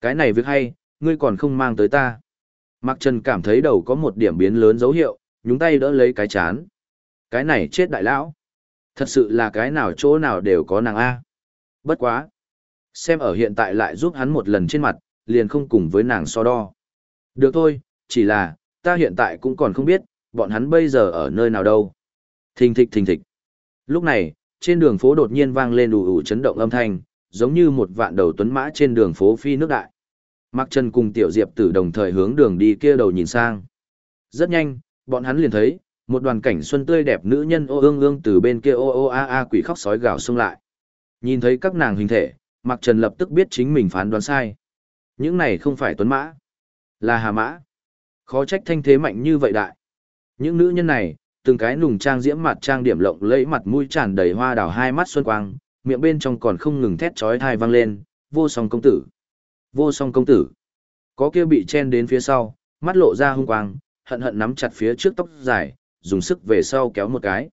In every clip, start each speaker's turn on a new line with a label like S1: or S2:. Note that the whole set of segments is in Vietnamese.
S1: Cái này việc hay, ngươi còn không mang tới ta. Mạc Trần cảm thấy đầu có một điểm biến lớn dấu hiệu, nhúng tay đỡ lấy cái chán. Cái này chết đại lão. Thật sự là cái nào chỗ nào đều có nàng A. Bất quá. Xem ở hiện tại lại giúp hắn một lần trên mặt, liền không cùng với nàng so đo. Được thôi, chỉ là, ta hiện tại cũng còn không biết, bọn hắn bây giờ ở nơi nào đâu. Thình thịch thình thịch. Lúc này, trên đường phố đột nhiên vang lên đủ ủ chấn động âm thanh, giống như một vạn đầu tuấn mã trên đường phố phi nước đại. Mạc Trần cùng Tiểu Diệp Tử đồng thời hướng đường đi kia đầu nhìn sang. Rất nhanh, bọn hắn liền thấy, một đoàn cảnh xuân tươi đẹp nữ nhân ô ương ương từ bên kia ô ô a a quỷ khóc sói gào xông lại. Nhìn thấy các nàng hình thể, Mạc Trần lập tức biết chính mình phán đoán sai. Những này không phải tuấn mã, là hà mã. Khó trách thanh thế mạnh như vậy đại. Những nữ nhân này, từng cái nùng trang diễm mặt trang điểm lộng lẫy mặt mũi tràn đầy hoa đào hai mắt xuân quang, miệng bên trong còn không ngừng thét chói thai vang lên, vô song công tử. Vô song công tử. Có kia bị chen đến phía sau, mắt lộ ra hung quang, hận hận nắm chặt phía trước tóc dài, dùng sức về sau kéo một cái.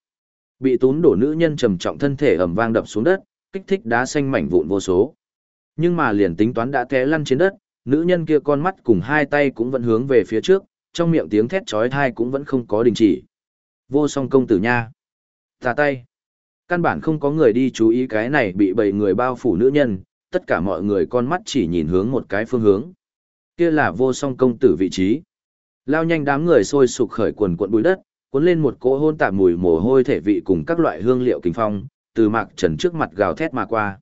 S1: Bị tún đổ nữ nhân trầm trọng thân thể ầm vang đập xuống đất, kích thích đá xanh mảnh vụn vô số. Nhưng mà liền tính toán đã té lăn trên đất, nữ nhân kia con mắt cùng hai tay cũng vẫn hướng về phía trước, trong miệng tiếng thét chói tai cũng vẫn không có đình chỉ. Vô song công tử nha. Tà tay. Căn bản không có người đi chú ý cái này bị bầy người bao phủ nữ nhân, tất cả mọi người con mắt chỉ nhìn hướng một cái phương hướng. Kia là vô song công tử vị trí. Lao nhanh đám người sôi sục khởi quần cuộn bụi đất, cuốn lên một cỗ hôn tạp mùi mồ hôi thể vị cùng các loại hương liệu kinh phong, từ Mạc Trần trước mặt gào thét mà qua.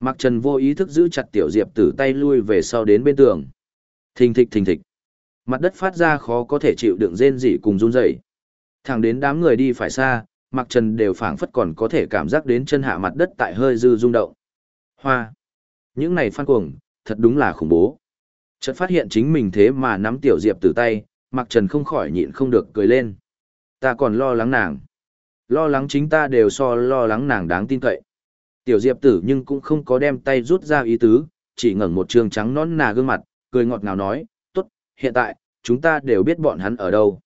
S1: Mạc Trần vô ý thức giữ chặt tiểu diệp tử tay lui về sau đến bên tường. Thình thịch thình thịch. Mặt đất phát ra khó có thể chịu đựng rên rỉ cùng run rẩy. Thẳng đến đám người đi phải xa, Mạc Trần đều phảng phất còn có thể cảm giác đến chân hạ mặt đất tại hơi dư rung động. Hoa. Những này phan cuồng, thật đúng là khủng bố. Chợt phát hiện chính mình thế mà nắm tiểu diệp từ tay, Mạc Trần không khỏi nhịn không được cười lên. Ta còn lo lắng nàng. Lo lắng chính ta đều so lo lắng nàng đáng tin cậy. Tiểu diệp tử nhưng cũng không có đem tay rút ra ý tứ, chỉ ngẩng một trường trắng nón nà gương mặt, cười ngọt ngào nói, tốt, hiện tại, chúng ta đều biết bọn hắn ở đâu.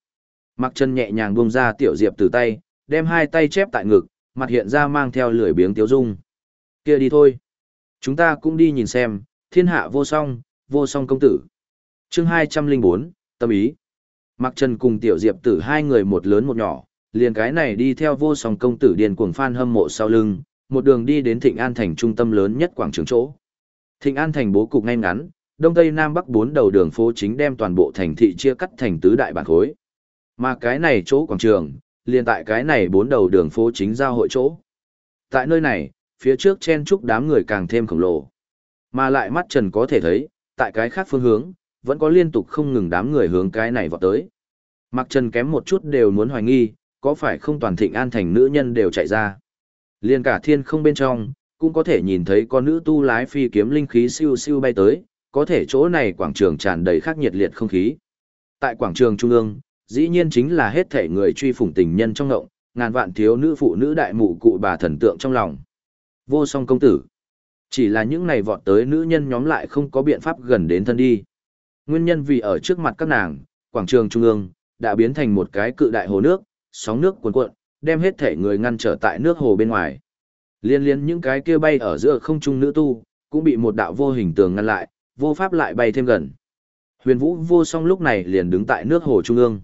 S1: Mạc Trần nhẹ nhàng buông ra tiểu diệp từ tay, đem hai tay chép tại ngực, mặt hiện ra mang theo lưỡi biếng tiếu dung. Kia đi thôi. Chúng ta cũng đi nhìn xem, thiên hạ vô song, vô song công tử. chương 204, tâm ý. Mạc Trần cùng tiểu diệp tử hai người một lớn một nhỏ, liền cái này đi theo vô song công tử điền cuồng phan hâm mộ sau lưng, một đường đi đến Thịnh An thành trung tâm lớn nhất quảng trường chỗ. Thịnh An thành bố cục ngay ngắn, đông tây nam bắc bốn đầu đường phố chính đem toàn bộ thành thị chia cắt thành tứ đại bản khối. Mà cái này chỗ quảng trường, liền tại cái này bốn đầu đường phố chính giao hội chỗ. Tại nơi này, phía trước chen chúc đám người càng thêm khổng lồ. Mà lại mắt trần có thể thấy, tại cái khác phương hướng, vẫn có liên tục không ngừng đám người hướng cái này vọt tới. Mặc trần kém một chút đều muốn hoài nghi, có phải không toàn thịnh an thành nữ nhân đều chạy ra. Liên cả thiên không bên trong, cũng có thể nhìn thấy con nữ tu lái phi kiếm linh khí siêu siêu bay tới, có thể chỗ này quảng trường tràn đầy khắc nhiệt liệt không khí. Tại quảng trường trung ương, dĩ nhiên chính là hết thể người truy phủng tình nhân trong ngộng, ngàn vạn thiếu nữ phụ nữ đại mụ cụ bà thần tượng trong lòng. Vô song công tử. Chỉ là những này vọt tới nữ nhân nhóm lại không có biện pháp gần đến thân đi. Nguyên nhân vì ở trước mặt các nàng, quảng trường trung ương, đã biến thành một cái cự đại hồ nước, sóng nước cuồn cuộn, đem hết thể người ngăn trở tại nước hồ bên ngoài. Liên liên những cái kia bay ở giữa không trung nữ tu, cũng bị một đạo vô hình tường ngăn lại, vô pháp lại bay thêm gần. Huyền Vũ vô song lúc này liền đứng tại nước hồ trung ương.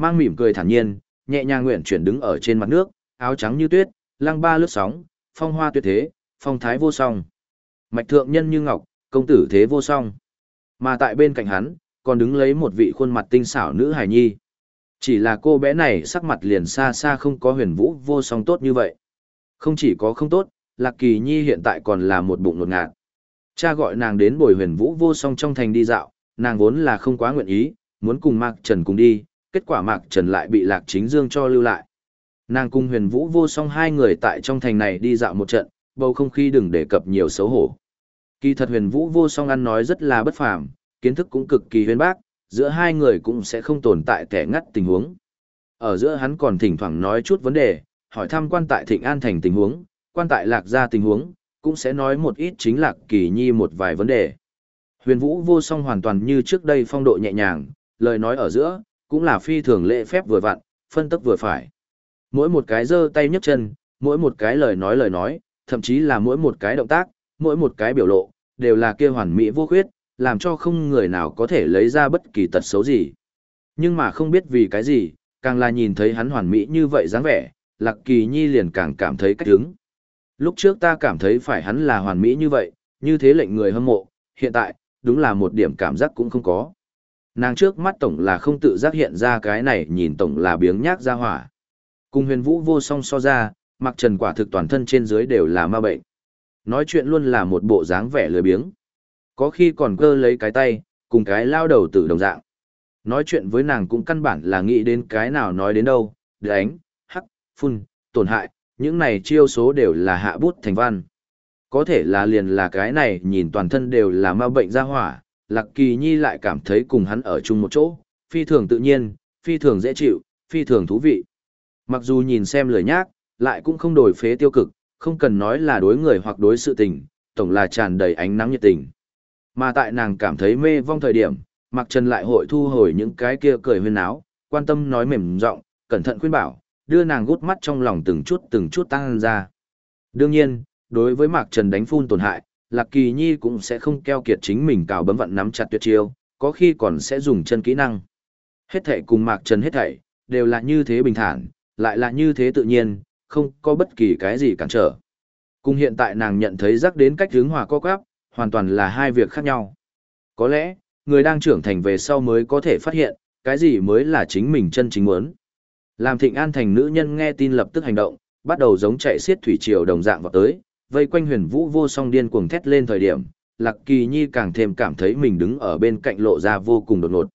S1: Mang mỉm cười thản nhiên, nhẹ nhàng nguyện chuyển đứng ở trên mặt nước, áo trắng như tuyết, lăng ba lướt sóng, phong hoa tuyệt thế, phong thái vô song. Mạch thượng nhân như ngọc, công tử thế vô song. Mà tại bên cạnh hắn, còn đứng lấy một vị khuôn mặt tinh xảo nữ hài nhi. Chỉ là cô bé này sắc mặt liền xa xa không có huyền vũ vô song tốt như vậy. Không chỉ có không tốt, Lạc Kỳ Nhi hiện tại còn là một bụng nột ngạt. Cha gọi nàng đến bồi huyền vũ vô song trong thành đi dạo, nàng vốn là không quá nguyện ý, muốn cùng Mạc Trần cùng đi, kết quả Mạc Trần lại bị Lạc Chính Dương cho lưu lại. Nàng cung huyền vũ vô song hai người tại trong thành này đi dạo một trận, bầu không khí đừng đề cập nhiều xấu hổ. Kỳ thật huyền vũ vô song ăn nói rất là bất phàm, kiến thức cũng cực kỳ huyền bác, giữa hai người cũng sẽ không tồn tại kẻ ngắt tình huống. Ở giữa hắn còn thỉnh thoảng nói chút vấn đề, hỏi thăm quan tại thịnh an thành tình huống, quan tại lạc gia tình huống, cũng sẽ nói một ít chính lạc kỳ nhi một vài vấn đề. Huyền vũ vô song hoàn toàn như trước đây phong độ nhẹ nhàng, lời nói ở giữa, cũng là phi thường lễ phép vừa vặn, phân tức vừa phải. Mỗi một cái giơ tay nhấc chân, mỗi một cái lời nói lời nói, thậm chí là mỗi một cái động tác, mỗi một cái biểu lộ, đều là kia hoàn mỹ vô khuyết, làm cho không người nào có thể lấy ra bất kỳ tật xấu gì. Nhưng mà không biết vì cái gì, càng là nhìn thấy hắn hoàn mỹ như vậy dáng vẻ, Lạc Kỳ Nhi liền càng cảm thấy cách hứng. Lúc trước ta cảm thấy phải hắn là hoàn mỹ như vậy, như thế lệnh người hâm mộ, hiện tại, đúng là một điểm cảm giác cũng không có. Nàng trước mắt tổng là không tự giác hiện ra cái này nhìn tổng là biếng nhác ra hỏa. Cùng huyền vũ vô song so ra, mặc trần quả thực toàn thân trên dưới đều là ma bệnh. Nói chuyện luôn là một bộ dáng vẻ lười biếng. Có khi còn cơ lấy cái tay, cùng cái lao đầu tử đồng dạng. Nói chuyện với nàng cũng căn bản là nghĩ đến cái nào nói đến đâu, đánh, hắc, phun, tổn hại, những này chiêu số đều là hạ bút thành văn. Có thể là liền là cái này nhìn toàn thân đều là ma bệnh ra hỏa, Lạc Kỳ Nhi lại cảm thấy cùng hắn ở chung một chỗ, phi thường tự nhiên, phi thường dễ chịu, phi thường thú vị. Mặc dù nhìn xem lười nhác, lại cũng không đổi phế tiêu cực, không cần nói là đối người hoặc đối sự tình, tổng là tràn đầy ánh nắng nhiệt tình. Mà tại nàng cảm thấy mê vong thời điểm, Mạc Trần lại hội thu hồi những cái kia cười huyên áo, quan tâm nói mềm giọng, cẩn thận khuyên bảo, đưa nàng gút mắt trong lòng từng chút từng chút tăng ra. Đương nhiên, đối với Mạc Trần đánh phun tổn hại, Lạc Kỳ Nhi cũng sẽ không keo kiệt chính mình cào bấm vận nắm chặt tuyệt chiêu, có khi còn sẽ dùng chân kỹ năng. Hết thảy cùng Mạc Trần hết thảy, đều là như thế bình thản, lại là như thế tự nhiên, không có bất kỳ cái gì cản trở. Cùng hiện tại nàng nhận thấy rắc đến cách hướng hòa co quắp, hoàn toàn là hai việc khác nhau. Có lẽ, người đang trưởng thành về sau mới có thể phát hiện, cái gì mới là chính mình chân chính muốn. Làm thịnh an thành nữ nhân nghe tin lập tức hành động, bắt đầu giống chạy xiết thủy triều đồng dạng vào tới, vây quanh huyền vũ vô song điên cuồng thét lên thời điểm, Lạc Kỳ Nhi càng thêm cảm thấy mình đứng ở bên cạnh lộ ra vô cùng đột ngột.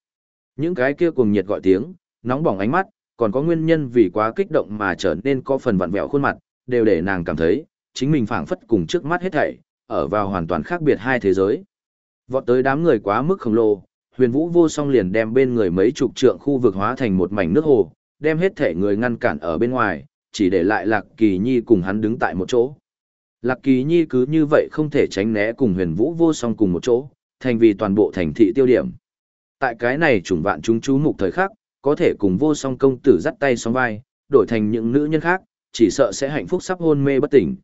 S1: Những cái kia cuồng nhiệt gọi tiếng, nóng bỏng ánh mắt, còn có nguyên nhân vì quá kích động mà trở nên có phần vặn vẹo khuôn mặt, đều để nàng cảm thấy, chính mình phảng phất cùng trước mắt hết thảy, ở vào hoàn toàn khác biệt hai thế giới. Vọt tới đám người quá mức khổng lồ, huyền vũ vô song liền đem bên người mấy chục trượng khu vực hóa thành một mảnh nước hồ, đem hết thể người ngăn cản ở bên ngoài, chỉ để lại Lạc Kỳ Nhi cùng hắn đứng tại một chỗ. Lạc Kỳ Nhi cứ như vậy không thể tránh né cùng huyền vũ vô song cùng một chỗ, thành vì toàn bộ thành thị tiêu điểm. Tại cái này trùng vạn chúng chú mục thời khắc, có thể cùng vô song công tử dắt tay song vai, đổi thành những nữ nhân khác, chỉ sợ sẽ hạnh phúc sắp hôn mê bất tỉnh.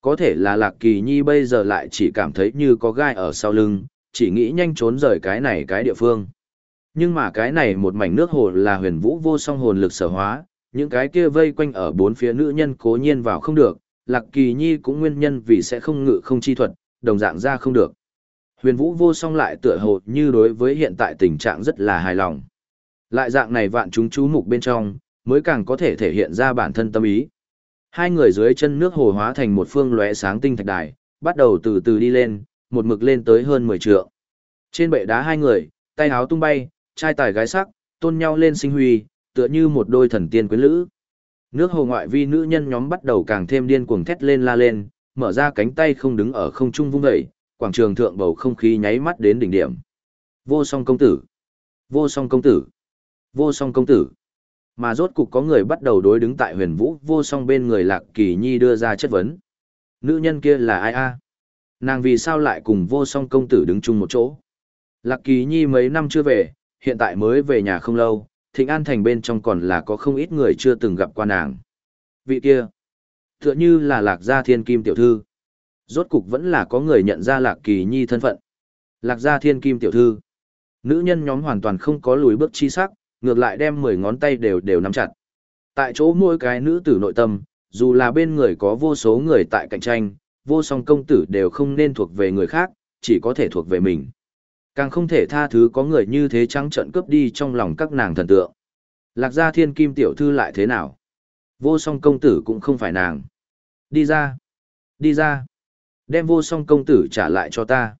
S1: Có thể là Lạc Kỳ Nhi bây giờ lại chỉ cảm thấy như có gai ở sau lưng, chỉ nghĩ nhanh trốn rời cái này cái địa phương. Nhưng mà cái này một mảnh nước hồ là huyền vũ vô song hồn lực sở hóa, những cái kia vây quanh ở bốn phía nữ nhân cố nhiên vào không được, Lạc Kỳ Nhi cũng nguyên nhân vì sẽ không ngự không chi thuật, đồng dạng ra không được. Huyền vũ vô song lại tựa hồ như đối với hiện tại tình trạng rất là hài lòng. Lại dạng này vạn chúng chú mục bên trong, mới càng có thể thể hiện ra bản thân tâm ý. Hai người dưới chân nước hồ hóa thành một phương lóe sáng tinh thạch đài, bắt đầu từ từ đi lên, một mực lên tới hơn 10 trượng. Trên bệ đá hai người, tay áo tung bay, trai tài gái sắc, tôn nhau lên sinh huy, tựa như một đôi thần tiên quyến lữ. Nước hồ ngoại vi nữ nhân nhóm bắt đầu càng thêm điên cuồng thét lên la lên, mở ra cánh tay không đứng ở không trung vung dậy, quảng trường thượng bầu không khí nháy mắt đến đỉnh điểm. Vô song công tử! Vô song công tử! Vô song công tử! Mà rốt cục có người bắt đầu đối đứng tại huyền vũ vô song bên người lạc kỳ nhi đưa ra chất vấn. Nữ nhân kia là ai a? Nàng vì sao lại cùng vô song công tử đứng chung một chỗ? Lạc kỳ nhi mấy năm chưa về, hiện tại mới về nhà không lâu, thịnh an thành bên trong còn là có không ít người chưa từng gặp qua nàng. Vị kia, tựa như là lạc gia thiên kim tiểu thư. Rốt cục vẫn là có người nhận ra lạc kỳ nhi thân phận. Lạc gia thiên kim tiểu thư. Nữ nhân nhóm hoàn toàn không có lùi bước chi sắc, ngược lại đem mười ngón tay đều đều nắm chặt. Tại chỗ mỗi cái nữ tử nội tâm, dù là bên người có vô số người tại cạnh tranh, vô song công tử đều không nên thuộc về người khác, chỉ có thể thuộc về mình. Càng không thể tha thứ có người như thế trắng trận cướp đi trong lòng các nàng thần tượng. Lạc gia thiên kim tiểu thư lại thế nào? Vô song công tử cũng không phải nàng. Đi ra! Đi ra! Đem vô song công tử trả lại cho ta.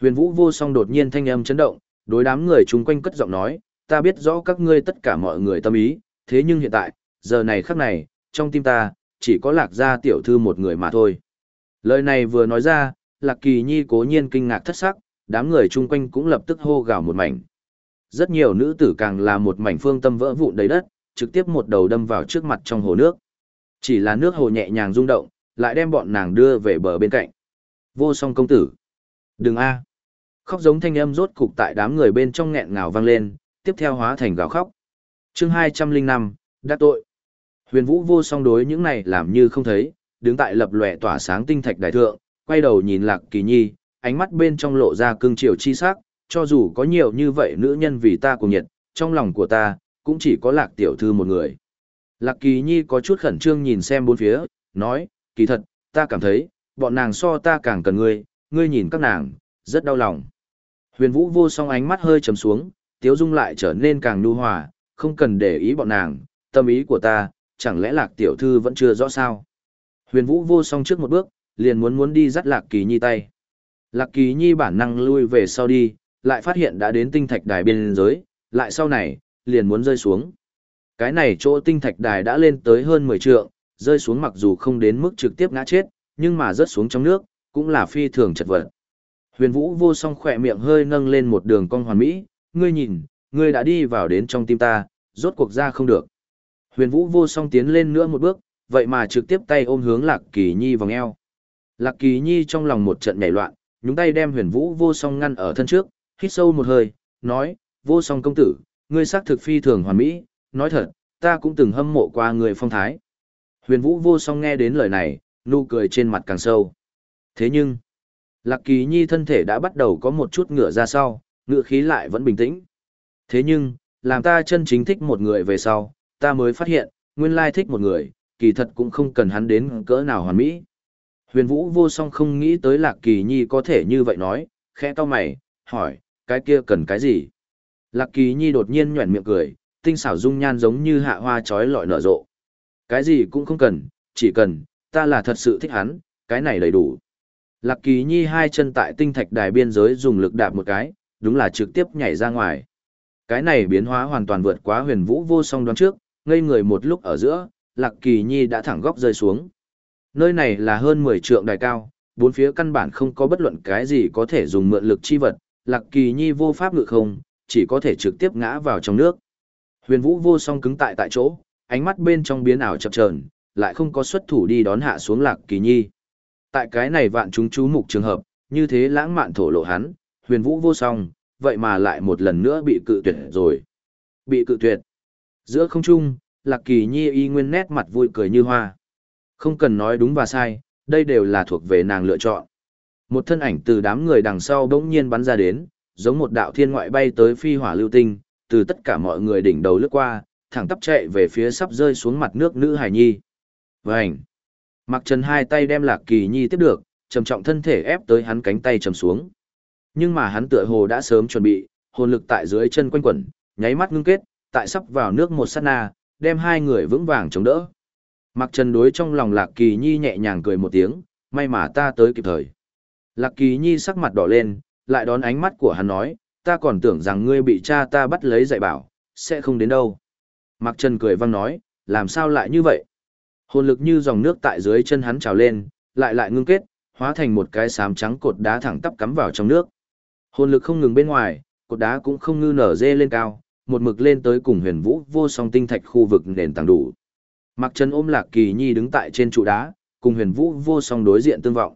S1: Huyền vũ vô song đột nhiên thanh âm chấn động, đối đám người chung quanh cất giọng nói, ta biết rõ các ngươi tất cả mọi người tâm ý, thế nhưng hiện tại, giờ này khắc này, trong tim ta, chỉ có lạc gia tiểu thư một người mà thôi. Lời này vừa nói ra, lạc kỳ nhi cố nhiên kinh ngạc thất sắc, đám người chung quanh cũng lập tức hô gào một mảnh. Rất nhiều nữ tử càng là một mảnh phương tâm vỡ vụn đầy đất, trực tiếp một đầu đâm vào trước mặt trong hồ nước. Chỉ là nước hồ nhẹ nhàng rung động, lại đem bọn nàng đưa về bờ bên cạnh. Vô song công tử. Đừng a Khóc giống thanh âm rốt cục tại đám người bên trong nghẹn ngào vang lên, tiếp theo hóa thành gào khóc. chương 205, đã tội. Huyền vũ vô song đối những này làm như không thấy, đứng tại lập lòe tỏa sáng tinh thạch đại thượng, quay đầu nhìn lạc kỳ nhi, ánh mắt bên trong lộ ra cương triều chi sắc, cho dù có nhiều như vậy nữ nhân vì ta cùng nhiệt, trong lòng của ta, cũng chỉ có lạc tiểu thư một người. Lạc kỳ nhi có chút khẩn trương nhìn xem bốn phía, nói, kỳ thật, ta cảm thấy, bọn nàng so ta càng cần ngươi, ngươi nhìn các nàng, rất đau lòng. Huyền vũ vô song ánh mắt hơi trầm xuống, tiếu dung lại trở nên càng nhu hòa, không cần để ý bọn nàng, tâm ý của ta, chẳng lẽ lạc tiểu thư vẫn chưa rõ sao. Huyền vũ vô song trước một bước, liền muốn muốn đi dắt lạc kỳ nhi tay. Lạc kỳ nhi bản năng lui về sau đi, lại phát hiện đã đến tinh thạch đài biên giới, lại sau này, liền muốn rơi xuống. Cái này chỗ tinh thạch đài đã lên tới hơn 10 trượng, rơi xuống mặc dù không đến mức trực tiếp ngã chết, nhưng mà rớt xuống trong nước, cũng là phi thường chật vật. Huyền Vũ vô song khỏe miệng hơi nâng lên một đường cong hoàn mỹ, ngươi nhìn, ngươi đã đi vào đến trong tim ta, rốt cuộc ra không được. Huyền Vũ vô song tiến lên nữa một bước, vậy mà trực tiếp tay ôm hướng Lạc Kỳ Nhi vòng eo. Lạc Kỳ Nhi trong lòng một trận nhảy loạn, nhúng tay đem Huyền Vũ vô song ngăn ở thân trước, hít sâu một hơi, nói, vô song công tử, ngươi sắc thực phi thường hoàn mỹ, nói thật, ta cũng từng hâm mộ qua người phong thái. Huyền Vũ vô song nghe đến lời này, nụ cười trên mặt càng sâu. Thế nhưng, Lạc Kỳ Nhi thân thể đã bắt đầu có một chút ngựa ra sau, ngựa khí lại vẫn bình tĩnh. Thế nhưng, làm ta chân chính thích một người về sau, ta mới phát hiện, nguyên lai thích một người, kỳ thật cũng không cần hắn đến cỡ nào hoàn mỹ. Huyền Vũ vô song không nghĩ tới Lạc Kỳ Nhi có thể như vậy nói, khẽ to mày, hỏi, cái kia cần cái gì? Lạc Kỳ Nhi đột nhiên nhuẩn miệng cười, tinh xảo dung nhan giống như hạ hoa trói lọi nở rộ. Cái gì cũng không cần, chỉ cần, ta là thật sự thích hắn, cái này đầy đủ. Lạc Kỳ Nhi hai chân tại tinh thạch đài biên giới dùng lực đạp một cái, đúng là trực tiếp nhảy ra ngoài. Cái này biến hóa hoàn toàn vượt quá huyền vũ vô song đoán trước, ngây người một lúc ở giữa, Lạc Kỳ Nhi đã thẳng góc rơi xuống. Nơi này là hơn 10 trượng đài cao, bốn phía căn bản không có bất luận cái gì có thể dùng mượn lực chi vật, Lạc Kỳ Nhi vô pháp ngự không, chỉ có thể trực tiếp ngã vào trong nước. Huyền Vũ vô song cứng tại tại chỗ, ánh mắt bên trong biến ảo chập chờn, lại không có xuất thủ đi đón hạ xuống Lạc Kỳ Nhi. Tại cái này vạn chúng chú mục trường hợp, như thế lãng mạn thổ lộ hắn, Huyền Vũ vô song, vậy mà lại một lần nữa bị cự tuyệt rồi. Bị cự tuyệt. Giữa không trung, Lạc Kỳ Nhi y nguyên nét mặt vui cười như hoa. Không cần nói đúng và sai, đây đều là thuộc về nàng lựa chọn. Một thân ảnh từ đám người đằng sau bỗng nhiên bắn ra đến, giống một đạo thiên ngoại bay tới phi hỏa lưu tinh, từ tất cả mọi người đỉnh đầu lướt qua, thẳng tắp chạy về phía sắp rơi xuống mặt nước nữ hải nhi. Vành! Mặc trần hai tay đem lạc kỳ nhi tiếp được, trầm trọng thân thể ép tới hắn cánh tay trầm xuống. Nhưng mà hắn tựa hồ đã sớm chuẩn bị, hồn lực tại dưới chân quanh quẩn, nháy mắt ngưng kết, tại sắp vào nước một sát na, đem hai người vững vàng chống đỡ. Mặc trần đối trong lòng lạc kỳ nhi nhẹ nhàng cười một tiếng, may mà ta tới kịp thời. Lạc kỳ nhi sắc mặt đỏ lên, lại đón ánh mắt của hắn nói, ta còn tưởng rằng ngươi bị cha ta bắt lấy dạy bảo, sẽ không đến đâu. Mạc trần cười văng nói, làm sao lại như vậy? Hồn lực như dòng nước tại dưới chân hắn trào lên, lại lại ngưng kết, hóa thành một cái sám trắng cột đá thẳng tắp cắm vào trong nước. Hồn lực không ngừng bên ngoài, cột đá cũng không ngư nở dê lên cao, một mực lên tới cùng huyền vũ vô song tinh thạch khu vực nền tảng đủ. Mặc Trần ôm lạc kỳ nhi đứng tại trên trụ đá, cùng huyền vũ vô song đối diện tương vọng.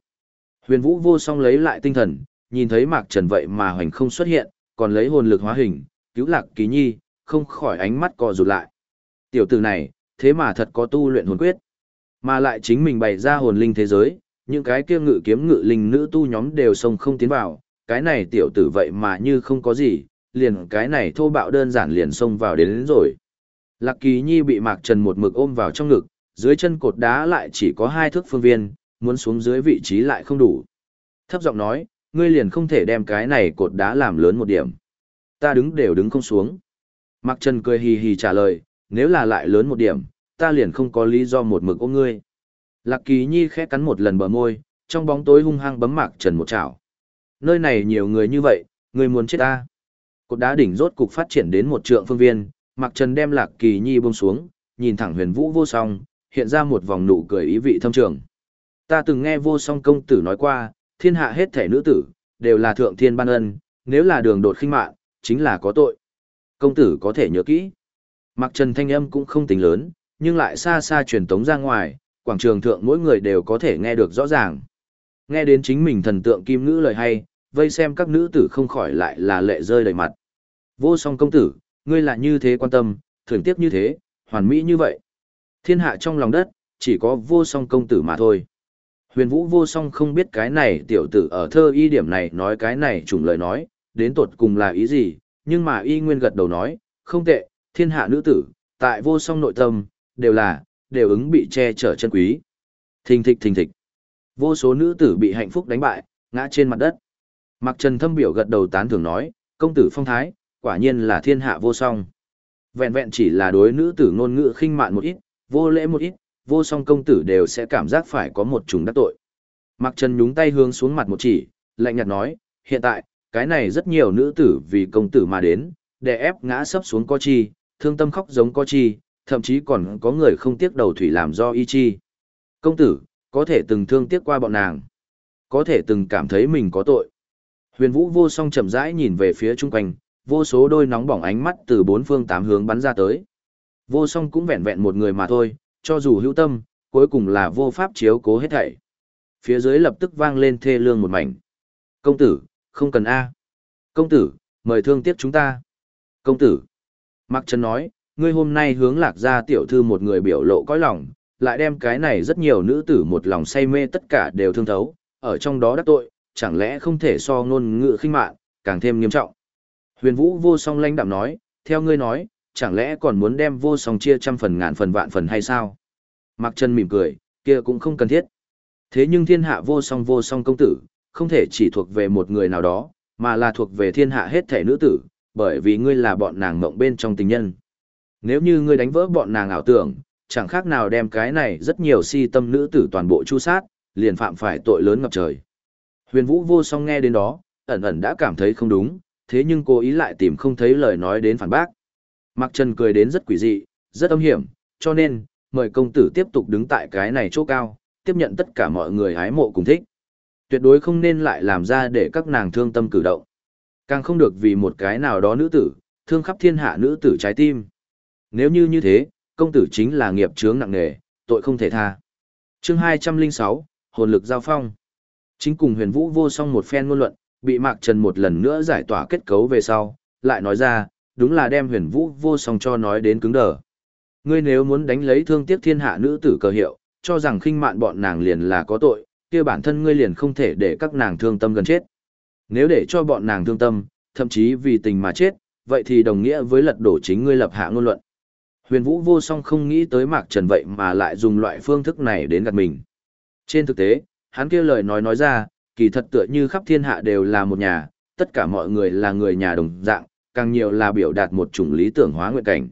S1: Huyền vũ vô song lấy lại tinh thần, nhìn thấy mạc trần vậy mà hoành không xuất hiện, còn lấy hồn lực hóa hình, cứu lạc kỳ nhi, không khỏi ánh mắt co rụt lại. Tiểu tử này, thế mà thật có tu luyện hồn quyết. Mà lại chính mình bày ra hồn linh thế giới, những cái kia ngự kiếm ngự linh nữ tu nhóm đều sông không tiến vào, cái này tiểu tử vậy mà như không có gì, liền cái này thô bạo đơn giản liền xông vào đến, đến rồi. Lạc Kỳ Nhi bị Mạc Trần một mực ôm vào trong ngực, dưới chân cột đá lại chỉ có hai thước phương viên, muốn xuống dưới vị trí lại không đủ. Thấp giọng nói, ngươi liền không thể đem cái này cột đá làm lớn một điểm. Ta đứng đều đứng không xuống. Mạc Trần cười hì hì trả lời, nếu là lại lớn một điểm, ta liền không có lý do một mực ôm ngươi. Lạc Kỳ Nhi khẽ cắn một lần bờ môi, trong bóng tối hung hăng bấm Mạc Trần một chảo. Nơi này nhiều người như vậy, ngươi muốn chết ta. Cột đá đỉnh rốt cục phát triển đến một trượng phương viên, Mạc Trần đem Lạc Kỳ Nhi buông xuống, nhìn thẳng huyền vũ vô song, hiện ra một vòng nụ cười ý vị thâm trường. Ta từng nghe vô song công tử nói qua, thiên hạ hết thể nữ tử, đều là thượng thiên ban ân, nếu là đường đột khinh mạng, chính là có tội. Công tử có thể nhớ kỹ. Mạc trần thanh âm cũng không tính lớn, nhưng lại xa xa truyền tống ra ngoài, quảng trường thượng mỗi người đều có thể nghe được rõ ràng. Nghe đến chính mình thần tượng kim ngữ lời hay, vây xem các nữ tử không khỏi lại là lệ rơi đầy mặt. Vô song công tử, ngươi lại như thế quan tâm, thường tiếp như thế, hoàn mỹ như vậy. Thiên hạ trong lòng đất, chỉ có vô song công tử mà thôi. Huyền Vũ vô song không biết cái này tiểu tử ở thơ y điểm này nói cái này trùng lời nói, đến tột cùng là ý gì, nhưng mà y nguyên gật đầu nói, không tệ, thiên hạ nữ tử, tại vô song nội tâm, đều là, đều ứng bị che chở chân quý. Thình thịch thình thịch. Vô số nữ tử bị hạnh phúc đánh bại, ngã trên mặt đất. Mặc Trần Thâm biểu gật đầu tán thưởng nói, công tử phong thái, quả nhiên là thiên hạ vô song. Vẹn vẹn chỉ là đối nữ tử ngôn ngữ khinh mạn một ít, vô lễ một ít, vô song công tử đều sẽ cảm giác phải có một trùng đắc tội. Mặc Trần nhúng tay hướng xuống mặt một chỉ, lạnh nhạt nói, hiện tại, cái này rất nhiều nữ tử vì công tử mà đến, để ép ngã sấp xuống có chi, thương tâm khóc giống có chi, thậm chí còn có người không tiếc đầu thủy làm do y chi. Công tử, có thể từng thương tiếc qua bọn nàng, có thể từng cảm thấy mình có tội. Huyền Vũ vô song chậm rãi nhìn về phía chung quanh, vô số đôi nóng bỏng ánh mắt từ bốn phương tám hướng bắn ra tới. Vô song cũng vẹn vẹn một người mà thôi, cho dù hữu tâm, cuối cùng là vô pháp chiếu cố hết thảy. Phía dưới lập tức vang lên thê lương một mảnh. Công tử, không cần A. Công tử, mời thương tiếc chúng ta. Công tử. Mạc Trần nói, ngươi hôm nay hướng lạc ra tiểu thư một người biểu lộ cõi lòng, lại đem cái này rất nhiều nữ tử một lòng say mê tất cả đều thương thấu, ở trong đó đắc tội, chẳng lẽ không thể so ngôn ngữ khinh mạn, càng thêm nghiêm trọng. Huyền Vũ vô song lãnh đạm nói, theo ngươi nói, chẳng lẽ còn muốn đem vô song chia trăm phần ngàn phần vạn phần hay sao? Mạc Trần mỉm cười, kia cũng không cần thiết. Thế nhưng thiên hạ vô song vô song công tử, không thể chỉ thuộc về một người nào đó, mà là thuộc về thiên hạ hết thể nữ tử, bởi vì ngươi là bọn nàng mộng bên trong tình nhân. Nếu như ngươi đánh vỡ bọn nàng ảo tưởng, chẳng khác nào đem cái này rất nhiều si tâm nữ tử toàn bộ chu sát, liền phạm phải tội lớn ngập trời. Huyền Vũ vô song nghe đến đó, ẩn ẩn đã cảm thấy không đúng, thế nhưng cô ý lại tìm không thấy lời nói đến phản bác. Mạc Trần cười đến rất quỷ dị, rất âm hiểm, cho nên, mời công tử tiếp tục đứng tại cái này chỗ cao, tiếp nhận tất cả mọi người hái mộ cùng thích. Tuyệt đối không nên lại làm ra để các nàng thương tâm cử động. Càng không được vì một cái nào đó nữ tử, thương khắp thiên hạ nữ tử trái tim. Nếu như như thế, công tử chính là nghiệp chướng nặng nề, tội không thể tha. Chương 206, hồn lực giao phong. Chính cùng huyền vũ vô song một phen ngôn luận, bị Mạc Trần một lần nữa giải tỏa kết cấu về sau, lại nói ra, đúng là đem huyền vũ vô song cho nói đến cứng đờ. Ngươi nếu muốn đánh lấy thương tiếc thiên hạ nữ tử cờ hiệu, cho rằng khinh mạn bọn nàng liền là có tội, kia bản thân ngươi liền không thể để các nàng thương tâm gần chết. Nếu để cho bọn nàng thương tâm, thậm chí vì tình mà chết, vậy thì đồng nghĩa với lật đổ chính ngươi lập hạ ngôn luận. Huyền Vũ vô song không nghĩ tới Mạc Trần vậy mà lại dùng loại phương thức này đến gạt mình. Trên thực tế, hắn kia lời nói nói ra, kỳ thật tựa như khắp thiên hạ đều là một nhà, tất cả mọi người là người nhà đồng dạng, càng nhiều là biểu đạt một chủng lý tưởng hóa nguyện cảnh.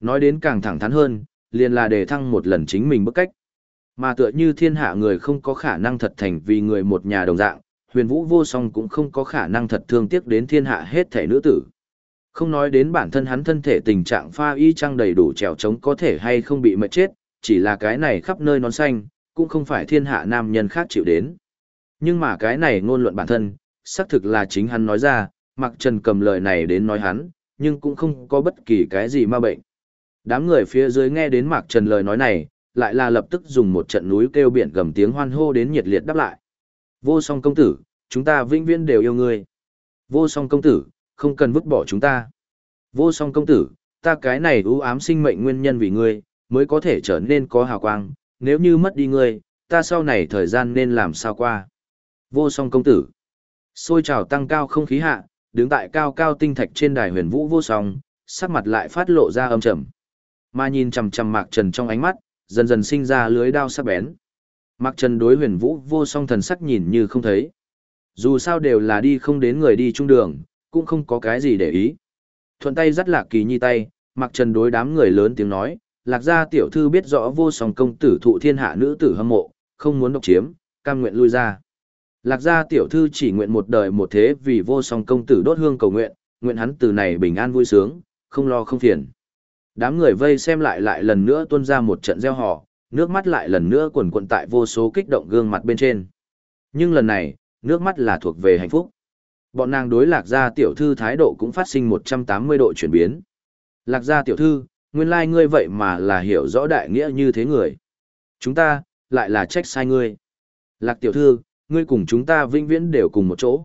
S1: Nói đến càng thẳng thắn hơn, liền là đề thăng một lần chính mình bức cách. Mà tựa như thiên hạ người không có khả năng thật thành vì người một nhà đồng dạng, huyền vũ vô song cũng không có khả năng thật thương tiếc đến thiên hạ hết thể nữ tử. Không nói đến bản thân hắn thân thể tình trạng pha y trăng đầy đủ trèo trống có thể hay không bị mệt chết, chỉ là cái này khắp nơi nón xanh, cũng không phải thiên hạ nam nhân khác chịu đến. Nhưng mà cái này ngôn luận bản thân, xác thực là chính hắn nói ra, mạc trần cầm lời này đến nói hắn, nhưng cũng không có bất kỳ cái gì ma bệnh. Đám người phía dưới nghe đến Mạc Trần lời nói này, lại là lập tức dùng một trận núi kêu biển gầm tiếng hoan hô đến nhiệt liệt đáp lại. Vô song công tử, chúng ta vĩnh viễn đều yêu ngươi. Vô song công tử, không cần vứt bỏ chúng ta. Vô song công tử, ta cái này ưu ám sinh mệnh nguyên nhân vì ngươi, mới có thể trở nên có hào quang, nếu như mất đi ngươi, ta sau này thời gian nên làm sao qua. Vô song công tử. Xôi trào tăng cao không khí hạ, đứng tại cao cao tinh thạch trên đài huyền vũ vô song, sắc mặt lại phát lộ ra âm trầm. Mà nhìn chằm chằm Mạc Trần trong ánh mắt, dần dần sinh ra lưới đao sắc bén. Mạc Trần đối huyền vũ vô song thần sắc nhìn như không thấy. Dù sao đều là đi không đến người đi trung đường, cũng không có cái gì để ý. Thuận tay dắt lạc kỳ nhi tay, Mạc Trần đối đám người lớn tiếng nói, lạc gia tiểu thư biết rõ vô song công tử thụ thiên hạ nữ tử hâm mộ, không muốn độc chiếm, cam nguyện lui ra. Lạc gia tiểu thư chỉ nguyện một đời một thế vì vô song công tử đốt hương cầu nguyện, nguyện hắn từ này bình an vui sướng, không lo không phiền. Đám người vây xem lại lại lần nữa tuôn ra một trận gieo họ, nước mắt lại lần nữa quần quận tại vô số kích động gương mặt bên trên. Nhưng lần này, nước mắt là thuộc về hạnh phúc. Bọn nàng đối lạc gia tiểu thư thái độ cũng phát sinh 180 độ chuyển biến. Lạc gia tiểu thư, nguyên lai ngươi vậy mà là hiểu rõ đại nghĩa như thế người. Chúng ta, lại là trách sai ngươi. Lạc tiểu thư, ngươi cùng chúng ta vĩnh viễn đều cùng một chỗ.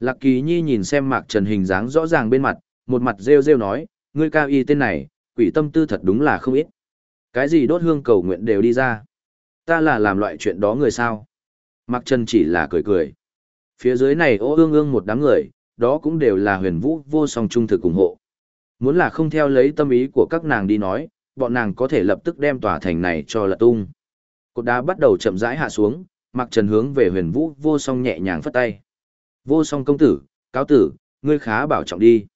S1: Lạc kỳ nhi nhìn xem mạc trần hình dáng rõ ràng bên mặt, một mặt rêu rêu nói, ngươi cao y tên này, quỷ tâm tư thật đúng là không ít. Cái gì đốt hương cầu nguyện đều đi ra. Ta là làm loại chuyện đó người sao? Mạc Trần chỉ là cười cười. Phía dưới này ô ương ương một đám người, đó cũng đều là huyền vũ vô song trung thực ủng hộ. Muốn là không theo lấy tâm ý của các nàng đi nói, bọn nàng có thể lập tức đem tòa thành này cho lật tung. Cột đá bắt đầu chậm rãi hạ xuống, Mạc Trần hướng về huyền vũ vô song nhẹ nhàng phất tay. Vô song công tử, cáo tử, ngươi khá bảo trọng đi.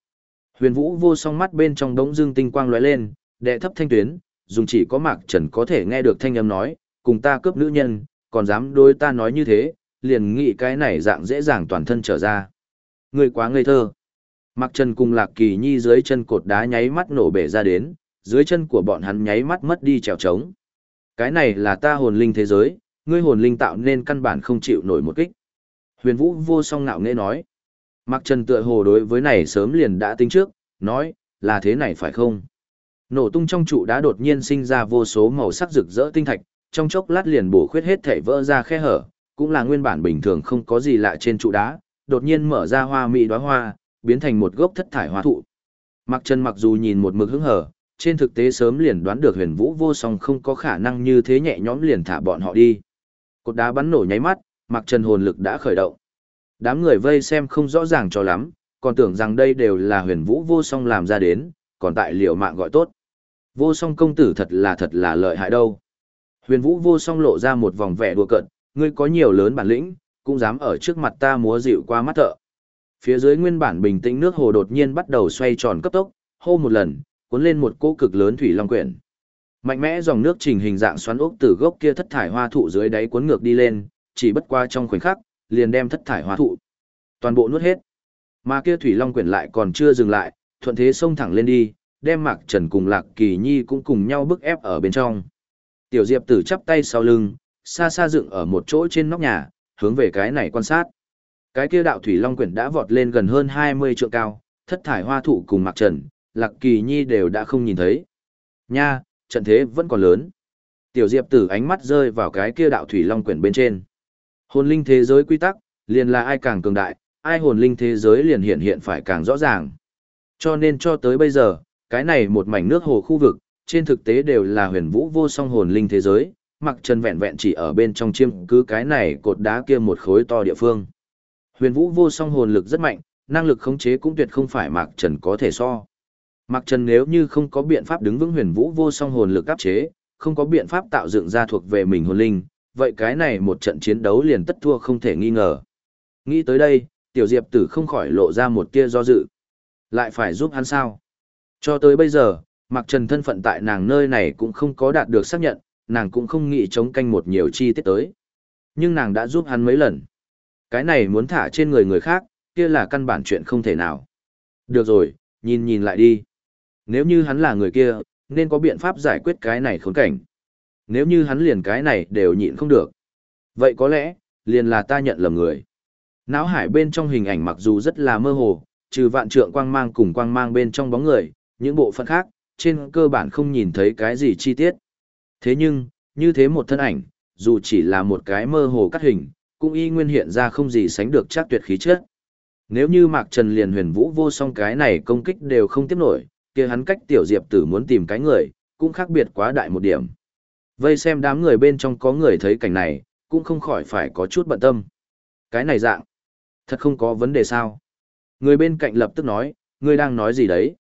S1: Huyền vũ vô song mắt bên trong đống dương tinh quang lóe lên, đệ thấp thanh tuyến, dùng chỉ có Mạc Trần có thể nghe được thanh âm nói, cùng ta cướp nữ nhân, còn dám đối ta nói như thế, liền nghĩ cái này dạng dễ dàng toàn thân trở ra. Ngươi quá ngây thơ. Mạc Trần cùng Lạc Kỳ Nhi dưới chân cột đá nháy mắt nổ bể ra đến, dưới chân của bọn hắn nháy mắt mất đi trèo trống. Cái này là ta hồn linh thế giới, ngươi hồn linh tạo nên căn bản không chịu nổi một kích. Huyền Vũ vô song ngạo nghễ nói. Mạc Trần tựa hồ đối với này sớm liền đã tính trước, nói, là thế này phải không? Nổ tung trong trụ đá đột nhiên sinh ra vô số màu sắc rực rỡ tinh thạch, trong chốc lát liền bổ khuyết hết thể vỡ ra khe hở, cũng là nguyên bản bình thường không có gì lạ trên trụ đá, đột nhiên mở ra hoa mỹ đóa hoa, biến thành một gốc thất thải hoa thụ. Mạc Trần mặc dù nhìn một mực hứng hở, trên thực tế sớm liền đoán được huyền vũ vô song không có khả năng như thế nhẹ nhõm liền thả bọn họ đi. Cột đá bắn nổ nháy mắt, Mạc Trần hồn lực đã khởi động. Đám người vây xem không rõ ràng cho lắm, còn tưởng rằng đây đều là huyền vũ vô song làm ra đến, còn tại liều mạng gọi tốt. Vô song công tử thật là thật là lợi hại đâu. Huyền vũ vô song lộ ra một vòng vẻ đùa cợt, ngươi có nhiều lớn bản lĩnh, cũng dám ở trước mặt ta múa dịu qua mắt thợ. Phía dưới nguyên bản bình tĩnh nước hồ đột nhiên bắt đầu xoay tròn cấp tốc, hô một lần, cuốn lên một cỗ cực lớn thủy long quyển. Mạnh mẽ dòng nước trình hình dạng xoắn ốc từ gốc kia thất thải hoa thụ dưới đáy cuốn ngược đi lên, chỉ bất qua trong khoảnh khắc, liền đem thất thải hoa thụ toàn bộ nuốt hết. Mà kia thủy long quyển lại còn chưa dừng lại, thuận thế xông thẳng lên đi, đem Mạc Trần cùng Lạc Kỳ Nhi cũng cùng nhau bức ép ở bên trong. Tiểu Diệp Tử chắp tay sau lưng, xa xa dựng ở một chỗ trên nóc nhà, hướng về cái này quan sát. Cái kia đạo thủy long quyển đã vọt lên gần hơn 20 trượng cao, thất thải hoa thụ cùng Mạc Trần, Lạc Kỳ Nhi đều đã không nhìn thấy. Nha, trận thế vẫn còn lớn. Tiểu Diệp Tử ánh mắt rơi vào cái kia đạo thủy long quyển bên trên. Hồn linh thế giới quy tắc, liền là ai càng cường đại, ai hồn linh thế giới liền hiện hiện phải càng rõ ràng. Cho nên cho tới bây giờ, cái này một mảnh nước hồ khu vực, trên thực tế đều là huyền vũ vô song hồn linh thế giới, mặc trần vẹn vẹn chỉ ở bên trong chiêm cứ cái này cột đá kia một khối to địa phương. Huyền vũ vô song hồn lực rất mạnh, năng lực khống chế cũng tuyệt không phải Mạc Trần có thể so. Mạc Trần nếu như không có biện pháp đứng vững huyền vũ vô song hồn lực áp chế, không có biện pháp tạo dựng ra thuộc về mình hồn linh, vậy cái này một trận chiến đấu liền tất thua không thể nghi ngờ. Nghĩ tới đây, tiểu diệp tử không khỏi lộ ra một tia do dự. Lại phải giúp hắn sao? Cho tới bây giờ, Mạc Trần thân phận tại nàng nơi này cũng không có đạt được xác nhận, nàng cũng không nghĩ chống canh một nhiều chi tiết tới. Nhưng nàng đã giúp hắn mấy lần. Cái này muốn thả trên người người khác, kia là căn bản chuyện không thể nào. Được rồi, nhìn nhìn lại đi. Nếu như hắn là người kia, nên có biện pháp giải quyết cái này khốn cảnh. Nếu như hắn liền cái này đều nhịn không được. Vậy có lẽ, liền là ta nhận lầm người. Náo hải bên trong hình ảnh mặc dù rất là mơ hồ, trừ vạn trượng quang mang cùng quang mang bên trong bóng người, những bộ phận khác, trên cơ bản không nhìn thấy cái gì chi tiết. Thế nhưng, như thế một thân ảnh, dù chỉ là một cái mơ hồ cắt hình, cũng y nguyên hiện ra không gì sánh được chắc tuyệt khí chất. Nếu như Mạc Trần liền huyền vũ vô song cái này công kích đều không tiếp nổi, kia hắn cách tiểu diệp tử muốn tìm cái người, cũng khác biệt quá đại một điểm. Vây xem đám người bên trong có người thấy cảnh này, cũng không khỏi phải có chút bận tâm. Cái này dạng, thật không có vấn đề sao. Người bên cạnh lập tức nói, ngươi đang nói gì đấy?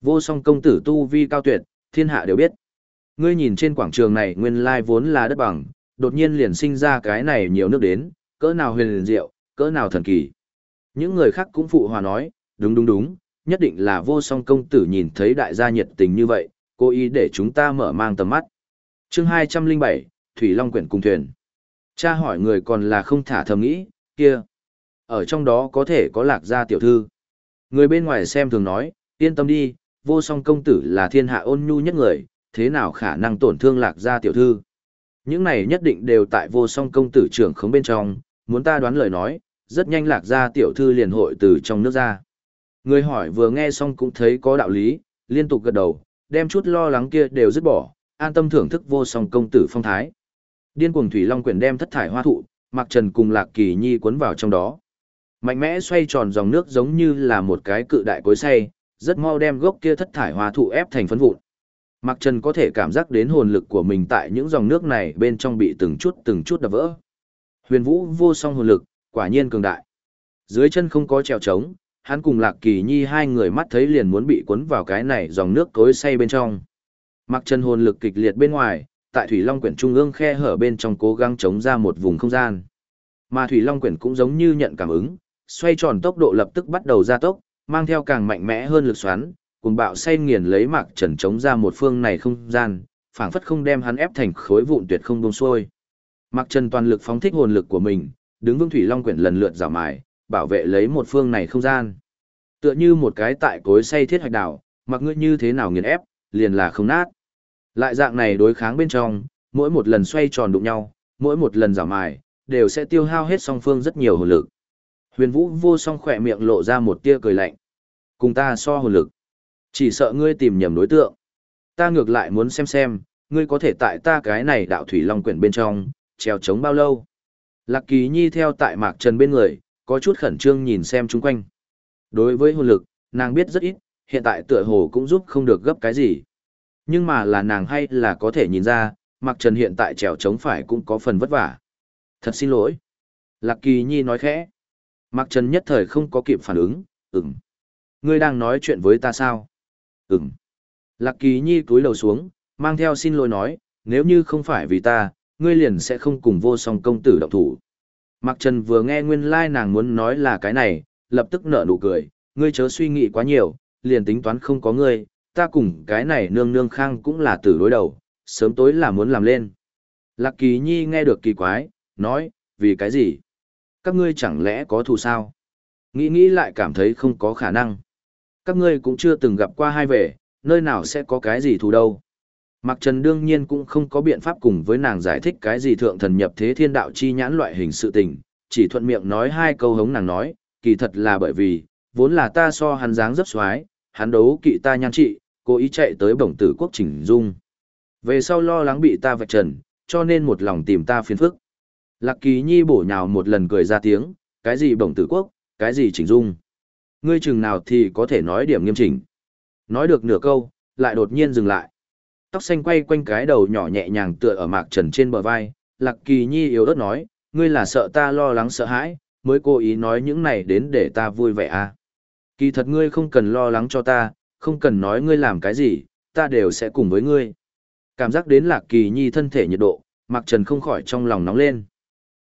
S1: Vô song công tử tu vi cao tuyệt, thiên hạ đều biết. Ngươi nhìn trên quảng trường này nguyên lai vốn là đất bằng, đột nhiên liền sinh ra cái này nhiều nước đến, cỡ nào huyền diệu, cỡ nào thần kỳ. Những người khác cũng phụ hòa nói, đúng đúng đúng, nhất định là vô song công tử nhìn thấy đại gia nhiệt tình như vậy, cố ý để chúng ta mở mang tầm mắt. chương 207, Thủy Long Quyển cùng thuyền. Cha hỏi người còn là không thả thầm nghĩ, kia. Ở trong đó có thể có lạc gia tiểu thư. Người bên ngoài xem thường nói, yên tâm đi, vô song công tử là thiên hạ ôn nhu nhất người, thế nào khả năng tổn thương lạc gia tiểu thư. Những này nhất định đều tại vô song công tử trưởng khống bên trong, muốn ta đoán lời nói, rất nhanh lạc gia tiểu thư liền hội từ trong nước ra. Người hỏi vừa nghe xong cũng thấy có đạo lý, liên tục gật đầu, đem chút lo lắng kia đều dứt bỏ, an tâm thưởng thức vô song công tử phong thái. Điên cuồng thủy long quyển đem thất thải hoa thụ, mặc trần cùng lạc kỳ nhi cuốn vào trong đó. Mạnh mẽ xoay tròn dòng nước giống như là một cái cự đại cối xay, rất mau đem gốc kia thất thải hoa thụ ép thành phấn vụn. Mặc Trần có thể cảm giác đến hồn lực của mình tại những dòng nước này bên trong bị từng chút từng chút đập vỡ. Huyền vũ vô song hồn lực, quả nhiên cường đại. Dưới chân không có trèo trống, hắn cùng Lạc Kỳ Nhi hai người mắt thấy liền muốn bị cuốn vào cái này dòng nước cối say bên trong. Mặc chân hồn lực kịch liệt bên ngoài, tại Thủy Long quyển trung ương khe hở bên trong cố gắng chống ra một vùng không gian. Mà Thủy Long quyển cũng giống như nhận cảm ứng, xoay tròn tốc độ lập tức bắt đầu gia tốc, mang theo càng mạnh mẽ hơn lực xoắn, cùng bạo say nghiền lấy Mạc Trần chống ra một phương này không gian, phảng phất không đem hắn ép thành khối vụn tuyệt không buông xuôi. Mạc Trần toàn lực phóng thích hồn lực của mình, đứng vững Thủy Long quyển lần lượt rào mài, bảo vệ lấy một phương này không gian. Tựa như một cái tại cối xây thiết hoạch đảo, mặc ngươi như thế nào nghiền ép, liền là không nát. Lại dạng này đối kháng bên trong, mỗi một lần xoay tròn đụng nhau, mỗi một lần giảm mài, đều sẽ tiêu hao hết song phương rất nhiều hồn lực. Huyền Vũ vô song khỏe miệng lộ ra một tia cười lạnh. Cùng ta so hồn lực. Chỉ sợ ngươi tìm nhầm đối tượng. Ta ngược lại muốn xem xem, ngươi có thể tại ta cái này đạo thủy long quyển bên trong, treo chống bao lâu. Lạc Kỳ Nhi theo tại Mạc Trần bên người, có chút khẩn trương nhìn xem chung quanh. Đối với hồn lực, nàng biết rất ít, hiện tại tựa hồ cũng giúp không được gấp cái gì. Nhưng mà là nàng hay là có thể nhìn ra, Mạc Trần hiện tại trèo trống phải cũng có phần vất vả. Thật xin lỗi. Lạc Kỳ Nhi nói khẽ. Mạc Trần nhất thời không có kịp phản ứng, ừm. Ngươi đang nói chuyện với ta sao? Ừm. Lạc Kỳ Nhi cúi đầu xuống, mang theo xin lỗi nói, nếu như không phải vì ta, ngươi liền sẽ không cùng vô song công tử động thủ. Mạc Trần vừa nghe nguyên lai like nàng muốn nói là cái này, lập tức nở nụ cười, ngươi chớ suy nghĩ quá nhiều, liền tính toán không có ngươi, ta cùng cái này nương nương khang cũng là tử đối đầu, sớm tối là muốn làm lên. Lạc Kỳ Nhi nghe được kỳ quái, nói, vì cái gì? Các ngươi chẳng lẽ có thù sao? Nghĩ nghĩ lại cảm thấy không có khả năng. Các ngươi cũng chưa từng gặp qua hai vẻ, nơi nào sẽ có cái gì thù đâu. Mạc Trần đương nhiên cũng không có biện pháp cùng với nàng giải thích cái gì thượng thần nhập thế thiên đạo chi nhãn loại hình sự tình, chỉ thuận miệng nói hai câu hống nàng nói, kỳ thật là bởi vì, vốn là ta so hắn dáng rất xoái, hắn đấu kỵ ta nhan trị, cố ý chạy tới bổng tử quốc chỉnh dung. Về sau lo lắng bị ta vạch trần, cho nên một lòng tìm ta phiền phức. Lạc Kỳ Nhi bổ nhào một lần cười ra tiếng, cái gì bổng tử quốc, cái gì chỉnh dung. Ngươi chừng nào thì có thể nói điểm nghiêm chỉnh. Nói được nửa câu, lại đột nhiên dừng lại. Tóc xanh quay quanh cái đầu nhỏ nhẹ nhàng tựa ở mạc trần trên bờ vai, Lạc Kỳ Nhi yếu ớt nói, ngươi là sợ ta lo lắng sợ hãi, mới cố ý nói những này đến để ta vui vẻ à. Kỳ thật ngươi không cần lo lắng cho ta, không cần nói ngươi làm cái gì, ta đều sẽ cùng với ngươi. Cảm giác đến Lạc Kỳ Nhi thân thể nhiệt độ, Mạc Trần không khỏi trong lòng nóng lên.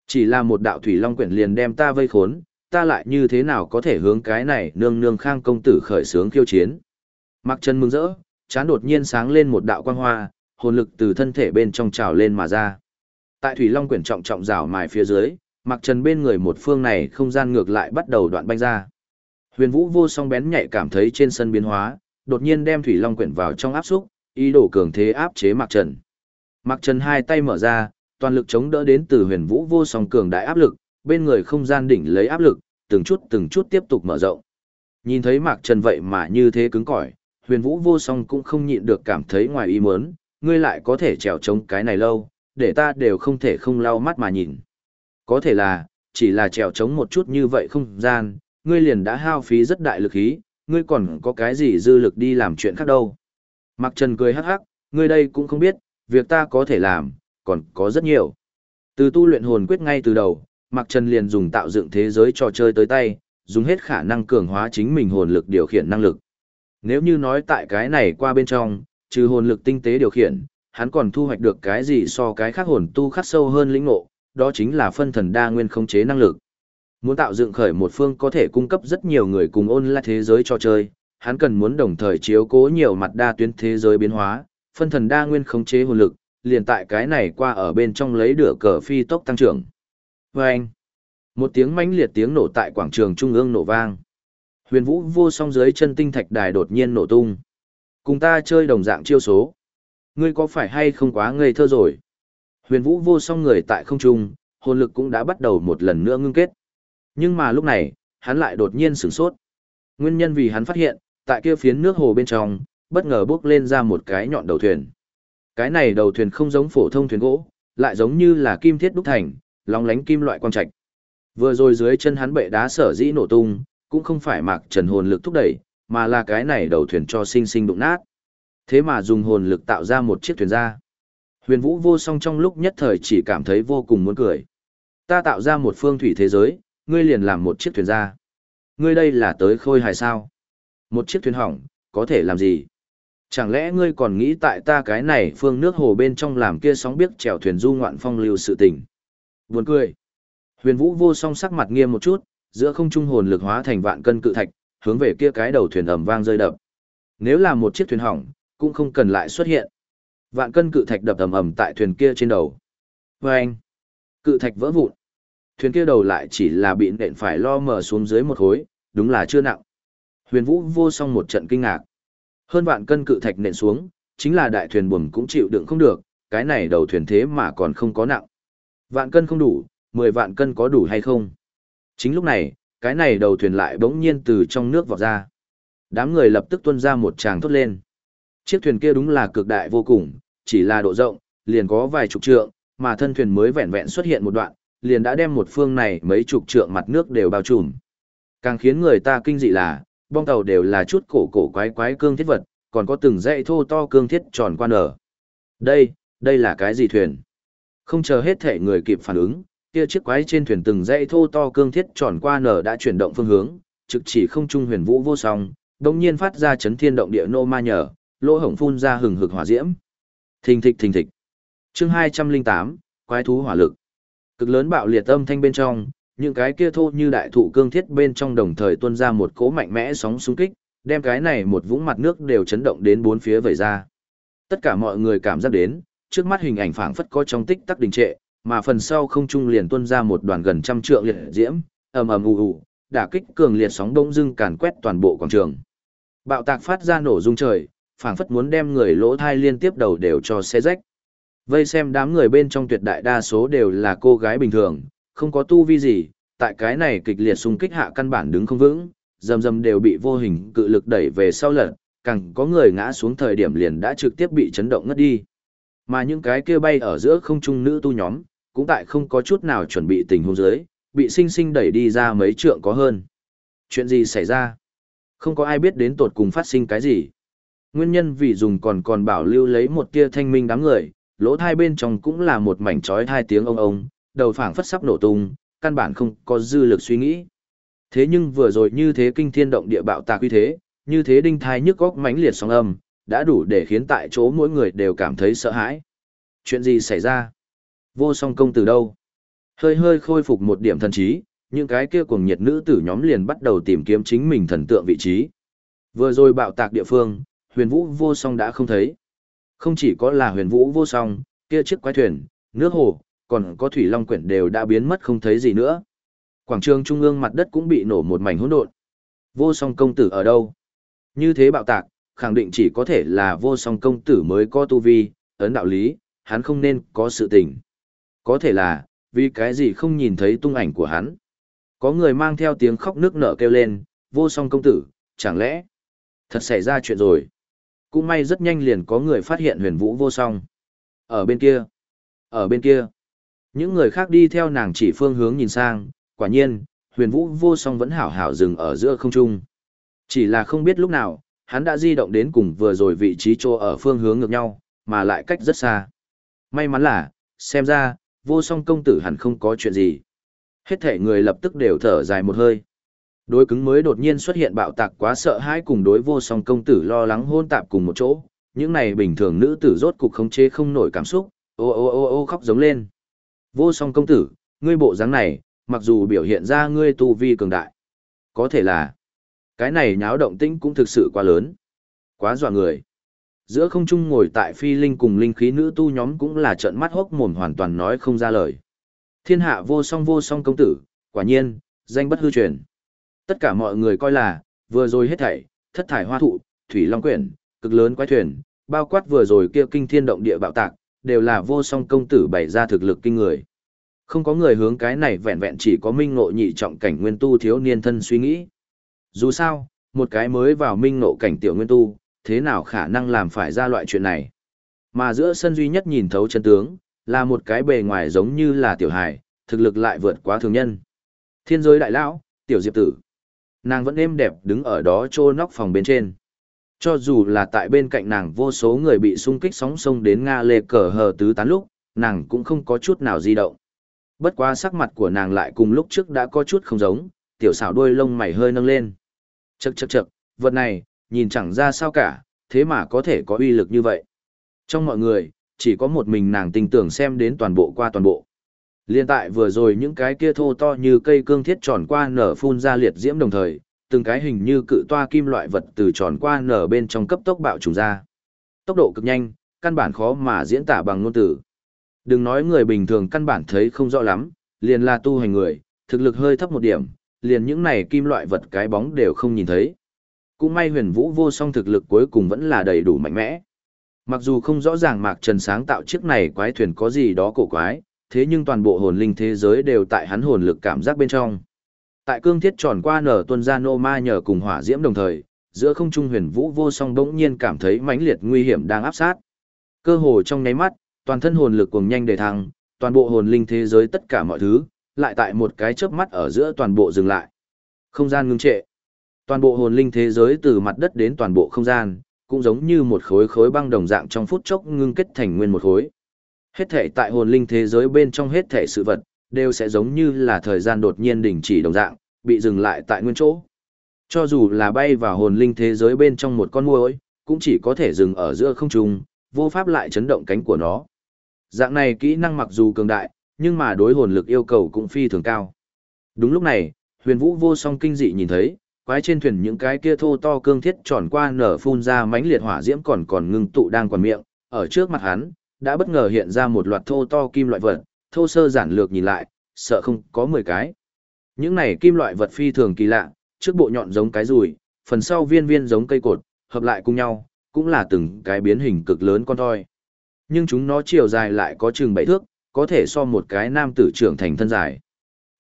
S1: Chỉ là một đạo thủy long quyển liền đem ta vây khốn, ta lại như thế nào có thể hướng cái này nương nương khang công tử khởi sướng khiêu chiến. Mạc Trần mừng rỡ, chán đột nhiên sáng lên một đạo quang hoa, hồn lực từ thân thể bên trong trào lên mà ra. Tại thủy long quyển trọng trọng rào mài phía dưới, mặc Trần bên người một phương này không gian ngược lại bắt đầu đoạn banh ra. Huyền Vũ vô song bén nhạy cảm thấy trên sân biến hóa, đột nhiên đem thủy long quyển vào trong áp xúc, ý đồ cường thế áp chế mặc Trần. Mặc Trần hai tay mở ra, toàn lực chống đỡ đến từ Huyền Vũ vô song cường đại áp lực, bên người không gian đỉnh lấy áp lực, từng chút từng chút tiếp tục mở rộng. Nhìn thấy Mạc Trần vậy mà như thế cứng cỏi, Huyền Vũ vô song cũng không nhịn được cảm thấy ngoài ý muốn, ngươi lại có thể trèo chống cái này lâu, để ta đều không thể không lau mắt mà nhìn. Có thể là, chỉ là trèo chống một chút như vậy không gian, ngươi liền đã hao phí rất đại lực ý, ngươi còn có cái gì dư lực đi làm chuyện khác đâu. Mặc Trần cười hắc hắc, ngươi đây cũng không biết, việc ta có thể làm, còn có rất nhiều. Từ tu luyện hồn quyết ngay từ đầu, Mạc Trần liền dùng tạo dựng thế giới trò chơi tới tay, dùng hết khả năng cường hóa chính mình hồn lực điều khiển năng lực. Nếu như nói tại cái này qua bên trong, trừ hồn lực tinh tế điều khiển, hắn còn thu hoạch được cái gì so cái khác hồn tu khắc sâu hơn lĩnh ngộ, đó chính là phân thần đa nguyên khống chế năng lực. Muốn tạo dựng khởi một phương có thể cung cấp rất nhiều người cùng ôn lại thế giới cho chơi, hắn cần muốn đồng thời chiếu cố nhiều mặt đa tuyến thế giới biến hóa, phân thần đa nguyên khống chế hồn lực, liền tại cái này qua ở bên trong lấy đửa cờ phi tốc tăng trưởng. Vâng! Một tiếng mãnh liệt tiếng nổ tại quảng trường trung ương nổ vang. Huyền vũ vô song dưới chân tinh thạch đài đột nhiên nổ tung. Cùng ta chơi đồng dạng chiêu số. Ngươi có phải hay không quá ngây thơ rồi? Huyền vũ vô song người tại không trung, hồn lực cũng đã bắt đầu một lần nữa ngưng kết. Nhưng mà lúc này, hắn lại đột nhiên sửng sốt. Nguyên nhân vì hắn phát hiện, tại kia phiến nước hồ bên trong, bất ngờ bước lên ra một cái nhọn đầu thuyền. Cái này đầu thuyền không giống phổ thông thuyền gỗ, lại giống như là kim thiết đúc thành, lóng lánh kim loại quang trạch. Vừa rồi dưới chân hắn bệ đá sở dĩ nổ tung, cũng không phải mạc trần hồn lực thúc đẩy, mà là cái này đầu thuyền cho sinh sinh đụng nát. Thế mà dùng hồn lực tạo ra một chiếc thuyền ra. Huyền Vũ vô song trong lúc nhất thời chỉ cảm thấy vô cùng muốn cười. Ta tạo ra một phương thủy thế giới, ngươi liền làm một chiếc thuyền ra. Ngươi đây là tới khôi hài sao? Một chiếc thuyền hỏng, có thể làm gì? Chẳng lẽ ngươi còn nghĩ tại ta cái này phương nước hồ bên trong làm kia sóng biết chèo thuyền du ngoạn phong lưu sự tình? Buồn cười. Huyền Vũ vô song sắc mặt nghiêm một chút, giữa không trung hồn lực hóa thành vạn cân cự thạch, hướng về kia cái đầu thuyền ầm vang rơi đập. Nếu là một chiếc thuyền hỏng, cũng không cần lại xuất hiện. Vạn cân cự thạch đập ầm ầm tại thuyền kia trên đầu. Oeng! Cự thạch vỡ vụn. Thuyền kia đầu lại chỉ là bị nện phải lo mở xuống dưới một khối, đúng là chưa nặng. Huyền Vũ vô song một trận kinh ngạc. Hơn vạn cân cự thạch nện xuống, chính là đại thuyền buồm cũng chịu đựng không được, cái này đầu thuyền thế mà còn không có nặng. Vạn cân không đủ, mười vạn cân có đủ hay không? Chính lúc này, cái này đầu thuyền lại bỗng nhiên từ trong nước vọt ra. Đám người lập tức tuôn ra một tràng thốt lên. Chiếc thuyền kia đúng là cực đại vô cùng, chỉ là độ rộng, liền có vài chục trượng, mà thân thuyền mới vẹn vẹn xuất hiện một đoạn, liền đã đem một phương này mấy chục trượng mặt nước đều bao trùm. Càng khiến người ta kinh dị là, bong tàu đều là chút cổ cổ quái quái cương thiết vật, còn có từng dãy thô to cương thiết tròn quan ở. Đây, đây là cái gì thuyền? Không chờ hết thể người kịp phản ứng, kia chiếc quái trên thuyền từng dãy thô to cương thiết tròn qua nở đã chuyển động phương hướng, trực chỉ không trung huyền vũ vô song, đồng nhiên phát ra chấn thiên động địa nô ma nhở, lỗ hổng phun ra hừng hực hỏa diễm. Thình thịch thình thịch. Chương 208, quái thú hỏa lực. Cực lớn bạo liệt âm thanh bên trong, những cái kia thô như đại thụ cương thiết bên trong đồng thời tuôn ra một cỗ mạnh mẽ sóng xung kích, đem cái này một vũng mặt nước đều chấn động đến bốn phía vẩy ra. Tất cả mọi người cảm giác đến, trước mắt hình ảnh phảng phất có trong tích tắc đình trệ, mà phần sau không trung liền tuôn ra một đoàn gần trăm trượng liệt diễm, ầm ầm ù ù, đả kích cường liệt sóng đông dưng càn quét toàn bộ quảng trường. Bạo tạc phát ra nổ rung trời, phảng phất muốn đem người lỗ thai liên tiếp đầu đều cho xé rách. Vây xem đám người bên trong tuyệt đại đa số đều là cô gái bình thường, không có tu vi gì, tại cái này kịch liệt xung kích hạ căn bản đứng không vững, dầm dầm đều bị vô hình cự lực đẩy về sau lật, càng có người ngã xuống thời điểm liền đã trực tiếp bị chấn động ngất đi. Mà những cái kia bay ở giữa không trung nữ tu nhóm, cũng tại không có chút nào chuẩn bị tình huống dưới, bị sinh sinh đẩy đi ra mấy trượng có hơn. Chuyện gì xảy ra? Không có ai biết đến tột cùng phát sinh cái gì. Nguyên nhân vì dùng còn còn bảo lưu lấy một tia thanh minh đám người, lỗ thai bên trong cũng là một mảnh trói hai tiếng ông ông, đầu phảng phất sắp nổ tung, căn bản không có dư lực suy nghĩ. Thế nhưng vừa rồi như thế kinh thiên động địa bạo tạc uy thế, như thế đinh thai nhức góc mãnh liệt sóng âm, đã đủ để khiến tại chỗ mỗi người đều cảm thấy sợ hãi. Chuyện gì xảy ra? Vô song công từ đâu? Hơi hơi khôi phục một điểm thần trí, những cái kia cùng nhiệt nữ tử nhóm liền bắt đầu tìm kiếm chính mình thần tượng vị trí. Vừa rồi bạo tạc địa phương, huyền vũ vô song đã không thấy. Không chỉ có là huyền vũ vô song, kia chiếc quái thuyền, nước hồ, còn có thủy long quyển đều đã biến mất không thấy gì nữa. Quảng trường trung ương mặt đất cũng bị nổ một mảnh hỗn độn. Vô song công tử ở đâu? Như thế bạo tạc, khẳng định chỉ có thể là vô song công tử mới có tu vi, ấn đạo lý, hắn không nên có sự tình. Có thể là, vì cái gì không nhìn thấy tung ảnh của hắn. Có người mang theo tiếng khóc nước nở kêu lên, vô song công tử, chẳng lẽ thật xảy ra chuyện rồi. Cũng may rất nhanh liền có người phát hiện huyền vũ vô song. Ở bên kia, ở bên kia, những người khác đi theo nàng chỉ phương hướng nhìn sang, quả nhiên, huyền vũ vô song vẫn hảo hảo dừng ở giữa không trung. Chỉ là không biết lúc nào, hắn đã di động đến cùng vừa rồi vị trí chỗ ở phương hướng ngược nhau, mà lại cách rất xa. May mắn là, xem ra, vô song công tử hẳn không có chuyện gì. Hết thể người lập tức đều thở dài một hơi. Đối cứng mới đột nhiên xuất hiện bạo tạc quá sợ hãi cùng đối vô song công tử lo lắng hôn tạp cùng một chỗ. Những này bình thường nữ tử rốt cục khống chế không nổi cảm xúc, ô ô ô ô khóc giống lên. Vô song công tử, ngươi bộ dáng này, mặc dù biểu hiện ra ngươi tu vi cường đại. Có thể là, cái này nháo động tĩnh cũng thực sự quá lớn. Quá dọa người. Giữa không trung ngồi tại phi linh cùng linh khí nữ tu nhóm cũng là trợn mắt hốc mồm hoàn toàn nói không ra lời. Thiên hạ vô song vô song công tử, quả nhiên, danh bất hư truyền. Tất cả mọi người coi là, vừa rồi hết thảy, thất thải hoa thụ, thủy long quyển, cực lớn quái thuyền, bao quát vừa rồi kia kinh thiên động địa bạo tạc, đều là vô song công tử bày ra thực lực kinh người. Không có người hướng cái này vẹn vẹn chỉ có minh ngộ nhị trọng cảnh nguyên tu thiếu niên thân suy nghĩ. Dù sao, một cái mới vào minh ngộ cảnh tiểu nguyên tu, thế nào khả năng làm phải ra loại chuyện này. Mà giữa sân duy nhất nhìn thấu chân tướng, là một cái bề ngoài giống như là tiểu hài, thực lực lại vượt quá thường nhân. Thiên giới đại lão, tiểu diệp tử. Nàng vẫn êm đẹp đứng ở đó trô nóc phòng bên trên. Cho dù là tại bên cạnh nàng vô số người bị xung kích sóng sông đến Nga lê cờ hờ tứ tán lúc, nàng cũng không có chút nào di động. Bất quá sắc mặt của nàng lại cùng lúc trước đã có chút không giống, tiểu xảo đuôi lông mày hơi nâng lên. Chậc chậc chậc, vật này, nhìn chẳng ra sao cả, thế mà có thể có uy lực như vậy. Trong mọi người, chỉ có một mình nàng tình tưởng xem đến toàn bộ qua toàn bộ. Liên tại vừa rồi những cái kia thô to như cây cương thiết tròn qua nở phun ra liệt diễm đồng thời, từng cái hình như cự toa kim loại vật từ tròn qua nở bên trong cấp tốc bạo trùng ra. Tốc độ cực nhanh, căn bản khó mà diễn tả bằng ngôn từ. Đừng nói người bình thường căn bản thấy không rõ lắm, liền là tu hành người, thực lực hơi thấp một điểm, liền những này kim loại vật cái bóng đều không nhìn thấy. Cũng may huyền vũ vô song thực lực cuối cùng vẫn là đầy đủ mạnh mẽ. Mặc dù không rõ ràng Mạc Trần sáng tạo chiếc này quái thuyền có gì đó cổ quái, thế nhưng toàn bộ hồn linh thế giới đều tại hắn hồn lực cảm giác bên trong. Tại cương thiết tròn qua nở tuân ra nô ma nhờ cùng hỏa diễm đồng thời, giữa không trung huyền vũ vô song bỗng nhiên cảm thấy mãnh liệt nguy hiểm đang áp sát. Cơ hồ trong nháy mắt, toàn thân hồn lực cuồng nhanh để thăng, toàn bộ hồn linh thế giới tất cả mọi thứ, lại tại một cái chớp mắt ở giữa toàn bộ dừng lại. Không gian ngưng trệ. Toàn bộ hồn linh thế giới từ mặt đất đến toàn bộ không gian, cũng giống như một khối khối băng đồng dạng trong phút chốc ngưng kết thành nguyên một khối. Hết thể tại hồn linh thế giới bên trong hết thể sự vật, đều sẽ giống như là thời gian đột nhiên đình chỉ đồng dạng, bị dừng lại tại nguyên chỗ. Cho dù là bay vào hồn linh thế giới bên trong một con muỗi, cũng chỉ có thể dừng ở giữa không trung, vô pháp lại chấn động cánh của nó. Dạng này kỹ năng mặc dù cường đại, nhưng mà đối hồn lực yêu cầu cũng phi thường cao. Đúng lúc này, huyền vũ vô song kinh dị nhìn thấy, quái trên thuyền những cái kia thô to cương thiết tròn qua nở phun ra mánh liệt hỏa diễm còn còn ngưng tụ đang còn miệng, ở trước mặt hắn, đã bất ngờ hiện ra một loạt thô to kim loại vật, thô sơ giản lược nhìn lại, sợ không có 10 cái. Những này kim loại vật phi thường kỳ lạ, trước bộ nhọn giống cái rùi, phần sau viên viên giống cây cột, hợp lại cùng nhau, cũng là từng cái biến hình cực lớn con thoi. Nhưng chúng nó chiều dài lại có chừng 7 thước, có thể so một cái nam tử trưởng thành thân dài.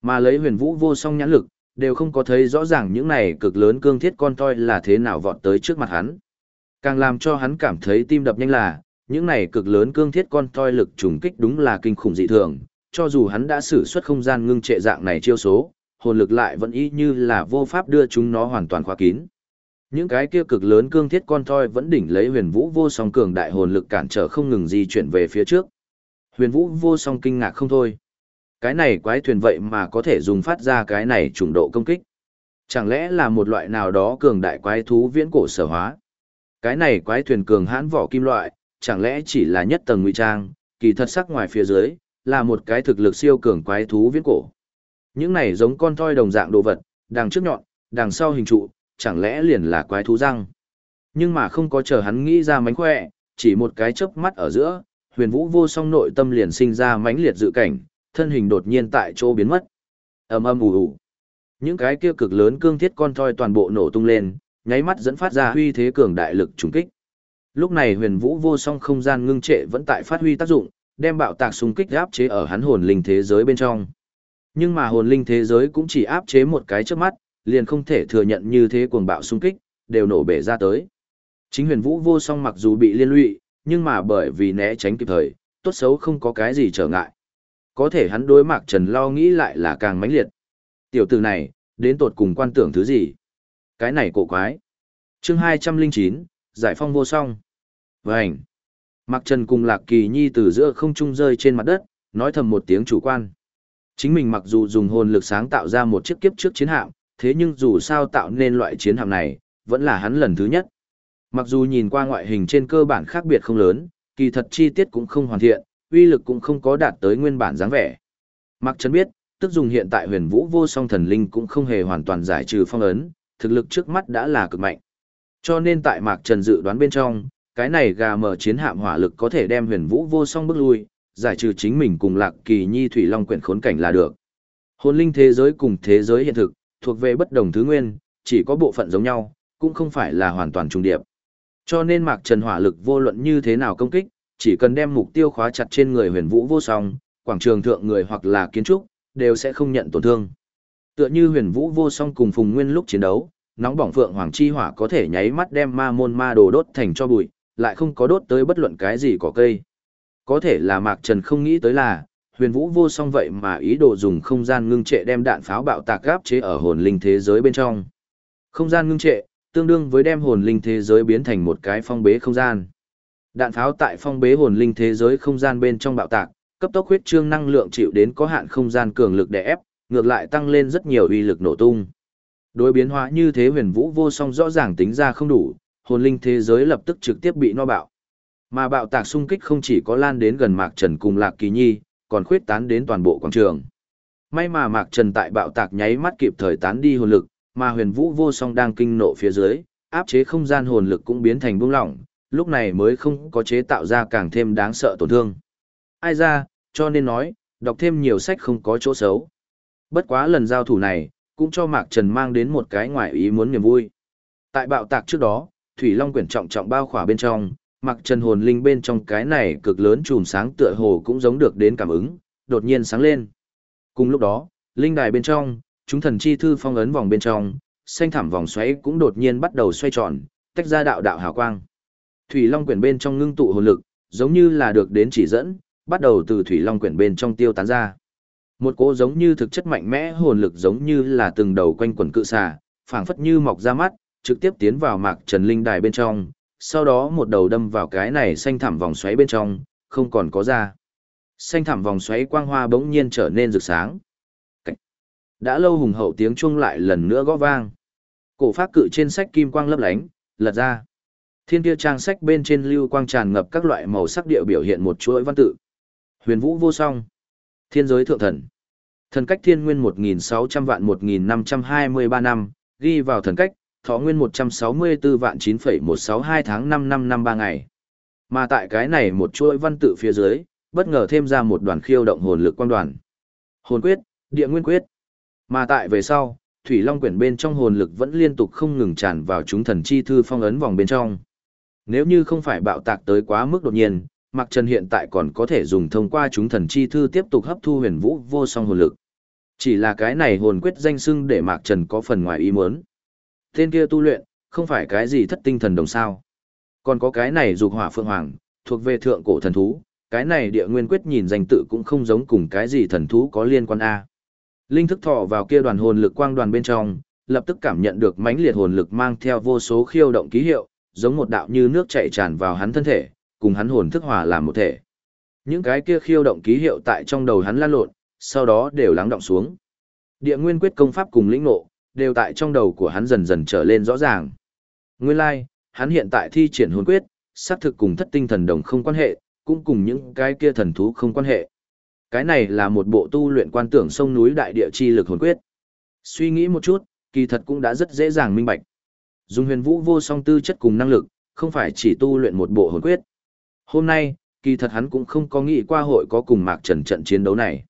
S1: Mà lấy huyền vũ vô song nhãn lực, đều không có thấy rõ ràng những này cực lớn cương thiết con toi là thế nào vọt tới trước mặt hắn. Càng làm cho hắn cảm thấy tim đập nhanh là, những này cực lớn cương thiết con toi lực trùng kích đúng là kinh khủng dị thường, cho dù hắn đã sử xuất không gian ngưng trệ dạng này chiêu số, hồn lực lại vẫn y như là vô pháp đưa chúng nó hoàn toàn khóa kín. Những cái kia cực lớn cương thiết con toi vẫn đỉnh lấy huyền vũ vô song cường đại hồn lực cản trở không ngừng di chuyển về phía trước. Huyền vũ vô song kinh ngạc không thôi. Cái này quái thuyền vậy mà có thể dùng phát ra cái này trùng độ công kích. Chẳng lẽ là một loại nào đó cường đại quái thú viễn cổ sở hóa? Cái này quái thuyền cường hãn vỏ kim loại, chẳng lẽ chỉ là nhất tầng ngụy trang, kỳ thật sắc ngoài phía dưới, là một cái thực lực siêu cường quái thú viễn cổ. Những này giống con toi đồng dạng đồ vật, đằng trước nhọn, đằng sau hình trụ, chẳng lẽ liền là quái thú răng. Nhưng mà không có chờ hắn nghĩ ra mánh khỏe, chỉ một cái chớp mắt ở giữa, huyền vũ vô song nội tâm liền sinh ra mãnh liệt dự cảnh, thân hình đột nhiên tại chỗ biến mất. ầm ầm ù ù. Những cái kia cực lớn cương thiết con thoi toàn bộ nổ tung lên, nháy mắt dẫn phát ra huy thế cường đại lực trùng kích. Lúc này huyền vũ vô song không gian ngưng trệ vẫn tại phát huy tác dụng, đem bạo tạc xung kích áp chế ở hắn hồn linh thế giới bên trong. Nhưng mà hồn linh thế giới cũng chỉ áp chế một cái trước mắt, liền không thể thừa nhận như thế cuồng bạo xung kích, đều nổ bể ra tới. Chính huyền vũ vô song mặc dù bị liên lụy, nhưng mà bởi vì né tránh kịp thời, tốt xấu không có cái gì trở ngại. Có thể hắn đối mặt Trần lo nghĩ lại là càng mãnh liệt. Tiểu tử này, đến tột cùng quan tưởng thứ gì? Cái này cổ quái. chương 209, giải phong vô song. Vânh. Mạc Trần cùng Lạc Kỳ Nhi từ giữa không trung rơi trên mặt đất, nói thầm một tiếng chủ quan. Chính mình mặc dù dùng hồn lực sáng tạo ra một chiếc kiếp trước chiến hạm, thế nhưng dù sao tạo nên loại chiến hạm này, vẫn là hắn lần thứ nhất. Mặc dù nhìn qua ngoại hình trên cơ bản khác biệt không lớn, kỳ thật chi tiết cũng không hoàn thiện, uy lực cũng không có đạt tới nguyên bản dáng vẻ. Mạc Trần biết, tức dùng hiện tại huyền vũ vô song thần linh cũng không hề hoàn toàn giải trừ phong ấn, thực lực trước mắt đã là cực mạnh. Cho nên tại Mạc Trần dự đoán bên trong, cái này gà mở chiến hạm hỏa lực có thể đem huyền vũ vô song bước lui, giải trừ chính mình cùng lạc kỳ nhi thủy long quyển khốn cảnh là được. Hồn linh thế giới cùng thế giới hiện thực, thuộc về bất đồng thứ nguyên, chỉ có bộ phận giống nhau, cũng không phải là hoàn toàn trùng điệp. Cho nên Mạc Trần hỏa lực vô luận như thế nào công kích, chỉ cần đem mục tiêu khóa chặt trên người huyền vũ vô song, quảng trường thượng người hoặc là kiến trúc, đều sẽ không nhận tổn thương. Tựa như huyền vũ vô song cùng Phùng Nguyên lúc chiến đấu, nóng bỏng phượng hoàng chi hỏa có thể nháy mắt đem ma môn ma đồ đốt thành cho bụi, lại không có đốt tới bất luận cái gì có cây. Có thể là Mạc Trần không nghĩ tới là, huyền vũ vô song vậy mà ý đồ dùng không gian ngưng trệ đem đạn pháo bạo tạc gáp chế ở hồn linh thế giới bên trong. Không gian ngưng trệ, tương đương với đem hồn linh thế giới biến thành một cái phong bế không gian. Đạn pháo tại phong bế hồn linh thế giới không gian bên trong bạo tạc, cấp tốc huyết trương năng lượng chịu đến có hạn không gian cường lực đè ép, ngược lại tăng lên rất nhiều uy lực nổ tung. Đối biến hóa như thế huyền vũ vô song rõ ràng tính ra không đủ, hồn linh thế giới lập tức trực tiếp bị no bạo. Mà bạo tạc xung kích không chỉ có lan đến gần Mạc Trần cùng Lạc Kỳ Nhi, còn khuyết tán đến toàn bộ quảng trường. May mà Mạc Trần tại bạo tạc nháy mắt kịp thời tán đi hồn lực, mà huyền vũ vô song đang kinh nộ phía dưới, áp chế không gian hồn lực cũng biến thành buông lỏng, lúc này mới không có chế tạo ra càng thêm đáng sợ tổn thương. Ai ra, cho nên nói, đọc thêm nhiều sách không có chỗ xấu. Bất quá lần giao thủ này, cũng cho Mạc Trần mang đến một cái ngoại ý muốn niềm vui. Tại bạo tạc trước đó, Thủy Long quyển trọng trọng bao khỏa bên trong, Mạc Trần hồn linh bên trong cái này cực lớn chùm sáng tựa hồ cũng giống được đến cảm ứng, đột nhiên sáng lên. Cùng lúc đó, linh đài bên trong, chúng thần chi thư phong ấn vòng bên trong, xanh thảm vòng xoáy cũng đột nhiên bắt đầu xoay tròn, tách ra đạo đạo hào quang. Thủy Long quyển bên trong ngưng tụ hồn lực, giống như là được đến chỉ dẫn, bắt đầu từ Thủy Long quyển bên trong tiêu tán ra. Một cỗ giống như thực chất mạnh mẽ hồn lực giống như là từng đầu quanh quần cự xà, phảng phất như mọc ra mắt, trực tiếp tiến vào mạc trần linh đài bên trong, sau đó một đầu đâm vào cái này xanh thảm vòng xoáy bên trong, không còn có ra. Xanh thảm vòng xoáy quang hoa bỗng nhiên trở nên rực sáng. Cảnh. Đã lâu hùng hậu tiếng chuông lại lần nữa gõ vang. Cổ phát cự trên sách kim quang lấp lánh, lật ra. Thiên kia trang sách bên trên lưu quang tràn ngập các loại màu sắc địa biểu hiện một chuỗi văn tự. Huyền vũ vô song. Thiên giới thượng thần. Thần cách thiên nguyên 1.600 vạn 1.523 năm, ghi vào thần cách, thọ nguyên 164 vạn 9,162 tháng 5 năm năm 3 ngày. Mà tại cái này một chuỗi văn tự phía dưới, bất ngờ thêm ra một đoàn khiêu động hồn lực quang đoàn. Hồn quyết, địa nguyên quyết. Mà tại về sau, Thủy Long quyển bên trong hồn lực vẫn liên tục không ngừng tràn vào chúng thần chi thư phong ấn vòng bên trong. Nếu như không phải bạo tạc tới quá mức đột nhiên, Mạc Trần hiện tại còn có thể dùng thông qua chúng thần chi thư tiếp tục hấp thu huyền vũ vô song hồn lực. Chỉ là cái này hồn quyết danh xưng để Mạc Trần có phần ngoài ý muốn. Tên kia tu luyện, không phải cái gì thất tinh thần đồng sao. Còn có cái này dục hỏa phượng hoàng, thuộc về thượng cổ thần thú, cái này địa nguyên quyết nhìn danh tự cũng không giống cùng cái gì thần thú có liên quan a. Linh thức thọ vào kia đoàn hồn lực quang đoàn bên trong, lập tức cảm nhận được mãnh liệt hồn lực mang theo vô số khiêu động ký hiệu, giống một đạo như nước chảy tràn vào hắn thân thể, cùng hắn hồn thức hòa làm một thể. Những cái kia khiêu động ký hiệu tại trong đầu hắn lan lộn, sau đó đều lắng động xuống. Địa nguyên quyết công pháp cùng lĩnh ngộ, đều tại trong đầu của hắn dần dần trở lên rõ ràng. Nguyên lai, like, hắn hiện tại thi triển hồn quyết, xác thực cùng thất tinh thần đồng không quan hệ, cũng cùng những cái kia thần thú không quan hệ. Cái này là một bộ tu luyện quan tưởng sông núi đại địa chi lực hồn quyết. Suy nghĩ một chút, kỳ thật cũng đã rất dễ dàng minh bạch. Dùng huyền vũ vô song tư chất cùng năng lực, không phải chỉ tu luyện một bộ hồn quyết. Hôm nay, kỳ thật hắn cũng không có nghĩ qua hội có cùng Mạc Trần trận chiến đấu này.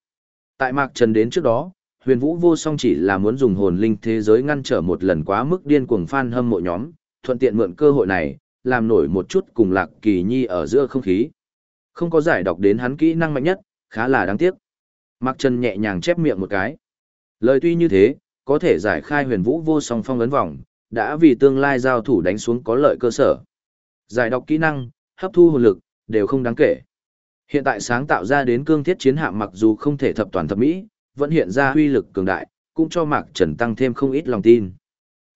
S1: Tại Mạc Trần đến trước đó, huyền vũ vô song chỉ là muốn dùng hồn linh thế giới ngăn trở một lần quá mức điên cuồng fan hâm mộ nhóm, thuận tiện mượn cơ hội này, làm nổi một chút cùng Lạc Kỳ Nhi ở giữa không khí. Không có giải đọc đến hắn kỹ năng mạnh nhất, khá là đáng tiếc. Mạc Trần nhẹ nhàng chép miệng một cái. Lời tuy như thế, có thể giải khai huyền vũ vô song phong ấn vòng, đã vì tương lai giao thủ đánh xuống có lợi cơ sở. Giải đọc kỹ năng, hấp thu hồn lực, đều không đáng kể. Hiện tại sáng tạo ra đến cương thiết chiến hạm mặc dù không thể thập toàn thập mỹ, vẫn hiện ra huy lực cường đại, cũng cho Mạc Trần tăng thêm không ít lòng tin.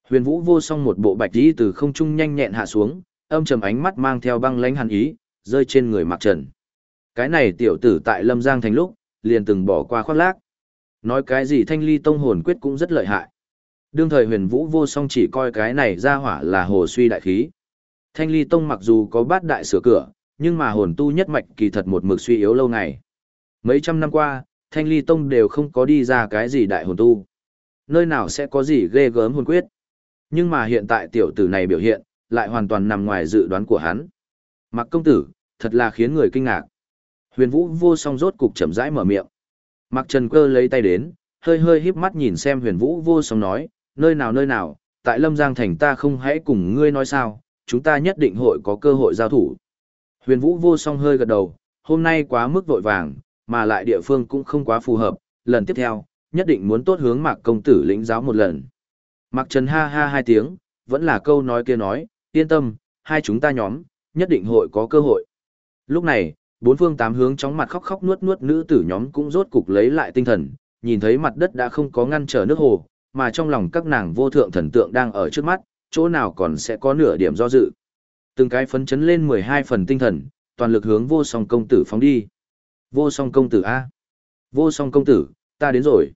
S1: Huyền Vũ vô song một bộ bạch y từ không trung nhanh nhẹn hạ xuống, âm trầm ánh mắt mang theo băng lãnh hàn ý, rơi trên người Mạc Trần. Cái này tiểu tử tại Lâm Giang thành lúc, liền từng bỏ qua khoác lác. Nói cái gì thanh ly tông hồn quyết cũng rất lợi hại. Đương thời huyền vũ vô song chỉ coi cái này ra hỏa là hồ suy đại khí. Thanh ly tông mặc dù có bát đại sửa cửa, nhưng mà hồn tu nhất mạch kỳ thật một mực suy yếu lâu ngày. Mấy trăm năm qua, thanh ly tông đều không có đi ra cái gì đại hồn tu. Nơi nào sẽ có gì ghê gớm hồn quyết. Nhưng mà hiện tại tiểu tử này biểu hiện, lại hoàn toàn nằm ngoài dự đoán của hắn. Mặc công tử, thật là khiến người kinh ngạc. Huyền vũ vô song rốt cục chậm rãi mở miệng. Mặc trần cơ lấy tay đến, hơi hơi híp mắt nhìn xem huyền vũ vô song nói, nơi nào nơi nào, tại lâm giang thành ta không hãy cùng ngươi nói sao, chúng ta nhất định hội có cơ hội giao thủ. Huyền vũ vô song hơi gật đầu, hôm nay quá mức vội vàng, mà lại địa phương cũng không quá phù hợp, lần tiếp theo, nhất định muốn tốt hướng mạc công tử lĩnh giáo một lần. Mạc Trần ha ha hai tiếng, vẫn là câu nói kia nói, yên tâm, hai chúng ta nhóm, nhất định hội có cơ hội. Lúc này, bốn phương tám hướng chóng mặt khóc khóc nuốt nuốt nữ tử nhóm cũng rốt cục lấy lại tinh thần, nhìn thấy mặt đất đã không có ngăn trở nước hồ, mà trong lòng các nàng vô thượng thần tượng đang ở trước mắt, chỗ nào còn sẽ có nửa điểm do dự. Từng cái phấn chấn lên 12 phần tinh thần, toàn lực hướng vô song công tử phóng đi. Vô song công tử A. Vô song công tử, ta đến rồi.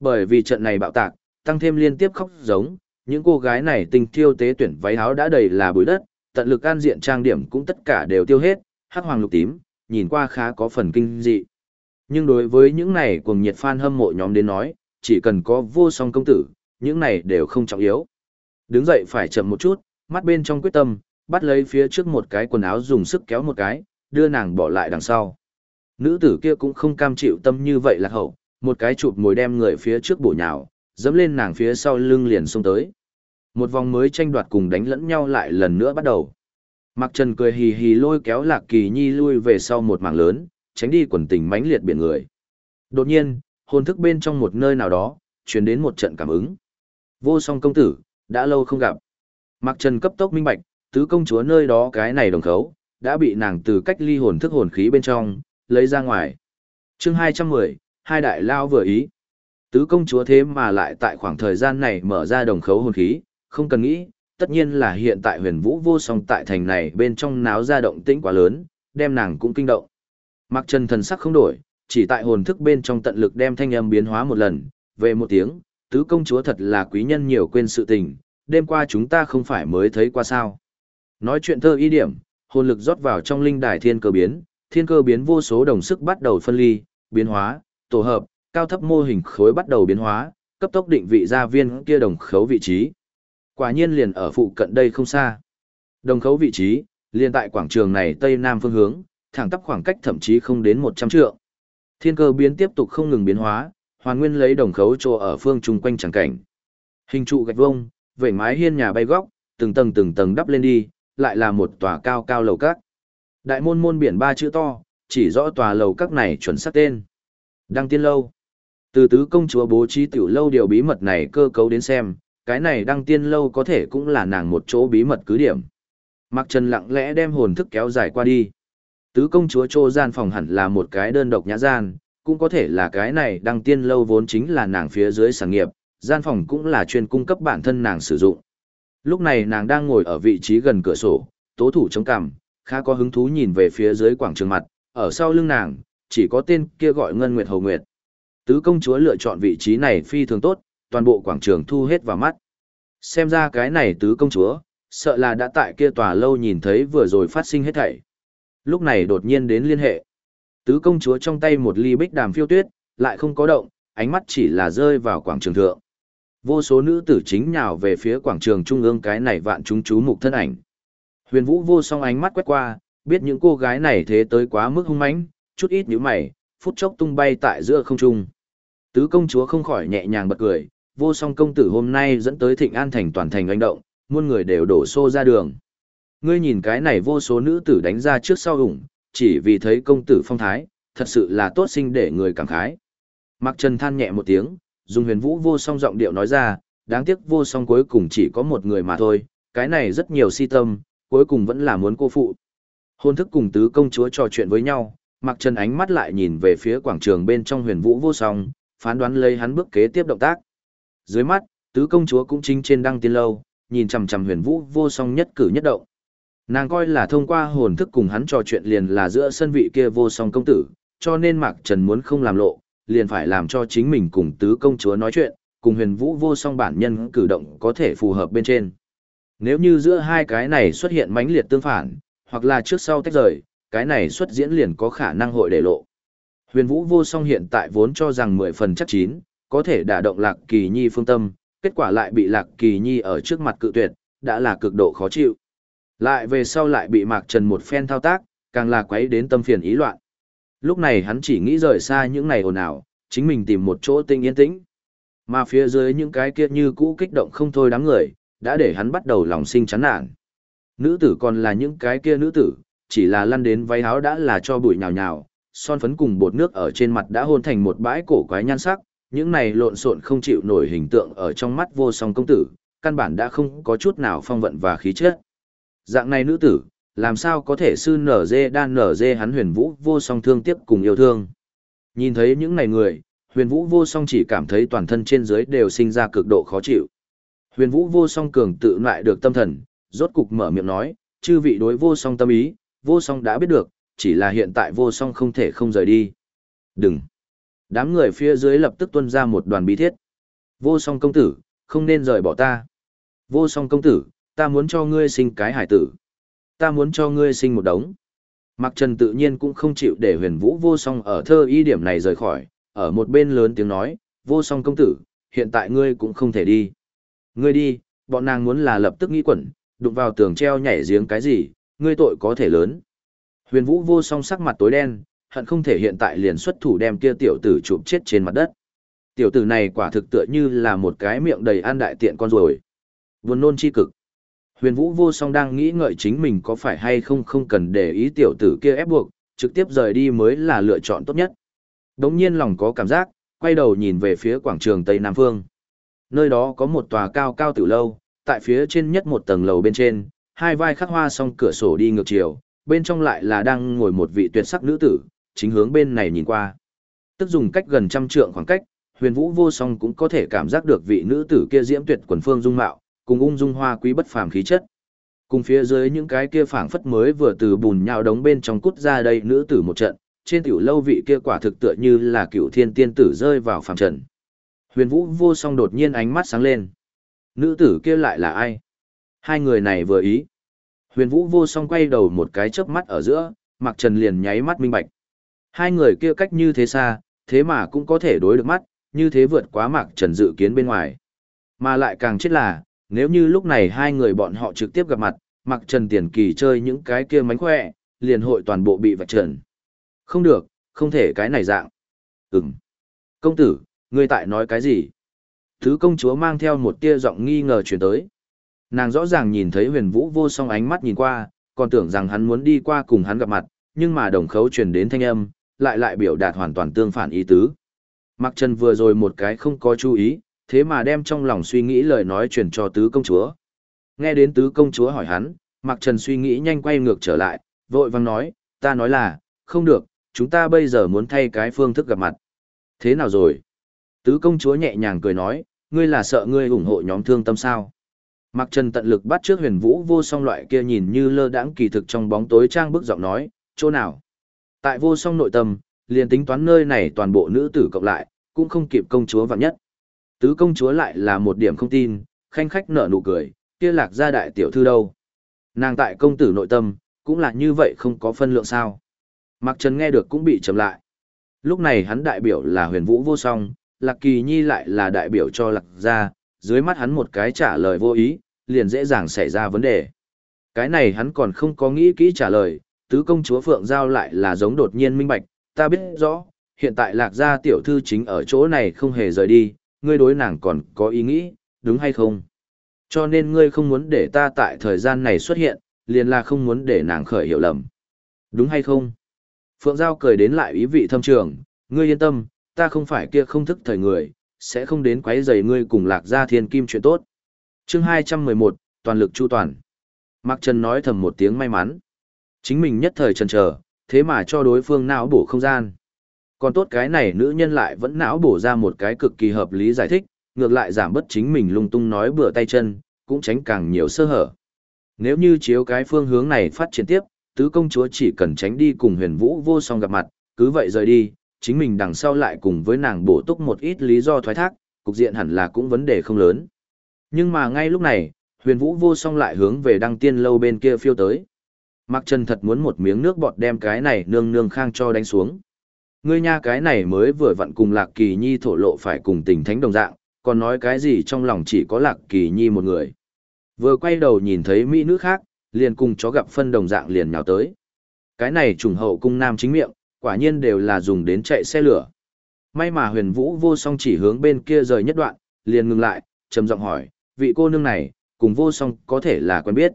S1: Bởi vì trận này bạo tạc, tăng thêm liên tiếp khóc giống, những cô gái này tình thiêu tế tuyển váy áo đã đầy là bụi đất, tận lực an diện trang điểm cũng tất cả đều tiêu hết, hắc hoàng lục tím, nhìn qua khá có phần kinh dị. Nhưng đối với những này cùng nhiệt fan hâm mộ nhóm đến nói, chỉ cần có vô song công tử, những này đều không trọng yếu. Đứng dậy phải chậm một chút, mắt bên trong quyết tâm, bắt lấy phía trước một cái quần áo dùng sức kéo một cái, đưa nàng bỏ lại đằng sau. Nữ tử kia cũng không cam chịu tâm như vậy là hậu, một cái chụp ngồi đem người phía trước bổ nhào, dẫm lên nàng phía sau lưng liền xông tới. Một vòng mới tranh đoạt cùng đánh lẫn nhau lại lần nữa bắt đầu. Mặc Trần cười hì hì lôi kéo Lạc Kỳ Nhi lui về sau một mảng lớn, tránh đi quần tình mãnh liệt biển người. Đột nhiên, hồn thức bên trong một nơi nào đó, truyền đến một trận cảm ứng. Vô song công tử, đã lâu không gặp. Mặc Trần cấp tốc minh bạch, tứ công chúa nơi đó cái này đồng khấu, đã bị nàng từ cách ly hồn thức hồn khí bên trong, lấy ra ngoài. chương 210, hai đại lao vừa ý. Tứ công chúa thế mà lại tại khoảng thời gian này mở ra đồng khấu hồn khí, không cần nghĩ, tất nhiên là hiện tại huyền vũ vô song tại thành này bên trong náo ra động tĩnh quá lớn, đem nàng cũng kinh động. Mặc trần thần sắc không đổi, chỉ tại hồn thức bên trong tận lực đem thanh âm biến hóa một lần, về một tiếng, tứ công chúa thật là quý nhân nhiều quên sự tình, đêm qua chúng ta không phải mới thấy qua sao. Nói chuyện thơ ý điểm, hồn lực rót vào trong linh đài thiên cơ biến, thiên cơ biến vô số đồng sức bắt đầu phân ly, biến hóa, tổ hợp, cao thấp mô hình khối bắt đầu biến hóa, cấp tốc định vị ra viên kia đồng khấu vị trí. Quả nhiên liền ở phụ cận đây không xa. Đồng khấu vị trí, liền tại quảng trường này tây nam phương hướng, thẳng tắp khoảng cách thậm chí không đến 100 trượng. Thiên cơ biến tiếp tục không ngừng biến hóa, hoàn nguyên lấy đồng khấu chỗ ở phương chung quanh chẳng cảnh. Hình trụ gạch vông, vẩy mái hiên nhà bay góc, từng tầng từng tầng đắp lên đi, lại là một tòa cao cao lầu các. Đại môn môn biển ba chữ to, chỉ rõ tòa lầu các này chuẩn xác tên. Đăng tiên lâu. Từ tứ công chúa bố trí tiểu lâu điều bí mật này cơ cấu đến xem, cái này đăng tiên lâu có thể cũng là nàng một chỗ bí mật cứ điểm. Mặc Trần lặng lẽ đem hồn thức kéo dài qua đi. Tứ công chúa trô gian phòng hẳn là một cái đơn độc nhã gian, cũng có thể là cái này đăng tiên lâu vốn chính là nàng phía dưới sản nghiệp, gian phòng cũng là chuyên cung cấp bản thân nàng sử dụng. Lúc này nàng đang ngồi ở vị trí gần cửa sổ, tố thủ chống cằm, khá có hứng thú nhìn về phía dưới quảng trường mặt, ở sau lưng nàng, chỉ có tên kia gọi Ngân Nguyệt Hầu Nguyệt. Tứ công chúa lựa chọn vị trí này phi thường tốt, toàn bộ quảng trường thu hết vào mắt. Xem ra cái này tứ công chúa, sợ là đã tại kia tòa lâu nhìn thấy vừa rồi phát sinh hết thảy. Lúc này đột nhiên đến liên hệ. Tứ công chúa trong tay một ly bích đàm phiêu tuyết, lại không có động, ánh mắt chỉ là rơi vào quảng trường thượng. Vô số nữ tử chính nhào về phía quảng trường trung ương cái này vạn chúng chú mục thân ảnh. Huyền Vũ vô song ánh mắt quét qua, biết những cô gái này thế tới quá mức hung mãnh, chút ít nhíu mày, phút chốc tung bay tại giữa không trung. Tứ công chúa không khỏi nhẹ nhàng bật cười, vô song công tử hôm nay dẫn tới thịnh an thành toàn thành anh động, muôn người đều đổ xô ra đường. Ngươi nhìn cái này vô số nữ tử đánh ra trước sau ủng, chỉ vì thấy công tử phong thái, thật sự là tốt sinh để người cảm khái. Mặc Trần than nhẹ một tiếng, dùng huyền vũ vô song giọng điệu nói ra, đáng tiếc vô song cuối cùng chỉ có một người mà thôi, cái này rất nhiều si tâm, cuối cùng vẫn là muốn cô phụ. Hôn thức cùng tứ công chúa trò chuyện với nhau, Mặc Trần ánh mắt lại nhìn về phía quảng trường bên trong huyền vũ vô song, phán đoán lấy hắn bước kế tiếp động tác. Dưới mắt, tứ công chúa cũng chính trên đăng tiên lâu, nhìn chằm chằm huyền vũ vô song nhất cử nhất động. Nàng coi là thông qua hồn thức cùng hắn trò chuyện liền là giữa sân vị kia vô song công tử, cho nên Mạc Trần muốn không làm lộ, liền phải làm cho chính mình cùng tứ công chúa nói chuyện, cùng huyền vũ vô song bản nhân cử động có thể phù hợp bên trên. Nếu như giữa hai cái này xuất hiện mãnh liệt tương phản, hoặc là trước sau tách rời, cái này xuất diễn liền có khả năng hội để lộ. Huyền vũ vô song hiện tại vốn cho rằng mười phần chắc chín, có thể đả động lạc kỳ nhi phương tâm, kết quả lại bị lạc kỳ nhi ở trước mặt cự tuyệt, đã là cực độ khó chịu. Lại về sau lại bị mạc trần một phen thao tác, càng là quấy đến tâm phiền ý loạn. Lúc này hắn chỉ nghĩ rời xa những này ồn ào, chính mình tìm một chỗ tinh yên tĩnh. Mà phía dưới những cái kia như cũ kích động không thôi đám người, đã để hắn bắt đầu lòng sinh chán nản. Nữ tử còn là những cái kia nữ tử, chỉ là lăn đến váy áo đã là cho bụi nhào nhào, son phấn cùng bột nước ở trên mặt đã hôn thành một bãi cổ quái nhan sắc, những này lộn xộn không chịu nổi hình tượng ở trong mắt vô song công tử, căn bản đã không có chút nào phong vận và khí chất. Dạng này nữ tử, làm sao có thể sư nở dê đan nở dê hắn huyền vũ vô song thương tiếc cùng yêu thương. Nhìn thấy những này người, huyền vũ vô song chỉ cảm thấy toàn thân trên dưới đều sinh ra cực độ khó chịu. Huyền vũ vô song cường tự lại được tâm thần, rốt cục mở miệng nói, chư vị đối vô song tâm ý, vô song đã biết được, chỉ là hiện tại vô song không thể không rời đi. Đừng! Đám người phía dưới lập tức tuân ra một đoàn bí thiết. Vô song công tử, không nên rời bỏ ta. Vô song công tử, ta muốn cho ngươi sinh cái hải tử. Ta muốn cho ngươi sinh một đống. Mặc Trần tự nhiên cũng không chịu để huyền vũ vô song ở thơ y điểm này rời khỏi, ở một bên lớn tiếng nói, vô song công tử, hiện tại ngươi cũng không thể đi. Ngươi đi, bọn nàng muốn là lập tức nghĩ quẩn, đụng vào tường treo nhảy giếng cái gì, ngươi tội có thể lớn. Huyền vũ vô song sắc mặt tối đen, hận không thể hiện tại liền xuất thủ đem kia tiểu tử chụp chết trên mặt đất. Tiểu tử này quả thực tựa như là một cái miệng đầy ăn đại tiện con rồi. Buồn nôn chi cực. Huyền Vũ vô song đang nghĩ ngợi chính mình có phải hay không không cần để ý tiểu tử kia ép buộc, trực tiếp rời đi mới là lựa chọn tốt nhất. Đống nhiên lòng có cảm giác, quay đầu nhìn về phía quảng trường Tây Nam Phương. Nơi đó có một tòa cao cao tiểu lâu, tại phía trên nhất một tầng lầu bên trên, hai vai khắc hoa song cửa sổ đi ngược chiều, bên trong lại là đang ngồi một vị tuyệt sắc nữ tử, chính hướng bên này nhìn qua. Tức dùng cách gần trăm trượng khoảng cách, huyền vũ vô song cũng có thể cảm giác được vị nữ tử kia diễm tuyệt quần phương dung mạo, cùng ung dung hoa quý bất phàm khí chất. Cùng phía dưới những cái kia phảng phất mới vừa từ bùn nhào đống bên trong cút ra đây nữ tử một trận, trên tiểu lâu vị kia quả thực tựa như là cựu thiên tiên tử rơi vào phàm trần. Huyền Vũ vô song đột nhiên ánh mắt sáng lên. Nữ tử kia lại là ai? Hai người này vừa ý. Huyền Vũ vô song quay đầu một cái chớp mắt ở giữa, Mạc Trần liền nháy mắt minh bạch. Hai người kia cách như thế xa, thế mà cũng có thể đối được mắt, như thế vượt quá Mạc Trần dự kiến bên ngoài. Mà lại càng chết là, nếu như lúc này hai người bọn họ trực tiếp gặp mặt, Mặc Trần tiền kỳ chơi những cái kia mánh khỏe, liền hội toàn bộ bị vạch trần. Không được, không thể cái này dạng. Ừm. Công tử, ngươi tại nói cái gì? Thứ công chúa mang theo một tia giọng nghi ngờ chuyển tới. Nàng rõ ràng nhìn thấy huyền vũ vô song ánh mắt nhìn qua, còn tưởng rằng hắn muốn đi qua cùng hắn gặp mặt, nhưng mà đồng khấu truyền đến thanh âm, lại lại biểu đạt hoàn toàn tương phản ý tứ. Mặc Trần vừa rồi một cái không có chú ý, thế mà đem trong lòng suy nghĩ lời nói truyền cho tứ công chúa. Nghe đến tứ công chúa hỏi hắn, Mặc Trần suy nghĩ nhanh quay ngược trở lại, vội vang nói, ta nói là, không được, chúng ta bây giờ muốn thay cái phương thức gặp mặt. Thế nào rồi? Tứ công chúa nhẹ nhàng cười nói, ngươi là sợ ngươi ủng hộ nhóm thương tâm sao? Mặc Trần tận lực bắt trước huyền vũ vô song loại kia nhìn như lơ đãng kỳ thực trong bóng tối trang bức giọng nói, chỗ nào? Tại vô song nội tâm, liền tính toán nơi này toàn bộ nữ tử cộng lại, cũng không kịp công chúa vạn nhất. Tứ công chúa lại là một điểm không tin, khanh khách nở nụ cười, kia lạc gia đại tiểu thư đâu. Nàng tại công tử nội tâm, cũng là như vậy không có phân lượng sao. Mặc Trần nghe được cũng bị chậm lại. Lúc này hắn đại biểu là huyền vũ vô song, Lạc Kỳ Nhi lại là đại biểu cho Lạc gia, dưới mắt hắn một cái trả lời vô ý, liền dễ dàng xảy ra vấn đề. Cái này hắn còn không có nghĩ kỹ trả lời, tứ công chúa Phượng Giao lại là giống đột nhiên minh bạch, ta biết rõ, hiện tại Lạc gia tiểu thư chính ở chỗ này không hề rời đi, ngươi đối nàng còn có ý nghĩ, đúng hay không? Cho nên ngươi không muốn để ta tại thời gian này xuất hiện, liền là không muốn để nàng khởi hiểu lầm. Đúng hay không? Phượng Giao cười đến lại ý vị thâm trường, ngươi yên tâm, ta không phải kia không thức thời người, sẽ không đến quấy rầy ngươi cùng lạc gia thiên kim chuyện tốt. chương 211, toàn lực chu toàn. Mạc Trần nói thầm một tiếng may mắn. Chính mình nhất thời trần chờ thế mà cho đối phương não bổ không gian. Còn tốt cái này nữ nhân lại vẫn não bổ ra một cái cực kỳ hợp lý giải thích, ngược lại giảm bất chính mình lung tung nói bừa tay chân, cũng tránh càng nhiều sơ hở. Nếu như chiếu cái phương hướng này phát triển tiếp, tứ công chúa chỉ cần tránh đi cùng huyền vũ vô song gặp mặt, cứ vậy rời đi, chính mình đằng sau lại cùng với nàng bổ túc một ít lý do thoái thác, cục diện hẳn là cũng vấn đề không lớn. Nhưng mà ngay lúc này, huyền vũ vô song lại hướng về đăng tiên lâu bên kia phiêu tới. Mặc Trần thật muốn một miếng nước bọt đem cái này nương nương khang cho đánh xuống. Ngươi nha cái này mới vừa vặn cùng Lạc Kỳ Nhi thổ lộ phải cùng tình thánh đồng dạng, còn nói cái gì trong lòng chỉ có Lạc Kỳ Nhi một người. Vừa quay đầu nhìn thấy mỹ nữ khác, liền cùng chó gặp phân đồng dạng liền nhào tới. Cái này trùng hậu cung nam chính miệng, quả nhiên đều là dùng đến chạy xe lửa. May mà huyền vũ vô song chỉ hướng bên kia rời nhất đoạn, liền ngừng lại, trầm giọng hỏi, vị cô nương này, cùng vô song có thể là quen biết.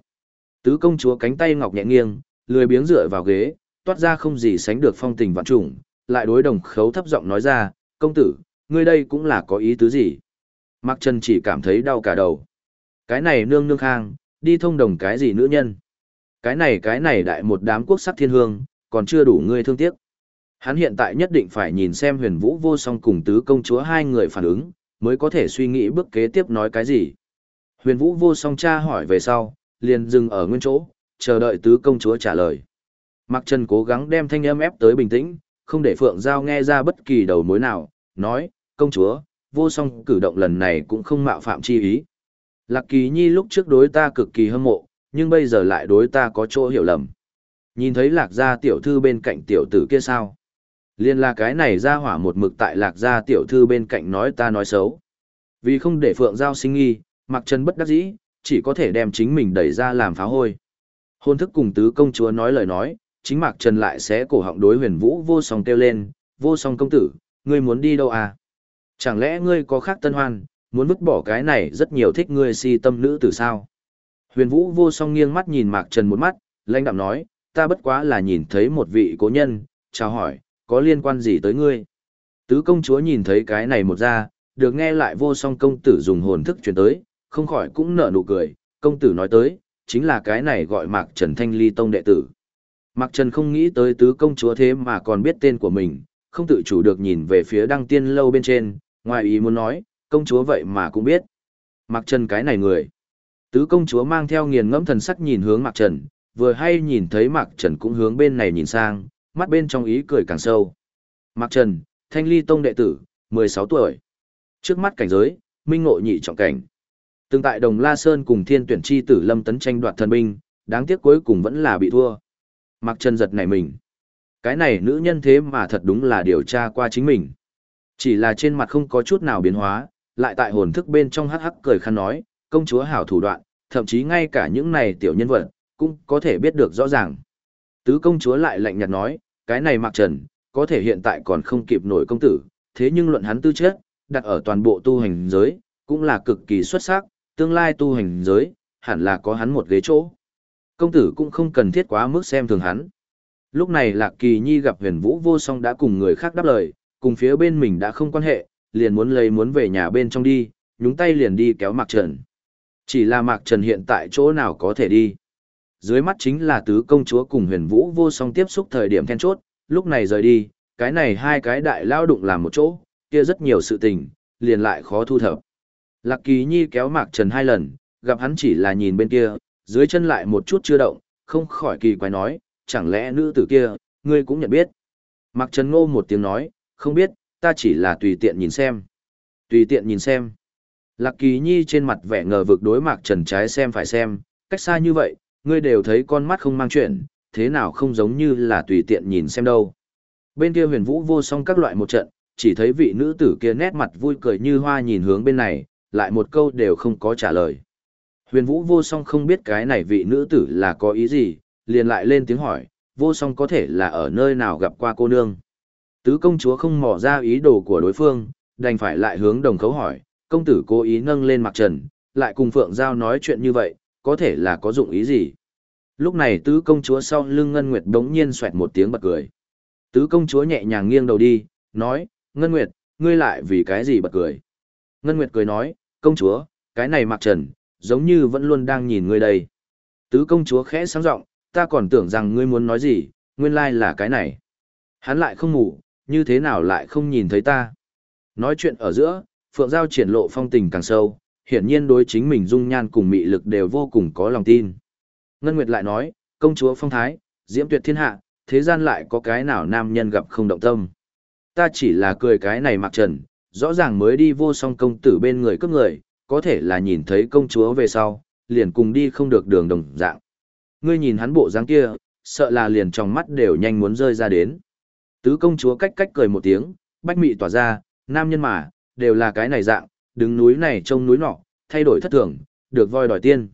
S1: Tứ công chúa cánh tay ngọc nhẹ nghiêng, lười biếng dựa vào ghế, toát ra không gì sánh được phong tình vạn trùng, lại đối đồng khấu thấp giọng nói ra, công tử, ngươi đây cũng là có ý tứ gì. Mạc Trần chỉ cảm thấy đau cả đầu. Cái này nương nương khang, đi thông đồng cái gì nữ nhân. Cái này cái này đại một đám quốc sắc thiên hương, còn chưa đủ ngươi thương tiếc. Hắn hiện tại nhất định phải nhìn xem huyền vũ vô song cùng tứ công chúa hai người phản ứng, mới có thể suy nghĩ bước kế tiếp nói cái gì. Huyền vũ vô song cha hỏi về sau, liền dừng ở nguyên chỗ, chờ đợi tứ công chúa trả lời. Mạc Trần cố gắng đem thanh âm ép tới bình tĩnh, không để Phượng Giao nghe ra bất kỳ đầu mối nào, nói, công chúa, vô song cử động lần này cũng không mạo phạm chi ý. Lạc Kỳ Nhi lúc trước đối ta cực kỳ hâm mộ, nhưng bây giờ lại đối ta có chỗ hiểu lầm. Nhìn thấy lạc gia tiểu thư bên cạnh tiểu tử kia sao? Liên là cái này ra hỏa một mực tại lạc gia tiểu thư bên cạnh nói ta nói xấu. Vì không để Phượng Giao sinh nghi, mặc Trần bất đắc dĩ, chỉ có thể đem chính mình đẩy ra làm pháo hôi. Hôn thức cùng tứ công chúa nói lời nói, chính Mạc Trần lại sẽ cổ họng đối huyền vũ vô song kêu lên, vô song công tử, ngươi muốn đi đâu à? Chẳng lẽ ngươi có khác tân hoan, muốn vứt bỏ cái này rất nhiều thích ngươi si tâm nữ tử sao? Huyền vũ vô song nghiêng mắt nhìn Mạc Trần một mắt, lãnh đạm nói, ta bất quá là nhìn thấy một vị cố nhân, chào hỏi, có liên quan gì tới ngươi? Tứ công chúa nhìn thấy cái này một ra, được nghe lại vô song công tử dùng hồn thức truyền tới, không khỏi cũng nở nụ cười, công tử nói tới, chính là cái này gọi Mạc Trần Thanh Ly Tông đệ tử. Mạc Trần không nghĩ tới tứ công chúa thế mà còn biết tên của mình, không tự chủ được nhìn về phía đăng tiên lâu bên trên, ngoài ý muốn nói, công chúa vậy mà cũng biết. Mạc Trần cái này người. Tứ công chúa mang theo nghiền ngẫm thần sắc nhìn hướng Mạc Trần, vừa hay nhìn thấy Mạc Trần cũng hướng bên này nhìn sang, mắt bên trong ý cười càng sâu. Mạc Trần, Thanh Ly Tông đệ tử, 16 tuổi. Trước mắt cảnh giới, minh ngộ nhị trọng cảnh. Từng tại Đồng La Sơn cùng Thiên Tuyển chi tử Lâm Tấn tranh đoạt thần binh, đáng tiếc cuối cùng vẫn là bị thua mặc Trần giật nảy mình. Cái này nữ nhân thế mà thật đúng là điều tra qua chính mình. Chỉ là trên mặt không có chút nào biến hóa, lại tại hồn thức bên trong hắc hắc cười khăn nói, công chúa hảo thủ đoạn, thậm chí ngay cả những này tiểu nhân vật, cũng có thể biết được rõ ràng. Tứ công chúa lại lạnh nhạt nói, cái này mặc Trần, có thể hiện tại còn không kịp nổi công tử, thế nhưng luận hắn tư chất, đặt ở toàn bộ tu hành giới, cũng là cực kỳ xuất sắc, tương lai tu hành giới, hẳn là có hắn một ghế chỗ. Công tử cũng không cần thiết quá mức xem thường hắn. Lúc này Lạc Kỳ Nhi gặp huyền vũ vô song đã cùng người khác đáp lời, cùng phía bên mình đã không quan hệ, liền muốn lấy muốn về nhà bên trong đi, nhúng tay liền đi kéo Mạc Trần. Chỉ là Mạc Trần hiện tại chỗ nào có thể đi. Dưới mắt chính là tứ công chúa cùng huyền vũ vô song tiếp xúc thời điểm then chốt, lúc này rời đi, cái này hai cái đại lao đụng làm một chỗ, kia rất nhiều sự tình, liền lại khó thu thập. Lạc Kỳ Nhi kéo Mạc Trần hai lần, gặp hắn chỉ là nhìn bên kia, dưới chân lại một chút chưa động, không khỏi kỳ quái nói, chẳng lẽ nữ tử kia, ngươi cũng nhận biết. Mạc Trần ngô một tiếng nói, không biết, ta chỉ là tùy tiện nhìn xem. Tùy tiện nhìn xem. Lạc Kỳ Nhi trên mặt vẻ ngờ vực đối Mạc Trần trái xem phải xem, cách xa như vậy, ngươi đều thấy con mắt không mang chuyện, thế nào không giống như là tùy tiện nhìn xem đâu. Bên kia huyền vũ vô song các loại một trận, chỉ thấy vị nữ tử kia nét mặt vui cười như hoa nhìn hướng bên này, lại một câu đều không có trả lời. Huyền vũ vô song không biết cái này vị nữ tử là có ý gì, liền lại lên tiếng hỏi, vô song có thể là ở nơi nào gặp qua cô nương. Tứ công chúa không mò ra ý đồ của đối phương, đành phải lại hướng đồng khấu hỏi, công tử cố ý nâng lên mặt trần, lại cùng Phượng Giao nói chuyện như vậy, có thể là có dụng ý gì. Lúc này tứ công chúa sau lưng Ngân Nguyệt đống nhiên xoẹt một tiếng bật cười. Tứ công chúa nhẹ nhàng nghiêng đầu đi, nói, Ngân Nguyệt, ngươi lại vì cái gì bật cười. Ngân Nguyệt cười nói, công chúa, cái này mặc trần, giống như vẫn luôn đang nhìn ngươi đây. Tứ công chúa khẽ sáng giọng, ta còn tưởng rằng ngươi muốn nói gì, nguyên lai là cái này. Hắn lại không ngủ, như thế nào lại không nhìn thấy ta. Nói chuyện ở giữa, Phượng Giao triển lộ phong tình càng sâu, hiển nhiên đối chính mình dung nhan cùng mị lực đều vô cùng có lòng tin. Ngân Nguyệt lại nói, công chúa phong thái, diễm tuyệt thiên hạ, thế gian lại có cái nào nam nhân gặp không động tâm. Ta chỉ là cười cái này mặc trần, rõ ràng mới đi vô song công tử bên người cấp người, có thể là nhìn thấy công chúa về sau, liền cùng đi không được đường đồng dạng. Ngươi nhìn hắn bộ dáng kia, sợ là liền trong mắt đều nhanh muốn rơi ra đến. Tứ công chúa cách cách cười một tiếng, bách mị tỏa ra, nam nhân mà, đều là cái này dạng, đứng núi này trông núi nọ, thay đổi thất thường, được voi đòi tiên.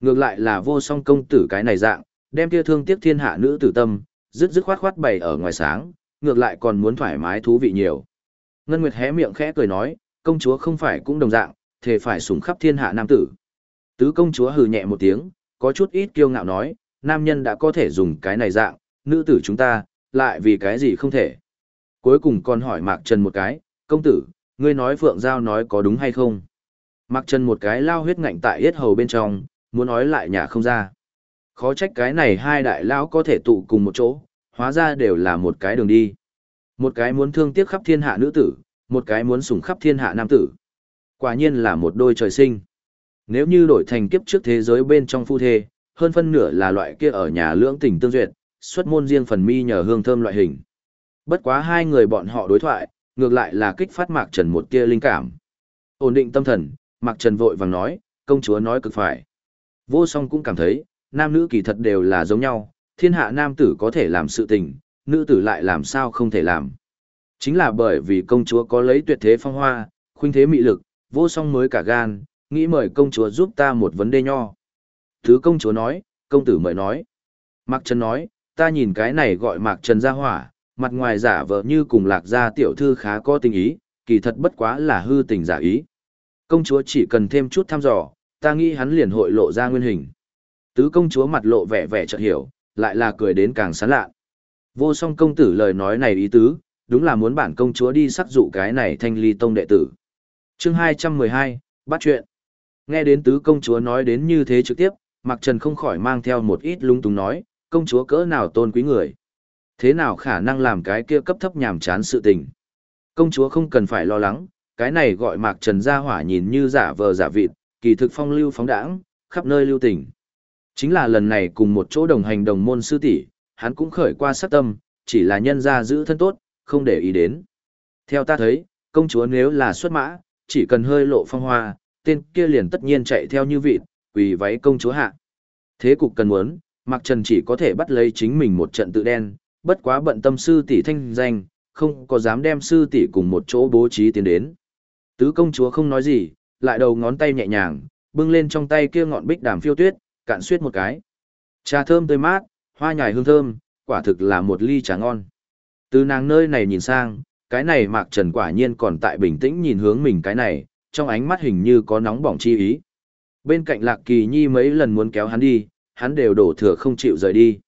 S1: Ngược lại là vô song công tử cái này dạng, đem kia thương tiếc thiên hạ nữ tử tâm, dứt dứt khoát khoát bày ở ngoài sáng, ngược lại còn muốn thoải mái thú vị nhiều. Ngân Nguyệt hé miệng khẽ cười nói, công chúa không phải cũng đồng dạng, thể phải sủng khắp thiên hạ nam tử. Tứ công chúa hừ nhẹ một tiếng, có chút ít kiêu ngạo nói, nam nhân đã có thể dùng cái này dạng, nữ tử chúng ta, lại vì cái gì không thể. Cuối cùng còn hỏi Mạc Trần một cái, công tử, ngươi nói Phượng Giao nói có đúng hay không? Mạc Trần một cái lao huyết ngạnh tại yết hầu bên trong, muốn nói lại nhà không ra. Khó trách cái này hai đại lão có thể tụ cùng một chỗ, hóa ra đều là một cái đường đi. Một cái muốn thương tiếc khắp thiên hạ nữ tử, một cái muốn sủng khắp thiên hạ nam tử. Quả nhiên là một đôi trời sinh. Nếu như đổi thành kiếp trước thế giới bên trong phu thê, hơn phân nửa là loại kia ở nhà lưỡng tình tương duyệt, xuất môn riêng phần mi nhờ hương thơm loại hình. Bất quá hai người bọn họ đối thoại, ngược lại là kích phát Mạc Trần một tia linh cảm. Ổn định tâm thần, Mạc Trần vội vàng nói, công chúa nói cực phải. Vô song cũng cảm thấy, nam nữ kỳ thật đều là giống nhau, thiên hạ nam tử có thể làm sự tình, nữ tử lại làm sao không thể làm. Chính là bởi vì công chúa có lấy tuyệt thế phong hoa, khuynh thế mị lực, vô song mới cả gan, nghĩ mời công chúa giúp ta một vấn đề nho. Thứ công chúa nói, công tử mời nói. Mạc Trần nói, ta nhìn cái này gọi Mạc Trần ra hỏa, mặt ngoài giả vờ như cùng lạc gia tiểu thư khá có tình ý, kỳ thật bất quá là hư tình giả ý. Công chúa chỉ cần thêm chút thăm dò, ta nghĩ hắn liền hội lộ ra nguyên hình. Tứ công chúa mặt lộ vẻ vẻ chợt hiểu, lại là cười đến càng sán lạ. Vô song công tử lời nói này ý tứ, đúng là muốn bản công chúa đi sắc dụ cái này thanh ly tông đệ tử chương 212, bắt chuyện. Nghe đến tứ công chúa nói đến như thế trực tiếp, Mạc Trần không khỏi mang theo một ít lung tung nói, công chúa cỡ nào tôn quý người. Thế nào khả năng làm cái kia cấp thấp nhàm chán sự tình. Công chúa không cần phải lo lắng, cái này gọi Mạc Trần ra hỏa nhìn như giả vờ giả vịt, kỳ thực phong lưu phóng đãng, khắp nơi lưu tình. Chính là lần này cùng một chỗ đồng hành đồng môn sư tỷ, hắn cũng khởi qua sát tâm, chỉ là nhân ra giữ thân tốt, không để ý đến. Theo ta thấy, công chúa nếu là xuất mã, chỉ cần hơi lộ phong hoa, tên kia liền tất nhiên chạy theo như vịt, quỳ váy công chúa hạ. Thế cục cần muốn, Mạc Trần chỉ có thể bắt lấy chính mình một trận tự đen, bất quá bận tâm sư tỷ thanh danh, không có dám đem sư tỷ cùng một chỗ bố trí tiến đến. Tứ công chúa không nói gì, lại đầu ngón tay nhẹ nhàng, bưng lên trong tay kia ngọn bích đàm phiêu tuyết, cạn suýt một cái. Trà thơm tươi mát, hoa nhài hương thơm, quả thực là một ly trà ngon. Từ nàng nơi này nhìn sang, cái này Mạc Trần quả nhiên còn tại bình tĩnh nhìn hướng mình cái này, trong ánh mắt hình như có nóng bỏng chi ý. Bên cạnh Lạc Kỳ Nhi mấy lần muốn kéo hắn đi, hắn đều đổ thừa không chịu rời đi.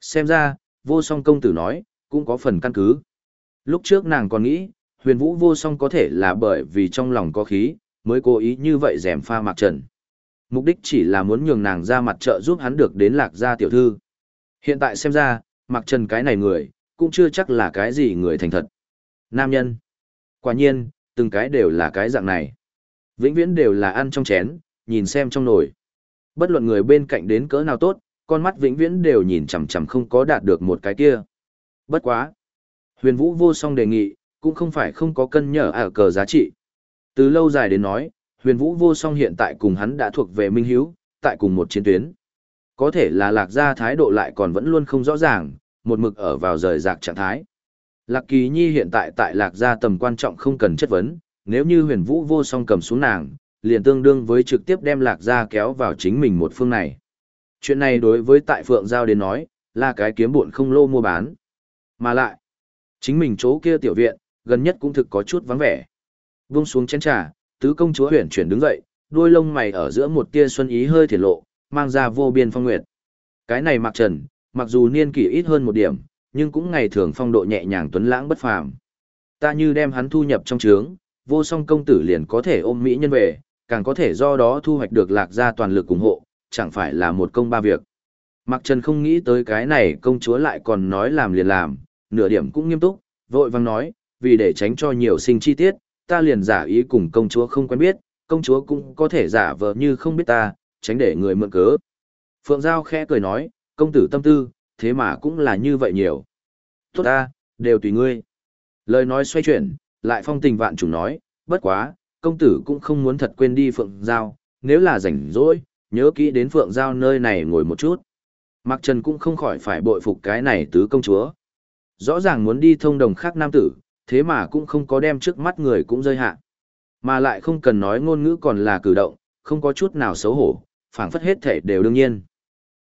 S1: Xem ra, vô song công tử nói, cũng có phần căn cứ. Lúc trước nàng còn nghĩ, huyền vũ vô song có thể là bởi vì trong lòng có khí, mới cố ý như vậy dèm pha Mạc Trần. Mục đích chỉ là muốn nhường nàng ra mặt trợ giúp hắn được đến lạc gia tiểu thư. Hiện tại xem ra, Mạc Trần cái này người, cũng chưa chắc là cái gì người thành thật. Nam nhân. Quả nhiên, từng cái đều là cái dạng này. Vĩnh viễn đều là ăn trong chén, nhìn xem trong nồi. Bất luận người bên cạnh đến cỡ nào tốt, con mắt vĩnh viễn đều nhìn chằm chằm không có đạt được một cái kia. Bất quá. Huyền Vũ vô song đề nghị, cũng không phải không có cân nhở ở cờ giá trị. Từ lâu dài đến nói, huyền vũ vô song hiện tại cùng hắn đã thuộc về minh hiếu, tại cùng một chiến tuyến. Có thể là lạc gia thái độ lại còn vẫn luôn không rõ ràng, một mực ở vào rời rạc trạng thái. Lạc kỳ nhi hiện tại tại lạc gia tầm quan trọng không cần chất vấn, nếu như huyền vũ vô song cầm xuống nàng, liền tương đương với trực tiếp đem lạc gia kéo vào chính mình một phương này. Chuyện này đối với tại phượng giao đến nói, là cái kiếm bộn không lô mua bán. Mà lại, chính mình chỗ kia tiểu viện, gần nhất cũng thực có chút vắng vẻ. Vung xuống chén trà, tứ công chúa huyền chuyển đứng dậy, đuôi lông mày ở giữa một tia xuân ý hơi thiệt lộ, mang ra vô biên phong nguyệt. Cái này mặc trần, mặc dù niên kỷ ít hơn một điểm, nhưng cũng ngày thường phong độ nhẹ nhàng tuấn lãng bất phàm. Ta như đem hắn thu nhập trong trướng, vô song công tử liền có thể ôm mỹ nhân về, càng có thể do đó thu hoạch được lạc gia toàn lực ủng hộ, chẳng phải là một công ba việc. Mặc Trần không nghĩ tới cái này công chúa lại còn nói làm liền làm, nửa điểm cũng nghiêm túc, vội vang nói, vì để tránh cho nhiều sinh chi tiết, ta liền giả ý cùng công chúa không quen biết, công chúa cũng có thể giả vờ như không biết ta, tránh để người mượn cớ. Phượng Giao khẽ cười nói, công tử tâm tư, thế mà cũng là như vậy nhiều. Tốt ta, đều tùy ngươi. Lời nói xoay chuyển, lại phong tình vạn chủ nói, bất quá, công tử cũng không muốn thật quên đi Phượng Giao, nếu là rảnh rỗi, nhớ kỹ đến Phượng Giao nơi này ngồi một chút. Mạc Trần cũng không khỏi phải bội phục cái này tứ công chúa. Rõ ràng muốn đi thông đồng khác nam tử, thế mà cũng không có đem trước mắt người cũng rơi hạ. Mà lại không cần nói ngôn ngữ còn là cử động, không có chút nào xấu hổ, phảng phất hết thể đều đương nhiên.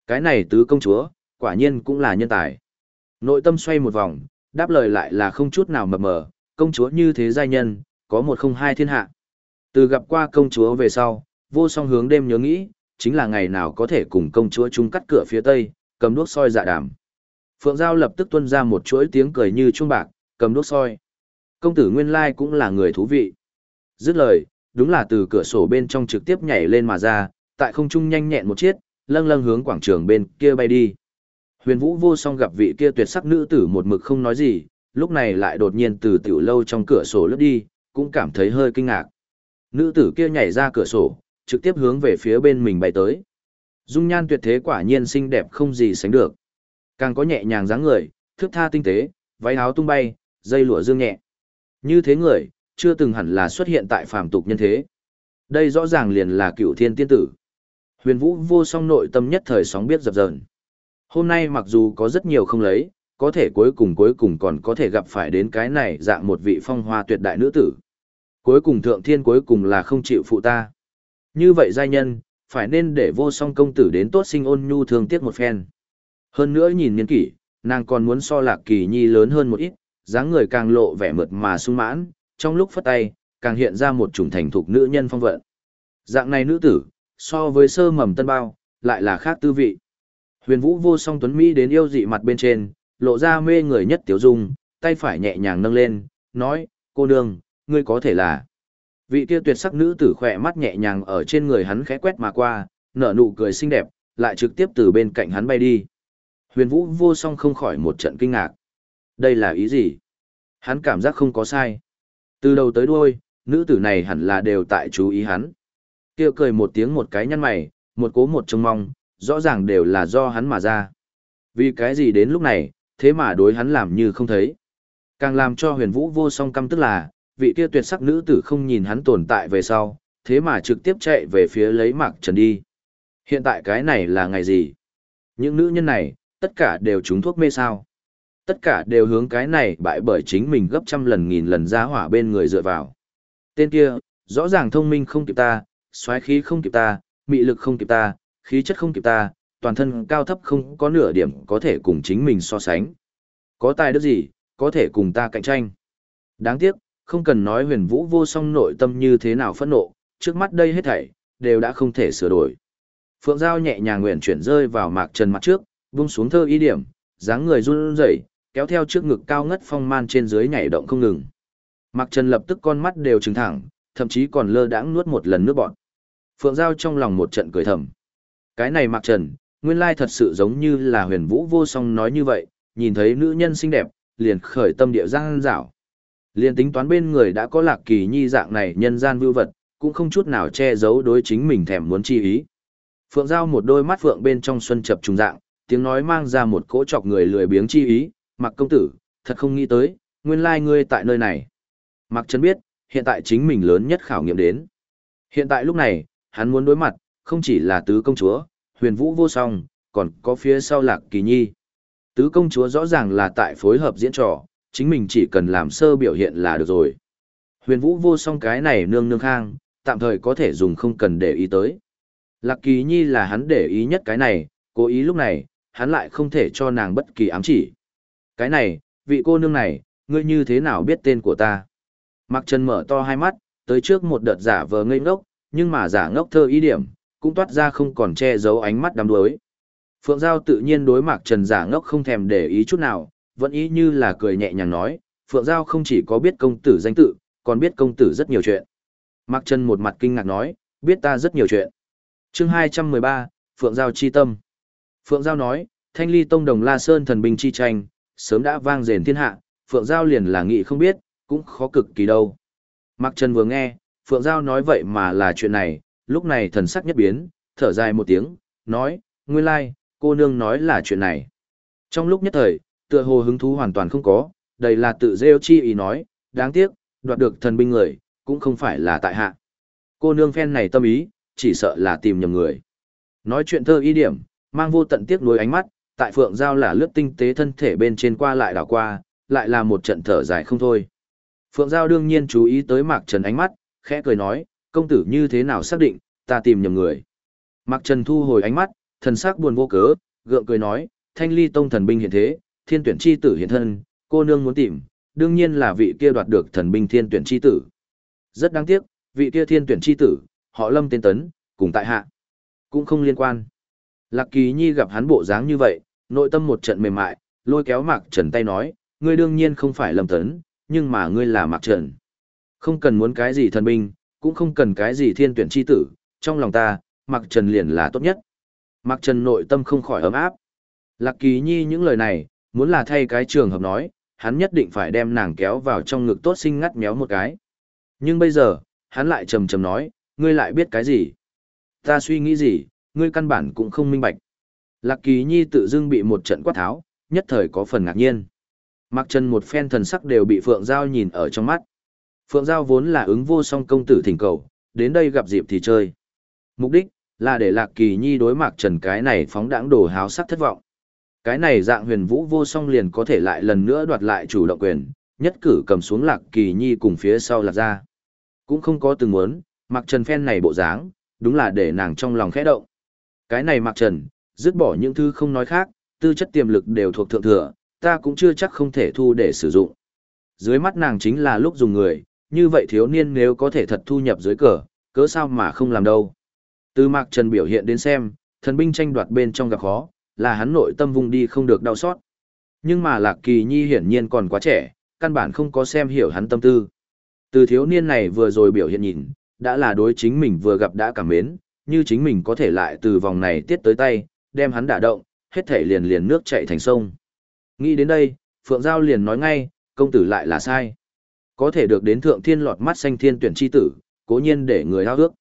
S1: Cái này tứ công chúa, quả nhiên cũng là nhân tài. Nội tâm xoay một vòng, đáp lời lại là không chút nào mập mờ, công chúa như thế giai nhân, có một không hai thiên hạ. Từ gặp qua công chúa về sau, vô song hướng đêm nhớ nghĩ, chính là ngày nào có thể cùng công chúa chung cắt cửa phía tây, cầm đuốc soi dạ đàm. Phượng Giao lập tức tuân ra một chuỗi tiếng cười như chuông bạc, cầm đuốc soi. Công tử nguyên lai cũng là người thú vị. Dứt lời, đúng là từ cửa sổ bên trong trực tiếp nhảy lên mà ra, tại không trung nhanh nhẹn một chiếc, lâng lâng hướng quảng trường bên kia bay đi. Huyền Vũ vô song gặp vị kia tuyệt sắc nữ tử một mực không nói gì, lúc này lại đột nhiên từ tiểu lâu trong cửa sổ lướt đi, cũng cảm thấy hơi kinh ngạc. Nữ tử kia nhảy ra cửa sổ, trực tiếp hướng về phía bên mình bay tới. Dung nhan tuyệt thế quả nhiên xinh đẹp không gì sánh được. Càng có nhẹ nhàng dáng người, thước tha tinh tế, váy áo tung bay, dây lụa dương nhẹ. Như thế người, chưa từng hẳn là xuất hiện tại phàm tục nhân thế. Đây rõ ràng liền là cựu thiên tiên tử. Huyền vũ vô song nội tâm nhất thời sóng biết dập dờn. Hôm nay mặc dù có rất nhiều không lấy, có thể cuối cùng cuối cùng còn có thể gặp phải đến cái này dạng một vị phong hoa tuyệt đại nữ tử. Cuối cùng thượng thiên cuối cùng là không chịu phụ ta. Như vậy giai nhân, phải nên để vô song công tử đến tốt sinh ôn nhu thương tiếc một phen. Hơn nữa nhìn niên kỷ, nàng còn muốn so lạc kỳ nhi lớn hơn một ít, dáng người càng lộ vẻ mượt mà sung mãn, trong lúc phất tay, càng hiện ra một chủng thành thục nữ nhân phong vận. Dạng này nữ tử, so với sơ mầm tân bao, lại là khác tư vị. Huyền Vũ vô song tuấn Mỹ đến yêu dị mặt bên trên, lộ ra mê người nhất tiểu dung, tay phải nhẹ nhàng nâng lên, nói, cô nương, ngươi có thể là. Vị kia tuyệt sắc nữ tử khỏe mắt nhẹ nhàng ở trên người hắn khẽ quét mà qua, nở nụ cười xinh đẹp, lại trực tiếp từ bên cạnh hắn bay đi. Huyền Vũ vô song không khỏi một trận kinh ngạc. Đây là ý gì? Hắn cảm giác không có sai. Từ đầu tới đuôi, nữ tử này hẳn là đều tại chú ý hắn. Kia cười một tiếng một cái nhăn mày, một cố một trông mong, rõ ràng đều là do hắn mà ra. Vì cái gì đến lúc này, thế mà đối hắn làm như không thấy. Càng làm cho huyền vũ vô song căm tức là, vị kia tuyệt sắc nữ tử không nhìn hắn tồn tại về sau, thế mà trực tiếp chạy về phía lấy mạc trần đi. Hiện tại cái này là ngày gì? Những nữ nhân này, tất cả đều trúng thuốc mê sao. Tất cả đều hướng cái này bại bởi chính mình gấp trăm lần nghìn lần ra hỏa bên người dựa vào. Tên kia, rõ ràng thông minh không kịp ta, xoáy khí không kịp ta, mị lực không kịp ta, khí chất không kịp ta, toàn thân cao thấp không có nửa điểm có thể cùng chính mình so sánh. Có tài đức gì, có thể cùng ta cạnh tranh. Đáng tiếc, không cần nói huyền vũ vô song nội tâm như thế nào phẫn nộ, trước mắt đây hết thảy, đều đã không thể sửa đổi. Phượng Giao nhẹ nhàng nguyện chuyển rơi vào mạc trần mặt trước, vung xuống thơ ý điểm, dáng người run rẩy, kéo theo trước ngực cao ngất phong man trên dưới nhảy động không ngừng. Mạc Trần lập tức con mắt đều trừng thẳng, thậm chí còn lơ đãng nuốt một lần nước bọt. Phượng Giao trong lòng một trận cười thầm. Cái này Mạc Trần, nguyên lai thật sự giống như là huyền vũ vô song nói như vậy, nhìn thấy nữ nhân xinh đẹp, liền khởi tâm địa giang dảo. Liền tính toán bên người đã có lạc kỳ nhi dạng này nhân gian vưu vật, cũng không chút nào che giấu đối chính mình thèm muốn chi ý. Phượng Giao một đôi mắt phượng bên trong xuân chập trùng dạng, tiếng nói mang ra một cỗ chọc người lười biếng chi ý, mặc công tử, thật không nghĩ tới, nguyên lai ngươi tại nơi này. Mặc trần biết, hiện tại chính mình lớn nhất khảo nghiệm đến. Hiện tại lúc này, hắn muốn đối mặt, không chỉ là tứ công chúa, huyền vũ vô song, còn có phía sau lạc kỳ nhi. Tứ công chúa rõ ràng là tại phối hợp diễn trò, chính mình chỉ cần làm sơ biểu hiện là được rồi. Huyền vũ vô song cái này nương nương khang, tạm thời có thể dùng không cần để ý tới. Lạc kỳ nhi là hắn để ý nhất cái này, cố ý lúc này, hắn lại không thể cho nàng bất kỳ ám chỉ. Cái này, vị cô nương này, ngươi như thế nào biết tên của ta? Mặc Trần mở to hai mắt, tới trước một đợt giả vờ ngây ngốc, nhưng mà giả ngốc thơ ý điểm, cũng toát ra không còn che giấu ánh mắt đắm đuối. Phượng Giao tự nhiên đối Mạc Trần giả ngốc không thèm để ý chút nào, vẫn ý như là cười nhẹ nhàng nói, Phượng Giao không chỉ có biết công tử danh tự, còn biết công tử rất nhiều chuyện. Mạc Trần một mặt kinh ngạc nói, biết ta rất nhiều chuyện. chương 213, Phượng Giao chi tâm. Phượng Giao nói, Thanh Ly Tông Đồng La Sơn thần binh chi tranh, sớm đã vang rền thiên hạ, Phượng Giao liền là nghị không biết, cũng khó cực kỳ đâu. Mạc Trần vừa nghe, Phượng Giao nói vậy mà là chuyện này, lúc này thần sắc nhất biến, thở dài một tiếng, nói, nguyên lai, cô nương nói là chuyện này. Trong lúc nhất thời, tựa hồ hứng thú hoàn toàn không có, đây là tự rêu chi ý nói, đáng tiếc, đoạt được thần binh người, cũng không phải là tại hạ. Cô nương phen này tâm ý, chỉ sợ là tìm nhầm người. Nói chuyện thơ ý điểm, mang vô tận tiếc nuối ánh mắt, tại phượng giao là lướt tinh tế thân thể bên trên qua lại đảo qua, lại là một trận thở dài không thôi. Phượng giao đương nhiên chú ý tới Mạc Trần ánh mắt, khẽ cười nói, công tử như thế nào xác định, ta tìm nhầm người. Mạc Trần thu hồi ánh mắt, thần sắc buồn vô cớ, gượng cười nói, thanh ly tông thần binh hiện thế, thiên tuyển chi tử hiện thân, cô nương muốn tìm, đương nhiên là vị kia đoạt được thần binh thiên tuyển chi tử. Rất đáng tiếc, vị kia thiên tuyển chi tử, họ lâm tên tấn, cùng tại hạ. Cũng không liên quan. Lạc Kỳ Nhi gặp hắn bộ dáng như vậy, nội tâm một trận mềm mại, lôi kéo Mạc Trần tay nói, ngươi đương nhiên không phải Lâm Tấn, nhưng mà ngươi là Mạc Trần. Không cần muốn cái gì thần binh, cũng không cần cái gì thiên tuyển chi tử, trong lòng ta, Mạc Trần liền là tốt nhất. Mạc Trần nội tâm không khỏi ấm áp. Lạc Kỳ Nhi những lời này, muốn là thay cái trường hợp nói, hắn nhất định phải đem nàng kéo vào trong ngực tốt sinh ngắt méo một cái. Nhưng bây giờ, hắn lại trầm trầm nói, ngươi lại biết cái gì? Ta suy nghĩ gì, ngươi căn bản cũng không minh bạch. Lạc Kỳ Nhi tự dưng bị một trận quát tháo, nhất thời có phần ngạc nhiên. Mặc Trần một phen thần sắc đều bị Phượng Giao nhìn ở trong mắt. Phượng Giao vốn là ứng vô song công tử thỉnh cầu, đến đây gặp dịp thì chơi. Mục đích, là để Lạc Kỳ Nhi đối mặt Trần cái này phóng đãng đồ háo sắc thất vọng. Cái này dạng huyền vũ vô song liền có thể lại lần nữa đoạt lại chủ động quyền, nhất cử cầm xuống Lạc Kỳ Nhi cùng phía sau Lạc ra. Cũng không có từng muốn, Mạc Trần phen này bộ dáng, đúng là để nàng trong lòng khẽ động. Cái này Mạc Trần, dứt bỏ những thứ không nói khác, tư chất tiềm lực đều thuộc thượng thừa, ta cũng chưa chắc không thể thu để sử dụng. Dưới mắt nàng chính là lúc dùng người, như vậy thiếu niên nếu có thể thật thu nhập dưới cờ, cớ sao mà không làm đâu. Từ Mạc Trần biểu hiện đến xem, thần binh tranh đoạt bên trong gặp khó, là hắn nội tâm vùng đi không được đau xót. Nhưng mà Lạc Kỳ Nhi hiển nhiên còn quá trẻ, căn bản không có xem hiểu hắn tâm tư. Từ thiếu niên này vừa rồi biểu hiện nhìn, đã là đối chính mình vừa gặp đã cảm mến, như chính mình có thể lại từ vòng này tiết tới tay, đem hắn đả động, hết thể liền liền nước chạy thành sông. Nghĩ đến đây, Phượng Giao liền nói ngay, công tử lại là sai. Có thể được đến thượng thiên lọt mắt xanh thiên tuyển chi tử, cố nhiên để người hao ước.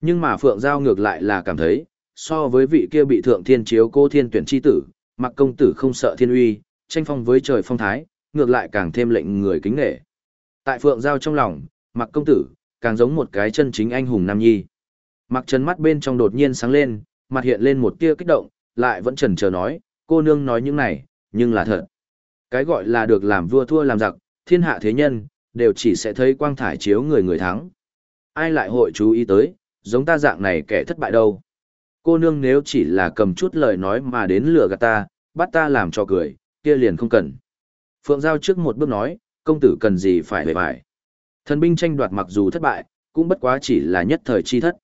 S1: Nhưng mà Phượng Giao ngược lại là cảm thấy, so với vị kia bị thượng thiên chiếu cô thiên tuyển chi tử, mặc công tử không sợ thiên uy, tranh phong với trời phong thái, ngược lại càng thêm lệnh người kính nghệ. Tại Phượng Giao trong lòng, mặc công tử, càng giống một cái chân chính anh hùng nam nhi. Mặc trần mắt bên trong đột nhiên sáng lên, mặt hiện lên một tia kích động, lại vẫn trần chờ nói, cô nương nói những này, nhưng là thật. Cái gọi là được làm vua thua làm giặc, thiên hạ thế nhân, đều chỉ sẽ thấy quang thải chiếu người người thắng. Ai lại hội chú ý tới, giống ta dạng này kẻ thất bại đâu. Cô nương nếu chỉ là cầm chút lời nói mà đến lừa gạt ta, bắt ta làm cho cười, kia liền không cần. Phượng Giao trước một bước nói, công tử cần gì phải về bài. Thần binh tranh đoạt mặc dù thất bại, cũng bất quá chỉ là nhất thời chi thất.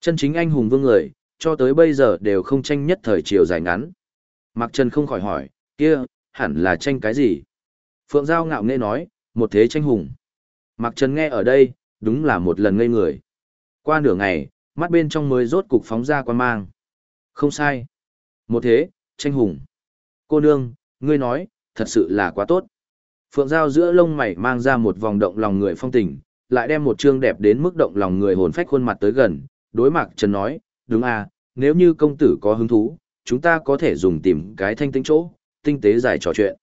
S1: Chân chính anh hùng vương người, cho tới bây giờ đều không tranh nhất thời chiều dài ngắn. Mạc Trần không khỏi hỏi, kia, hẳn là tranh cái gì? Phượng Giao ngạo nghễ nói, một thế tranh hùng. Mạc Trần nghe ở đây, đúng là một lần ngây người. Qua nửa ngày, mắt bên trong mới rốt cục phóng ra quan mang. Không sai. Một thế, tranh hùng. Cô nương, ngươi nói, thật sự là quá tốt. Phượng Giao giữa lông mày mang ra một vòng động lòng người phong tình, lại đem một trương đẹp đến mức động lòng người hồn phách khuôn mặt tới gần, đối Mạc Trần nói, đúng à, nếu như công tử có hứng thú, chúng ta có thể dùng tìm cái thanh tinh chỗ, tinh tế giải trò chuyện.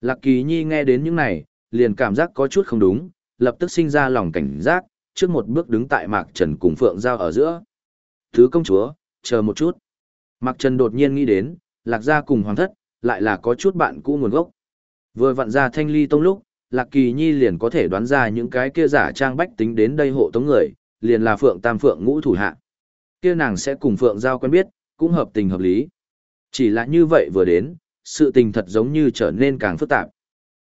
S1: Lạc Kỳ Nhi nghe đến những này, liền cảm giác có chút không đúng, lập tức sinh ra lòng cảnh giác, trước một bước đứng tại Mạc Trần cùng Phượng Giao ở giữa. Thứ công chúa, chờ một chút. Mạc Trần đột nhiên nghĩ đến, Lạc Gia cùng Hoàng Thất, lại là có chút bạn cũ nguồn gốc. Vừa vặn ra thanh ly tông lúc, Lạc Kỳ Nhi liền có thể đoán ra những cái kia giả trang bách tính đến đây hộ tống người, liền là Phượng Tam Phượng ngũ thủ hạ. Kia nàng sẽ cùng Phượng Giao quen biết, cũng hợp tình hợp lý. Chỉ là như vậy vừa đến, sự tình thật giống như trở nên càng phức tạp.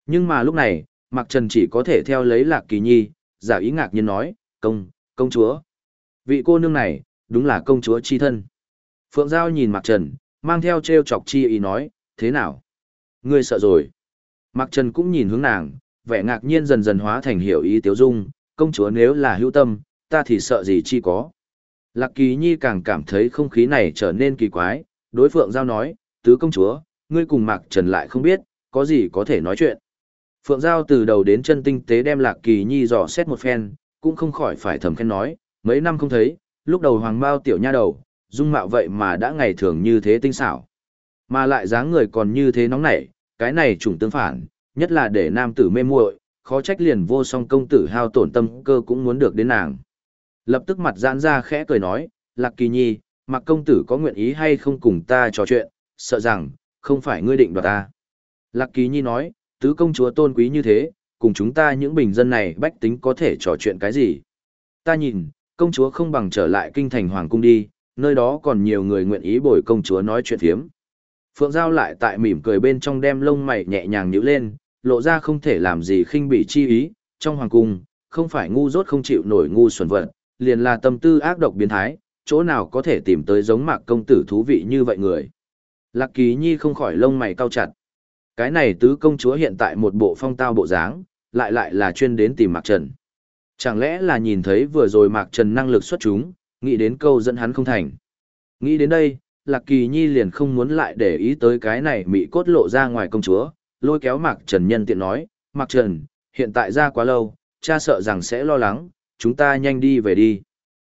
S1: Nhưng mà lúc này, Mạc Trần chỉ có thể theo lấy Lạc Kỳ Nhi, giả ý ngạc nhiên nói, công, công chúa. Vị cô nương này, đúng là công chúa chi thân. Phượng Giao nhìn Mạc Trần, mang theo treo chọc chi ý nói, thế nào? Ngươi sợ rồi. Mạc Trần cũng nhìn hướng nàng, vẻ ngạc nhiên dần dần hóa thành hiểu ý tiếu dung, công chúa nếu là hữu tâm, ta thì sợ gì chi có. Lạc Kỳ Nhi càng cảm thấy không khí này trở nên kỳ quái, đối Phượng Giao nói, tứ công chúa, ngươi cùng Mạc Trần lại không biết, có gì có thể nói chuyện. Phượng Giao từ đầu đến chân tinh tế đem Lạc Kỳ Nhi dò xét một phen, cũng không khỏi phải thầm khen nói, mấy năm không thấy, lúc đầu hoàng bao tiểu nha đầu, dung mạo vậy mà đã ngày thường như thế tinh xảo. Mà lại dáng người còn như thế nóng nảy, cái này trùng tương phản, nhất là để nam tử mê muội, khó trách liền vô song công tử hao tổn tâm cơ cũng muốn được đến nàng. Lập tức mặt giãn ra khẽ cười nói, Lạc Kỳ Nhi, mặc công tử có nguyện ý hay không cùng ta trò chuyện, sợ rằng, không phải ngươi định đoạt ta. Lạc Kỳ Nhi nói, tứ công chúa tôn quý như thế, cùng chúng ta những bình dân này bách tính có thể trò chuyện cái gì. Ta nhìn, công chúa không bằng trở lại kinh thành hoàng cung đi, nơi đó còn nhiều người nguyện ý bồi công chúa nói chuyện phiếm. Phượng Giao lại tại mỉm cười bên trong đem lông mày nhẹ nhàng nhíu lên, lộ ra không thể làm gì khinh bị chi ý, trong hoàng cung, không phải ngu dốt không chịu nổi ngu xuẩn vật, liền là tâm tư ác độc biến thái, chỗ nào có thể tìm tới giống mạc công tử thú vị như vậy người. Lạc Kỳ Nhi không khỏi lông mày cau chặt. Cái này tứ công chúa hiện tại một bộ phong tao bộ dáng, lại lại là chuyên đến tìm Mạc Trần. Chẳng lẽ là nhìn thấy vừa rồi Mạc Trần năng lực xuất chúng, nghĩ đến câu dẫn hắn không thành. Nghĩ đến đây, Lạc Kỳ Nhi liền không muốn lại để ý tới cái này mị cốt lộ ra ngoài công chúa, lôi kéo Mạc Trần nhân tiện nói, Mạc Trần, hiện tại ra quá lâu, cha sợ rằng sẽ lo lắng, chúng ta nhanh đi về đi.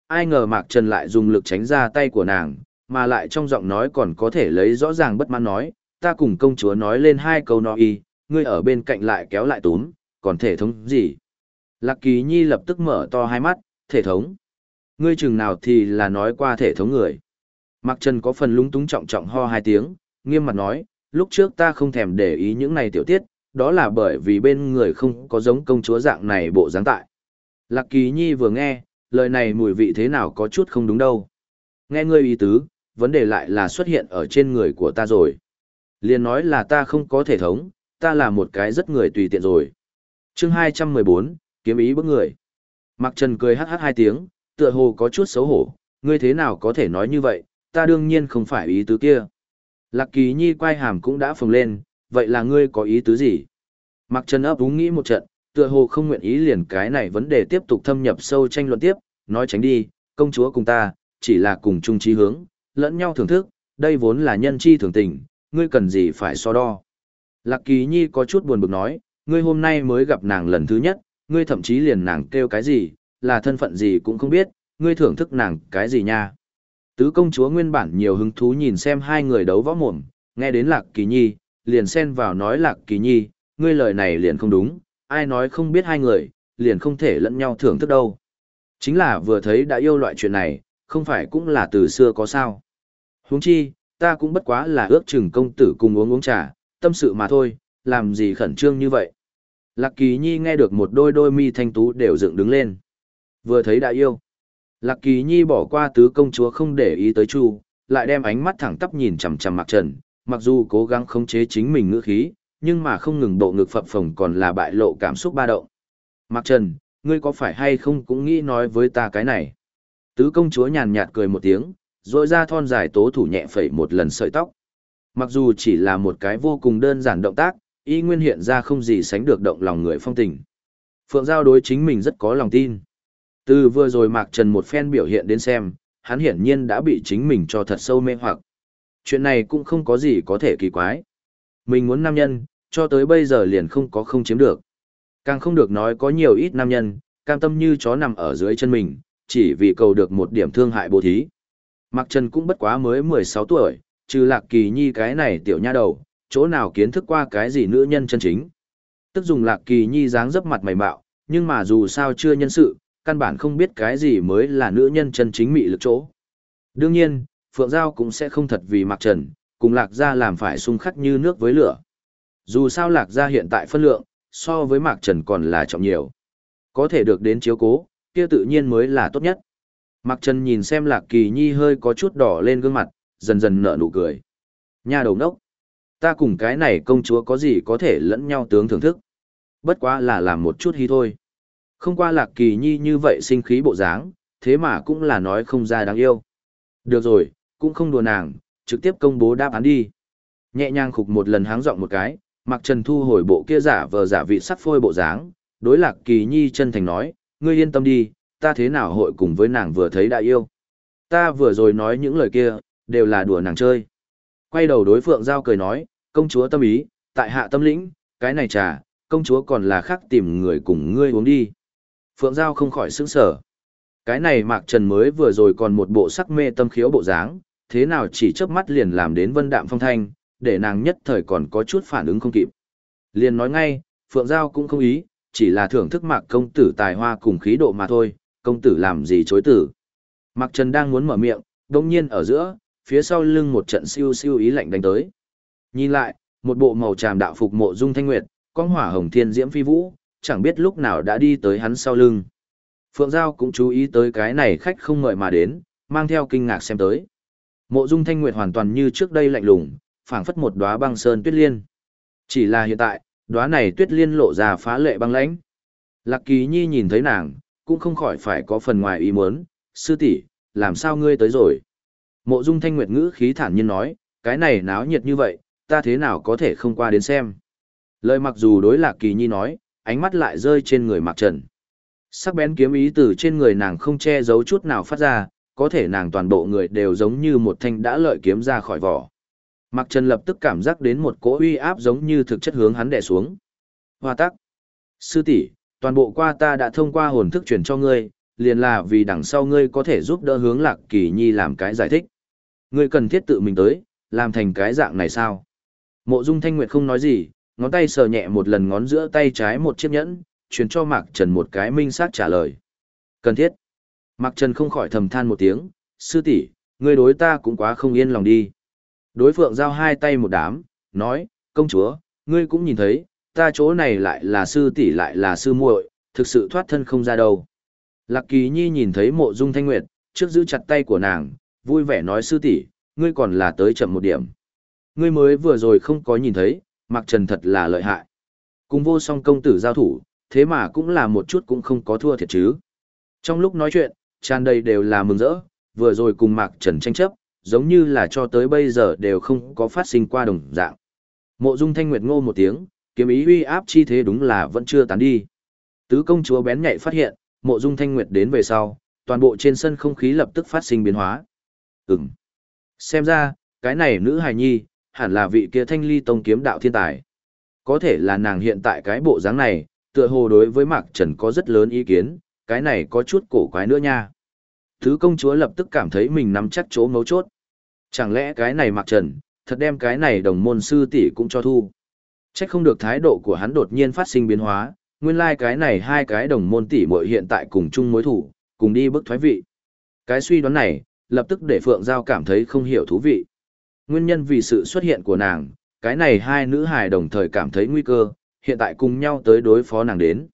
S1: Ai ngờ Mạc Trần lại dùng lực tránh ra tay của nàng, mà lại trong giọng nói còn có thể lấy rõ ràng bất mãn nói, ta cùng công chúa nói lên hai câu nói y, ngươi ở bên cạnh lại kéo lại túm, còn thể thống gì? Lạc Kỳ Nhi lập tức mở to hai mắt, thể thống. Ngươi chừng nào thì là nói qua thể thống người. Mạc Trần có phần lúng túng trọng trọng ho hai tiếng, nghiêm mặt nói, lúc trước ta không thèm để ý những này tiểu tiết, đó là bởi vì bên người không có giống công chúa dạng này bộ dáng tại. Lạc Kỳ Nhi vừa nghe, lời này mùi vị thế nào có chút không đúng đâu. Nghe ngươi ý tứ, vấn đề lại là xuất hiện ở trên người của ta rồi. Liền nói là ta không có thể thống, ta là một cái rất người tùy tiện rồi. chương 214, kiếm ý bức người. mặc Trần cười hát hát hai tiếng, tựa hồ có chút xấu hổ, ngươi thế nào có thể nói như vậy, ta đương nhiên không phải ý tứ kia. Lạc Kỳ Nhi quay hàm cũng đã phồng lên, vậy là ngươi có ý tứ gì? mặc Trần ấp úng nghĩ một trận, tựa hồ không nguyện ý liền cái này vấn đề tiếp tục thâm nhập sâu tranh luận tiếp, nói tránh đi, công chúa cùng ta, chỉ là cùng chung chí hướng, lẫn nhau thưởng thức, đây vốn là nhân chi thường tình, ngươi cần gì phải so đo. Lạc Kỳ Nhi có chút buồn bực nói, ngươi hôm nay mới gặp nàng lần thứ nhất, ngươi thậm chí liền nàng kêu cái gì, là thân phận gì cũng không biết, ngươi thưởng thức nàng cái gì nha. Tứ công chúa nguyên bản nhiều hứng thú nhìn xem hai người đấu võ mồm, nghe đến Lạc Kỳ Nhi, liền xen vào nói Lạc Kỳ Nhi, ngươi lời này liền không đúng, ai nói không biết hai người, liền không thể lẫn nhau thưởng thức đâu. Chính là vừa thấy đã yêu loại chuyện này, không phải cũng là từ xưa có sao. huống chi, ta cũng bất quá là ước chừng công tử cùng uống uống trà, tâm sự mà thôi, làm gì khẩn trương như vậy. Lạc Kỳ Nhi nghe được một đôi đôi mi thanh tú đều dựng đứng lên. Vừa thấy đã yêu. Lạc Kỳ Nhi bỏ qua tứ công chúa không để ý tới Chu, lại đem ánh mắt thẳng tắp nhìn chằm chằm Mạc Trần, mặc dù cố gắng khống chế chính mình ngữ khí, nhưng mà không ngừng bộ ngực phập phồng còn là bại lộ cảm xúc ba động. Mạc Trần, ngươi có phải hay không cũng nghĩ nói với ta cái này? Tứ công chúa nhàn nhạt cười một tiếng, rồi ra thon dài tố thủ nhẹ phẩy một lần sợi tóc. Mặc dù chỉ là một cái vô cùng đơn giản động tác, y nguyên hiện ra không gì sánh được động lòng người phong tình. Phượng Giao đối chính mình rất có lòng tin. Từ vừa rồi Mạc Trần một phen biểu hiện đến xem, hắn hiển nhiên đã bị chính mình cho thật sâu mê hoặc. Chuyện này cũng không có gì có thể kỳ quái. Mình muốn nam nhân, cho tới bây giờ liền không có không chiếm được. Càng không được nói có nhiều ít nam nhân, cam tâm như chó nằm ở dưới chân mình, chỉ vì cầu được một điểm thương hại bố thí. Mạc Trần cũng bất quá mới 16 tuổi, trừ lạc kỳ nhi cái này tiểu nha đầu, chỗ nào kiến thức qua cái gì nữ nhân chân chính. Tức dùng lạc kỳ nhi dáng dấp mặt mày mạo, nhưng mà dù sao chưa nhân sự, căn bản không biết cái gì mới là nữ nhân chân chính mị lực chỗ. Đương nhiên, Phượng Giao cũng sẽ không thật vì Mạc Trần, cùng Lạc Gia làm phải xung khắc như nước với lửa. Dù sao Lạc Gia hiện tại phân lượng, so với Mạc Trần còn là trọng nhiều. Có thể được đến chiếu cố, kia tự nhiên mới là tốt nhất. Mạc Trần nhìn xem Lạc Kỳ Nhi hơi có chút đỏ lên gương mặt, dần dần nở nụ cười. Nhà đầu nốc, ta cùng cái này công chúa có gì có thể lẫn nhau tướng thưởng thức. Bất quá là làm một chút hy thôi. Không qua Lạc Kỳ Nhi như vậy sinh khí bộ dáng, thế mà cũng là nói không ra đáng yêu. Được rồi, cũng không đùa nàng, trực tiếp công bố đáp án đi. Nhẹ nhàng khục một lần háng giọng một cái, Mạc Trần thu hồi bộ kia giả vờ giả vị sắc phôi bộ dáng, đối Lạc Kỳ Nhi chân thành nói, ngươi yên tâm đi, ta thế nào hội cùng với nàng vừa thấy đã yêu. Ta vừa rồi nói những lời kia, đều là đùa nàng chơi. Quay đầu đối Phượng Giao cười nói, công chúa tâm ý, tại hạ tâm lĩnh, cái này trà, công chúa còn là khác tìm người cùng ngươi uống đi. Phượng Giao không khỏi sững sở. Cái này Mạc Trần mới vừa rồi còn một bộ sắc mê tâm khiếu bộ dáng, thế nào chỉ chớp mắt liền làm đến vân đạm phong thanh, để nàng nhất thời còn có chút phản ứng không kịp. Liền nói ngay, Phượng Giao cũng không ý, chỉ là thưởng thức Mạc công tử tài hoa cùng khí độ mà thôi, công tử làm gì chối tử. Mạc Trần đang muốn mở miệng, đồng nhiên ở giữa, phía sau lưng một trận siêu siêu ý lạnh đánh tới. Nhìn lại, một bộ màu tràm đạo phục mộ dung thanh nguyệt, con hỏa hồng thiên diễm phi vũ, chẳng biết lúc nào đã đi tới hắn sau lưng. Phượng Giao cũng chú ý tới cái này khách không ngợi mà đến, mang theo kinh ngạc xem tới. Mộ dung thanh nguyệt hoàn toàn như trước đây lạnh lùng, phảng phất một đóa băng sơn tuyết liên. Chỉ là hiện tại, đóa này tuyết liên lộ ra phá lệ băng lãnh. Lạc Kỳ Nhi nhìn thấy nàng, cũng không khỏi phải có phần ngoài ý muốn, sư tỷ, làm sao ngươi tới rồi? Mộ Dung Thanh Nguyệt ngữ khí thản nhiên nói, cái này náo nhiệt như vậy, ta thế nào có thể không qua đến xem? Lời mặc dù đối Lạc Kỳ Nhi nói, ánh mắt lại rơi trên người Mạc Trần. Sắc bén kiếm ý từ trên người nàng không che giấu chút nào phát ra, có thể nàng toàn bộ người đều giống như một thanh đã lợi kiếm ra khỏi vỏ. Mạc Trần lập tức cảm giác đến một cỗ uy áp giống như thực chất hướng hắn đè xuống. Hoa tắc. Sư tỷ, toàn bộ qua ta đã thông qua hồn thức truyền cho ngươi, liền là vì đằng sau ngươi có thể giúp đỡ hướng Lạc Kỳ Nhi làm cái giải thích. Ngươi cần thiết tự mình tới, làm thành cái dạng này sao? Mộ Dung Thanh Nguyệt không nói gì, ngón tay sờ nhẹ một lần ngón giữa tay trái một chiếc nhẫn, truyền cho Mạc Trần một cái minh xác trả lời. Cần thiết. Mạc Trần không khỏi thầm than một tiếng, sư tỷ, ngươi đối ta cũng quá không yên lòng đi. Đối phượng giao hai tay một đám, nói, công chúa, ngươi cũng nhìn thấy, ta chỗ này lại là sư tỷ lại là sư muội, thực sự thoát thân không ra đâu. Lạc Kỳ Nhi nhìn thấy mộ dung thanh nguyệt, trước giữ chặt tay của nàng, vui vẻ nói sư tỷ, ngươi còn là tới chậm một điểm. Ngươi mới vừa rồi không có nhìn thấy, Mạc Trần thật là lợi hại. Cùng vô song công tử giao thủ, thế mà cũng là một chút cũng không có thua thiệt chứ. Trong lúc nói chuyện, tràn đầy đều là mừng rỡ, vừa rồi cùng Mạc Trần tranh chấp, giống như là cho tới bây giờ đều không có phát sinh qua đồng dạng. Mộ Dung Thanh Nguyệt ngô một tiếng, kiếm ý uy áp chi thế đúng là vẫn chưa tán đi. Tứ công chúa bén nhạy phát hiện, Mộ Dung Thanh Nguyệt đến về sau, toàn bộ trên sân không khí lập tức phát sinh biến hóa. Ừm. Xem ra, cái này nữ hài nhi, hẳn là vị kia thanh ly tông kiếm đạo thiên tài. Có thể là nàng hiện tại cái bộ dáng này, tựa hồ đối với Mạc Trần có rất lớn ý kiến, cái này có chút cổ quái nữa nha. Thứ công chúa lập tức cảm thấy mình nắm chắc chỗ mấu chốt. Chẳng lẽ cái này Mạc Trần, thật đem cái này đồng môn sư tỷ cũng cho thu. Chắc không được thái độ của hắn đột nhiên phát sinh biến hóa, nguyên lai like cái này hai cái đồng môn tỷ muội hiện tại cùng chung mối thủ, cùng đi bức thoái vị. Cái suy đoán này, lập tức để Phượng Giao cảm thấy không hiểu thú vị. Nguyên nhân vì sự xuất hiện của nàng, cái này hai nữ hài đồng thời cảm thấy nguy cơ, hiện tại cùng nhau tới đối phó nàng đến.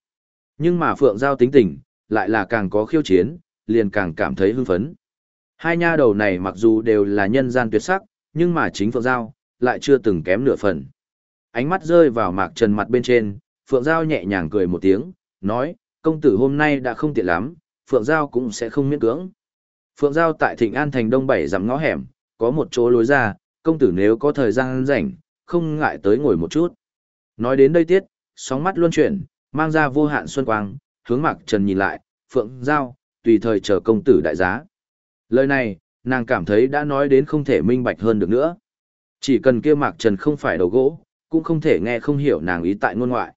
S1: Nhưng mà Phượng Giao tính tình, lại là càng có khiêu chiến, liền càng cảm thấy hưng phấn. Hai nha đầu này mặc dù đều là nhân gian tuyệt sắc, nhưng mà chính Phượng Giao, lại chưa từng kém nửa phần. Ánh mắt rơi vào mạc trần mặt bên trên, Phượng Giao nhẹ nhàng cười một tiếng, nói, công tử hôm nay đã không tiện lắm, Phượng Giao cũng sẽ không miễn cưỡng. Phượng Giao tại Thịnh An thành đông bảy dặm ngõ hẻm, có một chỗ lối ra, công tử nếu có thời gian rảnh, không ngại tới ngồi một chút. Nói đến đây tiết, sóng mắt luân chuyển, mang ra vô hạn xuân quang, hướng Mạc Trần nhìn lại, Phượng Giao, tùy thời chờ công tử đại giá. Lời này, nàng cảm thấy đã nói đến không thể minh bạch hơn được nữa. Chỉ cần kia Mạc Trần không phải đầu gỗ, cũng không thể nghe không hiểu nàng ý tại ngôn ngoại.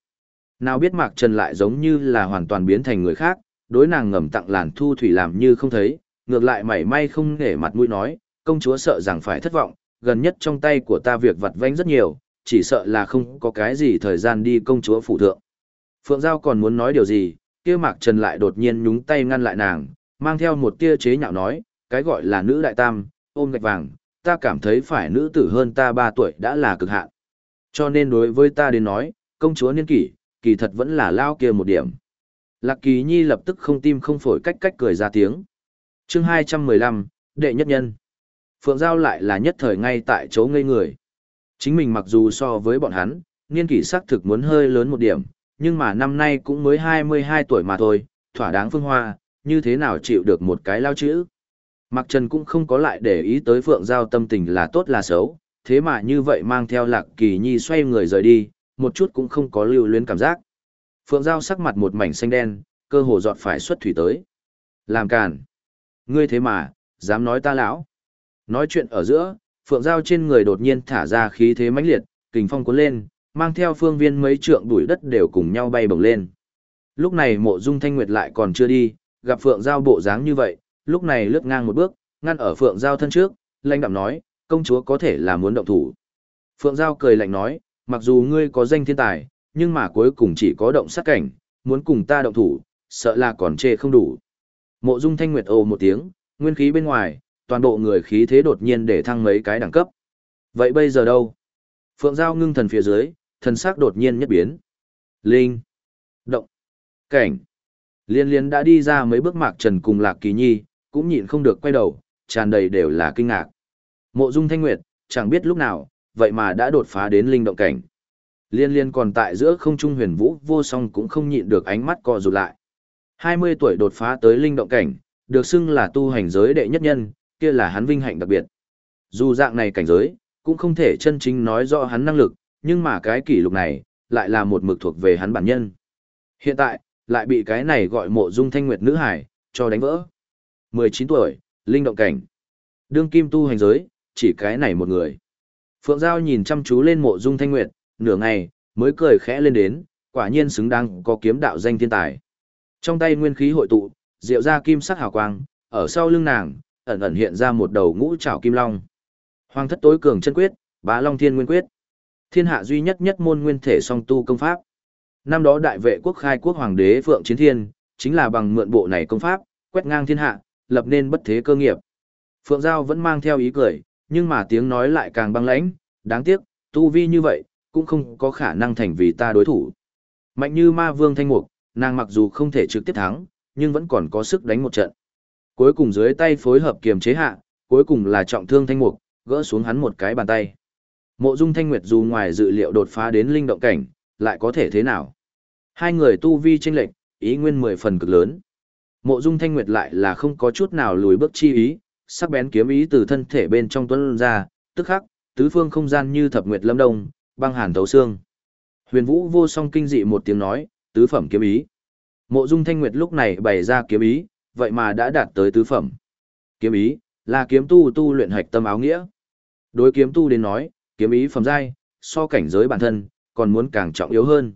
S1: Nào biết Mạc Trần lại giống như là hoàn toàn biến thành người khác, đối nàng ngầm tặng làn thu thủy làm như không thấy, ngược lại mảy may không nể mặt mũi nói, công chúa sợ rằng phải thất vọng, gần nhất trong tay của ta việc vặt vãnh rất nhiều, chỉ sợ là không có cái gì thời gian đi công chúa phụ thượng. Phượng Giao còn muốn nói điều gì, kia Mạc Trần lại đột nhiên nhúng tay ngăn lại nàng, mang theo một tia chế nhạo nói, cái gọi là nữ đại tam, ôm gạch vàng, ta cảm thấy phải nữ tử hơn ta 3 tuổi đã là cực hạn. Cho nên đối với ta đến nói, công chúa niên kỷ, kỳ thật vẫn là lao kia một điểm. Lạc Kỳ Nhi lập tức không tim không phổi cách cách cười ra tiếng. chương 215, đệ nhất nhân. Phượng Giao lại là nhất thời ngay tại chỗ ngây người. Chính mình mặc dù so với bọn hắn, niên kỷ xác thực muốn hơi lớn một điểm, nhưng mà năm nay cũng mới 22 tuổi mà thôi, thỏa đáng phương hoa, như thế nào chịu được một cái lao chữ. Mặc Trần cũng không có lại để ý tới Phượng Giao tâm tình là tốt là xấu, thế mà như vậy mang theo Lạc Kỳ Nhi xoay người rời đi, một chút cũng không có lưu luyến cảm giác. Phượng Giao sắc mặt một mảnh xanh đen, cơ hồ dọn phải xuất thủy tới. Làm càn. Ngươi thế mà, dám nói ta lão. Nói chuyện ở giữa, Phượng Giao trên người đột nhiên thả ra khí thế mãnh liệt, kình phong cuốn lên, mang theo phương viên mấy trượng đuổi đất đều cùng nhau bay bổng lên. Lúc này mộ dung thanh nguyệt lại còn chưa đi, gặp Phượng Giao bộ dáng như vậy, lúc này lướt ngang một bước, ngăn ở Phượng Giao thân trước, lãnh đạm nói, công chúa có thể là muốn động thủ. Phượng Giao cười lạnh nói, mặc dù ngươi có danh thiên tài, nhưng mà cuối cùng chỉ có động sát cảnh, muốn cùng ta động thủ, sợ là còn chê không đủ. Mộ Dung Thanh Nguyệt ồ một tiếng, nguyên khí bên ngoài, toàn bộ người khí thế đột nhiên để thăng mấy cái đẳng cấp. Vậy bây giờ đâu? Phượng Giao ngưng thần phía dưới, thần sắc đột nhiên nhất biến. Linh. Động. Cảnh. Liên liên đã đi ra mấy bước mạc trần cùng Lạc Kỳ Nhi, cũng nhịn không được quay đầu, tràn đầy đều là kinh ngạc. Mộ Dung Thanh Nguyệt, chẳng biết lúc nào, vậy mà đã đột phá đến linh động cảnh. Liên liên còn tại giữa không trung huyền vũ vô song cũng không nhịn được ánh mắt co rụt lại. 20 tuổi đột phá tới linh động cảnh, được xưng là tu hành giới đệ nhất nhân, kia là hắn vinh hạnh đặc biệt. Dù dạng này cảnh giới, cũng không thể chân chính nói rõ hắn năng lực, nhưng mà cái kỷ lục này, lại là một mực thuộc về hắn bản nhân. Hiện tại, lại bị cái này gọi mộ dung thanh nguyệt nữ hải, cho đánh vỡ. 19 tuổi, linh động cảnh. Đương kim tu hành giới, chỉ cái này một người. Phượng Giao nhìn chăm chú lên mộ dung thanh nguyệt, nửa ngày, mới cười khẽ lên đến, quả nhiên xứng đáng có kiếm đạo danh thiên tài. Trong tay nguyên khí hội tụ, diệu ra kim sắc hào quang, ở sau lưng nàng, ẩn ẩn hiện ra một đầu ngũ trảo kim long. Hoàng thất tối cường chân quyết, bá long thiên nguyên quyết. Thiên hạ duy nhất nhất môn nguyên thể song tu công pháp. Năm đó đại vệ quốc khai quốc hoàng đế Phượng Chiến Thiên, chính là bằng mượn bộ này công pháp, quét ngang thiên hạ, lập nên bất thế cơ nghiệp. Phượng Giao vẫn mang theo ý cười, nhưng mà tiếng nói lại càng băng lãnh, đáng tiếc, tu vi như vậy, cũng không có khả năng thành vì ta đối thủ. Mạnh như ma vương thanh mục, nàng mặc dù không thể trực tiếp thắng, nhưng vẫn còn có sức đánh một trận. Cuối cùng dưới tay phối hợp kiềm chế hạ, cuối cùng là trọng thương thanh mục, gỡ xuống hắn một cái bàn tay. Mộ Dung Thanh Nguyệt dù ngoài dự liệu đột phá đến linh động cảnh, lại có thể thế nào? Hai người tu vi chênh lệch, ý nguyên mười phần cực lớn. Mộ Dung Thanh Nguyệt lại là không có chút nào lùi bước chi ý, sắc bén kiếm ý từ thân thể bên trong tuấn ra, tức khắc, tứ phương không gian như thập nguyệt lâm đông, băng hàn thấu xương. Huyền Vũ vô song kinh dị một tiếng nói, tứ phẩm kiếm ý. Mộ Dung Thanh Nguyệt lúc này bày ra kiếm ý, vậy mà đã đạt tới tứ phẩm. Kiếm ý là kiếm tu tu luyện hạch tâm áo nghĩa. Đối kiếm tu đến nói, kiếm ý phẩm giai, so cảnh giới bản thân, còn muốn càng trọng yếu hơn.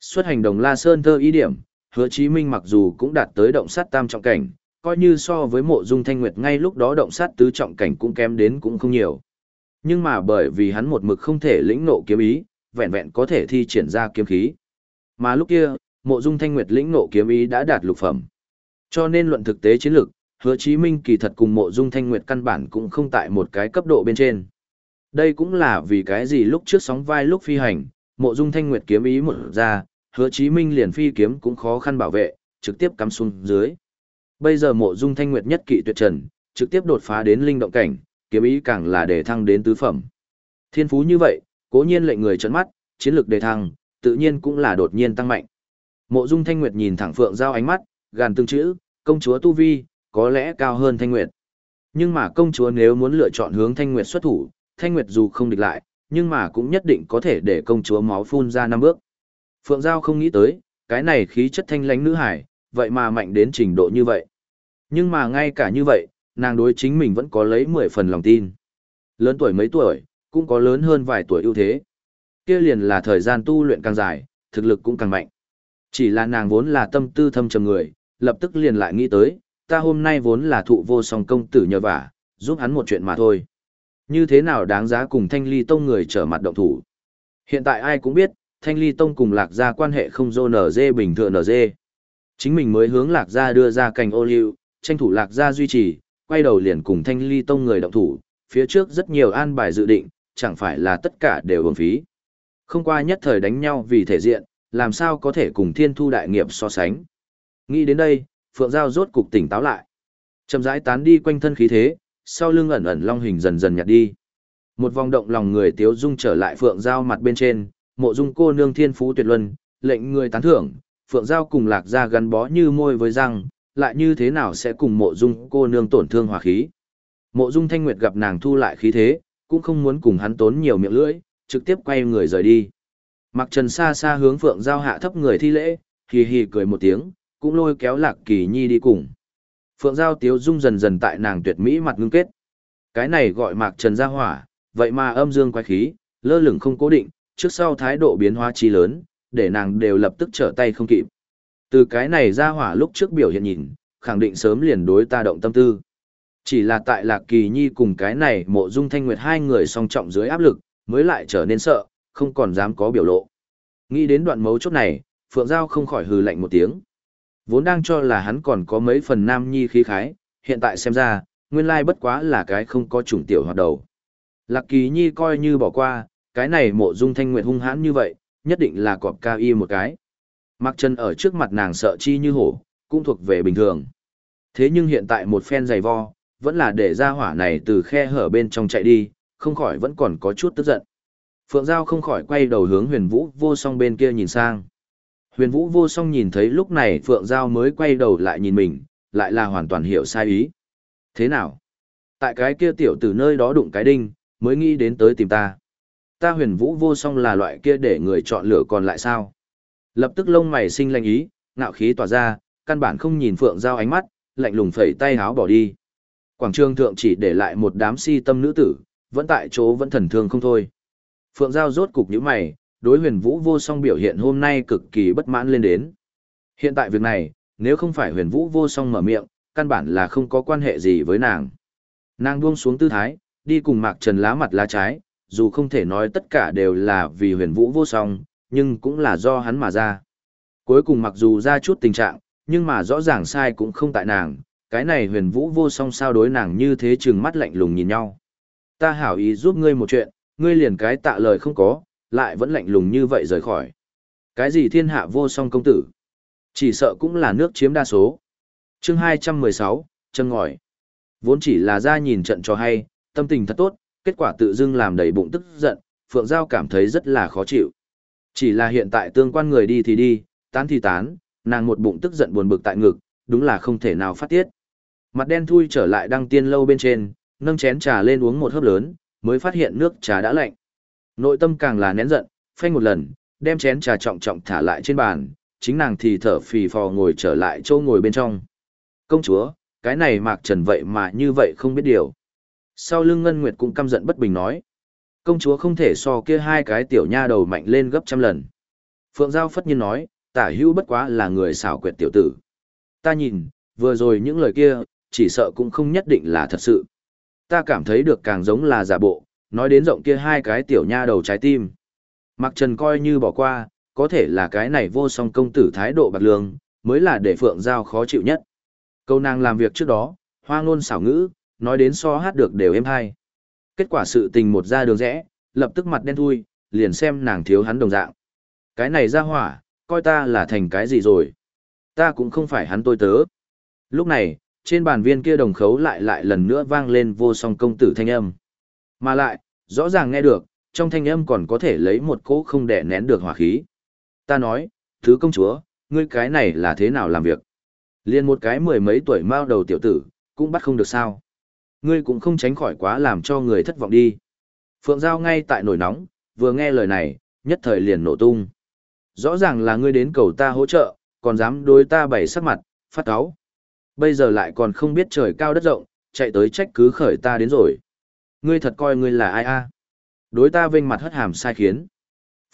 S1: Xuất hành đồng La Sơn thơ ý điểm, hứa chí minh mặc dù cũng đạt tới động sát tam trọng cảnh, coi như so với mộ dung thanh nguyệt ngay lúc đó động sát tứ trọng cảnh cũng kém đến cũng không nhiều. Nhưng mà bởi vì hắn một mực không thể lĩnh nộ kiếm ý, vẹn vẹn có thể thi triển ra kiếm khí. Mà lúc kia, mộ dung thanh nguyệt lĩnh nộ kiếm ý đã đạt lục phẩm. Cho nên luận thực tế chiến lược, hứa chí minh kỳ thật cùng mộ dung thanh nguyệt căn bản cũng không tại một cái cấp độ bên trên. Đây cũng là vì cái gì lúc trước sóng vai lúc phi hành, mộ dung thanh nguyệt kiếm ý một ra, hứa chí minh liền phi kiếm cũng khó khăn bảo vệ, trực tiếp cắm xuống dưới. Bây giờ mộ dung thanh nguyệt nhất kỵ tuyệt trần, trực tiếp đột phá đến linh động cảnh, kiếm ý càng là để thăng đến tứ phẩm. Thiên phú như vậy, cố nhiên lệnh người trấn mắt, chiến lược đề thăng, tự nhiên cũng là đột nhiên tăng mạnh. Mộ dung thanh nguyệt nhìn thẳng phượng giao ánh mắt, gàn từng chữ, công chúa Tu Vi, có lẽ cao hơn thanh nguyệt. Nhưng mà công chúa nếu muốn lựa chọn hướng thanh nguyệt xuất thủ, thanh nguyệt dù không địch lại, nhưng mà cũng nhất định có thể để công chúa máu phun ra năm bước. Phượng Giao không nghĩ tới, cái này khí chất thanh lãnh nữ hải, vậy mà mạnh đến trình độ như vậy. Nhưng mà ngay cả như vậy, nàng đối chính mình vẫn có lấy 10 phần lòng tin. Lớn tuổi mấy tuổi, cũng có lớn hơn vài tuổi ưu thế. Kia liền là thời gian tu luyện càng dài, thực lực cũng càng mạnh. Chỉ là nàng vốn là tâm tư thâm trầm người, lập tức liền lại nghĩ tới, ta hôm nay vốn là thụ vô song công tử nhờ vả, giúp hắn một chuyện mà thôi. Như thế nào đáng giá cùng Thanh Ly Tông người trở mặt động thủ. Hiện tại ai cũng biết, Thanh Ly Tông cùng Lạc Gia quan hệ không dô nở dê bình thường nở dê. Chính mình mới hướng Lạc Gia đưa ra cành ô liu, tranh thủ Lạc Gia duy trì, quay đầu liền cùng Thanh Ly Tông người động thủ, phía trước rất nhiều an bài dự định, chẳng phải là tất cả đều hưởng phí. Không qua nhất thời đánh nhau vì thể diện, làm sao có thể cùng thiên thu đại nghiệp so sánh. Nghĩ đến đây, Phượng Giao rốt cục tỉnh táo lại. Chậm rãi tán đi quanh thân khí thế, sau lưng ẩn ẩn long hình dần dần nhạt đi. Một vòng động lòng người tiếu dung trở lại Phượng Giao mặt bên trên, mộ dung cô nương thiên phú tuyệt luân, lệnh người tán thưởng, Phượng Giao cùng lạc ra gắn bó như môi với răng, lại như thế nào sẽ cùng mộ dung cô nương tổn thương hòa khí. Mộ dung thanh nguyệt gặp nàng thu lại khí thế, cũng không muốn cùng hắn tốn nhiều miệng lưỡi, trực tiếp quay người rời đi. Mặc trần xa xa hướng Phượng Giao hạ thấp người thi lễ, hì hì cười một tiếng, cũng lôi kéo lạc kỳ nhi đi cùng. Phượng Giao tiếu dung dần dần tại nàng tuyệt mỹ mặt ngưng kết. Cái này gọi mạc trần gia hỏa, vậy mà âm dương quái khí, lơ lửng không cố định, trước sau thái độ biến hóa chi lớn, để nàng đều lập tức trở tay không kịp. Từ cái này ra hỏa lúc trước biểu hiện nhìn, khẳng định sớm liền đối ta động tâm tư. Chỉ là tại Lạc Kỳ Nhi cùng cái này mộ dung thanh nguyệt hai người song trọng dưới áp lực, mới lại trở nên sợ, không còn dám có biểu lộ. Nghĩ đến đoạn mấu chốt này, Phượng Giao không khỏi hừ lạnh một tiếng. Vốn đang cho là hắn còn có mấy phần nam nhi khí khái, hiện tại xem ra, nguyên lai bất quá là cái không có chủng tiểu hoạt đầu. Lạc Kỳ Nhi coi như bỏ qua, cái này mộ dung thanh nguyệt hung hãn như vậy, nhất định là cọp ca y một cái. Mặc chân ở trước mặt nàng sợ chi như hổ, cũng thuộc về bình thường. Thế nhưng hiện tại một phen giày vo, vẫn là để ra hỏa này từ khe hở bên trong chạy đi, không khỏi vẫn còn có chút tức giận. Phượng Giao không khỏi quay đầu hướng huyền vũ vô song bên kia nhìn sang. Huyền Vũ vô song nhìn thấy lúc này Phượng Giao mới quay đầu lại nhìn mình, lại là hoàn toàn hiểu sai ý. Thế nào? Tại cái kia tiểu từ nơi đó đụng cái đinh, mới nghĩ đến tới tìm ta. Ta huyền vũ vô song là loại kia để người chọn lựa còn lại sao? Lập tức lông mày sinh lanh ý, ngạo khí tỏa ra, căn bản không nhìn Phượng Giao ánh mắt, lạnh lùng phẩy tay háo bỏ đi. Quảng trường thượng chỉ để lại một đám si tâm nữ tử, vẫn tại chỗ vẫn thần thương không thôi. Phượng Giao rốt cục nhíu mày, đối huyền vũ vô song biểu hiện hôm nay cực kỳ bất mãn lên đến. Hiện tại việc này, nếu không phải huyền vũ vô song mở miệng, căn bản là không có quan hệ gì với nàng. Nàng buông xuống tư thái, đi cùng Mạc Trần lá mặt lá trái, dù không thể nói tất cả đều là vì huyền vũ vô song, nhưng cũng là do hắn mà ra. Cuối cùng mặc dù ra chút tình trạng, nhưng mà rõ ràng sai cũng không tại nàng, cái này huyền vũ vô song sao đối nàng như thế chừng mắt lạnh lùng nhìn nhau. Ta hảo ý giúp ngươi một chuyện, ngươi liền cái tạ lời không có, lại vẫn lạnh lùng như vậy rời khỏi. Cái gì thiên hạ vô song công tử? Chỉ sợ cũng là nước chiếm đa số. chương 216, chân ngòi. Vốn chỉ là ra nhìn trận cho hay, tâm tình thật tốt, kết quả tự dưng làm đầy bụng tức giận, Phượng Giao cảm thấy rất là khó chịu. Chỉ là hiện tại tương quan người đi thì đi, tán thì tán, nàng một bụng tức giận buồn bực tại ngực, đúng là không thể nào phát tiết. Mặt đen thui trở lại đăng tiên lâu bên trên, nâng chén trà lên uống một hớp lớn, mới phát hiện nước trà đã lạnh. Nội tâm càng là nén giận, phanh một lần, đem chén trà trọng trọng thả lại trên bàn, chính nàng thì thở phì phò ngồi trở lại chỗ ngồi bên trong. Công chúa, cái này mạc trần vậy mà như vậy không biết điều. Sau lưng Ngân Nguyệt cũng căm giận bất bình nói. Công chúa không thể so kia hai cái tiểu nha đầu mạnh lên gấp trăm lần. Phượng Giao phất nhiên nói, tả hữu bất quá là người xảo quyệt tiểu tử. Ta nhìn, vừa rồi những lời kia, chỉ sợ cũng không nhất định là thật sự. Ta cảm thấy được càng giống là giả bộ, nói đến rộng kia hai cái tiểu nha đầu trái tim. Mặc trần coi như bỏ qua, có thể là cái này vô song công tử thái độ bạc lương, mới là để Phượng Giao khó chịu nhất. Câu nàng làm việc trước đó, hoa ngôn xảo ngữ, nói đến so hát được đều êm hay. Kết quả sự tình một ra đường rẽ, lập tức mặt đen thui, liền xem nàng thiếu hắn đồng dạng. Cái này ra hỏa, coi ta là thành cái gì rồi. Ta cũng không phải hắn tôi tớ. Lúc này, trên bàn viên kia đồng khấu lại lại lần nữa vang lên vô song công tử thanh âm. Mà lại, rõ ràng nghe được, trong thanh âm còn có thể lấy một cỗ không đẻ nén được hỏa khí. Ta nói, thứ công chúa, ngươi cái này là thế nào làm việc? Liên một cái mười mấy tuổi mao đầu tiểu tử, cũng bắt không được sao. Ngươi cũng không tránh khỏi quá làm cho người thất vọng đi. Phượng Giao ngay tại nổi nóng, vừa nghe lời này, nhất thời liền nổ tung. Rõ ràng là ngươi đến cầu ta hỗ trợ, còn dám đối ta bày sắc mặt, phát áo. Bây giờ lại còn không biết trời cao đất rộng, chạy tới trách cứ khởi ta đến rồi. Ngươi thật coi ngươi là ai a? Đối ta vênh mặt hất hàm sai khiến.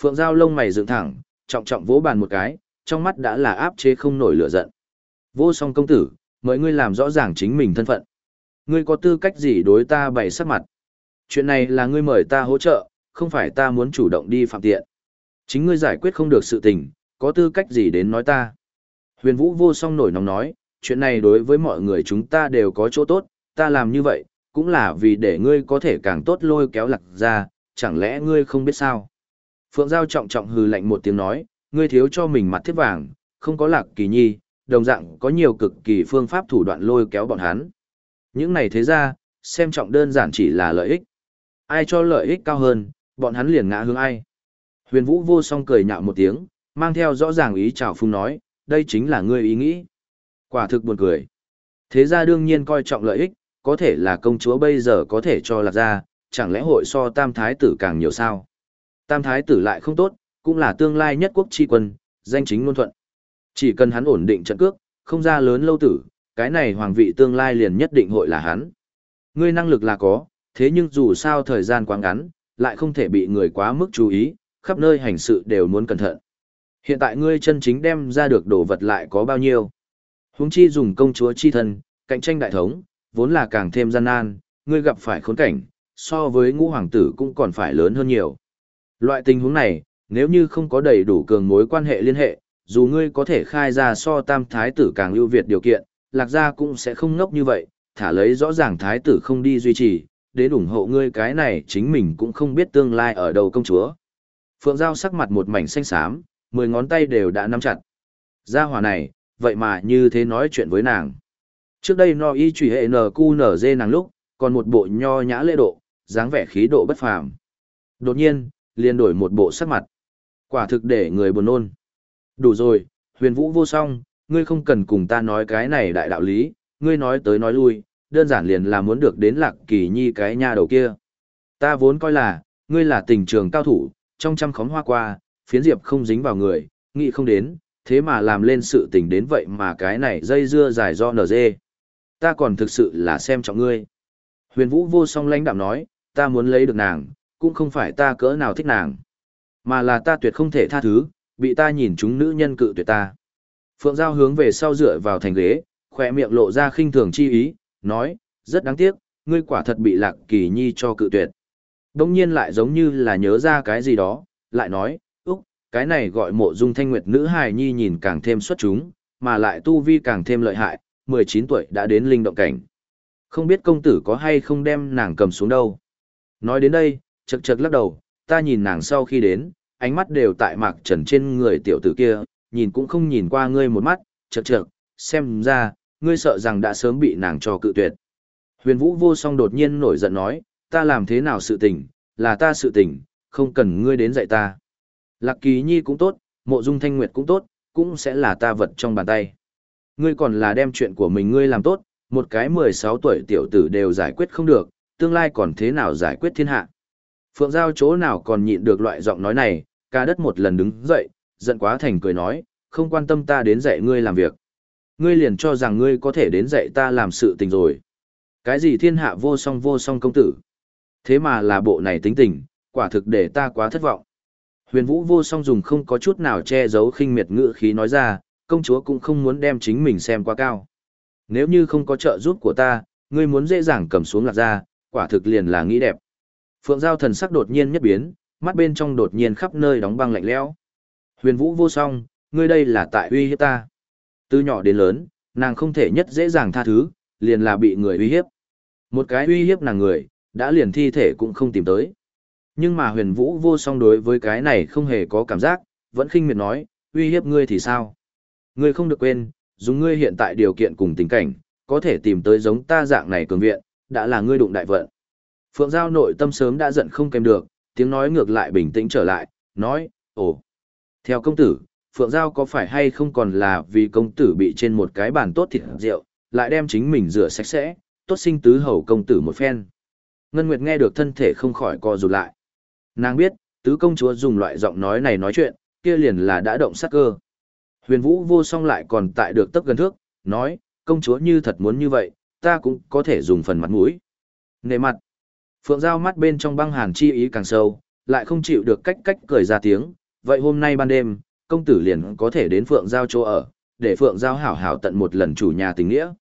S1: Phượng Giao lông mày dựng thẳng, trọng trọng vỗ bàn một cái, trong mắt đã là áp chế không nổi lửa giận. Vô song công tử, mời ngươi làm rõ ràng chính mình thân phận. Ngươi có tư cách gì đối ta bày sắc mặt? Chuyện này là ngươi mời ta hỗ trợ, không phải ta muốn chủ động đi phạm tiện. Chính ngươi giải quyết không được sự tình, có tư cách gì đến nói ta? Huyền Vũ vô song nổi nóng nói, chuyện này đối với mọi người chúng ta đều có chỗ tốt, ta làm như vậy, cũng là vì để ngươi có thể càng tốt lôi kéo lạc ra, chẳng lẽ ngươi không biết sao? Phượng Giao trọng trọng hừ lạnh một tiếng nói, ngươi thiếu cho mình mặt thiết vàng, không có lạc kỳ nhi, đồng dạng có nhiều cực kỳ phương pháp thủ đoạn lôi kéo bọn hắn. Những này thế ra, xem trọng đơn giản chỉ là lợi ích. Ai cho lợi ích cao hơn, bọn hắn liền ngã hướng ai. Huyền Vũ vô song cười nhạo một tiếng, mang theo rõ ràng ý chào phung nói, đây chính là ngươi ý nghĩ. Quả thực buồn cười. Thế ra đương nhiên coi trọng lợi ích, có thể là công chúa bây giờ có thể cho lạc ra, chẳng lẽ hội so tam thái tử càng nhiều sao? Tam thái tử lại không tốt, cũng là tương lai nhất quốc tri quân, danh chính ngôn thuận. Chỉ cần hắn ổn định trận cước, không ra lớn lâu tử, cái này hoàng vị tương lai liền nhất định hội là hắn. Ngươi năng lực là có, thế nhưng dù sao thời gian quá ngắn, lại không thể bị người quá mức chú ý, khắp nơi hành sự đều muốn cẩn thận. Hiện tại ngươi chân chính đem ra được đồ vật lại có bao nhiêu? Huống chi dùng công chúa chi thân, cạnh tranh đại thống, vốn là càng thêm gian nan, ngươi gặp phải khốn cảnh, so với ngũ hoàng tử cũng còn phải lớn hơn nhiều. Loại tình huống này, nếu như không có đầy đủ cường mối quan hệ liên hệ, dù ngươi có thể khai ra so tam thái tử càng ưu việt điều kiện, lạc gia cũng sẽ không ngốc như vậy, thả lấy rõ ràng thái tử không đi duy trì, đến ủng hộ ngươi cái này chính mình cũng không biết tương lai ở đâu công chúa. Phượng Giao sắc mặt một mảnh xanh xám, mười ngón tay đều đã nắm chặt. Gia hỏa này, vậy mà như thế nói chuyện với nàng. Trước đây no y trùy hệ nờ cu nở dê nàng lúc, còn một bộ nho nhã lễ độ, dáng vẻ khí độ bất phàm. Đột nhiên, liền đổi một bộ sắc mặt. Quả thực để người buồn nôn. Đủ rồi, huyền vũ vô song, ngươi không cần cùng ta nói cái này đại đạo lý, ngươi nói tới nói lui, đơn giản liền là muốn được đến lạc kỳ nhi cái nha đầu kia. Ta vốn coi là, ngươi là tình trường cao thủ, trong trăm khóm hoa qua, phiến diệp không dính vào người, nghĩ không đến, thế mà làm lên sự tình đến vậy mà cái này dây dưa dài do nở dê. Ta còn thực sự là xem trọng ngươi. Huyền vũ vô song lãnh đạm nói, ta muốn lấy được nàng, cũng không phải ta cỡ nào thích nàng, mà là ta tuyệt không thể tha thứ, bị ta nhìn chúng nữ nhân cự tuyệt ta. Phượng Giao hướng về sau dựa vào thành ghế, khỏe miệng lộ ra khinh thường chi ý, nói, rất đáng tiếc, ngươi quả thật bị Lạc Kỳ Nhi cho cự tuyệt. Đông nhiên lại giống như là nhớ ra cái gì đó, lại nói, Úc, cái này gọi mộ dung thanh nguyệt nữ hài nhi nhìn càng thêm xuất chúng, mà lại tu vi càng thêm lợi hại, 19 tuổi đã đến linh động cảnh. Không biết công tử có hay không đem nàng cầm xuống đâu. Nói đến đây, chật chật lắc đầu, ta nhìn nàng sau khi đến, ánh mắt đều tại mạc trần trên người tiểu tử kia, nhìn cũng không nhìn qua ngươi một mắt, chật chật, xem ra, ngươi sợ rằng đã sớm bị nàng cho cự tuyệt. Huyền Vũ vô song đột nhiên nổi giận nói, ta làm thế nào sự tình, là ta sự tình, không cần ngươi đến dạy ta. Lạc Kỳ Nhi cũng tốt, Mộ Dung Thanh Nguyệt cũng tốt, cũng sẽ là ta vật trong bàn tay. Ngươi còn là đem chuyện của mình ngươi làm tốt, một cái 16 tuổi tiểu tử đều giải quyết không được, tương lai còn thế nào giải quyết thiên hạ. Phượng Giao chỗ nào còn nhịn được loại giọng nói này, ca đất một lần đứng dậy, giận quá thành cười nói, không quan tâm ta đến dạy ngươi làm việc. Ngươi liền cho rằng ngươi có thể đến dạy ta làm sự tình rồi. Cái gì thiên hạ vô song vô song công tử? Thế mà là bộ này tính tình, quả thực để ta quá thất vọng. Huyền Vũ vô song dùng không có chút nào che giấu khinh miệt ngữ khí nói ra, công chúa cũng không muốn đem chính mình xem quá cao. Nếu như không có trợ giúp của ta, ngươi muốn dễ dàng cầm xuống lạc ra, quả thực liền là nghĩ đẹp. Phượng Giao thần sắc đột nhiên nhất biến, mắt bên trong đột nhiên khắp nơi đóng băng lạnh lẽo. Huyền Vũ vô song, ngươi đây là tại uy hiếp ta. Từ nhỏ đến lớn, nàng không thể nhất dễ dàng tha thứ, liền là bị người uy hiếp. Một cái uy hiếp nàng người, đã liền thi thể cũng không tìm tới. Nhưng mà huyền vũ vô song đối với cái này không hề có cảm giác, vẫn khinh miệt nói, uy hiếp ngươi thì sao? Ngươi không được quên, dùng ngươi hiện tại điều kiện cùng tình cảnh, có thể tìm tới giống ta dạng này cường viện, đã là ngươi đụng đại vận. Phượng Giao nội tâm sớm đã giận không kèm được, tiếng nói ngược lại bình tĩnh trở lại, nói, ồ, theo công tử, Phượng Giao có phải hay không còn là vì công tử bị trên một cái bàn tốt thịt rượu, lại đem chính mình rửa sạch sẽ, tốt sinh tứ hầu công tử một phen. Ngân Nguyệt nghe được thân thể không khỏi co rụt lại. Nàng biết, tứ công chúa dùng loại giọng nói này nói chuyện, kia liền là đã động sát cơ. Huyền Vũ vô song lại còn tại được tấp gần thước, nói, công chúa như thật muốn như vậy, ta cũng có thể dùng phần mặt mũi. Nề mặt, Phượng Giao mắt bên trong băng hàn chi ý càng sâu, lại không chịu được cách cách cười ra tiếng, vậy hôm nay ban đêm, công tử liền có thể đến Phượng Giao chỗ ở, để Phượng Giao hảo hảo tận một lần chủ nhà tình nghĩa.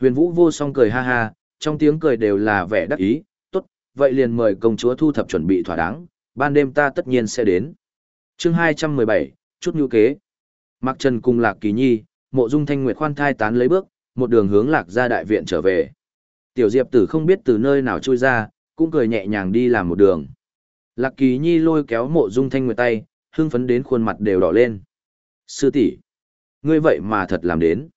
S1: Huyền Vũ vô song cười ha ha, trong tiếng cười đều là vẻ đắc ý, tốt, vậy liền mời công chúa thu thập chuẩn bị thỏa đáng, ban đêm ta tất nhiên sẽ đến. chương 217, chút nhu kế. Mạc Trần cùng Lạc Kỳ Nhi, mộ dung thanh nguyệt khoan thai tán lấy bước, một đường hướng Lạc ra đại viện trở về. Tiểu Diệp tử không biết từ nơi nào trôi ra, cũng cười nhẹ nhàng đi làm một đường. Lạc Kỳ Nhi lôi kéo mộ dung thanh nguyệt tay, hưng phấn đến khuôn mặt đều đỏ lên. Sư tỷ, ngươi vậy mà thật làm đến.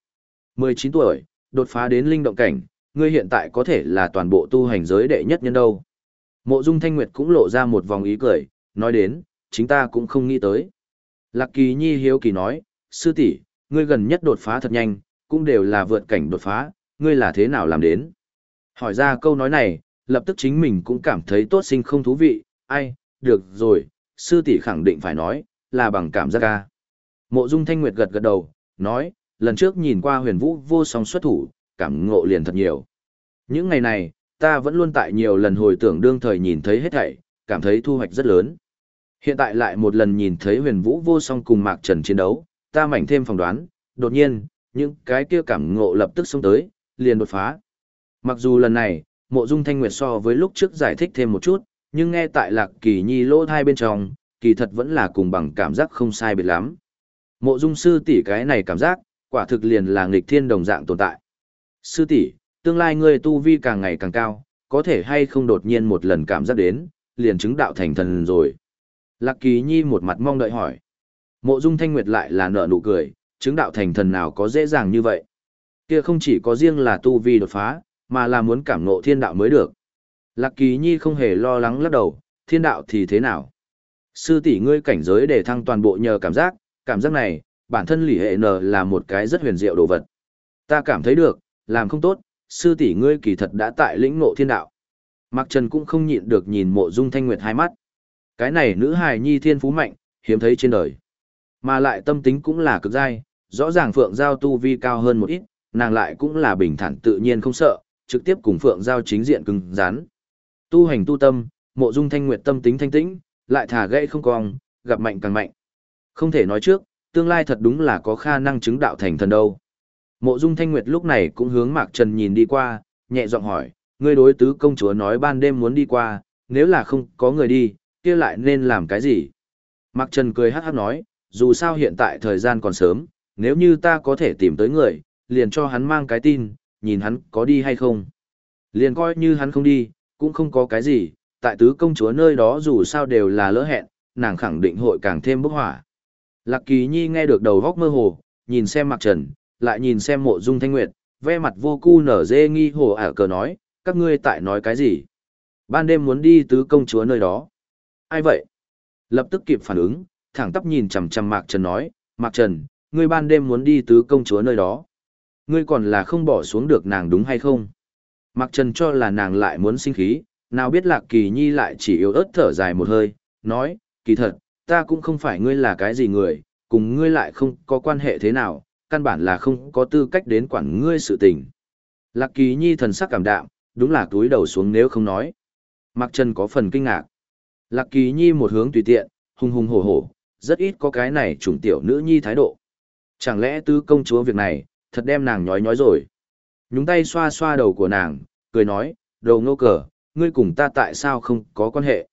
S1: 19 tuổi, đột phá đến linh động cảnh, ngươi hiện tại có thể là toàn bộ tu hành giới đệ nhất nhân đâu. Mộ Dung Thanh Nguyệt cũng lộ ra một vòng ý cười, nói đến, chính ta cũng không nghĩ tới. Lạc Kỳ Nhi hiếu kỳ nói, sư tỷ, ngươi gần nhất đột phá thật nhanh, cũng đều là vượt cảnh đột phá, ngươi là thế nào làm đến? Hỏi ra câu nói này, lập tức chính mình cũng cảm thấy tốt sinh không thú vị, ai, được rồi, sư tỷ khẳng định phải nói, là bằng cảm giác ca. Mộ Dung Thanh Nguyệt gật gật đầu, nói, lần trước nhìn qua huyền vũ vô song xuất thủ, cảm ngộ liền thật nhiều. Những ngày này, ta vẫn luôn tại nhiều lần hồi tưởng đương thời nhìn thấy hết thảy, cảm thấy thu hoạch rất lớn. Hiện tại lại một lần nhìn thấy huyền vũ vô song cùng Mạc Trần chiến đấu, ta mảnh thêm phỏng đoán, đột nhiên, những cái kia cảm ngộ lập tức xông tới, liền đột phá. Mặc dù lần này, mộ dung thanh nguyệt so với lúc trước giải thích thêm một chút, nhưng nghe tại lạc kỳ nhi lỗ thai bên trong, kỳ thật vẫn là cùng bằng cảm giác không sai biệt lắm. Mộ dung sư tỷ cái này cảm giác, quả thực liền là nghịch thiên đồng dạng tồn tại. Sư tỷ, tương lai ngươi tu vi càng ngày càng cao, có thể hay không đột nhiên một lần cảm giác đến, liền chứng đạo thành thần rồi. Lạc Kỳ Nhi một mặt mong đợi hỏi. Mộ Dung Thanh Nguyệt lại là nở nụ cười, chứng đạo thành thần nào có dễ dàng như vậy. Kia không chỉ có riêng là tu vi đột phá, mà là muốn cảm ngộ thiên đạo mới được. Lạc Kỳ Nhi không hề lo lắng lắc đầu, thiên đạo thì thế nào? Sư tỷ ngươi cảnh giới để thăng toàn bộ nhờ cảm giác, cảm giác này, bản thân lỷ hệ Nờ là một cái rất huyền diệu đồ vật. Ta cảm thấy được, làm không tốt, sư tỷ ngươi kỳ thật đã tại lĩnh ngộ thiên đạo. Mạc Trần cũng không nhịn được nhìn mộ dung thanh nguyệt hai mắt. Cái này nữ hài nhi thiên phú mạnh, hiếm thấy trên đời. Mà lại tâm tính cũng là cực dai, rõ ràng Phượng Giao tu vi cao hơn một ít, nàng lại cũng là bình thản tự nhiên không sợ, trực tiếp cùng Phượng Giao chính diện cứng rắn. Tu hành tu tâm, mộ dung thanh nguyệt tâm tính thanh tĩnh, lại thả gãy không cong, gặp mạnh càng mạnh. Không thể nói trước, tương lai thật đúng là có khả năng chứng đạo thành thần đâu. Mộ Dung Thanh Nguyệt lúc này cũng hướng Mạc Trần nhìn đi qua, nhẹ giọng hỏi, Ngươi đối tứ công chúa nói ban đêm muốn đi qua, nếu là không có người đi, kia lại nên làm cái gì? Mạc Trần cười hát hát nói, dù sao hiện tại thời gian còn sớm, nếu như ta có thể tìm tới người, liền cho hắn mang cái tin, nhìn hắn có đi hay không. Liền coi như hắn không đi, cũng không có cái gì, tại tứ công chúa nơi đó dù sao đều là lỡ hẹn, nàng khẳng định hội càng thêm bốc hỏa. Lạc Kỳ Nhi nghe được đầu góc mơ hồ, nhìn xem Mạc Trần, lại nhìn xem mộ dung thanh nguyệt, ve mặt vô cu nở dê nghi hồ ả cờ nói, các ngươi tại nói cái gì? Ban đêm muốn đi tứ công chúa nơi đó. Ai vậy? Lập tức kịp phản ứng, thẳng tắp nhìn chằm chằm Mạc Trần nói, Mạc Trần, ngươi ban đêm muốn đi tứ công chúa nơi đó. Ngươi còn là không bỏ xuống được nàng đúng hay không? Mạc Trần cho là nàng lại muốn sinh khí, nào biết Lạc Kỳ Nhi lại chỉ yếu ớt thở dài một hơi, nói, kỳ thật, ta cũng không phải ngươi là cái gì người, cùng ngươi lại không có quan hệ thế nào, căn bản là không có tư cách đến quản ngươi sự tình. Lạc Kỳ Nhi thần sắc cảm đạm, đúng là túi đầu xuống nếu không nói. Mạc Trần có phần kinh ngạc. Lạc Kỳ Nhi một hướng tùy tiện, hung hung hổ hổ, rất ít có cái này trùng tiểu nữ nhi thái độ. Chẳng lẽ tứ công chúa việc này, thật đem nàng nhói nhói rồi. Nhúng tay xoa xoa đầu của nàng, cười nói, đầu ngô cờ, ngươi cùng ta tại sao không có quan hệ.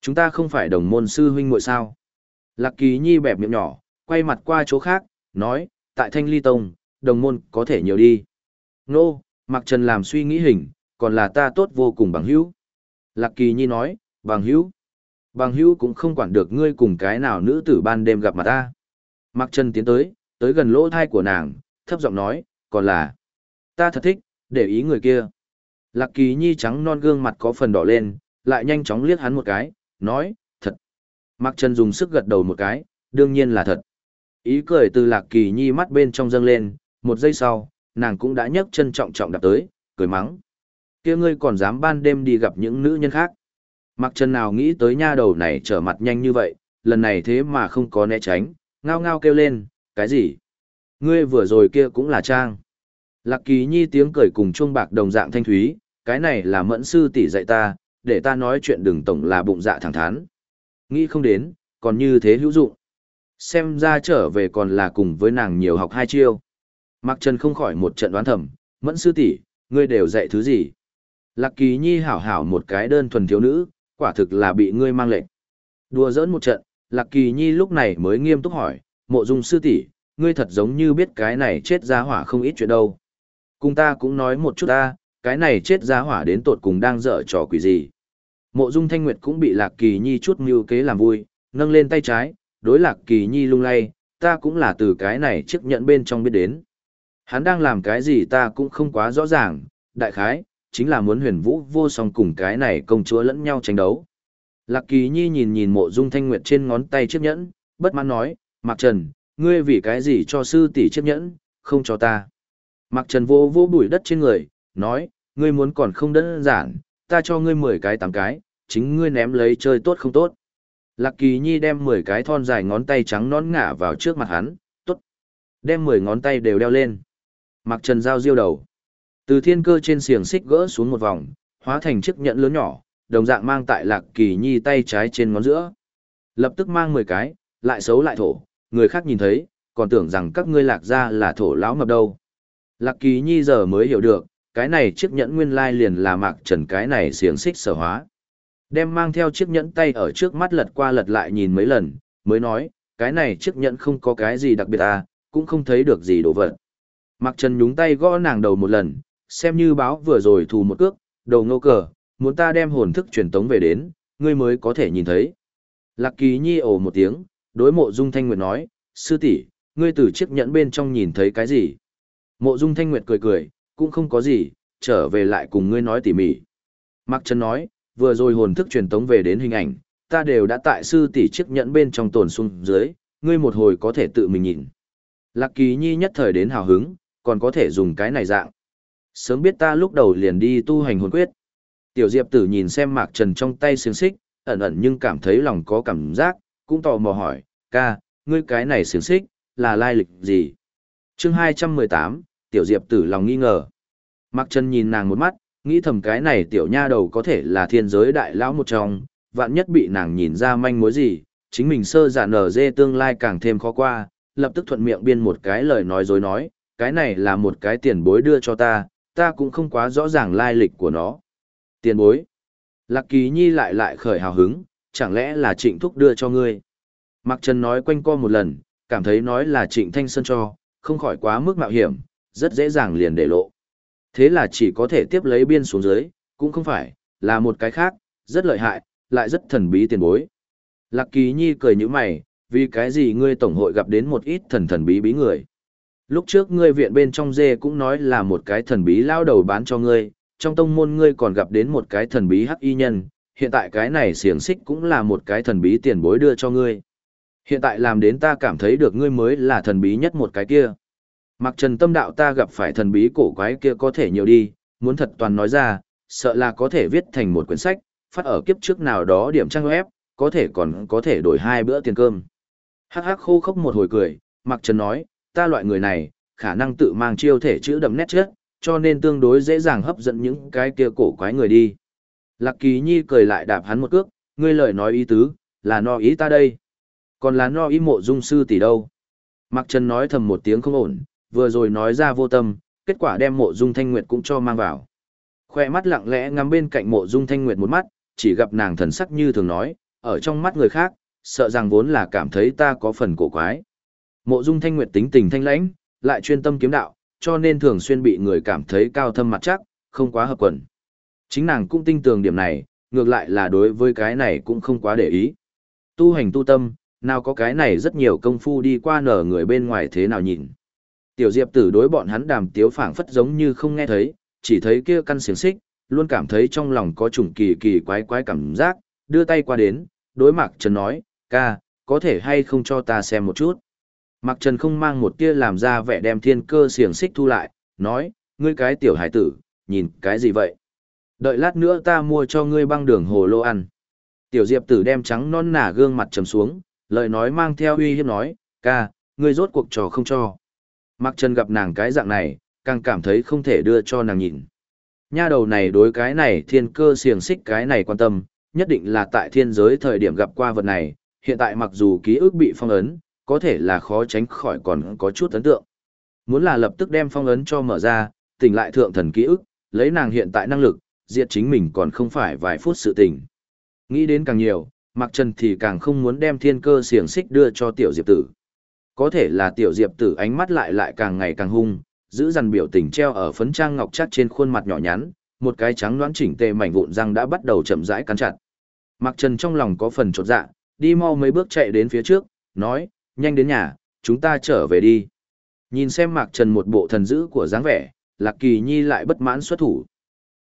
S1: Chúng ta không phải đồng môn sư huynh muội sao. Lạc Kỳ Nhi bẹp miệng nhỏ, quay mặt qua chỗ khác, nói, tại Thanh Ly Tông, đồng môn có thể nhiều đi. Nô, mặc Trần làm suy nghĩ hình, còn là ta tốt vô cùng bằng hữu. Lạc Kỳ Nhi nói, bằng hữu. Bằng hữu cũng không quản được ngươi cùng cái nào nữ tử ban đêm gặp mặt ta. mặc Trần tiến tới, tới gần lỗ thai của nàng, thấp giọng nói, còn là, ta thật thích, để ý người kia. Lạc Kỳ Nhi trắng non gương mặt có phần đỏ lên, lại nhanh chóng liếc hắn một cái, nói, thật. Mạc Trần dùng sức gật đầu một cái, đương nhiên là thật. Ý cười từ Lạc Kỳ Nhi mắt bên trong dâng lên, một giây sau, nàng cũng đã nhấc chân trọng trọng đạp tới, cười mắng. kia ngươi còn dám ban đêm đi gặp những nữ nhân khác. Mạc Trần nào nghĩ tới nha đầu này trở mặt nhanh như vậy, lần này thế mà không có né tránh, ngao ngao kêu lên, cái gì? Ngươi vừa rồi kia cũng là trang. Lạc Kỳ Nhi tiếng cười cùng chuông bạc đồng dạng thanh thúy, cái này là mẫn sư tỷ dạy ta, để ta nói chuyện đừng tổng là bụng dạ thẳng thắn. Nghĩ không đến, còn như thế hữu dụng. Xem ra trở về còn là cùng với nàng nhiều học hai chiêu. Mạc Trần không khỏi một trận đoán thầm, mẫn sư tỷ, ngươi đều dạy thứ gì? Lạc Kỳ Nhi hảo hảo một cái đơn thuần thiếu nữ, quả thực là bị ngươi mang lệnh. Đùa giỡn một trận, Lạc Kỳ Nhi lúc này mới nghiêm túc hỏi, mộ dung sư tỷ, ngươi thật giống như biết cái này chết ra hỏa không ít chuyện đâu. Cùng ta cũng nói một chút ta, cái này chết ra hỏa đến tột cùng đang dở trò quỷ gì. Mộ dung thanh nguyệt cũng bị Lạc Kỳ Nhi chút mưu kế làm vui, nâng lên tay trái, đối Lạc Kỳ Nhi lung lay, ta cũng là từ cái này chiếc nhận bên trong biết đến. Hắn đang làm cái gì ta cũng không quá rõ ràng, đại khái, chính là muốn huyền vũ vô song cùng cái này công chúa lẫn nhau tranh đấu. Lạc Kỳ Nhi nhìn nhìn mộ dung thanh nguyệt trên ngón tay chiếc nhẫn, bất mãn nói, Mạc Trần, ngươi vì cái gì cho sư tỷ chiếc nhẫn, không cho ta. Mạc Trần vô vô bụi đất trên người, nói, ngươi muốn còn không đơn giản, ta cho ngươi 10 cái 8 cái, chính ngươi ném lấy chơi tốt không tốt. Lạc Kỳ Nhi đem 10 cái thon dài ngón tay trắng nón ngả vào trước mặt hắn, tốt. Đem 10 ngón tay đều đeo lên. Mạc Trần giao diêu đầu. Từ thiên cơ trên xiềng xích gỡ xuống một vòng, hóa thành chiếc nhẫn lớn nhỏ, đồng dạng mang tại Lạc Kỳ Nhi tay trái trên ngón giữa. Lập tức mang 10 cái, lại xấu lại thổ, người khác nhìn thấy, còn tưởng rằng các ngươi lạc ra là thổ lão mập đâu. Lạc Kỳ Nhi giờ mới hiểu được, cái này chiếc nhẫn nguyên lai liền là Mạc Trần cái này xiềng xích sở hóa. Đem mang theo chiếc nhẫn tay ở trước mắt lật qua lật lại nhìn mấy lần, mới nói, cái này chiếc nhẫn không có cái gì đặc biệt à, cũng không thấy được gì đồ vật. Mạc Trần nhúng tay gõ nàng đầu một lần, xem như báo vừa rồi thù một cước, đầu ngô cờ, muốn ta đem hồn thức truyền tống về đến, ngươi mới có thể nhìn thấy. Lạc Kỳ Nhi ồ một tiếng, đối mộ Dung Thanh Nguyệt nói, sư tỷ, ngươi từ chiếc nhẫn bên trong nhìn thấy cái gì? Mộ Dung Thanh Nguyệt cười cười, cũng không có gì, trở về lại cùng ngươi nói tỉ mỉ. Mạc Trần nói, vừa rồi hồn thức truyền tống về đến hình ảnh, ta đều đã tại sư tỷ chiếc nhẫn bên trong tồn xuống dưới, ngươi một hồi có thể tự mình nhìn. Lạc Kỳ Nhi nhất thời đến hào hứng, còn có thể dùng cái này dạng. Sớm biết ta lúc đầu liền đi tu hành hồn quyết. Tiểu Diệp tử nhìn xem Mạc Trần trong tay xiềng xích, ẩn ẩn nhưng cảm thấy lòng có cảm giác, cũng tò mò hỏi, ca, ngươi cái này xiềng xích, là lai lịch gì? Chương 218, Tiểu Diệp tử lòng nghi ngờ. mặc chân nhìn nàng một mắt, nghĩ thầm cái này tiểu nha đầu có thể là thiên giới đại lão một trong, vạn nhất bị nàng nhìn ra manh mối gì, chính mình sơ giả nở dê tương lai càng thêm khó qua, lập tức thuận miệng biên một cái lời nói dối nói, cái này là một cái tiền bối đưa cho ta, ta cũng không quá rõ ràng lai lịch của nó, Tiền bối. Lạc Kỳ Nhi lại lại khởi hào hứng, chẳng lẽ là trịnh thúc đưa cho ngươi. Mặc Trần nói quanh co một lần, cảm thấy nói là trịnh Thanh Sơn cho, không khỏi quá mức mạo hiểm, rất dễ dàng liền để lộ. Thế là chỉ có thể tiếp lấy biên xuống dưới, cũng không phải, là một cái khác, rất lợi hại, lại rất thần bí tiền bối. Lạc Kỳ Nhi cười như mày, vì cái gì ngươi tổng hội gặp đến một ít thần thần bí bí người. Lúc trước ngươi viện bên trong dê cũng nói là một cái thần bí lao đầu bán cho ngươi, trong tông môn ngươi còn gặp đến một cái thần bí hắc y nhân, hiện tại cái này xiềng xích cũng là một cái thần bí tiền bối đưa cho ngươi. Hiện tại làm đến ta cảm thấy được ngươi mới là thần bí nhất một cái kia. Mặc trần tâm đạo ta gặp phải thần bí cổ quái kia có thể nhiều đi, muốn thật toàn nói ra, sợ là có thể viết thành một quyển sách, phát ở kiếp trước nào đó điểm trang web, có thể còn có thể đổi hai bữa tiền cơm. Hắc hắc khô khốc một hồi cười, Mặc Trần nói, ta loại người này, khả năng tự mang chiêu thể chữ đậm nét chết, cho nên tương đối dễ dàng hấp dẫn những cái kia cổ quái người đi. Lạc Kỳ Nhi cười lại đạp hắn một cước, ngươi lời nói ý tứ, là no ý ta đây. Còn là no ý mộ dung sư tỷ đâu. Mặc Trần nói thầm một tiếng không ổn, vừa rồi nói ra vô tâm, kết quả đem mộ dung thanh nguyệt cũng cho mang vào. Khoe mắt lặng lẽ ngắm bên cạnh mộ dung thanh nguyệt một mắt, chỉ gặp nàng thần sắc như thường nói, ở trong mắt người khác, sợ rằng vốn là cảm thấy ta có phần cổ quái. Mộ dung thanh nguyệt tính tình thanh lãnh, lại chuyên tâm kiếm đạo, cho nên thường xuyên bị người cảm thấy cao thâm mặt chắc, không quá hợp quần. Chính nàng cũng tin tưởng điểm này, ngược lại là đối với cái này cũng không quá để ý. Tu hành tu tâm, nào có cái này rất nhiều công phu đi qua nở người bên ngoài thế nào nhìn. Tiểu Diệp tử đối bọn hắn đàm tiếu phảng phất giống như không nghe thấy, chỉ thấy kia căn xiềng xích, luôn cảm thấy trong lòng có trùng kỳ kỳ quái quái cảm giác, đưa tay qua đến, đối Mạc Trần nói, ca, có thể hay không cho ta xem một chút. Mạc Trần không mang một tia làm ra vẻ đem thiên cơ xiềng xích thu lại, nói, ngươi cái tiểu hải tử, nhìn cái gì vậy? Đợi lát nữa ta mua cho ngươi băng đường hồ lô ăn. Tiểu Diệp tử đem trắng non nả gương mặt trầm xuống, lời nói mang theo uy hiếp nói, ca, ngươi rốt cuộc trò không cho. Mạc Trần gặp nàng cái dạng này, càng cảm thấy không thể đưa cho nàng nhìn. Nha đầu này đối cái này thiên cơ xiềng xích cái này quan tâm, nhất định là tại thiên giới thời điểm gặp qua vật này, hiện tại mặc dù ký ức bị phong ấn, có thể là khó tránh khỏi còn có chút ấn tượng. Muốn là lập tức đem phong ấn cho mở ra, tỉnh lại thượng thần ký ức, lấy nàng hiện tại năng lực, diệt chính mình còn không phải vài phút sự tỉnh. Nghĩ đến càng nhiều, Mạc Trần thì càng không muốn đem thiên cơ xiềng xích đưa cho tiểu diệp tử. Có thể là tiểu diệp tử ánh mắt lại lại càng ngày càng hung, giữ dằn biểu tình treo ở phấn trang ngọc chắc trên khuôn mặt nhỏ nhắn, một cái trắng đoán chỉnh tề mảnh vụn răng đã bắt đầu chậm rãi cắn chặt. Mạc Trần trong lòng có phần chột dạ, đi mau mấy bước chạy đến phía trước, nói, nhanh đến nhà, chúng ta trở về đi. Nhìn xem Mạc Trần một bộ thần dữ của dáng vẻ, Lạc Kỳ Nhi lại bất mãn xuất thủ.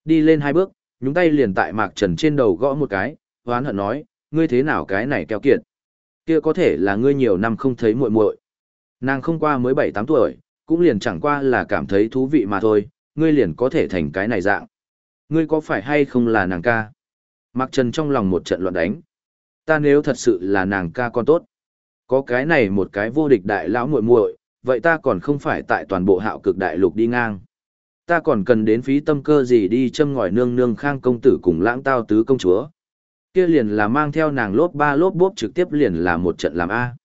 S1: Đi lên hai bước, nhúng tay liền tại Mạc Trần trên đầu gõ một cái, hoán hận nói, ngươi thế nào cái này keo kiệt. Kia có thể là ngươi nhiều năm không thấy muội muội. Nàng không qua mới 7-8 tuổi, cũng liền chẳng qua là cảm thấy thú vị mà thôi, ngươi liền có thể thành cái này dạng. Ngươi có phải hay không là nàng ca? Mặc Trần trong lòng một trận loạn đánh. Ta nếu thật sự là nàng ca con tốt. Có cái này một cái vô địch đại lão muội muội, vậy ta còn không phải tại toàn bộ hạo cực đại lục đi ngang. Ta còn cần đến phí tâm cơ gì đi châm ngòi nương nương khang công tử cùng lãng tao tứ công chúa. Kia liền là mang theo nàng lốp ba lốp bốp trực tiếp liền là một trận làm A.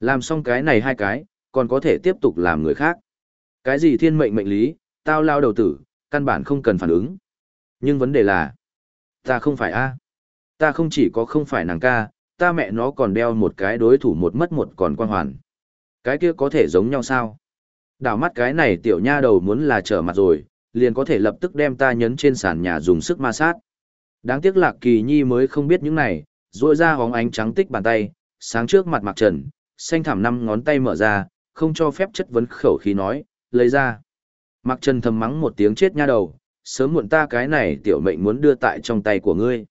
S1: Làm xong cái này hai cái, còn có thể tiếp tục làm người khác. Cái gì thiên mệnh mệnh lý, tao lao đầu tử, căn bản không cần phản ứng. Nhưng vấn đề là, ta không phải A. Ta không chỉ có không phải nàng ca, ta mẹ nó còn đeo một cái đối thủ một mất một còn quan hoàn. Cái kia có thể giống nhau sao? Đảo mắt cái này tiểu nha đầu muốn là trở mặt rồi, liền có thể lập tức đem ta nhấn trên sàn nhà dùng sức ma sát. Đáng tiếc lạc kỳ nhi mới không biết những này, ruội ra hóng ánh trắng tích bàn tay, sáng trước mặt mặc trần, xanh thảm năm ngón tay mở ra, không cho phép chất vấn khẩu khí nói, lấy ra. Mặc trần thầm mắng một tiếng chết nha đầu, sớm muộn ta cái này tiểu mệnh muốn đưa tại trong tay của ngươi.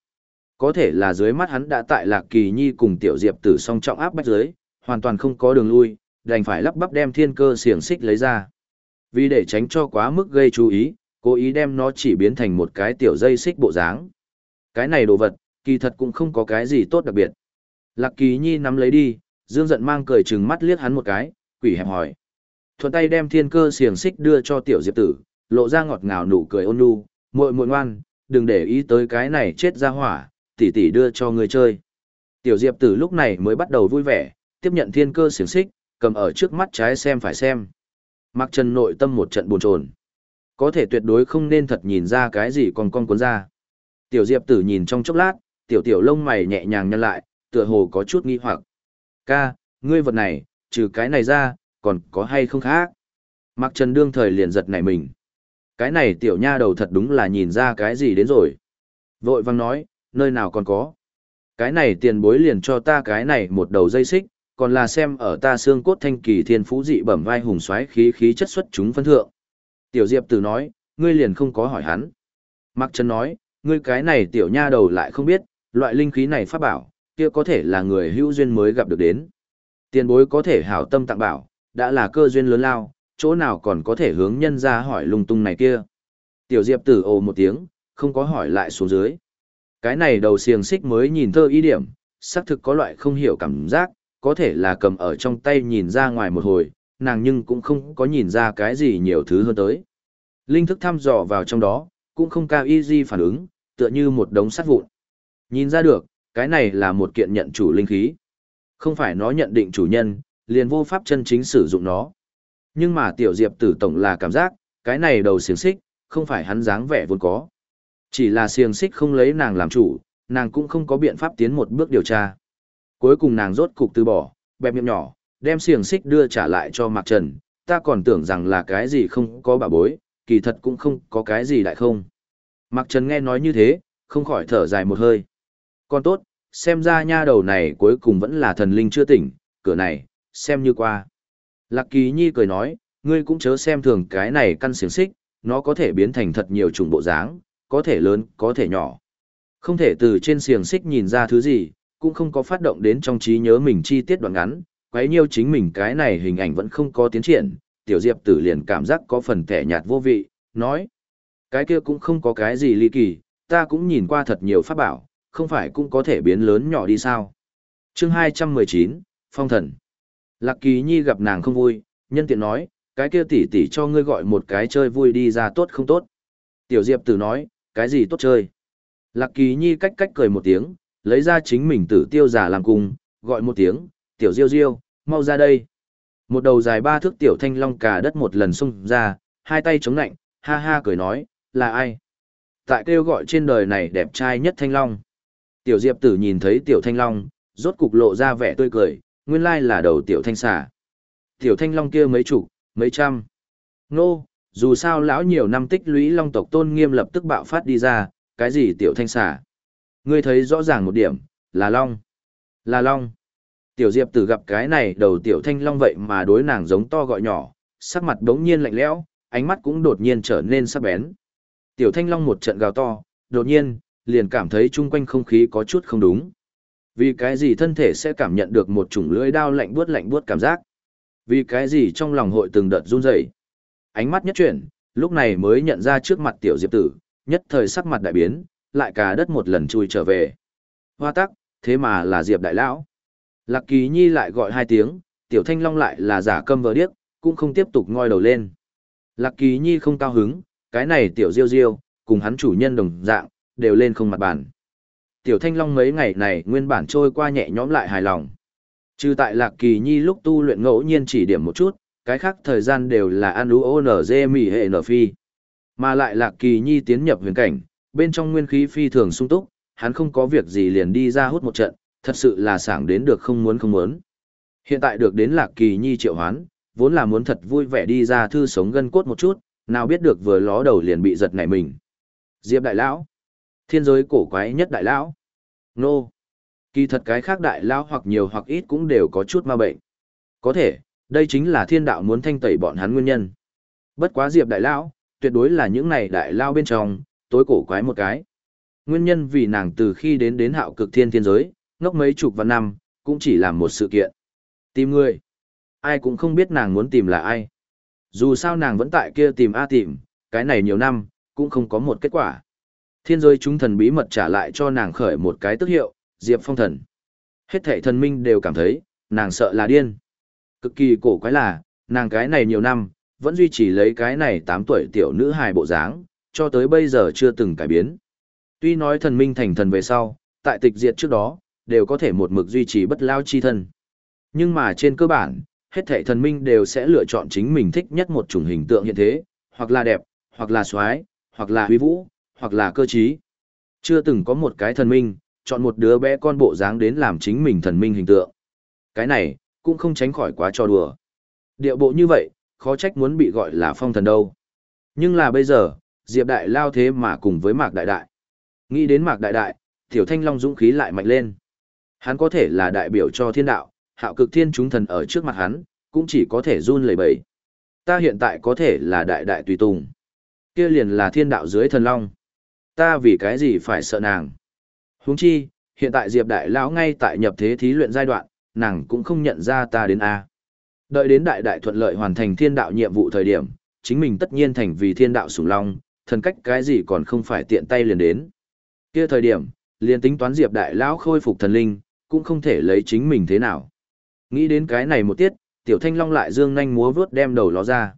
S1: Có thể là dưới mắt hắn đã tại lạc kỳ nhi cùng tiểu diệp tử song trọng áp bách dưới, hoàn toàn không có đường lui, đành phải lắp bắp đem thiên cơ xiềng xích lấy ra. Vì để tránh cho quá mức gây chú ý, cố ý đem nó chỉ biến thành một cái tiểu dây xích bộ dáng. Cái này đồ vật, kỳ thật cũng không có cái gì tốt đặc biệt. Lạc kỳ nhi nắm lấy đi, dương giận mang cười chừng mắt liếc hắn một cái, quỷ hẹp hỏi. Thuận tay đem thiên cơ xiềng xích đưa cho tiểu diệp tử, lộ ra ngọt ngào nụ cười ôn nhu, muội muội ngoan, đừng để ý tới cái này chết ra hỏa, tỷ tỷ đưa cho người chơi. Tiểu diệp tử lúc này mới bắt đầu vui vẻ, tiếp nhận thiên cơ xiềng xích, cầm ở trước mắt trái xem phải xem. Mặc trần nội tâm một trận buồn chồn. Có thể tuyệt đối không nên thật nhìn ra cái gì còn con cuốn ra. Tiểu Diệp tử nhìn trong chốc lát, tiểu tiểu lông mày nhẹ nhàng nhăn lại, tựa hồ có chút nghi hoặc. Ca, ngươi vật này, trừ cái này ra, còn có hay không khác? Mặc Trần đương thời liền giật nảy mình. Cái này tiểu nha đầu thật đúng là nhìn ra cái gì đến rồi. Vội vang nói, nơi nào còn có. Cái này tiền bối liền cho ta cái này một đầu dây xích, còn là xem ở ta xương cốt thanh kỳ thiên phú dị bẩm vai hùng xoáy khí khí chất xuất chúng phân thượng. Tiểu Diệp Tử nói, ngươi liền không có hỏi hắn. Mạc Trần nói, ngươi cái này tiểu nha đầu lại không biết, loại linh khí này pháp bảo, kia có thể là người hữu duyên mới gặp được đến. Tiền bối có thể hảo tâm tặng bảo, đã là cơ duyên lớn lao, chỗ nào còn có thể hướng nhân ra hỏi lung tung này kia. Tiểu Diệp Tử ồ một tiếng, không có hỏi lại xuống dưới. Cái này đầu xiềng xích mới nhìn thơ ý điểm, xác thực có loại không hiểu cảm giác, có thể là cầm ở trong tay nhìn ra ngoài một hồi, nàng nhưng cũng không có nhìn ra cái gì nhiều thứ hơn tới. Linh thức thăm dò vào trong đó, cũng không cao easy phản ứng, tựa như một đống sắt vụn. Nhìn ra được, cái này là một kiện nhận chủ linh khí. Không phải nó nhận định chủ nhân, liền vô pháp chân chính sử dụng nó. Nhưng mà tiểu diệp tử tổng là cảm giác, cái này đầu xiềng xích, không phải hắn dáng vẻ vốn có. Chỉ là xiềng xích không lấy nàng làm chủ, nàng cũng không có biện pháp tiến một bước điều tra. Cuối cùng nàng rốt cục từ bỏ, bẹp miệng nhỏ, đem xiềng xích đưa trả lại cho Mạc Trần, ta còn tưởng rằng là cái gì không có bà bối, kỳ thật cũng không có cái gì đại không. Mạc Trần nghe nói như thế, không khỏi thở dài một hơi. Còn tốt, xem ra nha đầu này cuối cùng vẫn là thần linh chưa tỉnh, cửa này, xem như qua. Lạc Kỳ Nhi cười nói, ngươi cũng chớ xem thường cái này căn xiềng xích, nó có thể biến thành thật nhiều chủng bộ dáng, có thể lớn, có thể nhỏ. Không thể từ trên xiềng xích nhìn ra thứ gì, cũng không có phát động đến trong trí nhớ mình chi tiết đoạn ngắn, quấy nhiêu chính mình cái này hình ảnh vẫn không có tiến triển, tiểu diệp tử liền cảm giác có phần thẻ nhạt vô vị, nói. Cái kia cũng không có cái gì ly kỳ, ta cũng nhìn qua thật nhiều pháp bảo, không phải cũng có thể biến lớn nhỏ đi sao. chương 219, Phong Thần. Lạc Kỳ Nhi gặp nàng không vui, nhân tiện nói, cái kia tỷ tỷ cho ngươi gọi một cái chơi vui đi ra tốt không tốt. Tiểu Diệp tử nói, cái gì tốt chơi. Lạc Kỳ Nhi cách cách cười một tiếng, lấy ra chính mình tử tiêu giả làm cùng, gọi một tiếng, tiểu diêu diêu, mau ra đây. Một đầu dài ba thước tiểu thanh long cả đất một lần xung ra, hai tay chống nạnh, ha ha cười nói, là ai? Tại kêu gọi trên đời này đẹp trai nhất thanh long. Tiểu diệp tử nhìn thấy tiểu thanh long, rốt cục lộ ra vẻ tươi cười, nguyên lai là đầu tiểu thanh xà. Tiểu thanh long kia mấy chục, mấy trăm. Nô, dù sao lão nhiều năm tích lũy long tộc tôn nghiêm lập tức bạo phát đi ra, cái gì tiểu thanh xà. Ngươi thấy rõ ràng một điểm, là long. Là long. Tiểu Diệp tử gặp cái này đầu tiểu thanh long vậy mà đối nàng giống to gọi nhỏ, sắc mặt đống nhiên lạnh lẽo, ánh mắt cũng đột nhiên trở nên sắc bén. Tiểu thanh long một trận gào to, đột nhiên, liền cảm thấy chung quanh không khí có chút không đúng. Vì cái gì thân thể sẽ cảm nhận được một chủng lưỡi đao lạnh buốt lạnh buốt cảm giác? Vì cái gì trong lòng hội từng đợt run rẩy? Ánh mắt nhất chuyển, lúc này mới nhận ra trước mặt tiểu diệp tử, nhất thời sắc mặt đại biến, lại cả đất một lần chui trở về. Hoa tắc, thế mà là diệp đại lão. Lạc Kỳ Nhi lại gọi hai tiếng, Tiểu Thanh Long lại là giả câm vờ điếc, cũng không tiếp tục ngoi đầu lên. Lạc Kỳ Nhi không cao hứng, cái này Tiểu Diêu Diêu, cùng hắn chủ nhân đồng dạng, đều lên không mặt bàn. Tiểu Thanh Long mấy ngày này nguyên bản trôi qua nhẹ nhõm lại hài lòng. Trừ tại Lạc Kỳ Nhi lúc tu luyện ngẫu nhiên chỉ điểm một chút, cái khác thời gian đều là ăn ú ô nở dê mỉ hệ nở phi. Mà lại Lạc Kỳ Nhi tiến nhập huyền cảnh, bên trong nguyên khí phi thường sung túc, hắn không có việc gì liền đi ra hút một trận, thật sự là sảng đến được không muốn không muốn. Hiện tại được đến Lạc Kỳ Nhi triệu hoán, vốn là muốn thật vui vẻ đi ra thư sống gân cốt một chút, nào biết được vừa ló đầu liền bị giật nảy mình. Diệp đại lão, thiên giới cổ quái nhất đại lão. Nô. Kỳ thật cái khác đại lão hoặc nhiều hoặc ít cũng đều có chút ma bệnh. Có thể, đây chính là thiên đạo muốn thanh tẩy bọn hắn nguyên nhân. Bất quá Diệp đại lão, tuyệt đối là những này đại lão bên trong, tối cổ quái một cái. Nguyên nhân vì nàng từ khi đến đến hạo cực thiên thiên giới, ngốc mấy chục vạn năm, cũng chỉ làm một sự kiện. Tìm người. Ai cũng không biết nàng muốn tìm là ai. Dù sao nàng vẫn tại kia tìm A tìm, cái này nhiều năm, cũng không có một kết quả. Thiên giới chúng thần bí mật trả lại cho nàng khởi một cái tức hiệu, Diệp Phong Thần. Hết thảy thần minh đều cảm thấy, nàng sợ là điên. Cực kỳ cổ quái là, nàng cái này nhiều năm, vẫn duy trì lấy cái này 8 tuổi tiểu nữ hài bộ dáng, cho tới bây giờ chưa từng cải biến. Tuy nói thần minh thành thần về sau, tại tịch diệt trước đó, đều có thể một mực duy trì bất lao chi thân. Nhưng mà trên cơ bản, hết thảy thần minh đều sẽ lựa chọn chính mình thích nhất một chủng hình tượng hiện thế, hoặc là đẹp, hoặc là xoái, hoặc là huy vũ, hoặc là cơ trí. Chưa từng có một cái thần minh, chọn một đứa bé con bộ dáng đến làm chính mình thần minh hình tượng. Cái này, cũng không tránh khỏi quá trò đùa. Điệu bộ như vậy, khó trách muốn bị gọi là phong thần đâu. Nhưng là bây giờ, Diệp Đại lao thế mà cùng với Mạc Đại Đại. Nghĩ đến Mạc Đại Đại, Tiểu Thanh Long dũng khí lại mạnh lên. Hắn có thể là đại biểu cho thiên đạo, hạo cực thiên chúng thần ở trước mặt hắn, cũng chỉ có thể run lẩy bẩy. Ta hiện tại có thể là đại đại tùy tùng. Kia liền là thiên đạo dưới thần long. Ta vì cái gì phải sợ nàng? Huống chi, hiện tại Diệp Đại lão ngay tại nhập thế thí luyện giai đoạn, nàng cũng không nhận ra ta đến a. Đợi đến đại đại thuận lợi hoàn thành thiên đạo nhiệm vụ thời điểm, chính mình tất nhiên thành vì thiên đạo sủng long, thần cách cái gì còn không phải tiện tay liền đến. Kia thời điểm, liền tính toán Diệp Đại lão khôi phục thần linh, cũng không thể lấy chính mình thế nào. Nghĩ đến cái này một tiết, tiểu thanh long lại dương nhanh múa vướt đem đầu ló ra.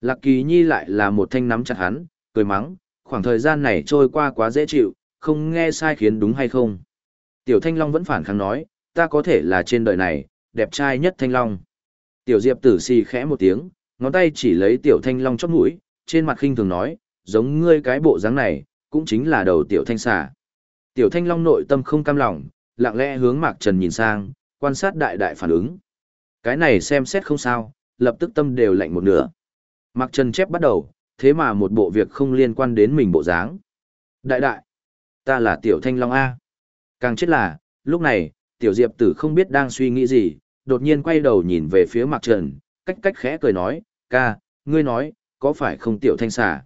S1: Lạc kỳ nhi lại là một thanh nắm chặt hắn, cười mắng, khoảng thời gian này trôi qua quá dễ chịu, không nghe sai khiến đúng hay không. Tiểu thanh long vẫn phản kháng nói, ta có thể là trên đời này, đẹp trai nhất thanh long. Tiểu diệp tử xì khẽ một tiếng, ngón tay chỉ lấy tiểu thanh long chót mũi, trên mặt khinh thường nói, giống ngươi cái bộ dáng này, cũng chính là đầu tiểu thanh xà. Tiểu thanh long nội tâm không cam lòng, lặng lẽ hướng mạc trần nhìn sang, quan sát đại đại phản ứng. Cái này xem xét không sao, lập tức tâm đều lạnh một nửa. Mạc trần chép bắt đầu, thế mà một bộ việc không liên quan đến mình bộ dáng. Đại đại, ta là tiểu thanh long A. Càng chết là, lúc này, tiểu diệp tử không biết đang suy nghĩ gì, đột nhiên quay đầu nhìn về phía Mạc Trần, cách cách khẽ cười nói, ca, ngươi nói, có phải không tiểu thanh xà?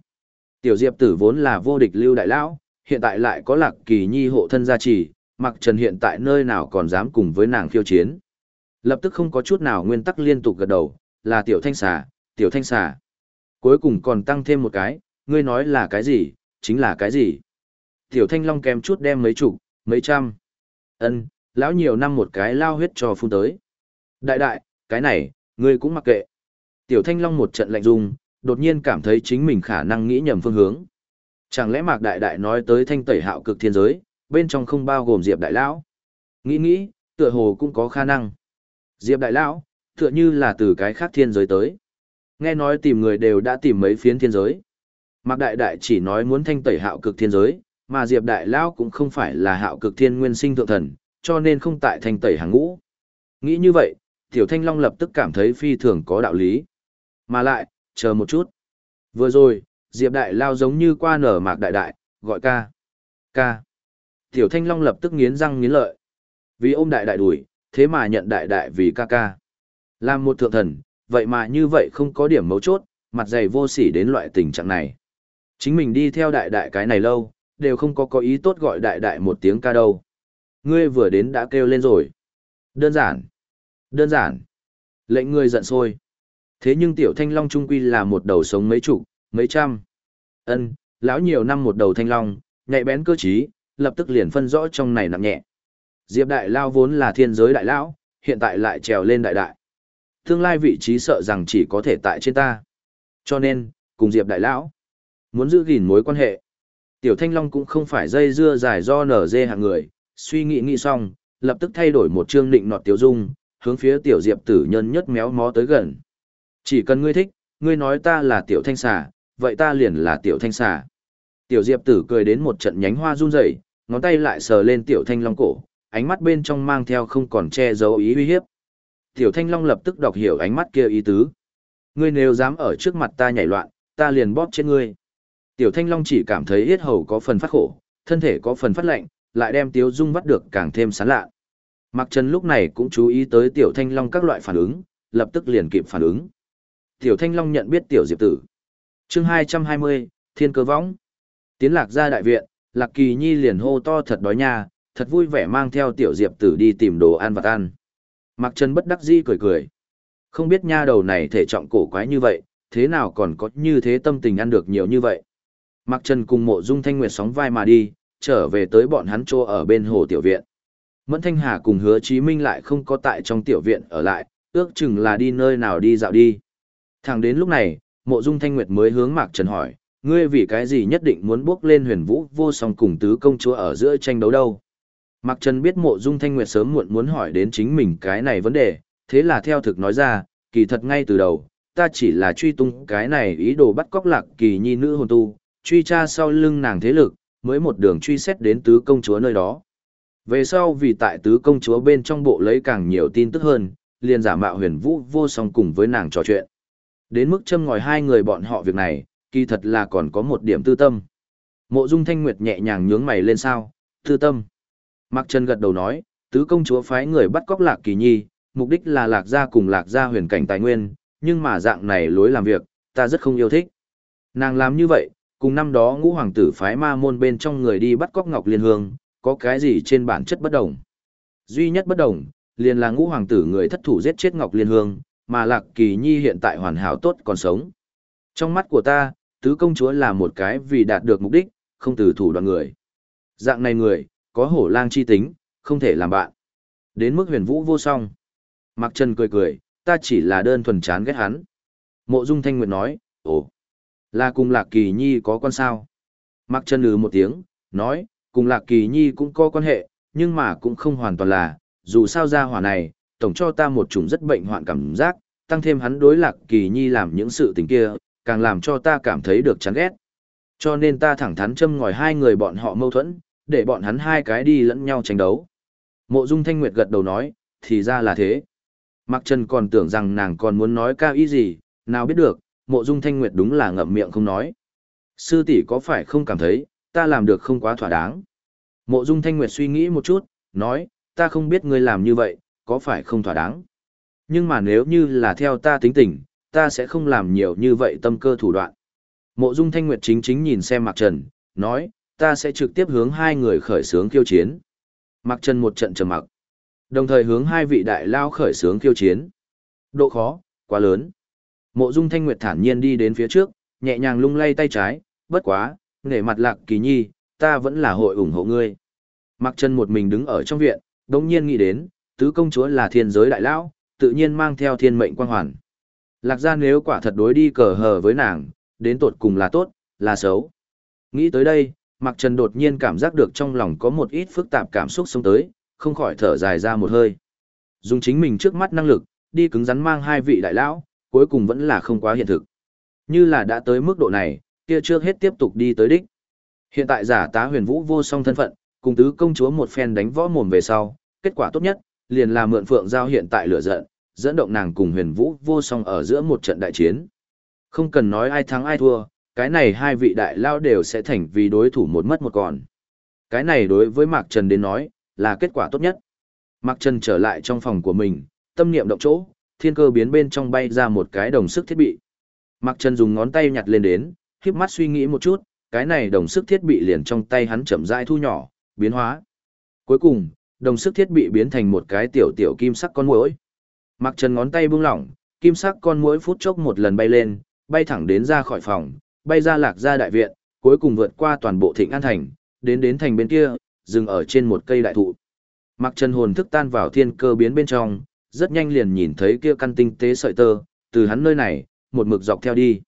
S1: Tiểu diệp tử vốn là vô địch lưu đại lão, hiện tại lại có lạc kỳ nhi hộ thân gia trì, Mạc Trần hiện tại nơi nào còn dám cùng với nàng khiêu chiến. Lập tức không có chút nào nguyên tắc liên tục gật đầu, là tiểu thanh xà, tiểu thanh xà. Cuối cùng còn tăng thêm một cái, ngươi nói là cái gì, chính là cái gì. Tiểu thanh long kèm chút đem mấy chục, mấy trăm. ân lão nhiều năm một cái lao huyết cho phun tới. Đại đại, cái này, ngươi cũng mặc kệ. Tiểu thanh long một trận lạnh dung, đột nhiên cảm thấy chính mình khả năng nghĩ nhầm phương hướng. Chẳng lẽ mạc đại đại nói tới thanh tẩy hạo cực thiên giới, bên trong không bao gồm Diệp đại lão? Nghĩ nghĩ, tựa hồ cũng có khả năng. Diệp đại lão, tựa như là từ cái khác thiên giới tới. Nghe nói tìm người đều đã tìm mấy phiến thiên giới. Mạc đại đại chỉ nói muốn thanh tẩy hạo cực thiên giới, mà Diệp đại lão cũng không phải là hạo cực thiên nguyên sinh thượng thần, cho nên không tại thanh tẩy hàng ngũ. Nghĩ như vậy, Tiểu Thanh Long lập tức cảm thấy phi thường có đạo lý. Mà lại, chờ một chút. Vừa rồi, Diệp Đại Lao giống như qua nở mạc đại đại, gọi ca. Ca. Tiểu Thanh Long lập tức nghiến răng nghiến lợi. Vì ôm đại đại đuổi, thế mà nhận đại đại vì ca ca. Làm một thượng thần, vậy mà như vậy không có điểm mấu chốt, mặt dày vô sỉ đến loại tình trạng này. Chính mình đi theo đại đại cái này lâu, đều không có có ý tốt gọi đại đại một tiếng ca đâu. Ngươi vừa đến đã kêu lên rồi. Đơn giản. Đơn giản. Lệnh ngươi giận sôi. Thế nhưng tiểu thanh long trung quy là một đầu sống mấy chục, mấy trăm. Ân, lão nhiều năm một đầu thanh long, nhạy bén cơ trí, lập tức liền phân rõ trong này nặng nhẹ. Diệp đại lao vốn là thiên giới đại lão, hiện tại lại trèo lên đại đại. Tương lai vị trí sợ rằng chỉ có thể tại trên ta. Cho nên, cùng Diệp đại lão, muốn giữ gìn mối quan hệ. Tiểu Thanh Long cũng không phải dây dưa dài do nở dê hạng người, suy nghĩ nghĩ xong, lập tức thay đổi một chương định nọt tiểu dung, hướng phía tiểu diệp tử nhân nhất méo mó tới gần. Chỉ cần ngươi thích, ngươi nói ta là tiểu thanh xà, vậy ta liền là tiểu thanh xà. Tiểu diệp tử cười đến một trận nhánh hoa run rẩy, ngón tay lại sờ lên tiểu thanh long cổ, ánh mắt bên trong mang theo không còn che giấu ý uy hiếp. Tiểu thanh long lập tức đọc hiểu ánh mắt kia ý tứ. Ngươi nếu dám ở trước mặt ta nhảy loạn, ta liền bóp chết ngươi. Tiểu thanh long chỉ cảm thấy yết hầu có phần phát khổ, thân thể có phần phát lạnh, lại đem Tiếu Dung vắt được càng thêm sán lạ. Mặc Trần lúc này cũng chú ý tới Tiểu Thanh Long các loại phản ứng, lập tức liền kịp phản ứng. Tiểu Thanh Long nhận biết Tiểu Diệp Tử. chương 220, Thiên Cơ Võng. Tiến lạc ra đại viện, Lạc Kỳ Nhi liền hô to thật đói nha, thật vui vẻ mang theo Tiểu Diệp Tử đi tìm đồ ăn vặt ăn. Mặc Trần bất đắc dĩ cười cười. Không biết nha đầu này thể trọng cổ quái như vậy, thế nào còn có như thế tâm tình ăn được nhiều như vậy. Mặc Trần cùng mộ dung thanh nguyệt sóng vai mà đi, trở về tới bọn hắn chỗ ở bên hồ tiểu viện. Mẫn Thanh Hà cùng hứa Chí Minh lại không có tại trong tiểu viện ở lại, ước chừng là đi nơi nào đi dạo đi. Thẳng đến lúc này, mộ dung Thanh Nguyệt mới hướng Mạc Trần hỏi, ngươi vì cái gì nhất định muốn bước lên huyền vũ vô song cùng tứ công chúa ở giữa tranh đấu đâu. Mạc Trần biết mộ dung Thanh Nguyệt sớm muộn muốn hỏi đến chính mình cái này vấn đề, thế là theo thực nói ra, kỳ thật ngay từ đầu, ta chỉ là truy tung cái này ý đồ bắt cóc lạc kỳ nhi nữ hồn tu, truy tra sau lưng nàng thế lực, mới một đường truy xét đến tứ công chúa nơi đó. Về sau vì tại tứ công chúa bên trong bộ lấy càng nhiều tin tức hơn, liền giả mạo huyền vũ vô song cùng với nàng trò chuyện. Đến mức châm ngòi hai người bọn họ việc này, kỳ thật là còn có một điểm tư tâm. Mộ dung thanh nguyệt nhẹ nhàng nhướng mày lên sao, tư tâm. Mạc Trần gật đầu nói, tứ công chúa phái người bắt cóc lạc kỳ nhi, mục đích là lạc gia cùng lạc gia huyền cảnh tài nguyên, nhưng mà dạng này lối làm việc, ta rất không yêu thích. Nàng làm như vậy, cùng năm đó ngũ hoàng tử phái ma môn bên trong người đi bắt cóc Ngọc Liên Hương, có cái gì trên bản chất bất đồng. Duy nhất bất đồng, liền là ngũ hoàng tử người thất thủ giết chết Ngọc Liên Hương, mà Lạc Kỳ Nhi hiện tại hoàn hảo tốt còn sống. Trong mắt của ta, tứ công chúa là một cái vì đạt được mục đích, không từ thủ đoạn người. Dạng này người, có hổ lang chi tính, không thể làm bạn. Đến mức huyền vũ vô song. Mạc Trần cười cười, ta chỉ là đơn thuần chán ghét hắn. Mộ Dung Thanh Nguyệt nói, ồ, là cùng Lạc Kỳ Nhi có con sao? Mạc Trần lừ một tiếng, nói, cùng Lạc Kỳ Nhi cũng có quan hệ, nhưng mà cũng không hoàn toàn là, dù sao ra hỏa này, tổng cho ta một chủng rất bệnh hoạn cảm giác, tăng thêm hắn đối Lạc Kỳ Nhi làm những sự tình kia, càng làm cho ta cảm thấy được chán ghét. Cho nên ta thẳng thắn châm ngòi hai người bọn họ mâu thuẫn, để bọn hắn hai cái đi lẫn nhau tranh đấu. Mộ Dung Thanh Nguyệt gật đầu nói, thì ra là thế. Mạc Trần còn tưởng rằng nàng còn muốn nói cao ý gì, nào biết được, Mộ Dung Thanh Nguyệt đúng là ngậm miệng không nói. Sư tỷ có phải không cảm thấy, ta làm được không quá thỏa đáng? Mộ Dung Thanh Nguyệt suy nghĩ một chút, nói, ta không biết ngươi làm như vậy, có phải không thỏa đáng? Nhưng mà nếu như là theo ta tính tình, ta sẽ không làm nhiều như vậy tâm cơ thủ đoạn. Mộ Dung Thanh Nguyệt chính chính nhìn xem Mạc Trần, nói, ta sẽ trực tiếp hướng hai người khởi xướng khiêu chiến. Mạc Trần một trận trầm mặc, đồng thời hướng hai vị đại lao khởi xướng khiêu chiến. Độ khó, quá lớn. Mộ Dung Thanh Nguyệt thản nhiên đi đến phía trước, nhẹ nhàng lung lay tay trái, bất quá, nể mặt Lạc Kỳ Nhi, ta vẫn là hội ủng hộ ngươi. Mạc Trần một mình đứng ở trong viện, đống nhiên nghĩ đến, tứ công chúa là thiên giới đại lão, tự nhiên mang theo thiên mệnh quang hoàn. Lạc gia nếu quả thật đối đi cờ hờ với nàng, đến tột cùng là tốt, là xấu. Nghĩ tới đây, Mạc Trần đột nhiên cảm giác được trong lòng có một ít phức tạp cảm xúc xông tới, không khỏi thở dài ra một hơi. Dùng chính mình trước mắt năng lực, đi cứng rắn mang hai vị đại lão, cuối cùng vẫn là không quá hiện thực. Như là đã tới mức độ này, kia trước hết tiếp tục đi tới đích. Hiện tại giả tá huyền vũ vô song thân phận, cùng tứ công chúa một phen đánh võ mồm về sau, kết quả tốt nhất, liền là mượn phượng giao hiện tại lửa giận, dẫn động nàng cùng huyền vũ vô song ở giữa một trận đại chiến. Không cần nói ai thắng ai thua, cái này hai vị đại lao đều sẽ thành vì đối thủ một mất một còn. Cái này đối với Mạc Trần đến nói, là kết quả tốt nhất. Mạc Trần trở lại trong phòng của mình, tâm niệm động chỗ, thiên cơ biến bên trong bay ra một cái đồng sức thiết bị. Mạc Trần dùng ngón tay nhặt lên đến, khiếp mắt suy nghĩ một chút, cái này đồng sức thiết bị liền trong tay hắn chậm rãi thu nhỏ, biến hóa. Cuối cùng, đồng sức thiết bị biến thành một cái tiểu tiểu kim sắc con muỗi. Mạc Trần ngón tay buông lỏng, kim sắc con muỗi phút chốc một lần bay lên, bay thẳng đến ra khỏi phòng, bay ra lạc ra đại viện, cuối cùng vượt qua toàn bộ thịnh an thành, đến đến thành bên kia, dừng ở trên một cây đại thụ. Mặc Trần hồn thức tan vào thiên cơ biến bên trong, rất nhanh liền nhìn thấy kia căn tinh tế sợi tơ, từ hắn nơi này, một mực dọc theo đi.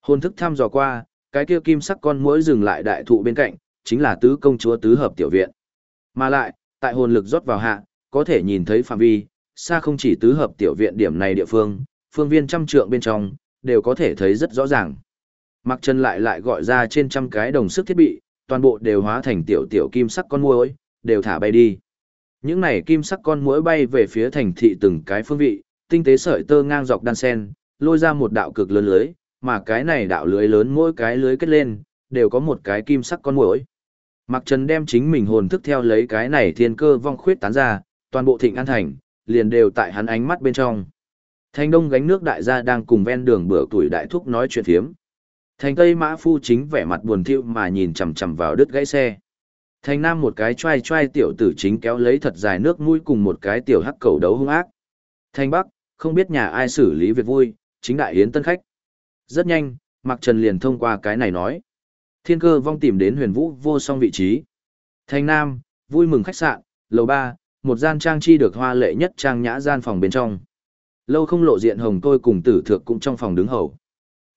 S1: Hồn thức thăm dò qua, cái kia kim sắc con muỗi dừng lại đại thụ bên cạnh, chính là tứ công chúa tứ hợp tiểu viện. Mà lại, tại hồn lực rót vào hạ, có thể nhìn thấy phạm vi, xa không chỉ tứ hợp tiểu viện điểm này địa phương, phương viên trăm trượng bên trong, đều có thể thấy rất rõ ràng. Mặc chân lại lại gọi ra trên trăm cái đồng sức thiết bị, toàn bộ đều hóa thành tiểu tiểu kim sắc con muỗi, đều thả bay đi. Những này kim sắc con muỗi bay về phía thành thị từng cái phương vị, tinh tế sợi tơ ngang dọc đan sen, lôi ra một đạo cực lớn lưới, mà cái này đạo lưới lớn mỗi cái lưới kết lên, đều có một cái kim sắc con muỗi. Mặc Trần đem chính mình hồn thức theo lấy cái này thiên cơ vong khuyết tán ra, toàn bộ thịnh an thành, liền đều tại hắn ánh mắt bên trong. Thành đông gánh nước đại gia đang cùng ven đường bữa tuổi đại thúc nói chuyện thiếm. Thành tây mã phu chính vẻ mặt buồn thiu mà nhìn chằm chằm vào đứt gãy xe. Thành nam một cái trai trai tiểu tử chính kéo lấy thật dài nước mũi cùng một cái tiểu hắc cầu đấu hung ác. Thành bắc, không biết nhà ai xử lý việc vui, chính đại yến tân khách. Rất nhanh, Mạc Trần liền thông qua cái này nói. Thiên cơ vong tìm đến huyền vũ vô song vị trí. Thành nam, vui mừng khách sạn, lầu ba, một gian trang chi được hoa lệ nhất trang nhã gian phòng bên trong. Lâu không lộ diện hồng tôi cùng tử thượng cũng trong phòng đứng hầu.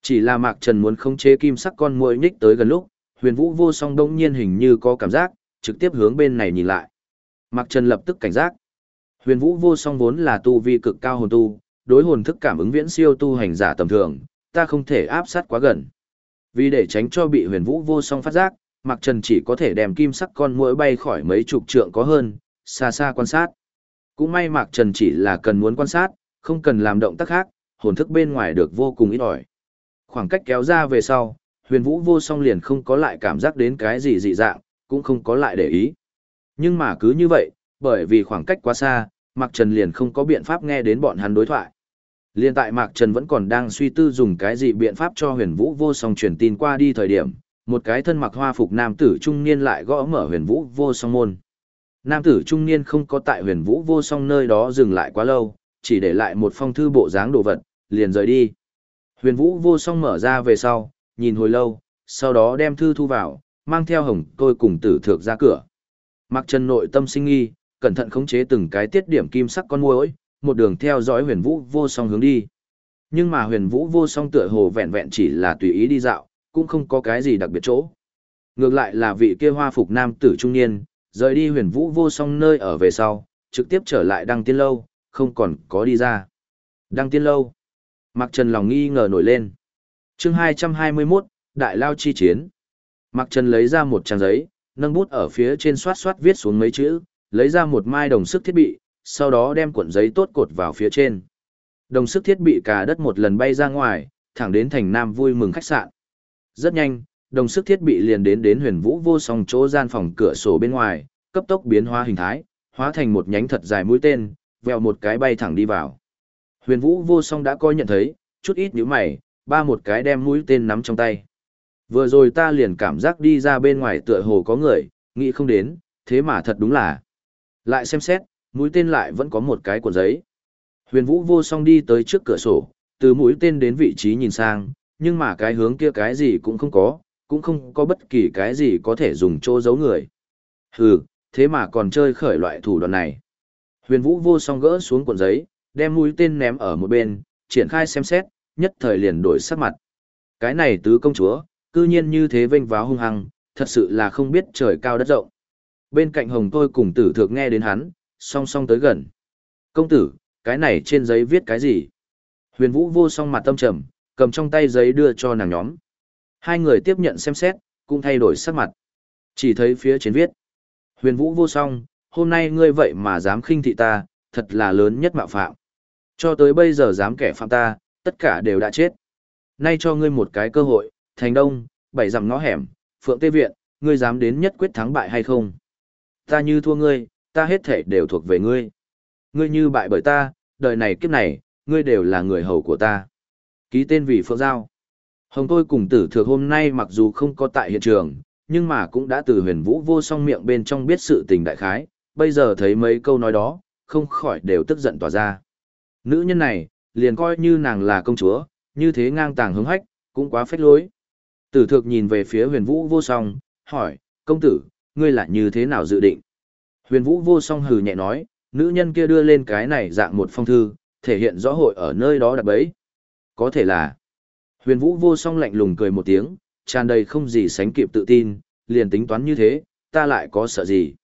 S1: Chỉ là Mạc Trần muốn khống chế kim sắc con muỗi nhích tới gần lúc, huyền vũ vô song đông nhiên hình như có cảm giác, trực tiếp hướng bên này nhìn lại. Mạc Trần lập tức cảnh giác. Huyền vũ vô song vốn là tu vi cực cao hồn tu, đối hồn thức cảm ứng viễn siêu tu hành giả tầm thường, ta không thể áp sát quá gần. Vì để tránh cho bị huyền vũ vô song phát giác, Mạc Trần chỉ có thể đem kim sắc con muỗi bay khỏi mấy chục trượng có hơn, xa xa quan sát. Cũng may Mạc Trần chỉ là cần muốn quan sát, không cần làm động tác khác, hồn thức bên ngoài được vô cùng ít ỏi. Khoảng cách kéo ra về sau, huyền vũ vô song liền không có lại cảm giác đến cái gì dị dạng, cũng không có lại để ý. Nhưng mà cứ như vậy, bởi vì khoảng cách quá xa, Mạc Trần liền không có biện pháp nghe đến bọn hắn đối thoại. Liên tại Mạc Trần vẫn còn đang suy tư dùng cái gì biện pháp cho huyền vũ vô song truyền tin qua đi thời điểm, một cái thân mặc hoa phục nam tử trung niên lại gõ mở huyền vũ vô song môn. Nam tử trung niên không có tại huyền vũ vô song nơi đó dừng lại quá lâu, chỉ để lại một phong thư bộ dáng đồ vật, liền rời đi. Huyền vũ vô song mở ra về sau, nhìn hồi lâu, sau đó đem thư thu vào, mang theo hồng tôi cùng tử thược ra cửa. Mặc chân nội tâm sinh nghi, cẩn thận khống chế từng cái tiết điểm kim sắc con muỗi, một đường theo dõi huyền vũ vô song hướng đi. Nhưng mà huyền vũ vô song tựa hồ vẹn vẹn chỉ là tùy ý đi dạo, cũng không có cái gì đặc biệt chỗ. Ngược lại là vị kia hoa phục nam tử trung niên, rời đi huyền vũ vô song nơi ở về sau, trực tiếp trở lại đăng tiên lâu, không còn có đi ra. Đăng tiên lâu. Mặc Trần lòng nghi ngờ nổi lên. chương 221, Đại Lao Chi Chiến. Mặc Trần lấy ra một trang giấy, nâng bút ở phía trên soát soát viết xuống mấy chữ, lấy ra một mai đồng sức thiết bị, sau đó đem cuộn giấy tốt cột vào phía trên. Đồng sức thiết bị cả đất một lần bay ra ngoài, thẳng đến thành Nam vui mừng khách sạn. Rất nhanh, đồng sức thiết bị liền đến đến huyền vũ vô song chỗ gian phòng cửa sổ bên ngoài, cấp tốc biến hóa hình thái, hóa thành một nhánh thật dài mũi tên, vèo một cái bay thẳng đi vào. Huyền vũ vô song đã coi nhận thấy, chút ít nhíu mày, ba một cái đem mũi tên nắm trong tay. Vừa rồi ta liền cảm giác đi ra bên ngoài tựa hồ có người, nghĩ không đến, thế mà thật đúng là. Lại xem xét, mũi tên lại vẫn có một cái cuộn giấy. Huyền vũ vô song đi tới trước cửa sổ, từ mũi tên đến vị trí nhìn sang, nhưng mà cái hướng kia cái gì cũng không có, cũng không có bất kỳ cái gì có thể dùng chỗ giấu người. Hừ, thế mà còn chơi khởi loại thủ đoạn này. Huyền Vũ vô song gỡ xuống cuộn giấy, đem mũi tên ném ở một bên, triển khai xem xét, nhất thời liền đổi sắc mặt. Cái này tứ công chúa, cư nhiên như thế vênh váo hung hăng, thật sự là không biết trời cao đất rộng. Bên cạnh hồng tôi cùng tử thượng nghe đến hắn, song song tới gần. Công tử, cái này trên giấy viết cái gì? Huyền Vũ vô song mặt tâm trầm, cầm trong tay giấy đưa cho nàng nhóm. Hai người tiếp nhận xem xét, cũng thay đổi sắc mặt. Chỉ thấy phía trên viết. Huyền vũ vô song, hôm nay ngươi vậy mà dám khinh thị ta, thật là lớn nhất mạo phạm. Cho tới bây giờ dám kẻ phạm ta, tất cả đều đã chết. Nay cho ngươi một cái cơ hội, thành đông, bảy dặm ngõ hẻm, phượng tê viện, ngươi dám đến nhất quyết thắng bại hay không? Ta như thua ngươi, ta hết thể đều thuộc về ngươi. Ngươi như bại bởi ta, đời này kiếp này, ngươi đều là người hầu của ta. Ký tên vì Phượng Giao. Hồng tôi cùng tử thược hôm nay mặc dù không có tại hiện trường, nhưng mà cũng đã từ huyền vũ vô song miệng bên trong biết sự tình đại khái, bây giờ thấy mấy câu nói đó, không khỏi đều tức giận tỏa ra. Nữ nhân này, liền coi như nàng là công chúa, như thế ngang tàng hứng hách, cũng quá phách lối. Tử thược nhìn về phía huyền vũ vô song, hỏi, công tử, ngươi là như thế nào dự định? Huyền vũ vô song hừ nhẹ nói, nữ nhân kia đưa lên cái này dạng một phong thư, thể hiện rõ hội ở nơi đó đặt bấy. Có thể là, huyền vũ vô song lạnh lùng cười một tiếng, tràn đầy không gì sánh kịp tự tin, liền tính toán như thế, ta lại có sợ gì.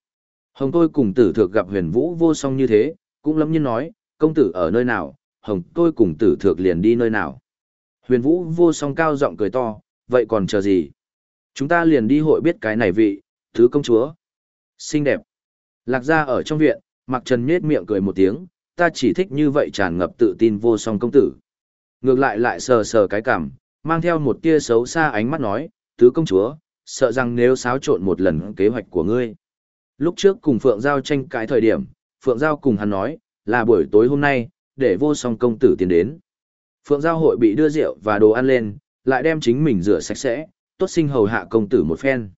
S1: Hồng tôi cùng tử thược gặp huyền vũ vô song như thế, cũng lâm nhiên nói, công tử ở nơi nào, hồng tôi cùng tử thược liền đi nơi nào. Huyền vũ vô song cao giọng cười to, vậy còn chờ gì? Chúng ta liền đi hội biết cái này vị, thứ công chúa. Xinh đẹp. Lạc ra ở trong viện, mặc trần nhết miệng cười một tiếng, ta chỉ thích như vậy tràn ngập tự tin vô song công tử. Ngược lại lại sờ sờ cái cảm, mang theo một tia xấu xa ánh mắt nói, tứ công chúa, sợ rằng nếu xáo trộn một lần kế hoạch của ngươi. Lúc trước cùng Phượng Giao tranh cãi thời điểm, Phượng Giao cùng hắn nói, là buổi tối hôm nay, để vô song công tử tiến đến. Phượng Giao hội bị đưa rượu và đồ ăn lên, lại đem chính mình rửa sạch sẽ, tốt sinh hầu hạ công tử một phen.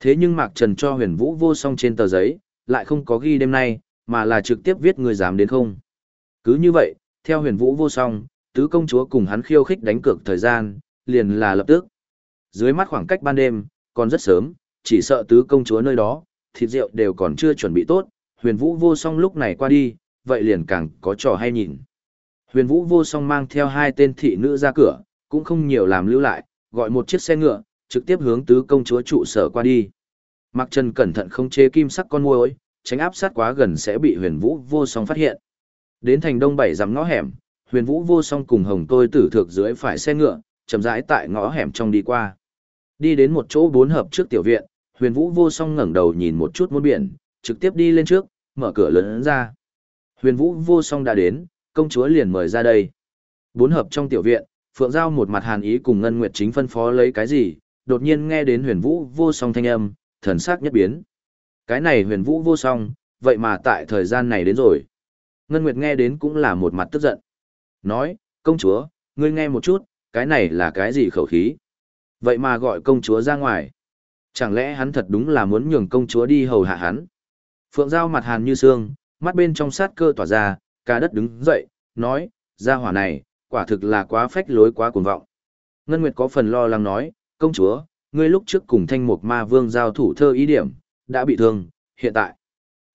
S1: Thế nhưng Mạc Trần cho huyền vũ vô song trên tờ giấy, lại không có ghi đêm nay, mà là trực tiếp viết người dám đến không. Cứ như vậy, theo huyền vũ vô song, tứ công chúa cùng hắn khiêu khích đánh cược thời gian, liền là lập tức. Dưới mắt khoảng cách ban đêm, còn rất sớm, chỉ sợ tứ công chúa nơi đó, thịt rượu đều còn chưa chuẩn bị tốt, huyền vũ vô song lúc này qua đi, vậy liền càng có trò hay nhìn. Huyền vũ vô song mang theo hai tên thị nữ ra cửa, cũng không nhiều làm lưu lại, gọi một chiếc xe ngựa, trực tiếp hướng tứ công chúa trụ sở qua đi. Mặc Trần cẩn thận không chế kim sắc con môi, tránh áp sát quá gần sẽ bị huyền vũ vô song phát hiện. Đến thành đông bảy dặm ngõ hẻm, huyền vũ vô song cùng hồng tôi tử thược dưới phải xe ngựa, chậm rãi tại ngõ hẻm trong đi qua. Đi đến một chỗ bốn hợp trước tiểu viện, huyền vũ vô song ngẩng đầu nhìn một chút muôn biển, trực tiếp đi lên trước, mở cửa lớn ra. Huyền vũ vô song đã đến, công chúa liền mời ra đây. Bốn hợp trong tiểu viện, Phượng Giao một mặt hàn ý cùng Ngân Nguyệt chính phân phó lấy cái gì, đột nhiên nghe đến huyền vũ vô song thanh âm, thần sắc nhất biến. Cái này huyền vũ vô song, vậy mà tại thời gian này đến rồi. Ngân Nguyệt nghe đến cũng là một mặt tức giận. Nói, công chúa, ngươi nghe một chút, cái này là cái gì khẩu khí? Vậy mà gọi công chúa ra ngoài. Chẳng lẽ hắn thật đúng là muốn nhường công chúa đi hầu hạ hắn? Phượng Giao mặt hàn như xương, mắt bên trong sát cơ tỏa ra, cả đất đứng dậy, nói, ra hỏa này, quả thực là quá phách lối quá cuồng vọng. Ngân Nguyệt có phần lo lắng nói, công chúa, ngươi lúc trước cùng thanh mục ma vương giao thủ thơ ý điểm, đã bị thương, hiện tại.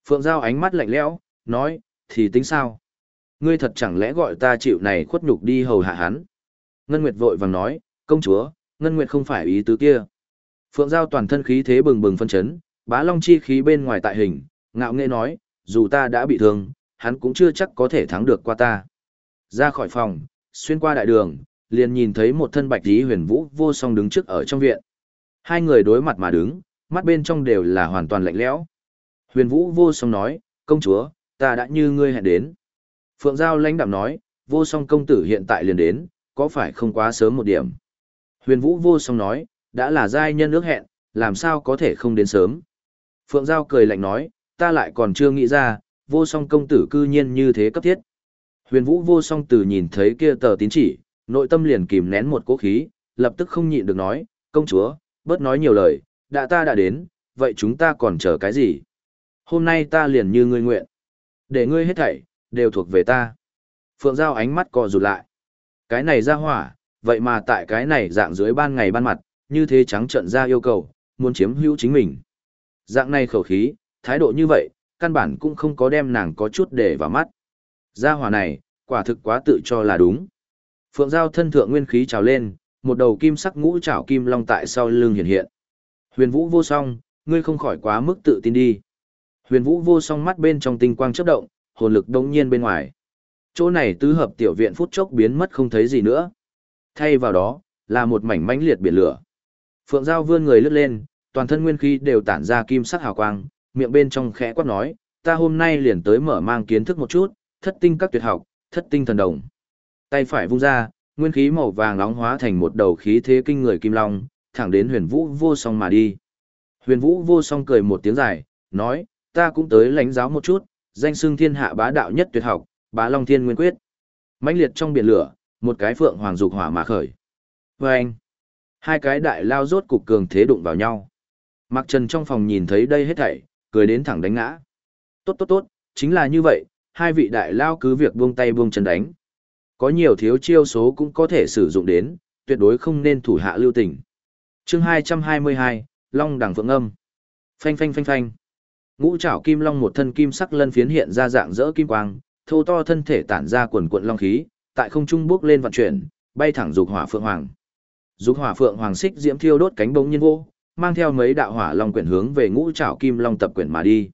S1: Phượng Giao ánh mắt lạnh lẽo, nói, thì tính sao? Ngươi thật chẳng lẽ gọi ta chịu này khuất nhục đi hầu hạ hắn? Ngân Nguyệt vội vàng nói, công chúa, Ngân Nguyệt không phải ý tứ kia. Phượng Giao toàn thân khí thế bừng bừng phân chấn, bá long chi khí bên ngoài tại hình, ngạo nghệ nói, dù ta đã bị thương, hắn cũng chưa chắc có thể thắng được qua ta. Ra khỏi phòng, xuyên qua đại đường, liền nhìn thấy một thân bạch tí huyền vũ vô song đứng trước ở trong viện. Hai người đối mặt mà đứng, mắt bên trong đều là hoàn toàn lạnh lẽo. Huyền vũ vô song nói, công chúa, ta đã như ngươi hẹn đến. Phượng Giao lãnh đạm nói, vô song công tử hiện tại liền đến, có phải không quá sớm một điểm. Huyền vũ vô song nói, đã là giai nhân ước hẹn, làm sao có thể không đến sớm. Phượng Giao cười lạnh nói, ta lại còn chưa nghĩ ra, vô song công tử cư nhiên như thế cấp thiết. Huyền vũ vô song từ nhìn thấy kia tờ tín chỉ, nội tâm liền kìm nén một cố khí, lập tức không nhịn được nói, công chúa, bớt nói nhiều lời, đã ta đã đến, vậy chúng ta còn chờ cái gì? Hôm nay ta liền như ngươi nguyện. Để ngươi hết thảy, đều thuộc về ta. Phượng Giao ánh mắt co rụt lại. Cái này ra hỏa, vậy mà tại cái này dạng dưới ban ngày ban mặt, như thế trắng trận ra yêu cầu, muốn chiếm hữu chính mình. Dạng này khẩu khí, thái độ như vậy, căn bản cũng không có đem nàng có chút để vào mắt. Gia hỏa này, quả thực quá tự cho là đúng. Phượng Giao thân thượng nguyên khí trào lên, một đầu kim sắc ngũ trảo kim long tại sau lưng hiện hiện. Huyền Vũ vô song, ngươi không khỏi quá mức tự tin đi. Huyền Vũ vô song mắt bên trong tinh quang chớp động, hồn lực đông nhiên bên ngoài. Chỗ này tứ hợp tiểu viện phút chốc biến mất không thấy gì nữa. Thay vào đó, là một mảnh mãnh liệt biển lửa. Phượng Giao vươn người lướt lên, toàn thân nguyên khí đều tản ra kim sắc hào quang, miệng bên trong khẽ quát nói, ta hôm nay liền tới mở mang kiến thức một chút, thất tinh các tuyệt học, thất tinh thần đồng. Tay phải vung ra, nguyên khí màu vàng nóng hóa thành một đầu khí thế kinh người kim long, thẳng đến huyền vũ vô song mà đi. Huyền vũ vô song cười một tiếng dài, nói, ta cũng tới lãnh giáo một chút, danh xưng thiên hạ bá đạo nhất tuyệt học, bá long thiên nguyên quyết. mãnh liệt trong biển lửa, một cái phượng hoàng dục hỏa mà khởi. Và anh, hai cái đại lao rốt cục cường thế đụng vào nhau. Mặc trần trong phòng nhìn thấy đây hết thảy, cười đến thẳng đánh ngã. Tốt tốt tốt, chính là như vậy, hai vị đại lao cứ việc buông tay buông chân đánh. Có nhiều thiếu chiêu số cũng có thể sử dụng đến, tuyệt đối không nên thủ hạ lưu tình. chương 222, Long đẳng phượng âm. Phanh phanh phanh phanh. Ngũ trảo kim long một thân kim sắc lân phiến hiện ra dạng rỡ kim quang, thô to thân thể tản ra quần cuộn long khí, tại không trung bước lên vận chuyển, bay thẳng dục hỏa phượng hoàng. Dục hỏa phượng hoàng xích diễm thiêu đốt cánh bông nhiên vô, mang theo mấy đạo hỏa long quyển hướng về ngũ trảo kim long tập quyển mà đi.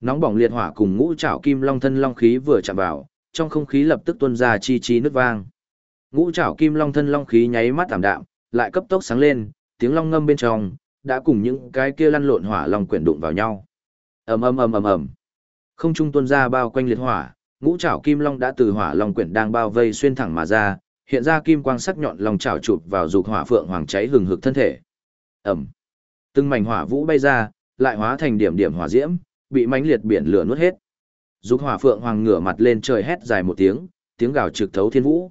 S1: Nóng bỏng liệt hỏa cùng ngũ trảo kim long thân long khí vừa chạm vào, trong không khí lập tức tuôn ra chi chi nứt vang. Ngũ trảo kim long thân long khí nháy mắt tạm đạm, lại cấp tốc sáng lên, tiếng long ngâm bên trong đã cùng những cái kia lăn lộn hỏa long quyển đụng vào nhau. Ầm ầm ầm ầm ầm. Không trung tuôn ra bao quanh liệt hỏa, ngũ trảo kim long đã từ hỏa long quyển đang bao vây xuyên thẳng mà ra, hiện ra kim quang sắc nhọn long trảo chụp vào dục hỏa phượng hoàng cháy hừng hực thân thể. Ầm. Từng mảnh hỏa vũ bay ra, lại hóa thành điểm điểm hỏa diễm, bị mãnh liệt biển lửa nuốt hết. Dục hỏa phượng hoàng ngửa mặt lên trời hét dài một tiếng, tiếng gào trực thấu thiên vũ.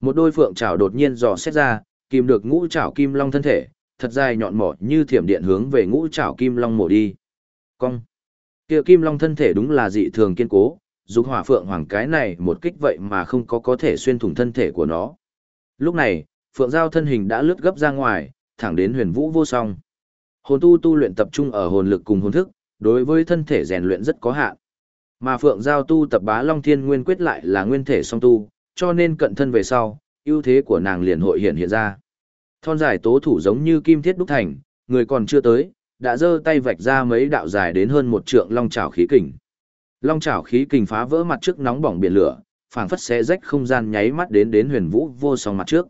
S1: Một đôi phượng trảo đột nhiên dò xét ra, kìm được ngũ trảo kim long thân thể, thật dài nhọn mỏ như thiểm điện hướng về ngũ trảo kim long mổ đi. Cong. Kia kim long thân thể đúng là dị thường kiên cố, dục hỏa phượng hoàng cái này một kích vậy mà không có có thể xuyên thủng thân thể của nó. Lúc này, phượng giao thân hình đã lướt gấp ra ngoài, thẳng đến huyền vũ vô song. Hồn tu tu luyện tập trung ở hồn lực cùng hồn thức, đối với thân thể rèn luyện rất có hạn. Mà Phượng Giao tu tập bá Long Thiên Nguyên quyết lại là nguyên thể song tu, cho nên cận thân về sau, ưu thế của nàng liền hội hiện hiện ra. Thon dài tố thủ giống như kim thiết đúc thành, người còn chưa tới, đã giơ tay vạch ra mấy đạo dài đến hơn một trượng long chảo khí kình. Long chảo khí kình phá vỡ mặt trước nóng bỏng biển lửa, phảng phất xé rách không gian nháy mắt đến đến Huyền Vũ Vô Song mặt trước.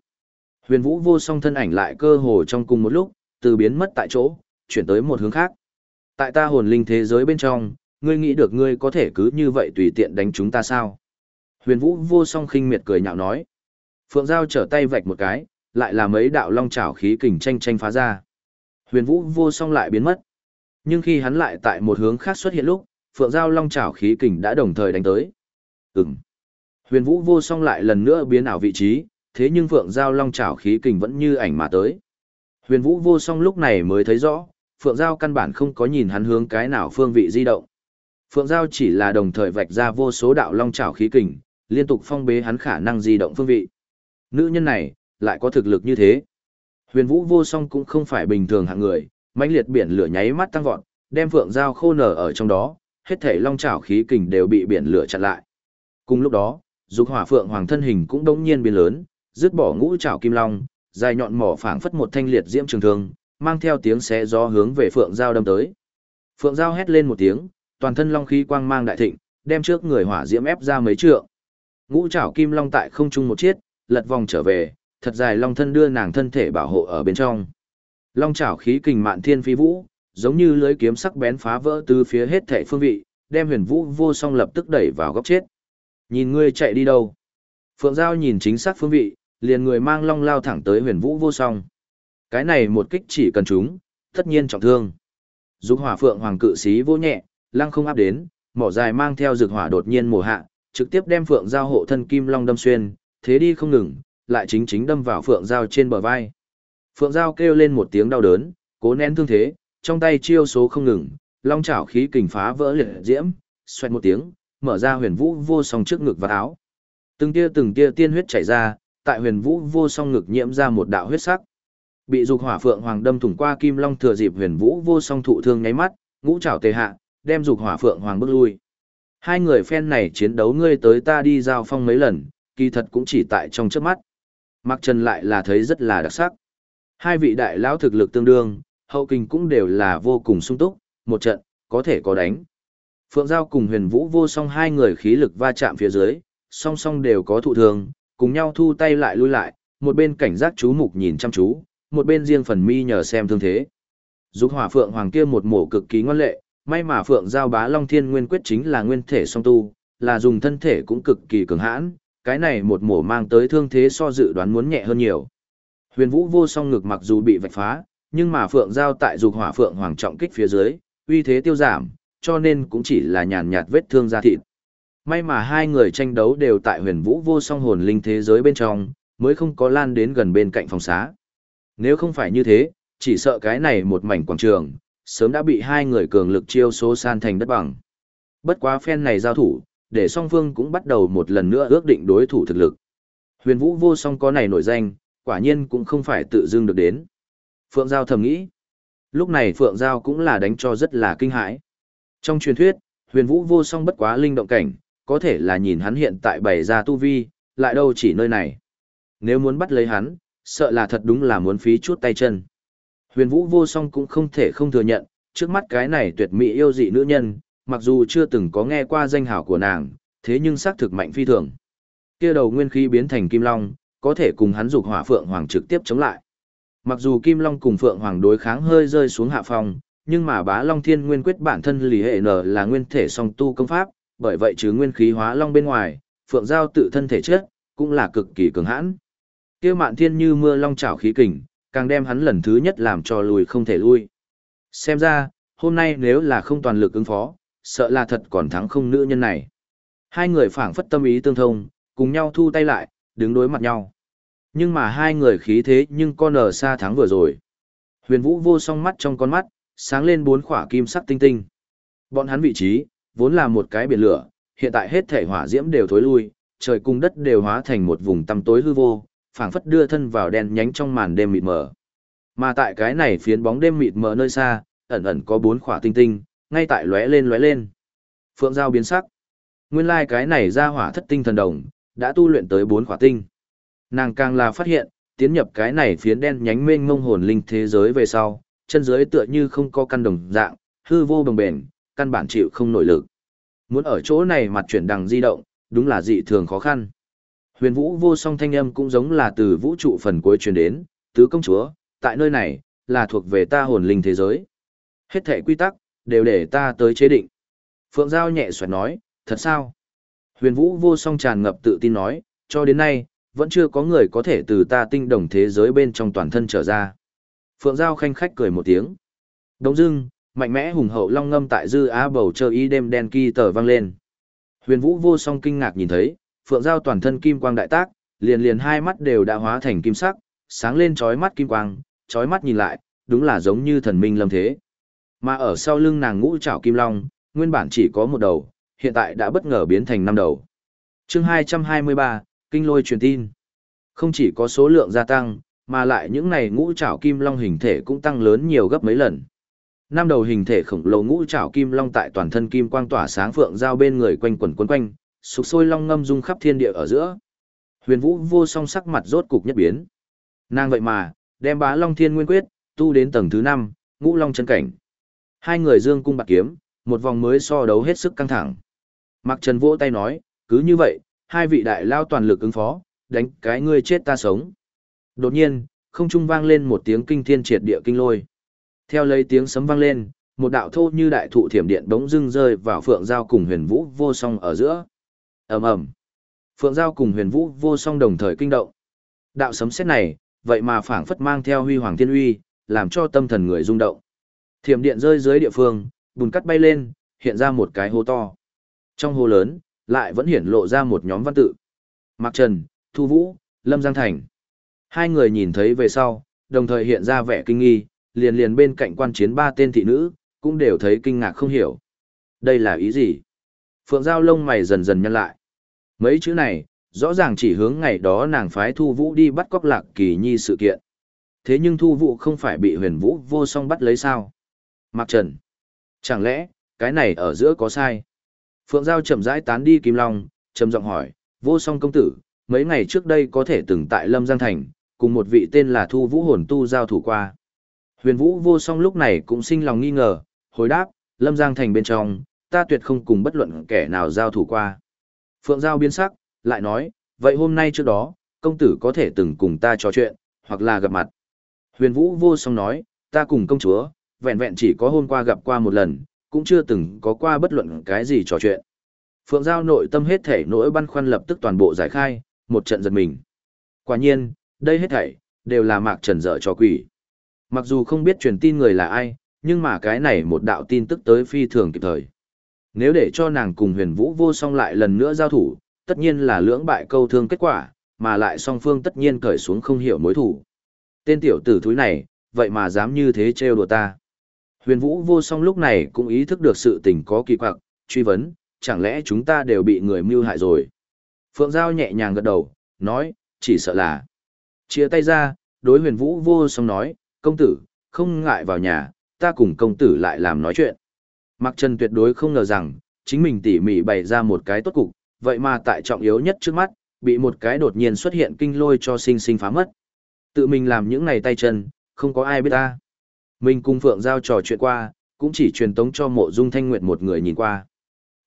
S1: Huyền Vũ Vô Song thân ảnh lại cơ hồ trong cùng một lúc, từ biến mất tại chỗ, chuyển tới một hướng khác. Tại ta hồn linh thế giới bên trong, ngươi nghĩ được ngươi có thể cứ như vậy tùy tiện đánh chúng ta sao? Huyền Vũ vô song khinh miệt cười nhạo nói. Phượng Giao trở tay vạch một cái, lại là mấy đạo long chảo khí kình tranh tranh phá ra. Huyền Vũ vô song lại biến mất. Nhưng khi hắn lại tại một hướng khác xuất hiện lúc, Phượng Giao long chảo khí kình đã đồng thời đánh tới. Ừm. Huyền Vũ vô song lại lần nữa biến ảo vị trí, thế nhưng Phượng Giao long chảo khí kình vẫn như ảnh mà tới. Huyền Vũ vô song lúc này mới thấy rõ, Phượng Giao căn bản không có nhìn hắn hướng cái nào phương vị di động. Phượng Giao chỉ là đồng thời vạch ra vô số đạo long chảo khí kình, liên tục phong bế hắn khả năng di động phương vị. Nữ nhân này, lại có thực lực như thế. Huyền Vũ vô song cũng không phải bình thường hạng người, mãnh liệt biển lửa nháy mắt tăng vọt, đem vượng Giao khô nở ở trong đó, hết thể long chảo khí kình đều bị biển lửa chặn lại. Cùng lúc đó, dục hỏa phượng hoàng thân hình cũng đống nhiên biến lớn, dứt bỏ ngũ chảo kim long, dài nhọn mỏ phảng phất một thanh liệt diễm trường thương, mang theo tiếng xé gió hướng về Phượng Giao đâm tới. Phượng Giao hét lên một tiếng, toàn thân long khí quang mang đại thịnh, đem trước người hỏa diễm ép ra mấy trượng. Ngũ chảo kim long tại không trung một chiết, lật vòng trở về, thật dài long thân đưa nàng thân thể bảo hộ ở bên trong. Long chảo khí kình mạn thiên phi vũ, giống như lưới kiếm sắc bén phá vỡ từ phía hết thảy phương vị, đem huyền vũ vô song lập tức đẩy vào góc chết. Nhìn ngươi chạy đi đâu? Phượng Giao nhìn chính xác phương vị, liền người mang long lao thẳng tới huyền vũ vô song. Cái này một kích chỉ cần chúng, tất nhiên trọng thương. Dục hỏa phượng hoàng cự sĩ vô nhẹ, lăng không áp đến, mỏ dài mang theo dược hỏa đột nhiên mổ hạ, trực tiếp đem phượng giao hộ thân kim long đâm xuyên, thế đi không ngừng, lại chính chính đâm vào phượng giao trên bờ vai. Phượng giao kêu lên một tiếng đau đớn, cố nén thương thế, trong tay chiêu số không ngừng, long chảo khí kình phá vỡ liệt diễm, xoẹt một tiếng, mở ra huyền vũ vô song trước ngực và áo. Từng tia từng tia tiên huyết chảy ra, tại huyền vũ vô song ngực nhiễm ra một đạo huyết sắc. Bị dục hỏa phượng hoàng đâm thủng qua kim long thừa dịp huyền vũ vô song thụ thương nháy mắt, ngũ chảo tề hạ, đem dục hỏa phượng hoàng bước lui. Hai người phen này chiến đấu ngươi tới ta đi giao phong mấy lần, kỳ thật cũng chỉ tại trong trước mắt. Mặc Trần lại là thấy rất là đặc sắc. Hai vị đại lão thực lực tương đương, hậu kinh cũng đều là vô cùng sung túc, một trận, có thể có đánh. Phượng Giao cùng huyền vũ vô song hai người khí lực va chạm phía dưới, song song đều có thụ thương, cùng nhau thu tay lại lui lại, một bên cảnh giác chú mục nhìn chăm chú, một bên riêng phần mi nhờ xem thương thế. Dục hỏa phượng hoàng kia một mổ cực kỳ ngoan lệ, may mà phượng giao bá long thiên nguyên quyết chính là nguyên thể song tu, là dùng thân thể cũng cực kỳ cường hãn, cái này một mổ mang tới thương thế so dự đoán muốn nhẹ hơn nhiều. Huyền vũ vô song ngực mặc dù bị vạch phá, nhưng mà phượng giao tại dục hỏa phượng hoàng trọng kích phía dưới, uy thế tiêu giảm, cho nên cũng chỉ là nhàn nhạt vết thương da thịt. May mà hai người tranh đấu đều tại huyền vũ vô song hồn linh thế giới bên trong, mới không có lan đến gần bên cạnh phòng xá. Nếu không phải như thế, chỉ sợ cái này một mảnh quảng trường, sớm đã bị hai người cường lực chiêu số san thành đất bằng. Bất quá phen này giao thủ, để song phương cũng bắt đầu một lần nữa ước định đối thủ thực lực. Huyền vũ vô song có này nổi danh, quả nhiên cũng không phải tự dưng được đến. Phượng Giao thầm nghĩ. Lúc này Phượng Giao cũng là đánh cho rất là kinh hãi. Trong truyền thuyết, huyền vũ vô song bất quá linh động cảnh, có thể là nhìn hắn hiện tại bày ra tu vi, lại đâu chỉ nơi này. Nếu muốn bắt lấy hắn, sợ là thật đúng là muốn phí chút tay chân. Huyền vũ vô song cũng không thể không thừa nhận, trước mắt cái này tuyệt mỹ yêu dị nữ nhân, mặc dù chưa từng có nghe qua danh hảo của nàng, thế nhưng xác thực mạnh phi thường. Kia đầu nguyên khí biến thành kim long, có thể cùng hắn dục hỏa phượng hoàng trực tiếp chống lại. Mặc dù kim long cùng phượng hoàng đối kháng hơi rơi xuống hạ phòng, nhưng mà bá long thiên nguyên quyết bản thân lì hệ n là nguyên thể song tu công pháp, bởi vậy chứ nguyên khí hóa long bên ngoài, phượng giao tự thân thể chất cũng là cực kỳ cường hãn. Kia mạn thiên như mưa long chảo khí kình, càng đem hắn lần thứ nhất làm cho lùi không thể lui. Xem ra, hôm nay nếu là không toàn lực ứng phó, sợ là thật còn thắng không nữ nhân này. Hai người phảng phất tâm ý tương thông, cùng nhau thu tay lại, đứng đối mặt nhau. Nhưng mà hai người khí thế nhưng con ở xa thắng vừa rồi. Huyền Vũ vô song mắt trong con mắt, sáng lên bốn khỏa kim sắc tinh tinh. Bọn hắn vị trí, vốn là một cái biển lửa, hiện tại hết thể hỏa diễm đều thối lui, trời cung đất đều hóa thành một vùng tăm tối hư vô, phảng phất đưa thân vào đen nhánh trong màn đêm mịt mờ. Mà tại cái này phiến bóng đêm mịt mờ nơi xa, ẩn ẩn có bốn khỏa tinh tinh, ngay tại lóe lên lóe lên. Phượng giao biến sắc. Nguyên lai like cái này ra hỏa thất tinh thần đồng, đã tu luyện tới bốn khỏa tinh. Nàng càng là phát hiện, tiến nhập cái này phiến đen nhánh mênh mông hồn linh thế giới về sau, chân dưới tựa như không có căn đồng dạng, hư vô đồng bền, căn bản chịu không nổi lực. Muốn ở chỗ này mặt chuyển đằng di động, đúng là dị thường khó khăn. Huyền vũ vô song thanh âm cũng giống là từ vũ trụ phần cuối truyền đến, tứ công chúa, tại nơi này, là thuộc về ta hồn linh thế giới. Hết thể quy tắc, đều để ta tới chế định. Phượng Giao nhẹ xoẹt nói, thật sao? Huyền Vũ vô song tràn ngập tự tin nói, cho đến nay, vẫn chưa có người có thể từ ta tinh đồng thế giới bên trong toàn thân trở ra. Phượng Giao khanh khách cười một tiếng. Đống dưng, mạnh mẽ hùng hậu long ngâm tại dư á bầu trời y đêm đen kỳ tờ vang lên. Huyền Vũ vô song kinh ngạc nhìn thấy, Phượng Giao toàn thân kim quang đại tác, liền liền hai mắt đều đã hóa thành kim sắc, sáng lên chói mắt kim quang, chói mắt nhìn lại, đúng là giống như thần minh lâm thế. Mà ở sau lưng nàng ngũ trảo kim long, nguyên bản chỉ có một đầu, hiện tại đã bất ngờ biến thành năm đầu. Chương 223, Kinh lôi truyền tin. Không chỉ có số lượng gia tăng, mà lại những này ngũ trảo kim long hình thể cũng tăng lớn nhiều gấp mấy lần. Năm đầu hình thể khổng lồ ngũ trảo kim long tại toàn thân kim quang tỏa sáng phượng giao bên người quanh quẩn quấn quanh, sục sôi long ngâm dung khắp thiên địa ở giữa. Huyền Vũ vô song sắc mặt rốt cục nhất biến. Nàng vậy mà, đem bá Long Thiên Nguyên Quyết, tu đến tầng thứ 5, ngũ long chân cảnh. Hai người dương cung bạc kiếm, một vòng mới so đấu hết sức căng thẳng. Mạc Trần vỗ tay nói, cứ như vậy, hai vị đại lao toàn lực ứng phó, đánh cái ngươi chết ta sống. Đột nhiên, không trung vang lên một tiếng kinh thiên triệt địa kinh lôi. Theo lấy tiếng sấm vang lên, một đạo thô như đại thụ thiểm điện bỗng dưng rơi vào Phượng Giao cùng Huyền Vũ vô song ở giữa. Ầm ầm. Phượng Giao cùng Huyền Vũ vô song đồng thời kinh động. Đạo sấm sét này, vậy mà phảng phất mang theo huy hoàng thiên uy, làm cho tâm thần người rung động. Thiểm điện rơi dưới địa phương, bùn cắt bay lên, hiện ra một cái hố to. Trong hố lớn, lại vẫn hiển lộ ra một nhóm văn tự. Mạc Trần, Thu Vũ, Lâm Giang Thành. Hai người nhìn thấy về sau, đồng thời hiện ra vẻ kinh nghi, liền liền bên cạnh quan chiến ba tên thị nữ, cũng đều thấy kinh ngạc không hiểu. Đây là ý gì? Phượng Giao lông mày dần dần nhăn lại. Mấy chữ này, rõ ràng chỉ hướng ngày đó nàng phái Thu Vũ đi bắt cóc lạc kỳ nhi sự kiện. Thế nhưng Thu Vũ không phải bị huyền vũ vô song bắt lấy sao? Mạc Trần. Chẳng lẽ, cái này ở giữa có sai? Phượng Giao chậm rãi tán đi Kim Long, trầm giọng hỏi, vô song công tử, mấy ngày trước đây có thể từng tại Lâm Giang Thành, cùng một vị tên là Thu Vũ hồn tu giao thủ qua. Huyền Vũ vô song lúc này cũng sinh lòng nghi ngờ, hồi đáp, Lâm Giang Thành bên trong, ta tuyệt không cùng bất luận kẻ nào giao thủ qua. Phượng Giao biến sắc, lại nói, vậy hôm nay trước đó, công tử có thể từng cùng ta trò chuyện, hoặc là gặp mặt. Huyền Vũ vô song nói, ta cùng công chúa, vẹn vẹn chỉ có hôm qua gặp qua một lần, cũng chưa từng có qua bất luận cái gì trò chuyện. Phượng Giao nội tâm hết thể nỗi băn khoăn lập tức toàn bộ giải khai, một trận giật mình. Quả nhiên, đây hết thảy, đều là mạc trần dở cho quỷ. Mặc dù không biết truyền tin người là ai, nhưng mà cái này một đạo tin tức tới phi thường kịp thời. Nếu để cho nàng cùng huyền vũ vô song lại lần nữa giao thủ, tất nhiên là lưỡng bại câu thương kết quả, mà lại song phương tất nhiên cởi xuống không hiểu mối thủ. Tên tiểu tử thúi này, vậy mà dám như thế trêu đùa ta. Huyền vũ vô song lúc này cũng ý thức được sự tình có kỳ quặc, truy vấn, chẳng lẽ chúng ta đều bị người mưu hại rồi. Phượng Giao nhẹ nhàng gật đầu, nói, chỉ sợ là. Chia tay ra, đối huyền vũ vô song nói, công tử, không ngại vào nhà, ta cùng công tử lại làm nói chuyện. Mặc Trần tuyệt đối không ngờ rằng, chính mình tỉ mỉ bày ra một cái tốt cục, vậy mà tại trọng yếu nhất trước mắt, bị một cái đột nhiên xuất hiện kinh lôi cho sinh sinh phá mất. Tự mình làm những này tay chân, không có ai biết ta. Mình cùng Phượng Giao trò chuyện qua, cũng chỉ truyền tống cho mộ dung thanh nguyệt một người nhìn qua.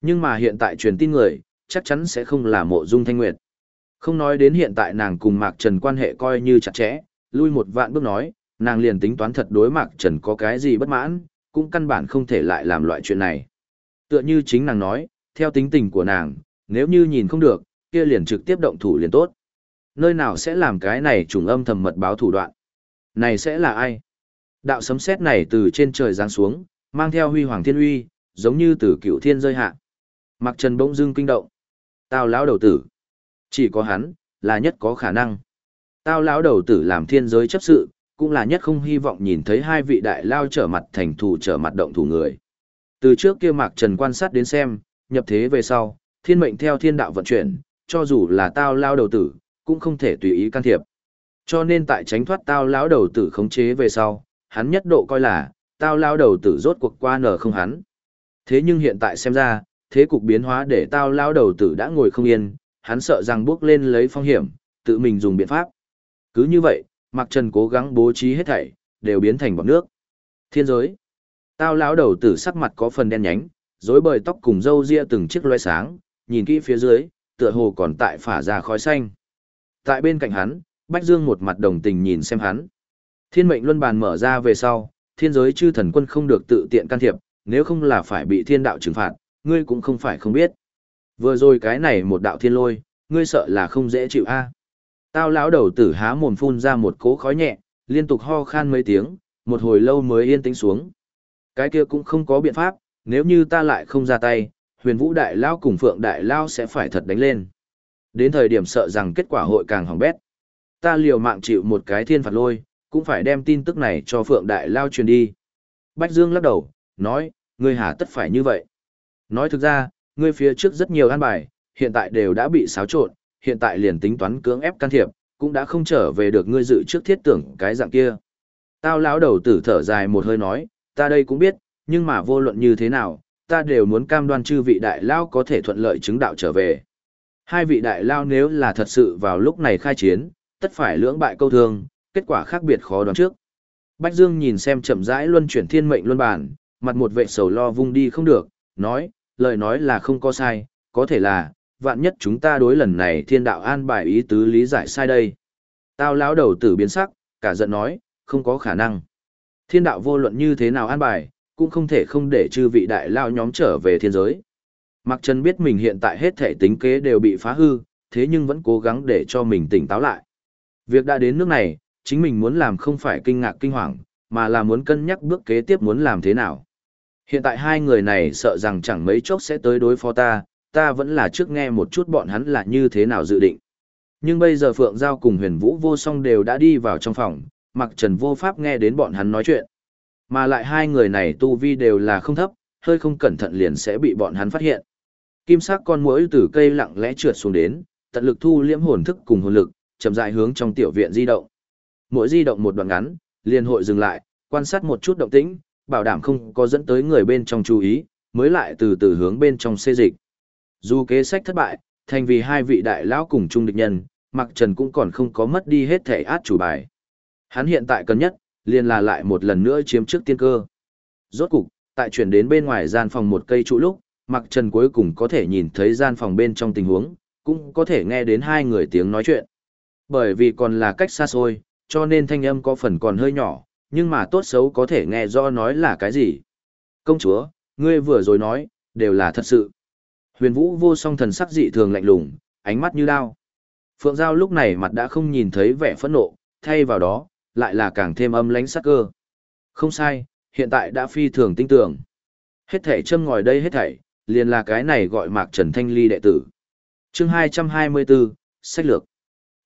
S1: Nhưng mà hiện tại truyền tin người, chắc chắn sẽ không là mộ dung thanh nguyệt. Không nói đến hiện tại nàng cùng Mạc Trần quan hệ coi như chặt chẽ, lui một vạn bước nói, nàng liền tính toán thật đối Mạc Trần có cái gì bất mãn, cũng căn bản không thể lại làm loại chuyện này. Tựa như chính nàng nói, theo tính tình của nàng, nếu như nhìn không được, kia liền trực tiếp động thủ liền tốt. Nơi nào sẽ làm cái này trùng âm thầm mật báo thủ đoạn? Này sẽ là ai? Đạo sấm sét này từ trên trời giáng xuống, mang theo huy hoàng thiên uy, giống như từ cựu thiên rơi hạ. Mặc Trần bỗng dưng kinh động. Tao lão đầu tử. Chỉ có hắn, là nhất có khả năng. Tao lão đầu tử làm thiên giới chấp sự, cũng là nhất không hy vọng nhìn thấy hai vị đại lao trở mặt thành thủ trở mặt động thủ người. Từ trước kia Mạc Trần quan sát đến xem, nhập thế về sau, thiên mệnh theo thiên đạo vận chuyển, cho dù là tao lao đầu tử, cũng không thể tùy ý can thiệp. Cho nên tại tránh thoát tao lão đầu tử khống chế về sau, hắn nhất độ coi là, tao lao đầu tử rốt cuộc qua nở không hắn. Thế nhưng hiện tại xem ra, thế cục biến hóa để tao lao đầu tử đã ngồi không yên, hắn sợ rằng bước lên lấy phong hiểm, tự mình dùng biện pháp. Cứ như vậy, Mạc Trần cố gắng bố trí hết thảy, đều biến thành bọt nước. Thiên giới. Tao lão đầu tử sắc mặt có phần đen nhánh, rối bời tóc cùng râu ria từng chiếc loe sáng, nhìn kỹ phía dưới, tựa hồ còn tại phả ra khói xanh. Tại bên cạnh hắn, Bách Dương một mặt đồng tình nhìn xem hắn. Thiên mệnh luân bàn mở ra về sau, thiên giới chư thần quân không được tự tiện can thiệp, nếu không là phải bị thiên đạo trừng phạt, ngươi cũng không phải không biết. Vừa rồi cái này một đạo thiên lôi, ngươi sợ là không dễ chịu a. Tao lão đầu tử há mồm phun ra một cỗ khói nhẹ, liên tục ho khan mấy tiếng, một hồi lâu mới yên tĩnh xuống. Cái kia cũng không có biện pháp, nếu như ta lại không ra tay, huyền vũ đại lao cùng phượng đại lao sẽ phải thật đánh lên. Đến thời điểm sợ rằng kết quả hội càng hỏng bét. Ta liều mạng chịu một cái thiên phạt lôi, cũng phải đem tin tức này cho phượng đại lao truyền đi. Bách Dương lắc đầu, nói, ngươi hà tất phải như vậy. Nói thực ra, ngươi phía trước rất nhiều an bài, hiện tại đều đã bị xáo trộn, hiện tại liền tính toán cưỡng ép can thiệp, cũng đã không trở về được ngươi dự trước thiết tưởng cái dạng kia. Tao lão đầu tử thở dài một hơi nói, ta đây cũng biết, nhưng mà vô luận như thế nào, ta đều muốn cam đoan chư vị đại lao có thể thuận lợi chứng đạo trở về. Hai vị đại lao nếu là thật sự vào lúc này khai chiến, tất phải lưỡng bại câu thương, kết quả khác biệt khó đoán trước. Bách Dương nhìn xem chậm rãi luân chuyển thiên mệnh luân bản, mặt một vệ sầu lo vung đi không được, nói, lời nói là không có sai, có thể là, vạn nhất chúng ta đối lần này thiên đạo an bài ý tứ lý giải sai đây. Tao lão đầu tử biến sắc, cả giận nói, không có khả năng. Thiên đạo vô luận như thế nào an bài, cũng không thể không để chư vị đại lao nhóm trở về thiên giới. Mặc Trần biết mình hiện tại hết thể tính kế đều bị phá hư, thế nhưng vẫn cố gắng để cho mình tỉnh táo lại. Việc đã đến nước này, chính mình muốn làm không phải kinh ngạc kinh hoàng, mà là muốn cân nhắc bước kế tiếp muốn làm thế nào. Hiện tại hai người này sợ rằng chẳng mấy chốc sẽ tới đối phó ta, ta vẫn là trước nghe một chút bọn hắn là như thế nào dự định. Nhưng bây giờ Phượng Giao cùng huyền vũ vô song đều đã đi vào trong phòng, mặc trần vô pháp nghe đến bọn hắn nói chuyện. Mà lại hai người này tu vi đều là không thấp, hơi không cẩn thận liền sẽ bị bọn hắn phát hiện. Kim sắc con muỗi từ cây lặng lẽ trượt xuống đến, tận lực thu liễm hồn thức cùng hồn lực, chậm rãi hướng trong tiểu viện di động. Mỗi di động một đoạn ngắn, liền hội dừng lại, quan sát một chút động tĩnh, bảo đảm không có dẫn tới người bên trong chú ý, mới lại từ từ hướng bên trong xê dịch. Dù kế sách thất bại, thành vì hai vị đại lão cùng chung địch nhân, Mạc Trần cũng còn không có mất đi hết thể át chủ bài. Hắn hiện tại cần nhất, liền là lại một lần nữa chiếm trước tiên cơ. Rốt cục, tại chuyển đến bên ngoài gian phòng một cây trụ lúc, Mạc Trần cuối cùng có thể nhìn thấy gian phòng bên trong tình huống, cũng có thể nghe đến hai người tiếng nói chuyện. Bởi vì còn là cách xa xôi, cho nên thanh âm có phần còn hơi nhỏ, nhưng mà tốt xấu có thể nghe do nói là cái gì. Công chúa, ngươi vừa rồi nói, đều là thật sự. Huyền Vũ vô song thần sắc dị thường lạnh lùng, ánh mắt như đao. Phượng Giao lúc này mặt đã không nhìn thấy vẻ phẫn nộ, thay vào đó, lại là càng thêm âm lánh sắc cơ. Không sai, hiện tại đã phi thường tinh tưởng. Hết thảy châm ngòi đây hết thảy, liền là cái này gọi Mạc Trần Thanh Ly đệ tử. chương 224, sách lược.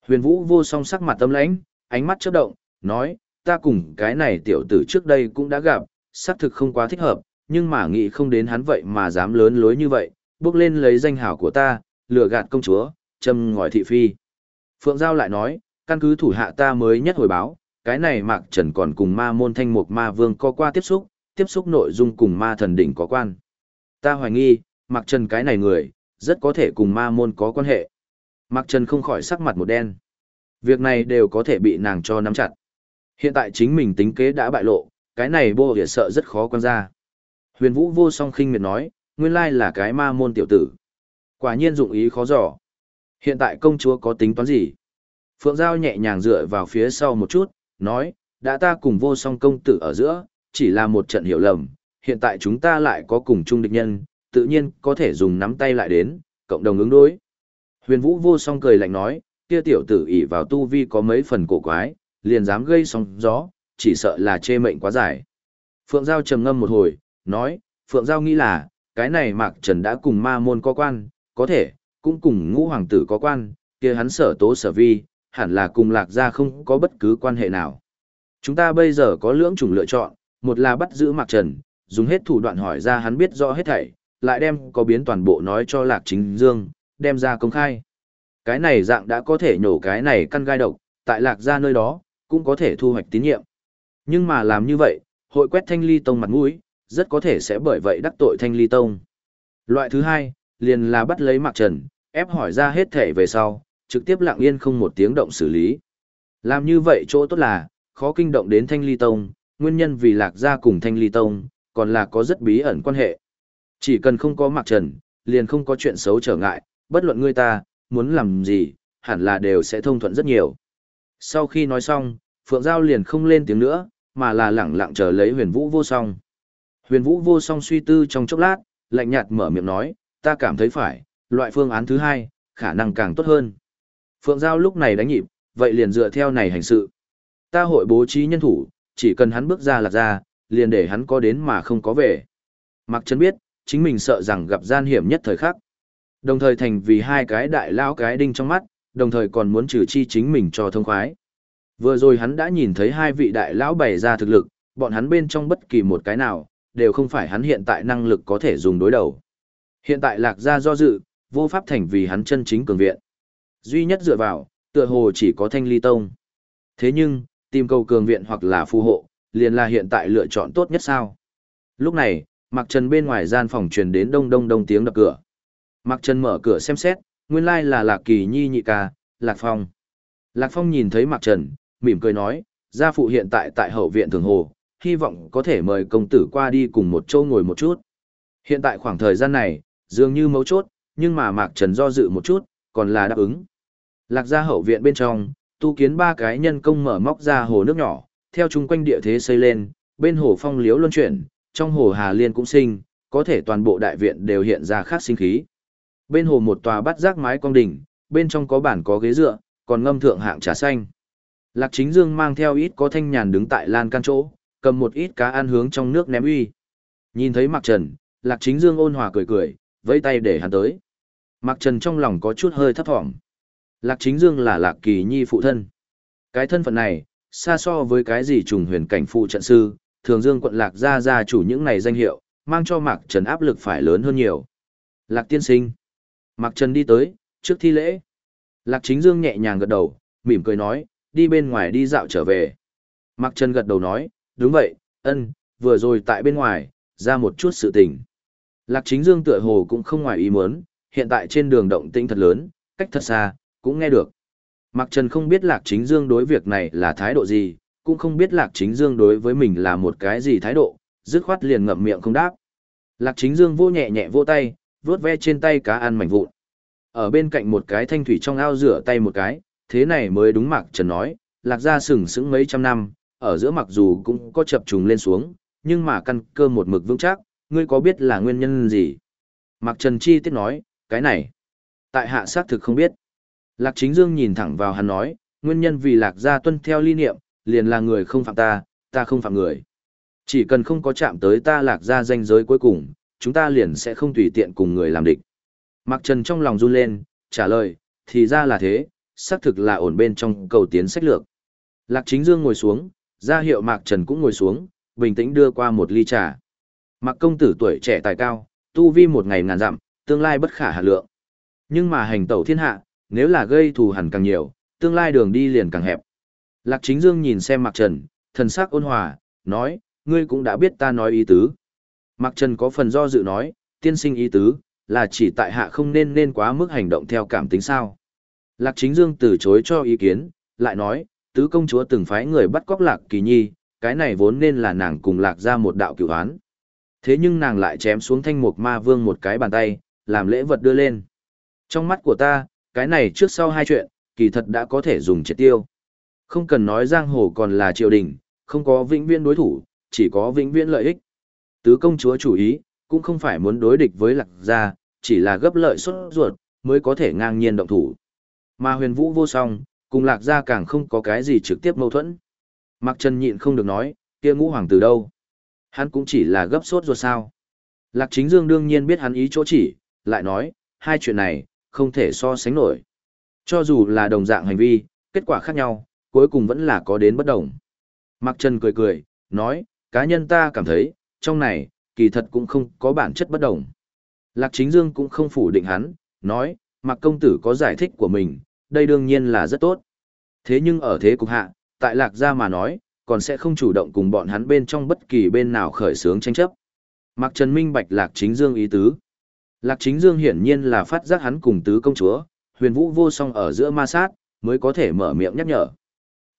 S1: Huyền Vũ vô song sắc mặt tâm lãnh, ánh mắt chớp động, nói, ta cùng cái này tiểu tử trước đây cũng đã gặp, xác thực không quá thích hợp, nhưng mà nghĩ không đến hắn vậy mà dám lớn lối như vậy, bước lên lấy danh hảo của ta, lừa gạt công chúa, châm ngòi thị phi. Phượng Giao lại nói, căn cứ thủ hạ ta mới nhất hồi báo, cái này Mạc Trần còn cùng ma môn thanh mục ma vương có qua tiếp xúc, tiếp xúc nội dung cùng ma thần đỉnh có quan. Ta hoài nghi, Mạc Trần cái này người, rất có thể cùng ma môn có quan hệ. Mạc Trần không khỏi sắc mặt một đen. Việc này đều có thể bị nàng cho nắm chặt. Hiện tại chính mình tính kế đã bại lộ, cái này bô hiển sợ rất khó quan ra. Huyền Vũ vô song khinh miệt nói, nguyên lai là cái ma môn tiểu tử. Quả nhiên dụng ý khó dò. Hiện tại công chúa có tính toán gì? Phượng Giao nhẹ nhàng dựa vào phía sau một chút, nói, đã ta cùng vô song công tử ở giữa, chỉ là một trận hiểu lầm, hiện tại chúng ta lại có cùng chung địch nhân, tự nhiên có thể dùng nắm tay lại đến, cộng đồng ứng đối. Huyền Vũ vô song cười lạnh nói, kia tiểu tử ỷ vào tu vi có mấy phần cổ quái, liền dám gây sóng gió, chỉ sợ là chê mệnh quá dài. Phượng Giao trầm ngâm một hồi, nói, Phượng Giao nghĩ là, cái này Mạc Trần đã cùng ma môn có quan, có thể, cũng cùng ngũ hoàng tử có quan, kia hắn sở tố sở vi, hẳn là cùng lạc gia không có bất cứ quan hệ nào. Chúng ta bây giờ có lưỡng chủng lựa chọn, một là bắt giữ Mạc Trần, dùng hết thủ đoạn hỏi ra hắn biết rõ hết thảy, lại đem có biến toàn bộ nói cho Lạc Chính Dương, đem ra công khai. Cái này dạng đã có thể nhổ cái này căn gai độc, tại Lạc gia nơi đó, cũng có thể thu hoạch tín nhiệm. Nhưng mà làm như vậy, hội quét Thanh Ly Tông mặt mũi, rất có thể sẽ bởi vậy đắc tội Thanh Ly Tông. Loại thứ hai, liền là bắt lấy Mạc Trần, ép hỏi ra hết thể về sau, trực tiếp lặng yên không một tiếng động xử lý. Làm như vậy chỗ tốt là, khó kinh động đến Thanh Ly Tông, nguyên nhân vì Lạc Gia cùng Thanh Ly Tông, còn là có rất bí ẩn quan hệ. Chỉ cần không có Mạc Trần, liền không có chuyện xấu trở ngại, bất luận người ta, muốn làm gì, hẳn là đều sẽ thông thuận rất nhiều. Sau khi nói xong, Phượng Giao liền không lên tiếng nữa, mà là lẳng lặng chờ lấy huyền vũ vô song. Huyền vũ vô song suy tư trong chốc lát, lạnh nhạt mở miệng nói, ta cảm thấy phải, loại phương án thứ hai, khả năng càng tốt hơn. Phượng Giao lúc này đánh nhịp, vậy liền dựa theo này hành sự. Ta hội bố trí nhân thủ, chỉ cần hắn bước ra là ra, liền để hắn có đến mà không có về. Mặc Trấn biết, chính mình sợ rằng gặp gian hiểm nhất thời khắc. Đồng thời thành vì hai cái đại lao cái đinh trong mắt, đồng thời còn muốn trừ chi chính mình cho thông khoái. Vừa rồi hắn đã nhìn thấy hai vị đại lão bày ra thực lực, bọn hắn bên trong bất kỳ một cái nào, đều không phải hắn hiện tại năng lực có thể dùng đối đầu. Hiện tại lạc ra do dự, vô pháp thành vì hắn chân chính cường viện. Duy nhất dựa vào, tựa hồ chỉ có thanh ly tông. Thế nhưng, tìm cầu cường viện hoặc là phù hộ, liền là hiện tại lựa chọn tốt nhất sao. Lúc này, Mạc Trần bên ngoài gian phòng truyền đến đông đông đông tiếng đập cửa. Mạc Trần mở cửa xem xét, nguyên lai là Lạc Kỳ Nhi nhị ca, Lạc Phong. Lạc Phong nhìn thấy Mạc Trần, mỉm cười nói, gia phụ hiện tại tại hậu viện thường hồ, hy vọng có thể mời công tử qua đi cùng một chỗ ngồi một chút. Hiện tại khoảng thời gian này, dường như mấu chốt, nhưng mà Mạc Trần do dự một chút, còn là đáp ứng. Lạc gia hậu viện bên trong, tu kiến ba cái nhân công mở móc ra hồ nước nhỏ, theo chung quanh địa thế xây lên, bên hồ phong liếu luân chuyển, trong hồ Hà Liên cũng sinh, có thể toàn bộ đại viện đều hiện ra khác sinh khí. Bên hồ một tòa bắt rác mái cong đỉnh, bên trong có bản có ghế dựa, còn ngâm thượng hạng trà xanh. Lạc Chính Dương mang theo ít có thanh nhàn đứng tại lan can chỗ, cầm một ít cá ăn hướng trong nước ném uy. Nhìn thấy Mạc Trần, Lạc Chính Dương ôn hòa cười cười, vẫy tay để hắn tới. Mạc Trần trong lòng có chút hơi thấp thỏm. Lạc Chính Dương là Lạc Kỳ Nhi phụ thân. Cái thân phận này, xa so với cái gì trùng huyền cảnh phụ trận sư, thường Dương quận Lạc gia gia chủ những này danh hiệu, mang cho Mạc Trần áp lực phải lớn hơn nhiều. Lạc tiên sinh. Mạc Trần đi tới, trước thi lễ. Lạc Chính Dương nhẹ nhàng gật đầu, mỉm cười nói, đi bên ngoài đi dạo trở về. Mạc Trần gật đầu nói, đúng vậy, ân, vừa rồi tại bên ngoài, ra một chút sự tình. Lạc Chính Dương tựa hồ cũng không ngoài ý muốn, hiện tại trên đường động tĩnh thật lớn, cách thật xa, cũng nghe được. Mạc Trần không biết Lạc Chính Dương đối việc này là thái độ gì, cũng không biết Lạc Chính Dương đối với mình là một cái gì thái độ, dứt khoát liền ngậm miệng không đáp. Lạc Chính Dương vô nhẹ nhẹ vô tay, vuốt ve trên tay cá ăn mảnh vụn. Ở bên cạnh một cái thanh thủy trong ao rửa tay một cái, thế này mới đúng Mạc Trần nói, Lạc gia sừng sững mấy trăm năm, ở giữa mặc dù cũng có chập trùng lên xuống, nhưng mà căn cơ một mực vững chắc, ngươi có biết là nguyên nhân gì? Mạc Trần chi tiết nói, cái này, tại hạ xác thực không biết. Lạc Chính Dương nhìn thẳng vào hắn nói, nguyên nhân vì Lạc gia tuân theo ly niệm, liền là người không phạm ta, ta không phạm người. Chỉ cần không có chạm tới ta Lạc gia danh giới cuối cùng, chúng ta liền sẽ không tùy tiện cùng người làm địch. Mạc Trần trong lòng run lên, trả lời, thì ra là thế, xác thực là ổn bên trong cầu tiến sách lược. Lạc Chính Dương ngồi xuống, ra hiệu Mạc Trần cũng ngồi xuống, bình tĩnh đưa qua một ly trà. Mạc công tử tuổi trẻ tài cao, tu vi một ngày ngàn dặm, tương lai bất khả hạ lượng. Nhưng mà hành tẩu thiên hạ, nếu là gây thù hằn càng nhiều, tương lai đường đi liền càng hẹp. Lạc Chính Dương nhìn xem Mạc Trần, thần sắc ôn hòa, nói, ngươi cũng đã biết ta nói ý tứ. Mạc Trần có phần do dự nói, tiên sinh ý tứ, là chỉ tại hạ không nên nên quá mức hành động theo cảm tính sao. Lạc Chính Dương từ chối cho ý kiến, lại nói, tứ công chúa từng phái người bắt cóc Lạc Kỳ Nhi, cái này vốn nên là nàng cùng Lạc ra một đạo cửu án. Thế nhưng nàng lại chém xuống thanh mục ma vương một cái bàn tay, làm lễ vật đưa lên. Trong mắt của ta, cái này trước sau hai chuyện, kỳ thật đã có thể dùng triệt tiêu. Không cần nói giang hồ còn là triều đình, không có vĩnh viễn đối thủ, chỉ có vĩnh viễn lợi ích. Tứ công chúa chủ ý, cũng không phải muốn đối địch với lạc gia, chỉ là gấp lợi xuất ruột, mới có thể ngang nhiên động thủ. Mà huyền vũ vô song, cùng lạc gia càng không có cái gì trực tiếp mâu thuẫn. Mặc Trần nhịn không được nói, kia ngũ hoàng từ đâu? Hắn cũng chỉ là gấp sốt ruột sao. Lạc chính dương đương nhiên biết hắn ý chỗ chỉ, lại nói, hai chuyện này, không thể so sánh nổi. Cho dù là đồng dạng hành vi, kết quả khác nhau, cuối cùng vẫn là có đến bất đồng. Mặc Trần cười cười, nói, cá nhân ta cảm thấy, trong này, kỳ thật cũng không có bản chất bất đồng. Lạc Chính Dương cũng không phủ định hắn, nói, Mạc Công Tử có giải thích của mình, đây đương nhiên là rất tốt. Thế nhưng ở thế cục hạ, tại Lạc Gia mà nói, còn sẽ không chủ động cùng bọn hắn bên trong bất kỳ bên nào khởi xướng tranh chấp. Mạc Trần Minh bạch Lạc Chính Dương ý tứ. Lạc Chính Dương hiển nhiên là phát giác hắn cùng tứ công chúa, huyền vũ vô song ở giữa ma sát, mới có thể mở miệng nhắc nhở.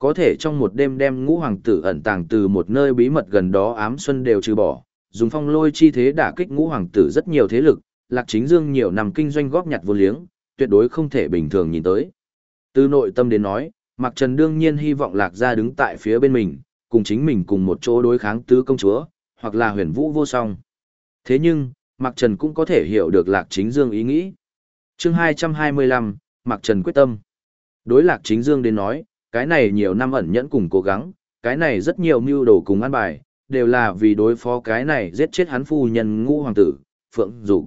S1: Có thể trong một đêm đem ngũ hoàng tử ẩn tàng từ một nơi bí mật gần đó ám xuân đều trừ bỏ, dùng phong lôi chi thế đả kích ngũ hoàng tử rất nhiều thế lực, Lạc Chính Dương nhiều năm kinh doanh góp nhặt vô liếng, tuyệt đối không thể bình thường nhìn tới. Từ nội tâm đến nói, Mạc Trần đương nhiên hy vọng Lạc Gia đứng tại phía bên mình, cùng chính mình cùng một chỗ đối kháng tứ công chúa, hoặc là huyền vũ vô song. Thế nhưng, Mạc Trần cũng có thể hiểu được Lạc Chính Dương ý nghĩ. chương 225, Mạc Trần quyết tâm. Đối Lạc Chính Dương đến nói, cái này nhiều năm ẩn nhẫn cùng cố gắng, cái này rất nhiều mưu đồ cùng ăn bài, đều là vì đối phó cái này giết chết hắn phu nhân ngũ hoàng tử, Phượng Dục.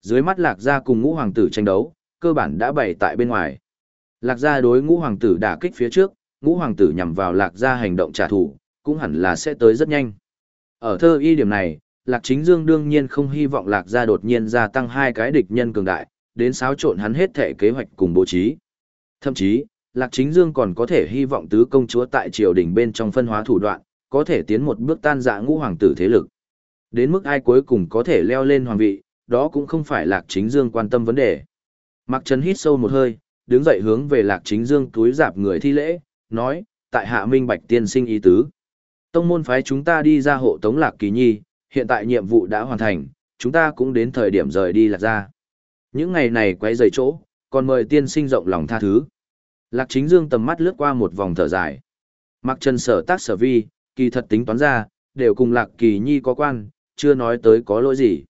S1: Dưới mắt Lạc Gia cùng ngũ hoàng tử tranh đấu, cơ bản đã bày tại bên ngoài. Lạc Gia đối ngũ hoàng tử đả kích phía trước, ngũ hoàng tử nhằm vào Lạc Gia hành động trả thù, cũng hẳn là sẽ tới rất nhanh. Ở thơ y điểm này, Lạc Chính Dương đương nhiên không hy vọng Lạc Gia đột nhiên gia tăng hai cái địch nhân cường đại, đến xáo trộn hắn hết thể kế hoạch cùng bố trí. Thậm chí, Lạc Chính Dương còn có thể hy vọng tứ công chúa tại triều đình bên trong phân hóa thủ đoạn, có thể tiến một bước tan dạ ngũ hoàng tử thế lực. Đến mức ai cuối cùng có thể leo lên hoàng vị, đó cũng không phải Lạc Chính Dương quan tâm vấn đề. Mạc Trần hít sâu một hơi, đứng dậy hướng về Lạc Chính Dương túi giạp người thi lễ, nói, tại hạ minh bạch tiên sinh ý tứ. Tông môn phái chúng ta đi ra hộ tống Lạc Kỳ Nhi, hiện tại nhiệm vụ đã hoàn thành, chúng ta cũng đến thời điểm rời đi Lạc ra. Những ngày này quay rời chỗ, còn mời tiên sinh rộng lòng tha thứ. Lạc Chính Dương tầm mắt lướt qua một vòng thở dài. mặc Trần sở tác sở vi, kỳ thật tính toán ra, đều cùng Lạc Kỳ Nhi có quan, chưa nói tới có lỗi gì.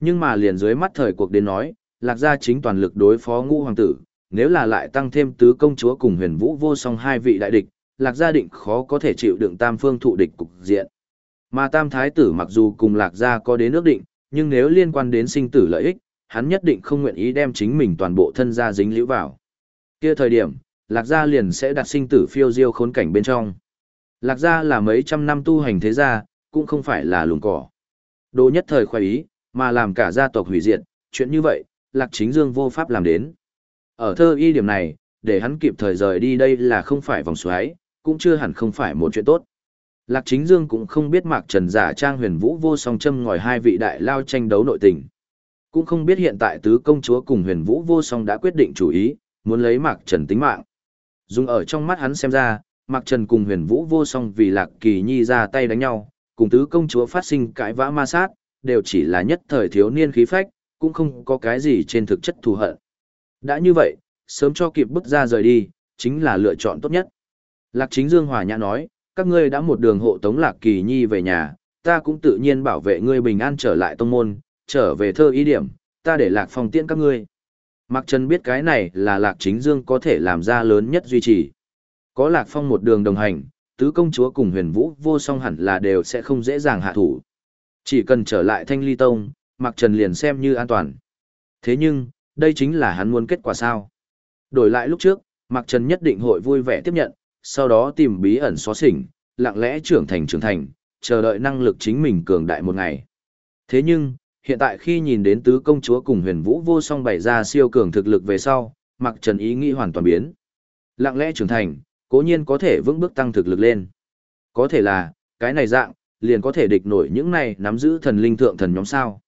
S1: Nhưng mà liền dưới mắt thời cuộc đến nói, Lạc gia chính toàn lực đối phó ngũ hoàng tử, nếu là lại tăng thêm tứ công chúa cùng huyền vũ vô song hai vị đại địch, Lạc gia định khó có thể chịu đựng tam phương thụ địch cục diện. Mà tam thái tử mặc dù cùng Lạc gia có đến nước định, nhưng nếu liên quan đến sinh tử lợi ích, hắn nhất định không nguyện ý đem chính mình toàn bộ thân gia dính liễu vào. Kia thời điểm, Lạc gia liền sẽ đặt sinh tử phiêu diêu khốn cảnh bên trong. Lạc gia là mấy trăm năm tu hành thế gia, cũng không phải là lùng cỏ. Đồ nhất thời khoái ý, mà làm cả gia tộc hủy diệt, chuyện như vậy, Lạc Chính Dương vô pháp làm đến. Ở thơ y điểm này, để hắn kịp thời rời đi đây là không phải vòng xoáy, cũng chưa hẳn không phải một chuyện tốt. Lạc Chính Dương cũng không biết Mạc Trần giả trang huyền vũ vô song châm ngòi hai vị đại lao tranh đấu nội tình. Cũng không biết hiện tại tứ công chúa cùng huyền vũ vô song đã quyết định chủ ý, muốn lấy Mạc Trần tính mạng. Dùng ở trong mắt hắn xem ra, Mạc Trần cùng huyền vũ vô song vì Lạc Kỳ Nhi ra tay đánh nhau, cùng tứ công chúa phát sinh cãi vã ma sát, đều chỉ là nhất thời thiếu niên khí phách, cũng không có cái gì trên thực chất thù hận. Đã như vậy, sớm cho kịp bước ra rời đi, chính là lựa chọn tốt nhất. Lạc chính Dương Hòa Nhã nói, các ngươi đã một đường hộ tống Lạc Kỳ Nhi về nhà, ta cũng tự nhiên bảo vệ ngươi bình an trở lại tông môn, trở về thơ ý điểm, ta để Lạc Phong tiễn các ngươi. Mạc Trần biết cái này là Lạc Chính Dương có thể làm ra lớn nhất duy trì. Có Lạc Phong một đường đồng hành, tứ công chúa cùng huyền vũ vô song hẳn là đều sẽ không dễ dàng hạ thủ. Chỉ cần trở lại thanh ly tông, Mạc Trần liền xem như an toàn. Thế nhưng, đây chính là hắn muốn kết quả sao. Đổi lại lúc trước, Mạc Trần nhất định hội vui vẻ tiếp nhận, sau đó tìm bí ẩn xóa xỉnh, lặng lẽ trưởng thành trưởng thành, chờ đợi năng lực chính mình cường đại một ngày. Thế nhưng, hiện tại khi nhìn đến tứ công chúa cùng huyền vũ vô song bày ra siêu cường thực lực về sau, mặc Trần ý nghĩ hoàn toàn biến. Lặng lẽ trưởng thành, cố nhiên có thể vững bước tăng thực lực lên. Có thể là, cái này dạng, liền có thể địch nổi những này nắm giữ thần linh thượng thần nhóm sao.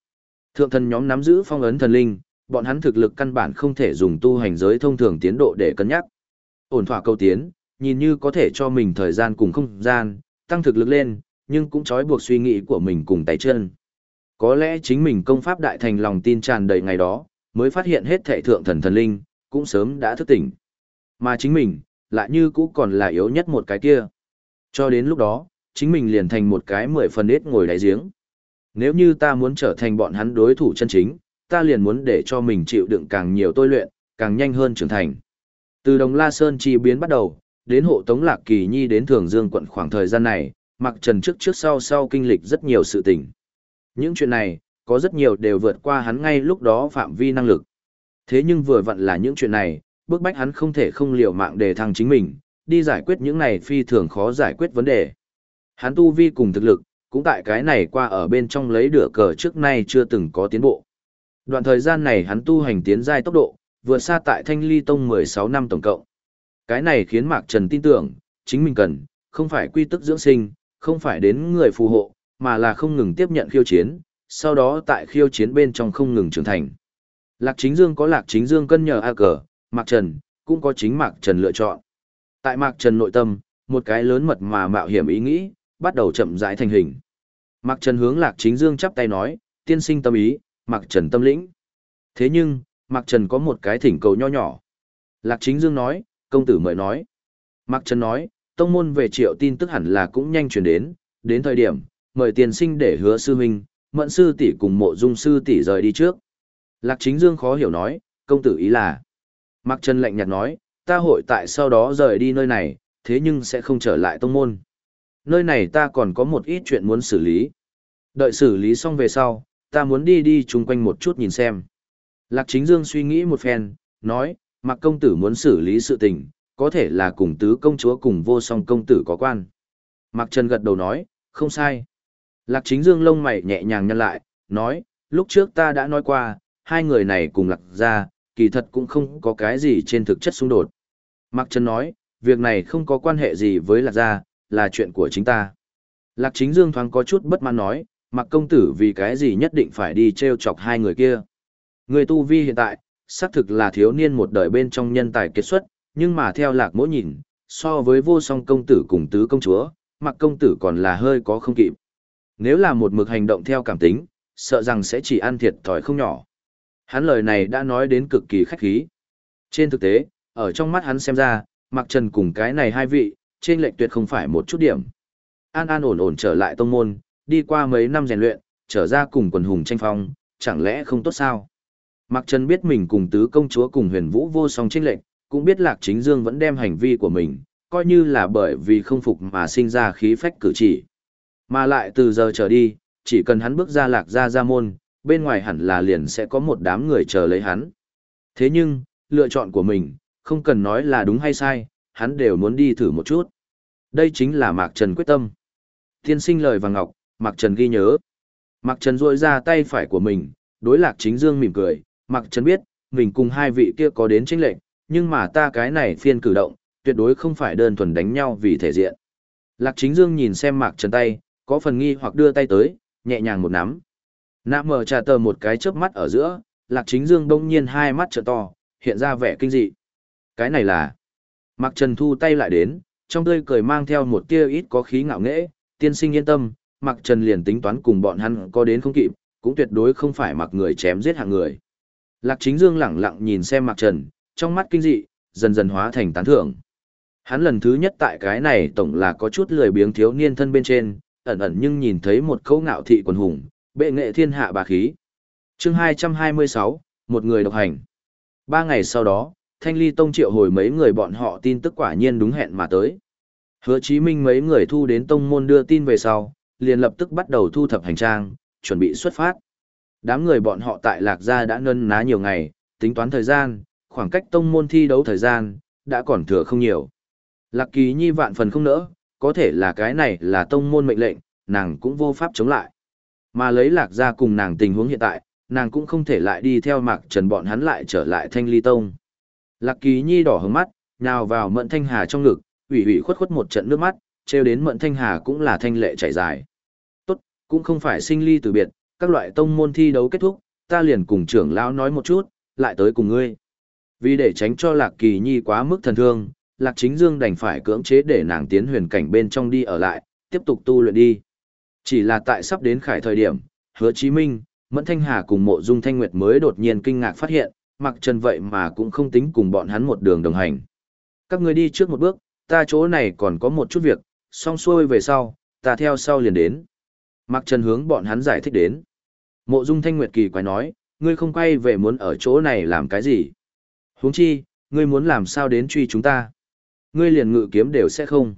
S1: Thượng thần nhóm nắm giữ phong ấn thần linh, bọn hắn thực lực căn bản không thể dùng tu hành giới thông thường tiến độ để cân nhắc. Ổn thỏa câu tiến, nhìn như có thể cho mình thời gian cùng không gian, tăng thực lực lên, nhưng cũng trói buộc suy nghĩ của mình cùng tay chân. Có lẽ chính mình công pháp đại thành lòng tin tràn đầy ngày đó, mới phát hiện hết thệ thượng thần thần linh, cũng sớm đã thức tỉnh. Mà chính mình, lại như cũ còn là yếu nhất một cái kia. Cho đến lúc đó, chính mình liền thành một cái mười phần ít ngồi đáy giếng. Nếu như ta muốn trở thành bọn hắn đối thủ chân chính, ta liền muốn để cho mình chịu đựng càng nhiều tôi luyện, càng nhanh hơn trưởng thành. Từ Đồng La Sơn chi biến bắt đầu, đến hộ Tống Lạc Kỳ Nhi đến Thường Dương quận khoảng thời gian này, Mặc Trần trước trước sau sau kinh lịch rất nhiều sự tình. Những chuyện này, có rất nhiều đều vượt qua hắn ngay lúc đó phạm vi năng lực. Thế nhưng vừa vặn là những chuyện này, bước bách hắn không thể không liều mạng để thăng chính mình, đi giải quyết những này phi thường khó giải quyết vấn đề. Hắn tu vi cùng thực lực, cũng tại cái này qua ở bên trong lấy đửa cờ trước nay chưa từng có tiến bộ. Đoạn thời gian này hắn tu hành tiến giai tốc độ, vượt xa tại Thanh Ly Tông 16 năm tổng cộng. Cái này khiến Mạc Trần tin tưởng, chính mình cần, không phải quy tức dưỡng sinh, không phải đến người phù hộ, mà là không ngừng tiếp nhận khiêu chiến, sau đó tại khiêu chiến bên trong không ngừng trưởng thành. Lạc Chính Dương có Lạc Chính Dương cân nhờ A cờ, Mạc Trần, cũng có chính Mạc Trần lựa chọn. Tại Mạc Trần nội tâm, một cái lớn mật mà mạo hiểm ý nghĩ, bắt đầu chậm rãi thành hình. Mạc Trần hướng Lạc Chính Dương chắp tay nói, tiên sinh tâm ý, Mạc Trần tâm lĩnh. Thế nhưng, Mạc Trần có một cái thỉnh cầu nho nhỏ. Lạc Chính Dương nói, công tử mời nói. Mạc Trần nói, tông môn về triệu tin tức hẳn là cũng nhanh chuyển đến, đến thời điểm, mời tiền sinh để hứa sư huynh, mẫn sư tỷ cùng mộ dung sư tỷ rời đi trước. Lạc chính dương khó hiểu nói, công tử ý là. Mạc Trần lạnh nhạt nói, ta hội tại sau đó rời đi nơi này, thế nhưng sẽ không trở lại tông môn. Nơi này ta còn có một ít chuyện muốn xử lý. Đợi xử lý xong về sau, ta muốn đi đi chung quanh một chút nhìn xem. Lạc chính dương suy nghĩ một phen, nói, Mạc công tử muốn xử lý sự tình, có thể là cùng tứ công chúa cùng vô song công tử có quan. Mạc Trần gật đầu nói, không sai. Lạc chính dương lông mày nhẹ nhàng nhăn lại, nói, lúc trước ta đã nói qua, hai người này cùng lạc ra, kỳ thật cũng không có cái gì trên thực chất xung đột. Mạc Trần nói, việc này không có quan hệ gì với lạc gia, là chuyện của chính ta. Lạc chính dương thoáng có chút bất mãn nói, Mạc công tử vì cái gì nhất định phải đi treo chọc hai người kia. Người tu vi hiện tại, xác thực là thiếu niên một đời bên trong nhân tài kết xuất, nhưng mà theo lạc mỗi nhìn, so với vô song công tử cùng tứ công chúa, Mạc công tử còn là hơi có không kịp. Nếu là một mực hành động theo cảm tính, sợ rằng sẽ chỉ ăn thiệt thòi không nhỏ. Hắn lời này đã nói đến cực kỳ khách khí. Trên thực tế, ở trong mắt hắn xem ra, Mạc Trần cùng cái này hai vị, trên lệnh tuyệt không phải một chút điểm. An an ổn ổn trở lại tông môn, đi qua mấy năm rèn luyện, trở ra cùng quần hùng tranh phong, chẳng lẽ không tốt sao? Mạc Trần biết mình cùng tứ công chúa cùng huyền vũ vô song tranh lệnh, cũng biết Lạc Chính Dương vẫn đem hành vi của mình, coi như là bởi vì không phục mà sinh ra khí phách cử chỉ. Mà lại từ giờ trở đi, chỉ cần hắn bước ra Lạc ra ra môn, bên ngoài hẳn là liền sẽ có một đám người chờ lấy hắn. Thế nhưng, lựa chọn của mình, không cần nói là đúng hay sai, hắn đều muốn đi thử một chút. Đây chính là Mạc Trần quyết tâm. Tiên sinh lời vàng ngọc, Mạc Trần ghi nhớ. Mạc Trần rội ra tay phải của mình, đối lạc chính dương mỉm cười. Mạc Trần biết, mình cùng hai vị kia có đến tranh lệnh, nhưng mà ta cái này phiên cử động, tuyệt đối không phải đơn thuần đánh nhau vì thể diện. Lạc chính dương nhìn xem Mạc Trần tay, có phần nghi hoặc đưa tay tới, nhẹ nhàng một nắm. Nạ mở trà tờ một cái chớp mắt ở giữa, lạc chính dương đông nhiên hai mắt trợ to, hiện ra vẻ kinh dị. Cái này là... Mạc Trần thu tay lại đến, trong tươi cười mang theo một tia ít có khí ngạo nghễ, tiên sinh yên tâm, Mạc Trần liền tính toán cùng bọn hắn có đến không kịp, cũng tuyệt đối không phải mặc người chém giết hạng người. Lạc Chính Dương lẳng lặng nhìn xem Mạc Trần, trong mắt kinh dị, dần dần hóa thành tán thưởng. Hắn lần thứ nhất tại cái này tổng là có chút lười biếng thiếu niên thân bên trên, ẩn ẩn nhưng nhìn thấy một câu ngạo thị quần hùng, bệ nghệ thiên hạ bà khí. Chương 226, một người độc hành. Ba ngày sau đó, Thanh Ly Tông triệu hồi mấy người bọn họ tin tức quả nhiên đúng hẹn mà tới. Hứa Chí Minh mấy người thu đến tông môn đưa tin về sau, liền lập tức bắt đầu thu thập hành trang, chuẩn bị xuất phát. Đám người bọn họ tại Lạc Gia đã nân ná nhiều ngày, tính toán thời gian, khoảng cách tông môn thi đấu thời gian, đã còn thừa không nhiều. Lạc Kỳ Nhi vạn phần không nỡ, có thể là cái này là tông môn mệnh lệnh, nàng cũng vô pháp chống lại. Mà lấy Lạc Gia cùng nàng tình huống hiện tại, nàng cũng không thể lại đi theo Mạc Trần bọn hắn lại trở lại Thanh Ly Tông. Lạc Kỳ Nhi đỏ hứng mắt, nhào vào Mận Thanh Hà trong ngực, ủy ủy khuất khuất một trận nước mắt, treo đến Mận Thanh Hà cũng là thanh lệ chảy dài. Tốt, cũng không phải sinh ly từ biệt, các loại tông môn thi đấu kết thúc, ta liền cùng trưởng lão nói một chút, lại tới cùng ngươi. Vì để tránh cho Lạc Kỳ Nhi quá mức thần thương, Lạc Chính Dương đành phải cưỡng chế để nàng tiến huyền cảnh bên trong đi ở lại, tiếp tục tu luyện đi. Chỉ là tại sắp đến khải thời điểm, Hứa Chí Minh, Mẫn Thanh Hà cùng Mộ Dung Thanh Nguyệt mới đột nhiên kinh ngạc phát hiện, mặc trần vậy mà cũng không tính cùng bọn hắn một đường đồng hành. Các người đi trước một bước, ta chỗ này còn có một chút việc, xong xuôi về sau, ta theo sau liền đến. Mặc trần hướng bọn hắn giải thích đến. Mộ dung thanh nguyệt kỳ quái nói, ngươi không quay về muốn ở chỗ này làm cái gì? huống chi, ngươi muốn làm sao đến truy chúng ta? Ngươi liền ngự kiếm đều sẽ không.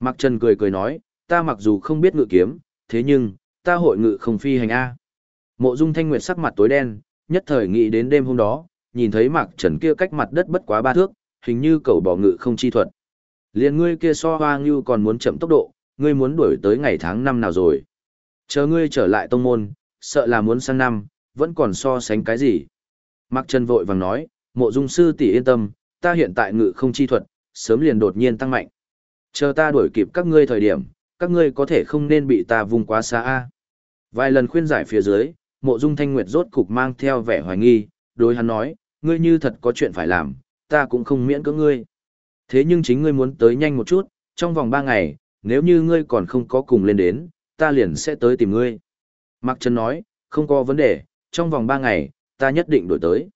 S1: Mặc trần cười cười nói, ta mặc dù không biết ngự kiếm, thế nhưng, ta hội ngự không phi hành A. Mộ dung thanh nguyệt sắc mặt tối đen, nhất thời nghĩ đến đêm hôm đó, nhìn thấy Mạc Trần kia cách mặt đất bất quá ba thước, hình như cầu bỏ ngự không chi thuật. Liên ngươi kia so hoa như còn muốn chậm tốc độ, ngươi muốn đuổi tới ngày tháng năm nào rồi. Chờ ngươi trở lại tông môn, sợ là muốn sang năm, vẫn còn so sánh cái gì. Mạc Trần vội vàng nói, mộ dung sư tỷ yên tâm, ta hiện tại ngự không chi thuật, sớm liền đột nhiên tăng mạnh. Chờ ta đuổi kịp các ngươi thời điểm, các ngươi có thể không nên bị ta vùng quá xa a. Vài lần khuyên giải phía dưới, mộ dung thanh nguyệt rốt cục mang theo vẻ hoài nghi, đối hắn nói, ngươi như thật có chuyện phải làm, ta cũng không miễn cưỡng ngươi. Thế nhưng chính ngươi muốn tới nhanh một chút, trong vòng ba ngày, nếu như ngươi còn không có cùng lên đến, ta liền sẽ tới tìm ngươi. Mạc Trần nói, không có vấn đề, trong vòng ba ngày, ta nhất định đổi tới.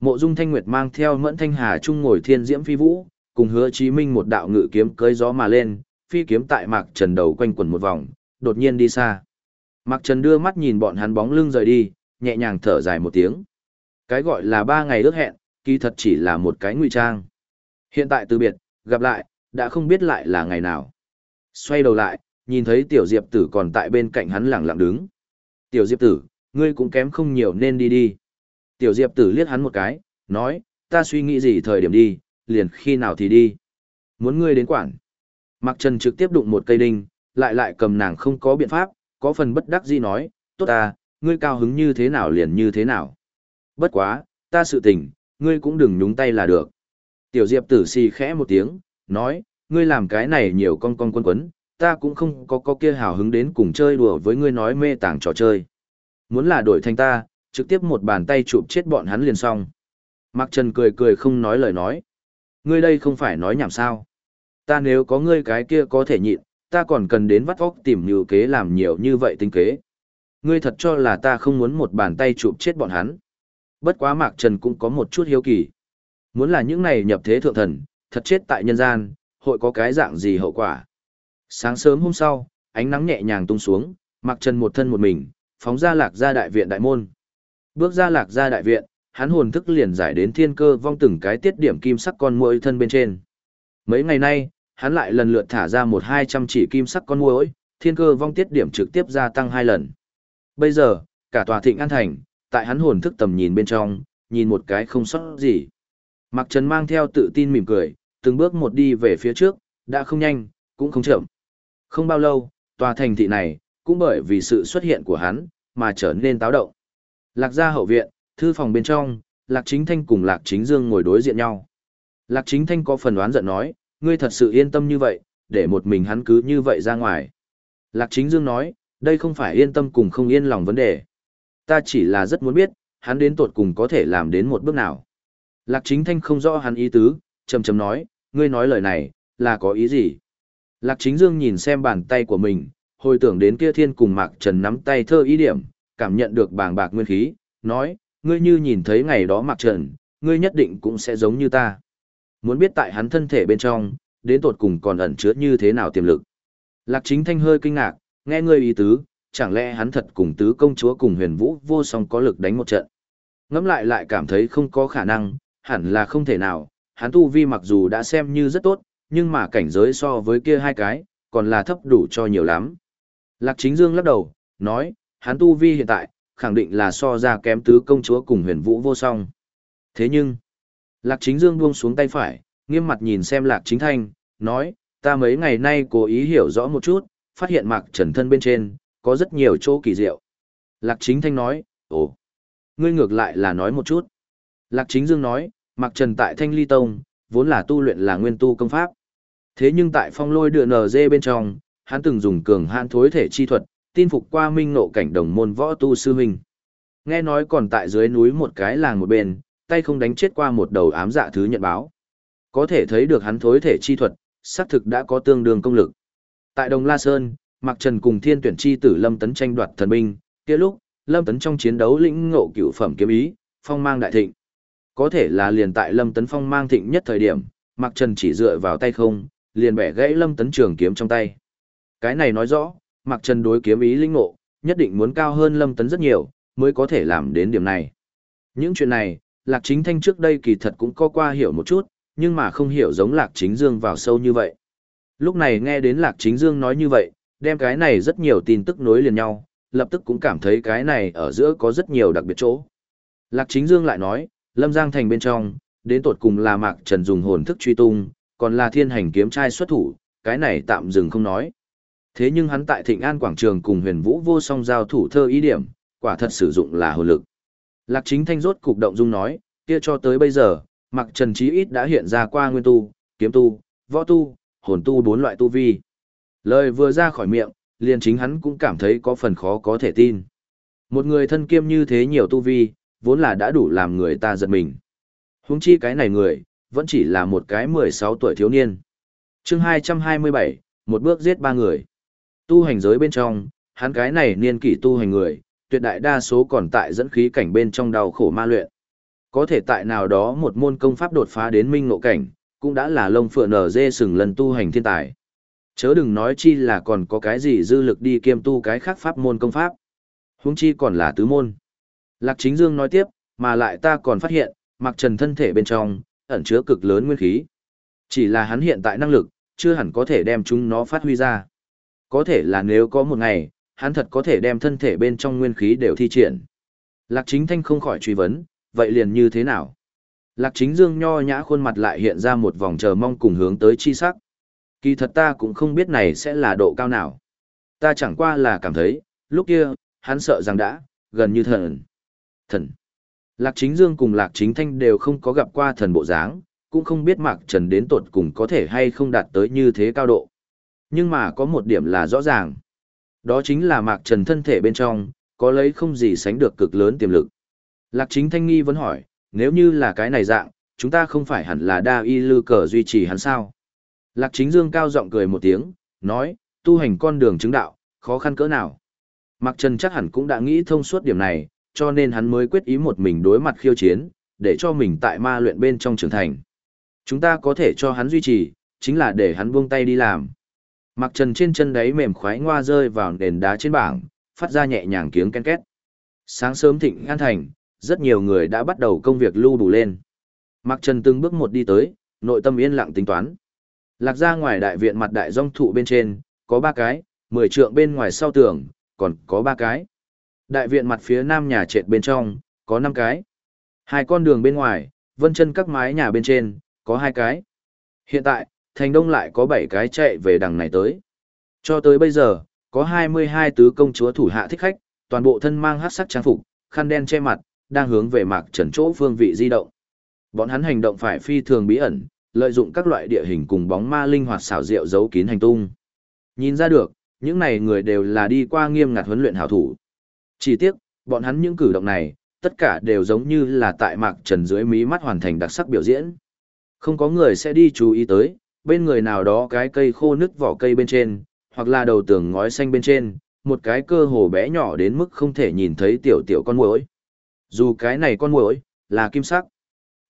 S1: Mộ Dung Thanh Nguyệt mang theo Mẫn Thanh Hà chung ngồi thiên diễm phi vũ, cùng hứa chí minh một đạo ngự kiếm cưới gió mà lên, phi kiếm tại Mạc Trần đầu quanh quẩn một vòng, đột nhiên đi xa. Mạc Trần đưa mắt nhìn bọn hắn bóng lưng rời đi, nhẹ nhàng thở dài một tiếng. Cái gọi là ba ngày ước hẹn, kỳ thật chỉ là một cái ngụy trang. Hiện tại từ biệt, gặp lại, đã không biết lại là ngày nào. Xoay đầu lại, nhìn thấy tiểu diệp tử còn tại bên cạnh hắn lặng lặng đứng. Tiểu diệp tử, ngươi cũng kém không nhiều nên đi đi. Tiểu diệp tử liếc hắn một cái, nói, ta suy nghĩ gì thời điểm đi, liền khi nào thì đi. Muốn ngươi đến quản. Mặc Trần trực tiếp đụng một cây đinh, lại lại cầm nàng không có biện pháp, có phần bất đắc dĩ nói, tốt à, ngươi cao hứng như thế nào liền như thế nào. Bất quá, ta sự tình, ngươi cũng đừng nhúng tay là được. Tiểu Diệp tử si khẽ một tiếng, nói, ngươi làm cái này nhiều con con quân quấn, ta cũng không có có kia hào hứng đến cùng chơi đùa với ngươi nói mê tàng trò chơi. Muốn là đổi thành ta, trực tiếp một bàn tay chụp chết bọn hắn liền xong. Mạc Trần cười cười không nói lời nói. Ngươi đây không phải nói nhảm sao. Ta nếu có ngươi cái kia có thể nhịn, ta còn cần đến vắt óc tìm nhiều kế làm nhiều như vậy tinh kế. Ngươi thật cho là ta không muốn một bàn tay chụp chết bọn hắn. Bất quá Mạc Trần cũng có một chút hiếu kỳ. Muốn là những này nhập thế thượng thần, thật chết tại nhân gian, hội có cái dạng gì hậu quả. Sáng sớm hôm sau, ánh nắng nhẹ nhàng tung xuống, Mạc Trần một thân một mình, phóng ra lạc ra đại viện đại môn. Bước ra lạc ra đại viện, hắn hồn thức liền giải đến thiên cơ vong từng cái tiết điểm kim sắc con muỗi thân bên trên. Mấy ngày nay, hắn lại lần lượt thả ra một hai trăm chỉ kim sắc con muỗi, thiên cơ vong tiết điểm trực tiếp gia tăng hai lần. Bây giờ, cả tòa thịnh an thành, tại hắn hồn thức tầm nhìn bên trong, nhìn một cái không sót gì. Mặc Trần mang theo tự tin mỉm cười, từng bước một đi về phía trước, đã không nhanh, cũng không chậm. Không bao lâu, tòa thành thị này, cũng bởi vì sự xuất hiện của hắn, mà trở nên táo động. Lạc gia hậu viện, thư phòng bên trong, Lạc Chính Thanh cùng Lạc Chính Dương ngồi đối diện nhau. Lạc Chính Thanh có phần đoán giận nói, ngươi thật sự yên tâm như vậy, để một mình hắn cứ như vậy ra ngoài. Lạc Chính Dương nói, đây không phải yên tâm cùng không yên lòng vấn đề. Ta chỉ là rất muốn biết, hắn đến tột cùng có thể làm đến một bước nào. Lạc Chính Thanh không rõ hắn ý tứ, chầm chầm nói, ngươi nói lời này, là có ý gì? Lạc Chính Dương nhìn xem bàn tay của mình, hồi tưởng đến kia thiên cùng Mạc Trần nắm tay thơ ý điểm, cảm nhận được bàng bạc nguyên khí, nói, ngươi như nhìn thấy ngày đó Mạc Trần, ngươi nhất định cũng sẽ giống như ta. Muốn biết tại hắn thân thể bên trong, đến tột cùng còn ẩn chứa như thế nào tiềm lực. Lạc Chính Thanh hơi kinh ngạc, nghe ngươi ý tứ, chẳng lẽ hắn thật cùng tứ công chúa cùng huyền vũ vô song có lực đánh một trận. Ngẫm lại lại cảm thấy không có khả năng, hẳn là không thể nào, hắn tu vi mặc dù đã xem như rất tốt, nhưng mà cảnh giới so với kia hai cái, còn là thấp đủ cho nhiều lắm. Lạc Chính Dương lắc đầu, nói, hắn tu vi hiện tại, khẳng định là so ra kém tứ công chúa cùng huyền vũ vô song. Thế nhưng, Lạc Chính Dương buông xuống tay phải, nghiêm mặt nhìn xem Lạc Chính Thanh, nói, ta mấy ngày nay cố ý hiểu rõ một chút, phát hiện mạc trần thân bên trên, có rất nhiều chỗ kỳ diệu. Lạc Chính Thanh nói, ồ, ngươi ngược lại là nói một chút. Lạc Chính Dương nói, mạc trần tại Thanh Ly Tông, vốn là tu luyện là nguyên tu công pháp. Thế nhưng tại phong lôi đựa nở dê bên trong, hắn từng dùng cường hãn thối thể chi thuật, tin phục qua minh nộ cảnh đồng môn võ tu sư huynh. Nghe nói còn tại dưới núi một cái làng một bên, tay không đánh chết qua một đầu ám dạ thứ nhận báo. Có thể thấy được hắn thối thể chi thuật, xác thực đã có tương đương công lực. Tại Đồng La Sơn, Mạc Trần cùng Thiên Tuyển chi tử Lâm Tấn tranh đoạt thần binh, kia lúc, Lâm Tấn trong chiến đấu lĩnh ngộ cửu phẩm kiếm ý, phong mang đại thịnh. Có thể là liền tại Lâm Tấn phong mang thịnh nhất thời điểm, Mạc Trần chỉ dựa vào tay không, liền bẻ gãy Lâm Tấn trường kiếm trong tay. Cái này nói rõ, Mạc Trần đối kiếm ý linh ngộ, nhất định muốn cao hơn Lâm Tấn rất nhiều, mới có thể làm đến điểm này. Những chuyện này, Lạc Chính Thanh trước đây kỳ thật cũng có qua hiểu một chút, nhưng mà không hiểu giống Lạc Chính Dương vào sâu như vậy. Lúc này nghe đến Lạc Chính Dương nói như vậy, đem cái này rất nhiều tin tức nối liền nhau, lập tức cũng cảm thấy cái này ở giữa có rất nhiều đặc biệt chỗ. Lạc Chính Dương lại nói, Lâm Giang Thành bên trong, đến tột cùng là Mạc Trần dùng hồn thức truy tung, còn là thiên hành kiếm trai xuất thủ, cái này tạm dừng không nói. Thế nhưng hắn tại Thịnh An quảng trường cùng Huyền Vũ vô song giao thủ thơ ý điểm, quả thật sử dụng là hồn lực. Lạc Chính Thanh rốt cục động dung nói, kia cho tới bây giờ, Mặc Trần chí ít đã hiện ra qua nguyên tu, kiếm tu, võ tu, hồn tu bốn loại tu vi. Lời vừa ra khỏi miệng, liền chính hắn cũng cảm thấy có phần khó có thể tin. Một người thân kiêm như thế nhiều tu vi, vốn là đã đủ làm người ta giật mình. Huống chi cái này người, vẫn chỉ là một cái 16 tuổi thiếu niên. chương 227, một bước giết ba người. Tu hành giới bên trong, hắn cái này niên kỷ tu hành người, tuyệt đại đa số còn tại dẫn khí cảnh bên trong đau khổ ma luyện. Có thể tại nào đó một môn công pháp đột phá đến minh ngộ cảnh, cũng đã là lông phượng nở dê sừng lần tu hành thiên tài. Chớ đừng nói chi là còn có cái gì dư lực đi kiêm tu cái khác pháp môn công pháp. Huống chi còn là tứ môn. Lạc Chính Dương nói tiếp, mà lại ta còn phát hiện, mặc trần thân thể bên trong, ẩn chứa cực lớn nguyên khí. Chỉ là hắn hiện tại năng lực, chưa hẳn có thể đem chúng nó phát huy ra. Có thể là nếu có một ngày, hắn thật có thể đem thân thể bên trong nguyên khí đều thi triển. Lạc Chính Thanh không khỏi truy vấn, vậy liền như thế nào? Lạc Chính Dương nho nhã khuôn mặt lại hiện ra một vòng chờ mong cùng hướng tới chi sắc. Kỳ thật ta cũng không biết này sẽ là độ cao nào. Ta chẳng qua là cảm thấy, lúc kia, hắn sợ rằng đã, gần như thần. Thần. Lạc Chính Dương cùng Lạc Chính Thanh đều không có gặp qua thần bộ dáng, cũng không biết Mạc Trần đến tột cùng có thể hay không đạt tới như thế cao độ. Nhưng mà có một điểm là rõ ràng. Đó chính là Mạc Trần thân thể bên trong, có lấy không gì sánh được cực lớn tiềm lực. Lạc Chính Thanh nghi vẫn hỏi, nếu như là cái này dạng, chúng ta không phải hẳn là đa y lư cờ duy trì hắn sao? Lạc Chính Dương cao giọng cười một tiếng, nói, tu hành con đường chứng đạo, khó khăn cỡ nào? Mạc Trần chắc hẳn cũng đã nghĩ thông suốt điểm này, cho nên hắn mới quyết ý một mình đối mặt khiêu chiến, để cho mình tại ma luyện bên trong trưởng thành. Chúng ta có thể cho hắn duy trì, chính là để hắn buông tay đi làm. Mặc trần trên chân đáy mềm khoái ngoa rơi vào nền đá trên bảng, phát ra nhẹ nhàng tiếng ken két. Sáng sớm thịnh an thành, rất nhiều người đã bắt đầu công việc lưu đủ lên. Mặc trần từng bước một đi tới, nội tâm yên lặng tính toán. Lạc ra ngoài đại viện mặt đại dông thụ bên trên, có ba cái, mười trượng bên ngoài sau tường, còn có ba cái. Đại viện mặt phía nam nhà trệt bên trong, có năm cái. Hai con đường bên ngoài, vân chân các mái nhà bên trên, có hai cái. Hiện tại, thành đông lại có bảy cái chạy về đằng này tới. Cho tới bây giờ, có 22 tứ công chúa thủ hạ thích khách, toàn bộ thân mang hát sắc trang phục, khăn đen che mặt, đang hướng về mạc trần chỗ phương vị di động. Bọn hắn hành động phải phi thường bí ẩn, lợi dụng các loại địa hình cùng bóng ma linh hoạt xảo diệu giấu kín hành tung. Nhìn ra được, những này người đều là đi qua nghiêm ngặt huấn luyện hảo thủ. Chỉ tiếc, bọn hắn những cử động này, tất cả đều giống như là tại mạc trần dưới mí mắt hoàn thành đặc sắc biểu diễn. Không có người sẽ đi chú ý tới, bên người nào đó cái cây khô nứt vỏ cây bên trên, hoặc là đầu tường ngói xanh bên trên, một cái cơ hồ bé nhỏ đến mức không thể nhìn thấy tiểu tiểu con muỗi. Dù cái này con muỗi là kim sắc.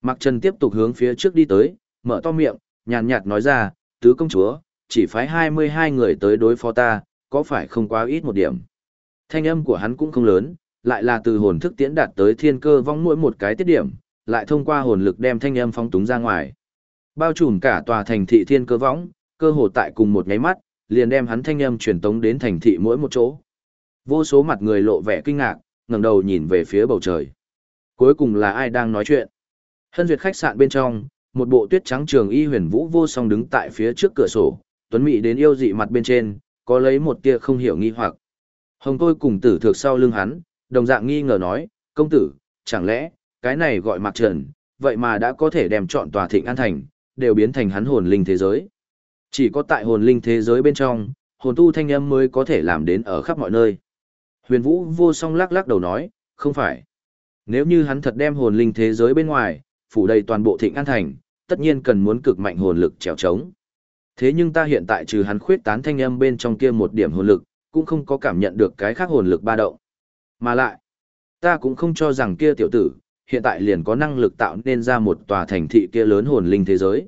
S1: Mạc Trần tiếp tục hướng phía trước đi tới, mở to miệng, nhàn nhạt nói ra, tứ công chúa, chỉ phái 22 người tới đối phó ta, có phải không quá ít một điểm. Thanh âm của hắn cũng không lớn, lại là từ hồn thức tiến đạt tới thiên cơ vong mỗi một cái tiết điểm, lại thông qua hồn lực đem thanh âm phóng túng ra ngoài. Bao trùm cả tòa thành thị thiên cơ võng, cơ hồ tại cùng một nháy mắt, liền đem hắn thanh âm truyền tống đến thành thị mỗi một chỗ. Vô số mặt người lộ vẻ kinh ngạc, ngẩng đầu nhìn về phía bầu trời. Cuối cùng là ai đang nói chuyện? Hân duyệt khách sạn bên trong, một bộ tuyết trắng trường y huyền vũ vô song đứng tại phía trước cửa sổ, tuấn mỹ đến yêu dị mặt bên trên, có lấy một tia không hiểu nghi hoặc. Hồng tôi cùng tử thược sau lưng hắn, đồng dạng nghi ngờ nói, công tử, chẳng lẽ, cái này gọi mặt trần, vậy mà đã có thể đem chọn tòa thịnh an thành, đều biến thành hắn hồn linh thế giới. Chỉ có tại hồn linh thế giới bên trong, hồn tu thanh âm mới có thể làm đến ở khắp mọi nơi. Huyền Vũ vô song lắc lắc đầu nói, không phải. Nếu như hắn thật đem hồn linh thế giới bên ngoài, phủ đầy toàn bộ thịnh an thành, tất nhiên cần muốn cực mạnh hồn lực trèo trống. Thế nhưng ta hiện tại trừ hắn khuyết tán thanh âm bên trong kia một điểm hồn lực, cũng không có cảm nhận được cái khác hồn lực ba động. Mà lại, ta cũng không cho rằng kia tiểu tử, hiện tại liền có năng lực tạo nên ra một tòa thành thị kia lớn hồn linh thế giới.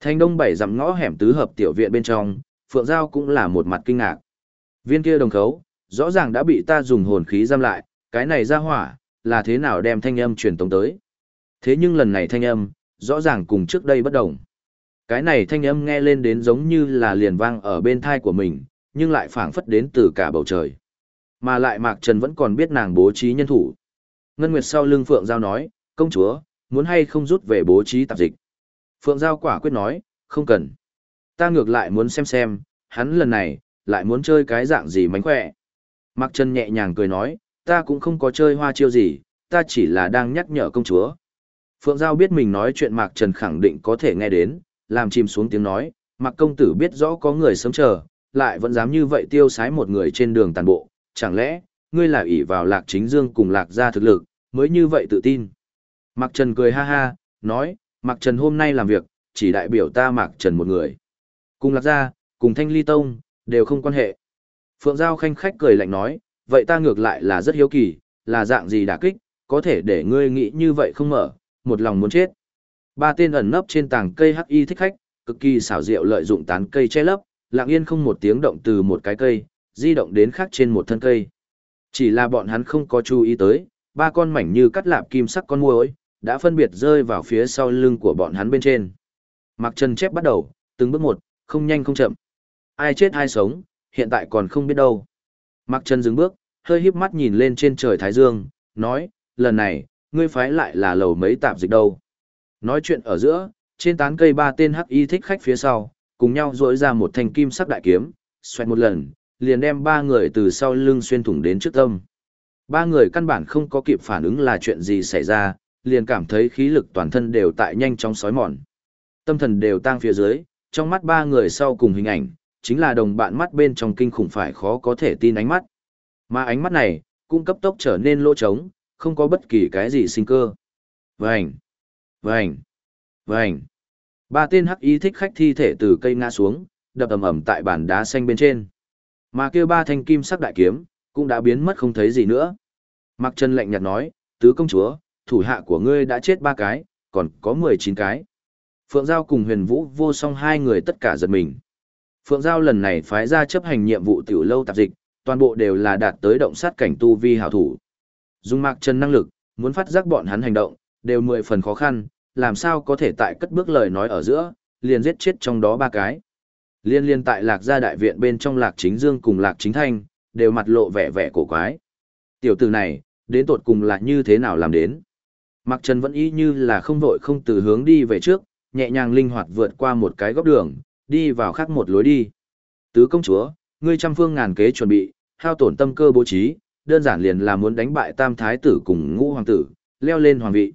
S1: Thành đông bảy dặm ngõ hẻm tứ hợp tiểu viện bên trong, Phượng Giao cũng là một mặt kinh ngạc. Viên kia đồng khấu, rõ ràng đã bị ta dùng hồn khí giam lại, cái này ra hỏa, là thế nào đem thanh âm truyền tống tới. Thế nhưng lần này thanh âm, rõ ràng cùng trước đây bất đồng. Cái này thanh âm nghe lên đến giống như là liền vang ở bên thai của mình, nhưng lại phảng phất đến từ cả bầu trời. Mà lại Mạc Trần vẫn còn biết nàng bố trí nhân thủ. Ngân Nguyệt sau lưng Phượng Giao nói, công chúa, muốn hay không rút về bố trí tạp dịch. Phượng Giao quả quyết nói, không cần. Ta ngược lại muốn xem xem, hắn lần này, lại muốn chơi cái dạng gì mánh khỏe. Mạc Trần nhẹ nhàng cười nói, ta cũng không có chơi hoa chiêu gì, ta chỉ là đang nhắc nhở công chúa. Phượng Giao biết mình nói chuyện Mạc Trần khẳng định có thể nghe đến, làm chìm xuống tiếng nói, Mạc công tử biết rõ có người sớm chờ, lại vẫn dám như vậy tiêu sái một người trên đường tàn bộ, chẳng lẽ, ngươi là ỷ vào lạc chính dương cùng lạc gia thực lực, mới như vậy tự tin. Mạc Trần cười ha ha, nói, Mạc Trần hôm nay làm việc, chỉ đại biểu ta Mạc Trần một người. Cùng lạc gia, cùng thanh ly tông, đều không quan hệ. Phượng Giao khanh khách cười lạnh nói, vậy ta ngược lại là rất hiếu kỳ, là dạng gì đả kích, có thể để ngươi nghĩ như vậy không mở, một lòng muốn chết. Ba tên ẩn nấp trên tảng cây hắc y thích khách, cực kỳ xảo diệu lợi dụng tán cây che lấp, lặng yên không một tiếng động từ một cái cây, di động đến khác trên một thân cây. Chỉ là bọn hắn không có chú ý tới, ba con mảnh như cắt lạp kim sắc con muỗi đã phân biệt rơi vào phía sau lưng của bọn hắn bên trên. Mặc chân chép bắt đầu, từng bước một, không nhanh không chậm. Ai chết ai sống, hiện tại còn không biết đâu. Mặc chân dừng bước, hơi híp mắt nhìn lên trên trời Thái Dương, nói, lần này, ngươi phái lại là lầu mấy tạp dịch đâu. Nói chuyện ở giữa, trên tán cây ba tên hắc y thích khách phía sau, cùng nhau rỗi ra một thanh kim sắc đại kiếm, xoẹt một lần, liền đem ba người từ sau lưng xuyên thủng đến trước tâm. Ba người căn bản không có kịp phản ứng là chuyện gì xảy ra, liền cảm thấy khí lực toàn thân đều tại nhanh chóng sói mòn. Tâm thần đều tang phía dưới, trong mắt ba người sau cùng hình ảnh, chính là đồng bạn mắt bên trong kinh khủng phải khó có thể tin ánh mắt. Mà ánh mắt này, cũng cấp tốc trở nên lỗ trống, không có bất kỳ cái gì sinh cơ. Vành! Vành! Vành! Ba tên hắc y thích khách thi thể từ cây ngã xuống, đập ầm ầm tại bàn đá xanh bên trên. Mà kia ba thanh kim sắc đại kiếm, cũng đã biến mất không thấy gì nữa. Mặc Trần lạnh nhạt nói, tứ công chúa, thủ hạ của ngươi đã chết ba cái, còn có mười chín cái. Phượng Giao cùng huyền vũ vô song hai người tất cả giật mình. Phượng Giao lần này phái ra chấp hành nhiệm vụ tiểu lâu tạp dịch, toàn bộ đều là đạt tới động sát cảnh tu vi hảo thủ. Dùng Mạc Trần năng lực, muốn phát giác bọn hắn hành động, đều mười phần khó khăn, làm sao có thể tại cất bước lời nói ở giữa, liền giết chết trong đó ba cái. Liên liên tại lạc gia đại viện bên trong lạc chính dương cùng lạc chính thanh, đều mặt lộ vẻ vẻ cổ quái. Tiểu tử này, đến tột cùng là như thế nào làm đến. mặc Trần vẫn ý như là không vội không từ hướng đi về trước, nhẹ nhàng linh hoạt vượt qua một cái góc đường, đi vào khác một lối đi. Tứ công chúa, ngươi trăm phương ngàn kế chuẩn bị, hao tổn tâm cơ bố trí, đơn giản liền là muốn đánh bại tam thái tử cùng ngũ hoàng tử, leo lên hoàng vị.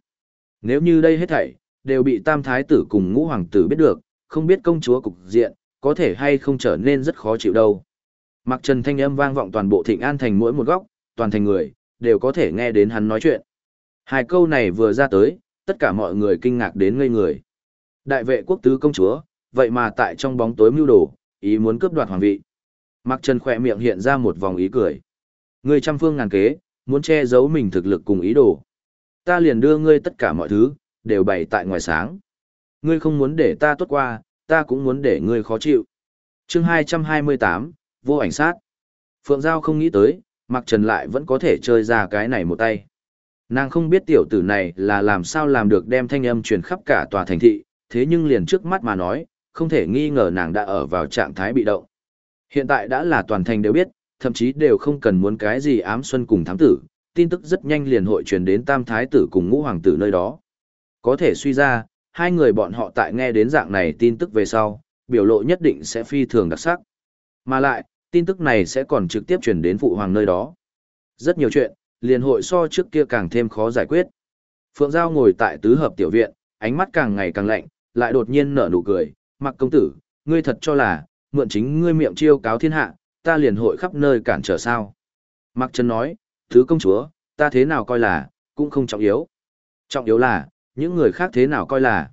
S1: Nếu như đây hết thảy, đều bị tam thái tử cùng ngũ hoàng tử biết được, không biết công chúa cục diện, có thể hay không trở nên rất khó chịu đâu. Mặc trần thanh âm vang vọng toàn bộ thịnh an thành mỗi một góc, toàn thành người, đều có thể nghe đến hắn nói chuyện. Hai câu này vừa ra tới, tất cả mọi người kinh ngạc đến ngây người. Đại vệ quốc tứ công chúa, vậy mà tại trong bóng tối mưu đồ, ý muốn cướp đoạt hoàng vị. Mặc trần khỏe miệng hiện ra một vòng ý cười. Ngươi trăm phương ngàn kế, muốn che giấu mình thực lực cùng ý đồ. Ta liền đưa ngươi tất cả mọi thứ, đều bày tại ngoài sáng. Ngươi không muốn để ta tốt qua, ta cũng muốn để ngươi khó chịu. chương 228, vô ảnh sát. Phượng Giao không nghĩ tới, Mặc Trần lại vẫn có thể chơi ra cái này một tay. Nàng không biết tiểu tử này là làm sao làm được đem thanh âm truyền khắp cả tòa thành thị, thế nhưng liền trước mắt mà nói, không thể nghi ngờ nàng đã ở vào trạng thái bị động. Hiện tại đã là toàn thành đều biết, thậm chí đều không cần muốn cái gì ám xuân cùng thám tử, tin tức rất nhanh liền hội truyền đến tam thái tử cùng ngũ hoàng tử nơi đó. Có thể suy ra, hai người bọn họ tại nghe đến dạng này tin tức về sau, biểu lộ nhất định sẽ phi thường đặc sắc. Mà lại, tin tức này sẽ còn trực tiếp truyền đến phụ hoàng nơi đó. Rất nhiều chuyện, liền hội so trước kia càng thêm khó giải quyết. Phượng Giao ngồi tại tứ hợp tiểu viện, ánh mắt càng ngày càng lạnh, lại đột nhiên nở nụ cười, mặc công tử, ngươi thật cho là, mượn chính ngươi miệng chiêu cáo thiên hạ, ta liền hội khắp nơi cản trở sao. Mặc chân nói, thứ công chúa, ta thế nào coi là, cũng không trọng yếu. Trọng yếu là, những người khác thế nào coi là.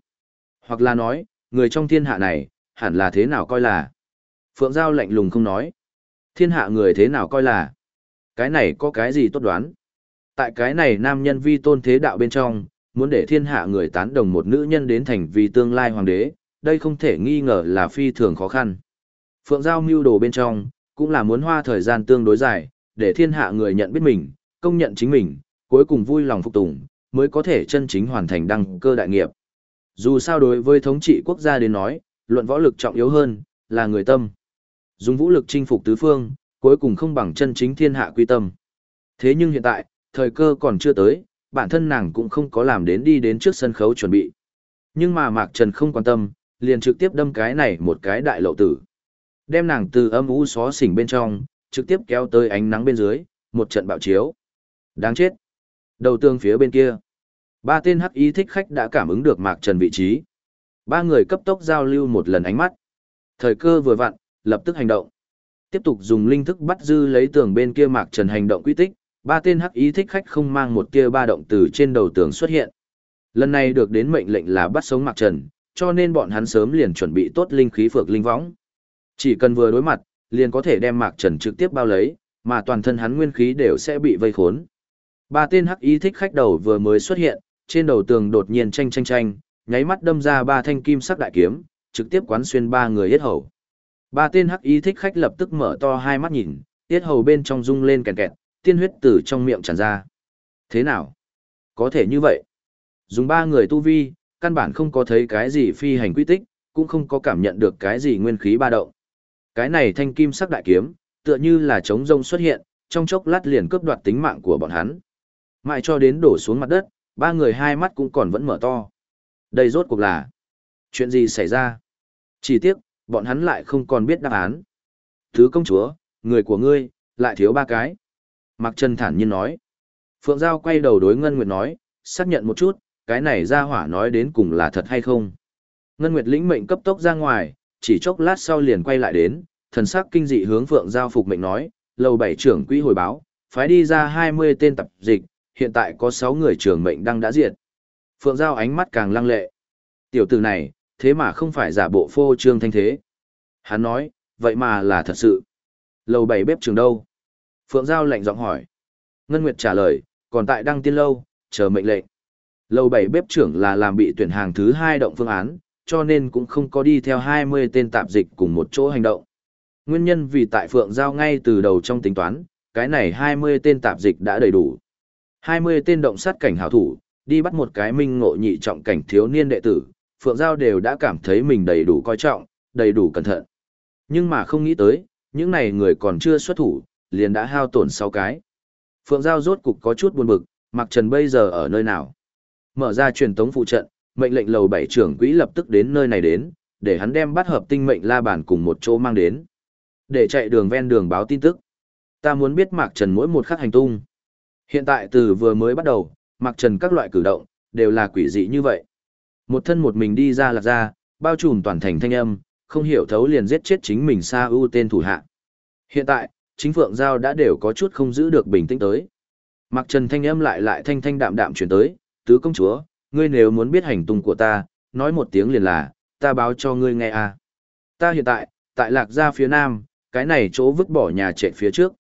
S1: Hoặc là nói, người trong thiên hạ này, hẳn là thế nào coi là. Phượng Giao lạnh lùng không nói. Thiên hạ người thế nào coi là. Cái này có cái gì tốt đoán. Tại cái này nam nhân vi tôn thế đạo bên trong, muốn để thiên hạ người tán đồng một nữ nhân đến thành vì tương lai hoàng đế, đây không thể nghi ngờ là phi thường khó khăn. Phượng Giao mưu đồ bên trong, cũng là muốn hoa thời gian tương đối dài, để thiên hạ người nhận biết mình, công nhận chính mình, cuối cùng vui lòng phục tùng, mới có thể chân chính hoàn thành đăng cơ đại nghiệp. Dù sao đối với thống trị quốc gia đến nói, luận võ lực trọng yếu hơn, là người tâm. Dùng vũ lực chinh phục tứ phương, cuối cùng không bằng chân chính thiên hạ quy tâm. Thế nhưng hiện tại, thời cơ còn chưa tới, bản thân nàng cũng không có làm đến đi đến trước sân khấu chuẩn bị. Nhưng mà Mạc Trần không quan tâm, liền trực tiếp đâm cái này một cái đại lậu tử. Đem nàng từ âm u xó xỉnh bên trong, trực tiếp kéo tới ánh nắng bên dưới, một trận bạo chiếu. Đáng chết. Đầu tương phía bên kia. Ba tên hắc y thích khách đã cảm ứng được Mạc Trần vị trí. Ba người cấp tốc giao lưu một lần ánh mắt. Thời cơ vừa vặn, lập tức hành động. Tiếp tục dùng linh thức bắt dư lấy tường bên kia Mạc Trần hành động quy tích, ba tên hắc y thích khách không mang một tia ba động từ trên đầu tường xuất hiện. Lần này được đến mệnh lệnh là bắt sống Mạc Trần, cho nên bọn hắn sớm liền chuẩn bị tốt linh khí phược linh võng. Chỉ cần vừa đối mặt, liền có thể đem Mạc Trần trực tiếp bao lấy, mà toàn thân hắn nguyên khí đều sẽ bị vây khốn. Ba tên hắc y thích khách đầu vừa mới xuất hiện, trên đầu tường đột nhiên tranh tranh tranh, nháy mắt đâm ra ba thanh kim sắc đại kiếm, trực tiếp quán xuyên ba người yết hầu. Ba tên hắc y thích khách lập tức mở to hai mắt nhìn, yết hầu bên trong rung lên kẹt kẹt, tiên huyết từ trong miệng tràn ra. Thế nào? Có thể như vậy. Dùng ba người tu vi, căn bản không có thấy cái gì phi hành quy tích, cũng không có cảm nhận được cái gì nguyên khí ba động. Cái này thanh kim sắc đại kiếm, tựa như là trống rông xuất hiện, trong chốc lát liền cướp đoạt tính mạng của bọn hắn. Mãi cho đến đổ xuống mặt đất, ba người hai mắt cũng còn vẫn mở to. Đây rốt cuộc là chuyện gì xảy ra? Chỉ tiếc, bọn hắn lại không còn biết đáp án. Thứ công chúa, người của ngươi, lại thiếu ba cái. Mạc Trần thản nhiên nói. Phượng Giao quay đầu đối Ngân Nguyệt nói, xác nhận một chút, cái này ra hỏa nói đến cùng là thật hay không. Ngân Nguyệt lĩnh mệnh cấp tốc ra ngoài, chỉ chốc lát sau liền quay lại đến, thần sắc kinh dị hướng Phượng Giao phục mệnh nói, lầu bảy trưởng quỹ hồi báo, phái đi ra 20 tên tập dịch, hiện tại có 6 người trưởng mệnh đang đã diệt. Phượng Giao ánh mắt càng lăng lệ. Tiểu tử này, thế mà không phải giả bộ phô trương thanh thế. Hắn nói, vậy mà là thật sự. Lầu bảy bếp trường đâu? Phượng Giao lạnh giọng hỏi. Ngân Nguyệt trả lời, còn tại đăng tiên lâu, chờ mệnh lệnh. Lầu bảy bếp trưởng là làm bị tuyển hàng thứ hai động phương án, cho nên cũng không có đi theo 20 tên tạp dịch cùng một chỗ hành động. Nguyên nhân vì tại Phượng Giao ngay từ đầu trong tính toán, cái này 20 tên tạp dịch đã đầy đủ. 20 tên động sát cảnh hảo thủ, đi bắt một cái minh ngộ nhị trọng cảnh thiếu niên đệ tử, Phượng Giao đều đã cảm thấy mình đầy đủ coi trọng, đầy đủ cẩn thận. Nhưng mà không nghĩ tới, những này người còn chưa xuất thủ, liền đã hao tổn 6 cái. Phượng Giao rốt cục có chút buồn bực, Mạc Trần bây giờ ở nơi nào? Mở ra truyền tống phụ trận, mệnh lệnh lầu bảy trưởng quỹ lập tức đến nơi này đến, để hắn đem bắt hợp tinh mệnh la bàn cùng một chỗ mang đến. Để chạy đường ven đường báo tin tức. Ta muốn biết Mạc Trần mỗi một khắc hành tung. Hiện tại từ vừa mới bắt đầu, Mặc Trần các loại cử động, đều là quỷ dị như vậy. Một thân một mình đi ra lạc ra, bao trùm toàn thành thanh âm, không hiểu thấu liền giết chết chính mình xa ưu tên thủ hạ. Hiện tại, chính Phượng Giao đã đều có chút không giữ được bình tĩnh tới. Mặc Trần thanh âm lại lại thanh thanh đạm đạm chuyển tới, tứ công chúa, ngươi nếu muốn biết hành tung của ta, nói một tiếng liền là, ta báo cho ngươi nghe à. Ta hiện tại, tại lạc gia phía nam, cái này chỗ vứt bỏ nhà trệ phía trước.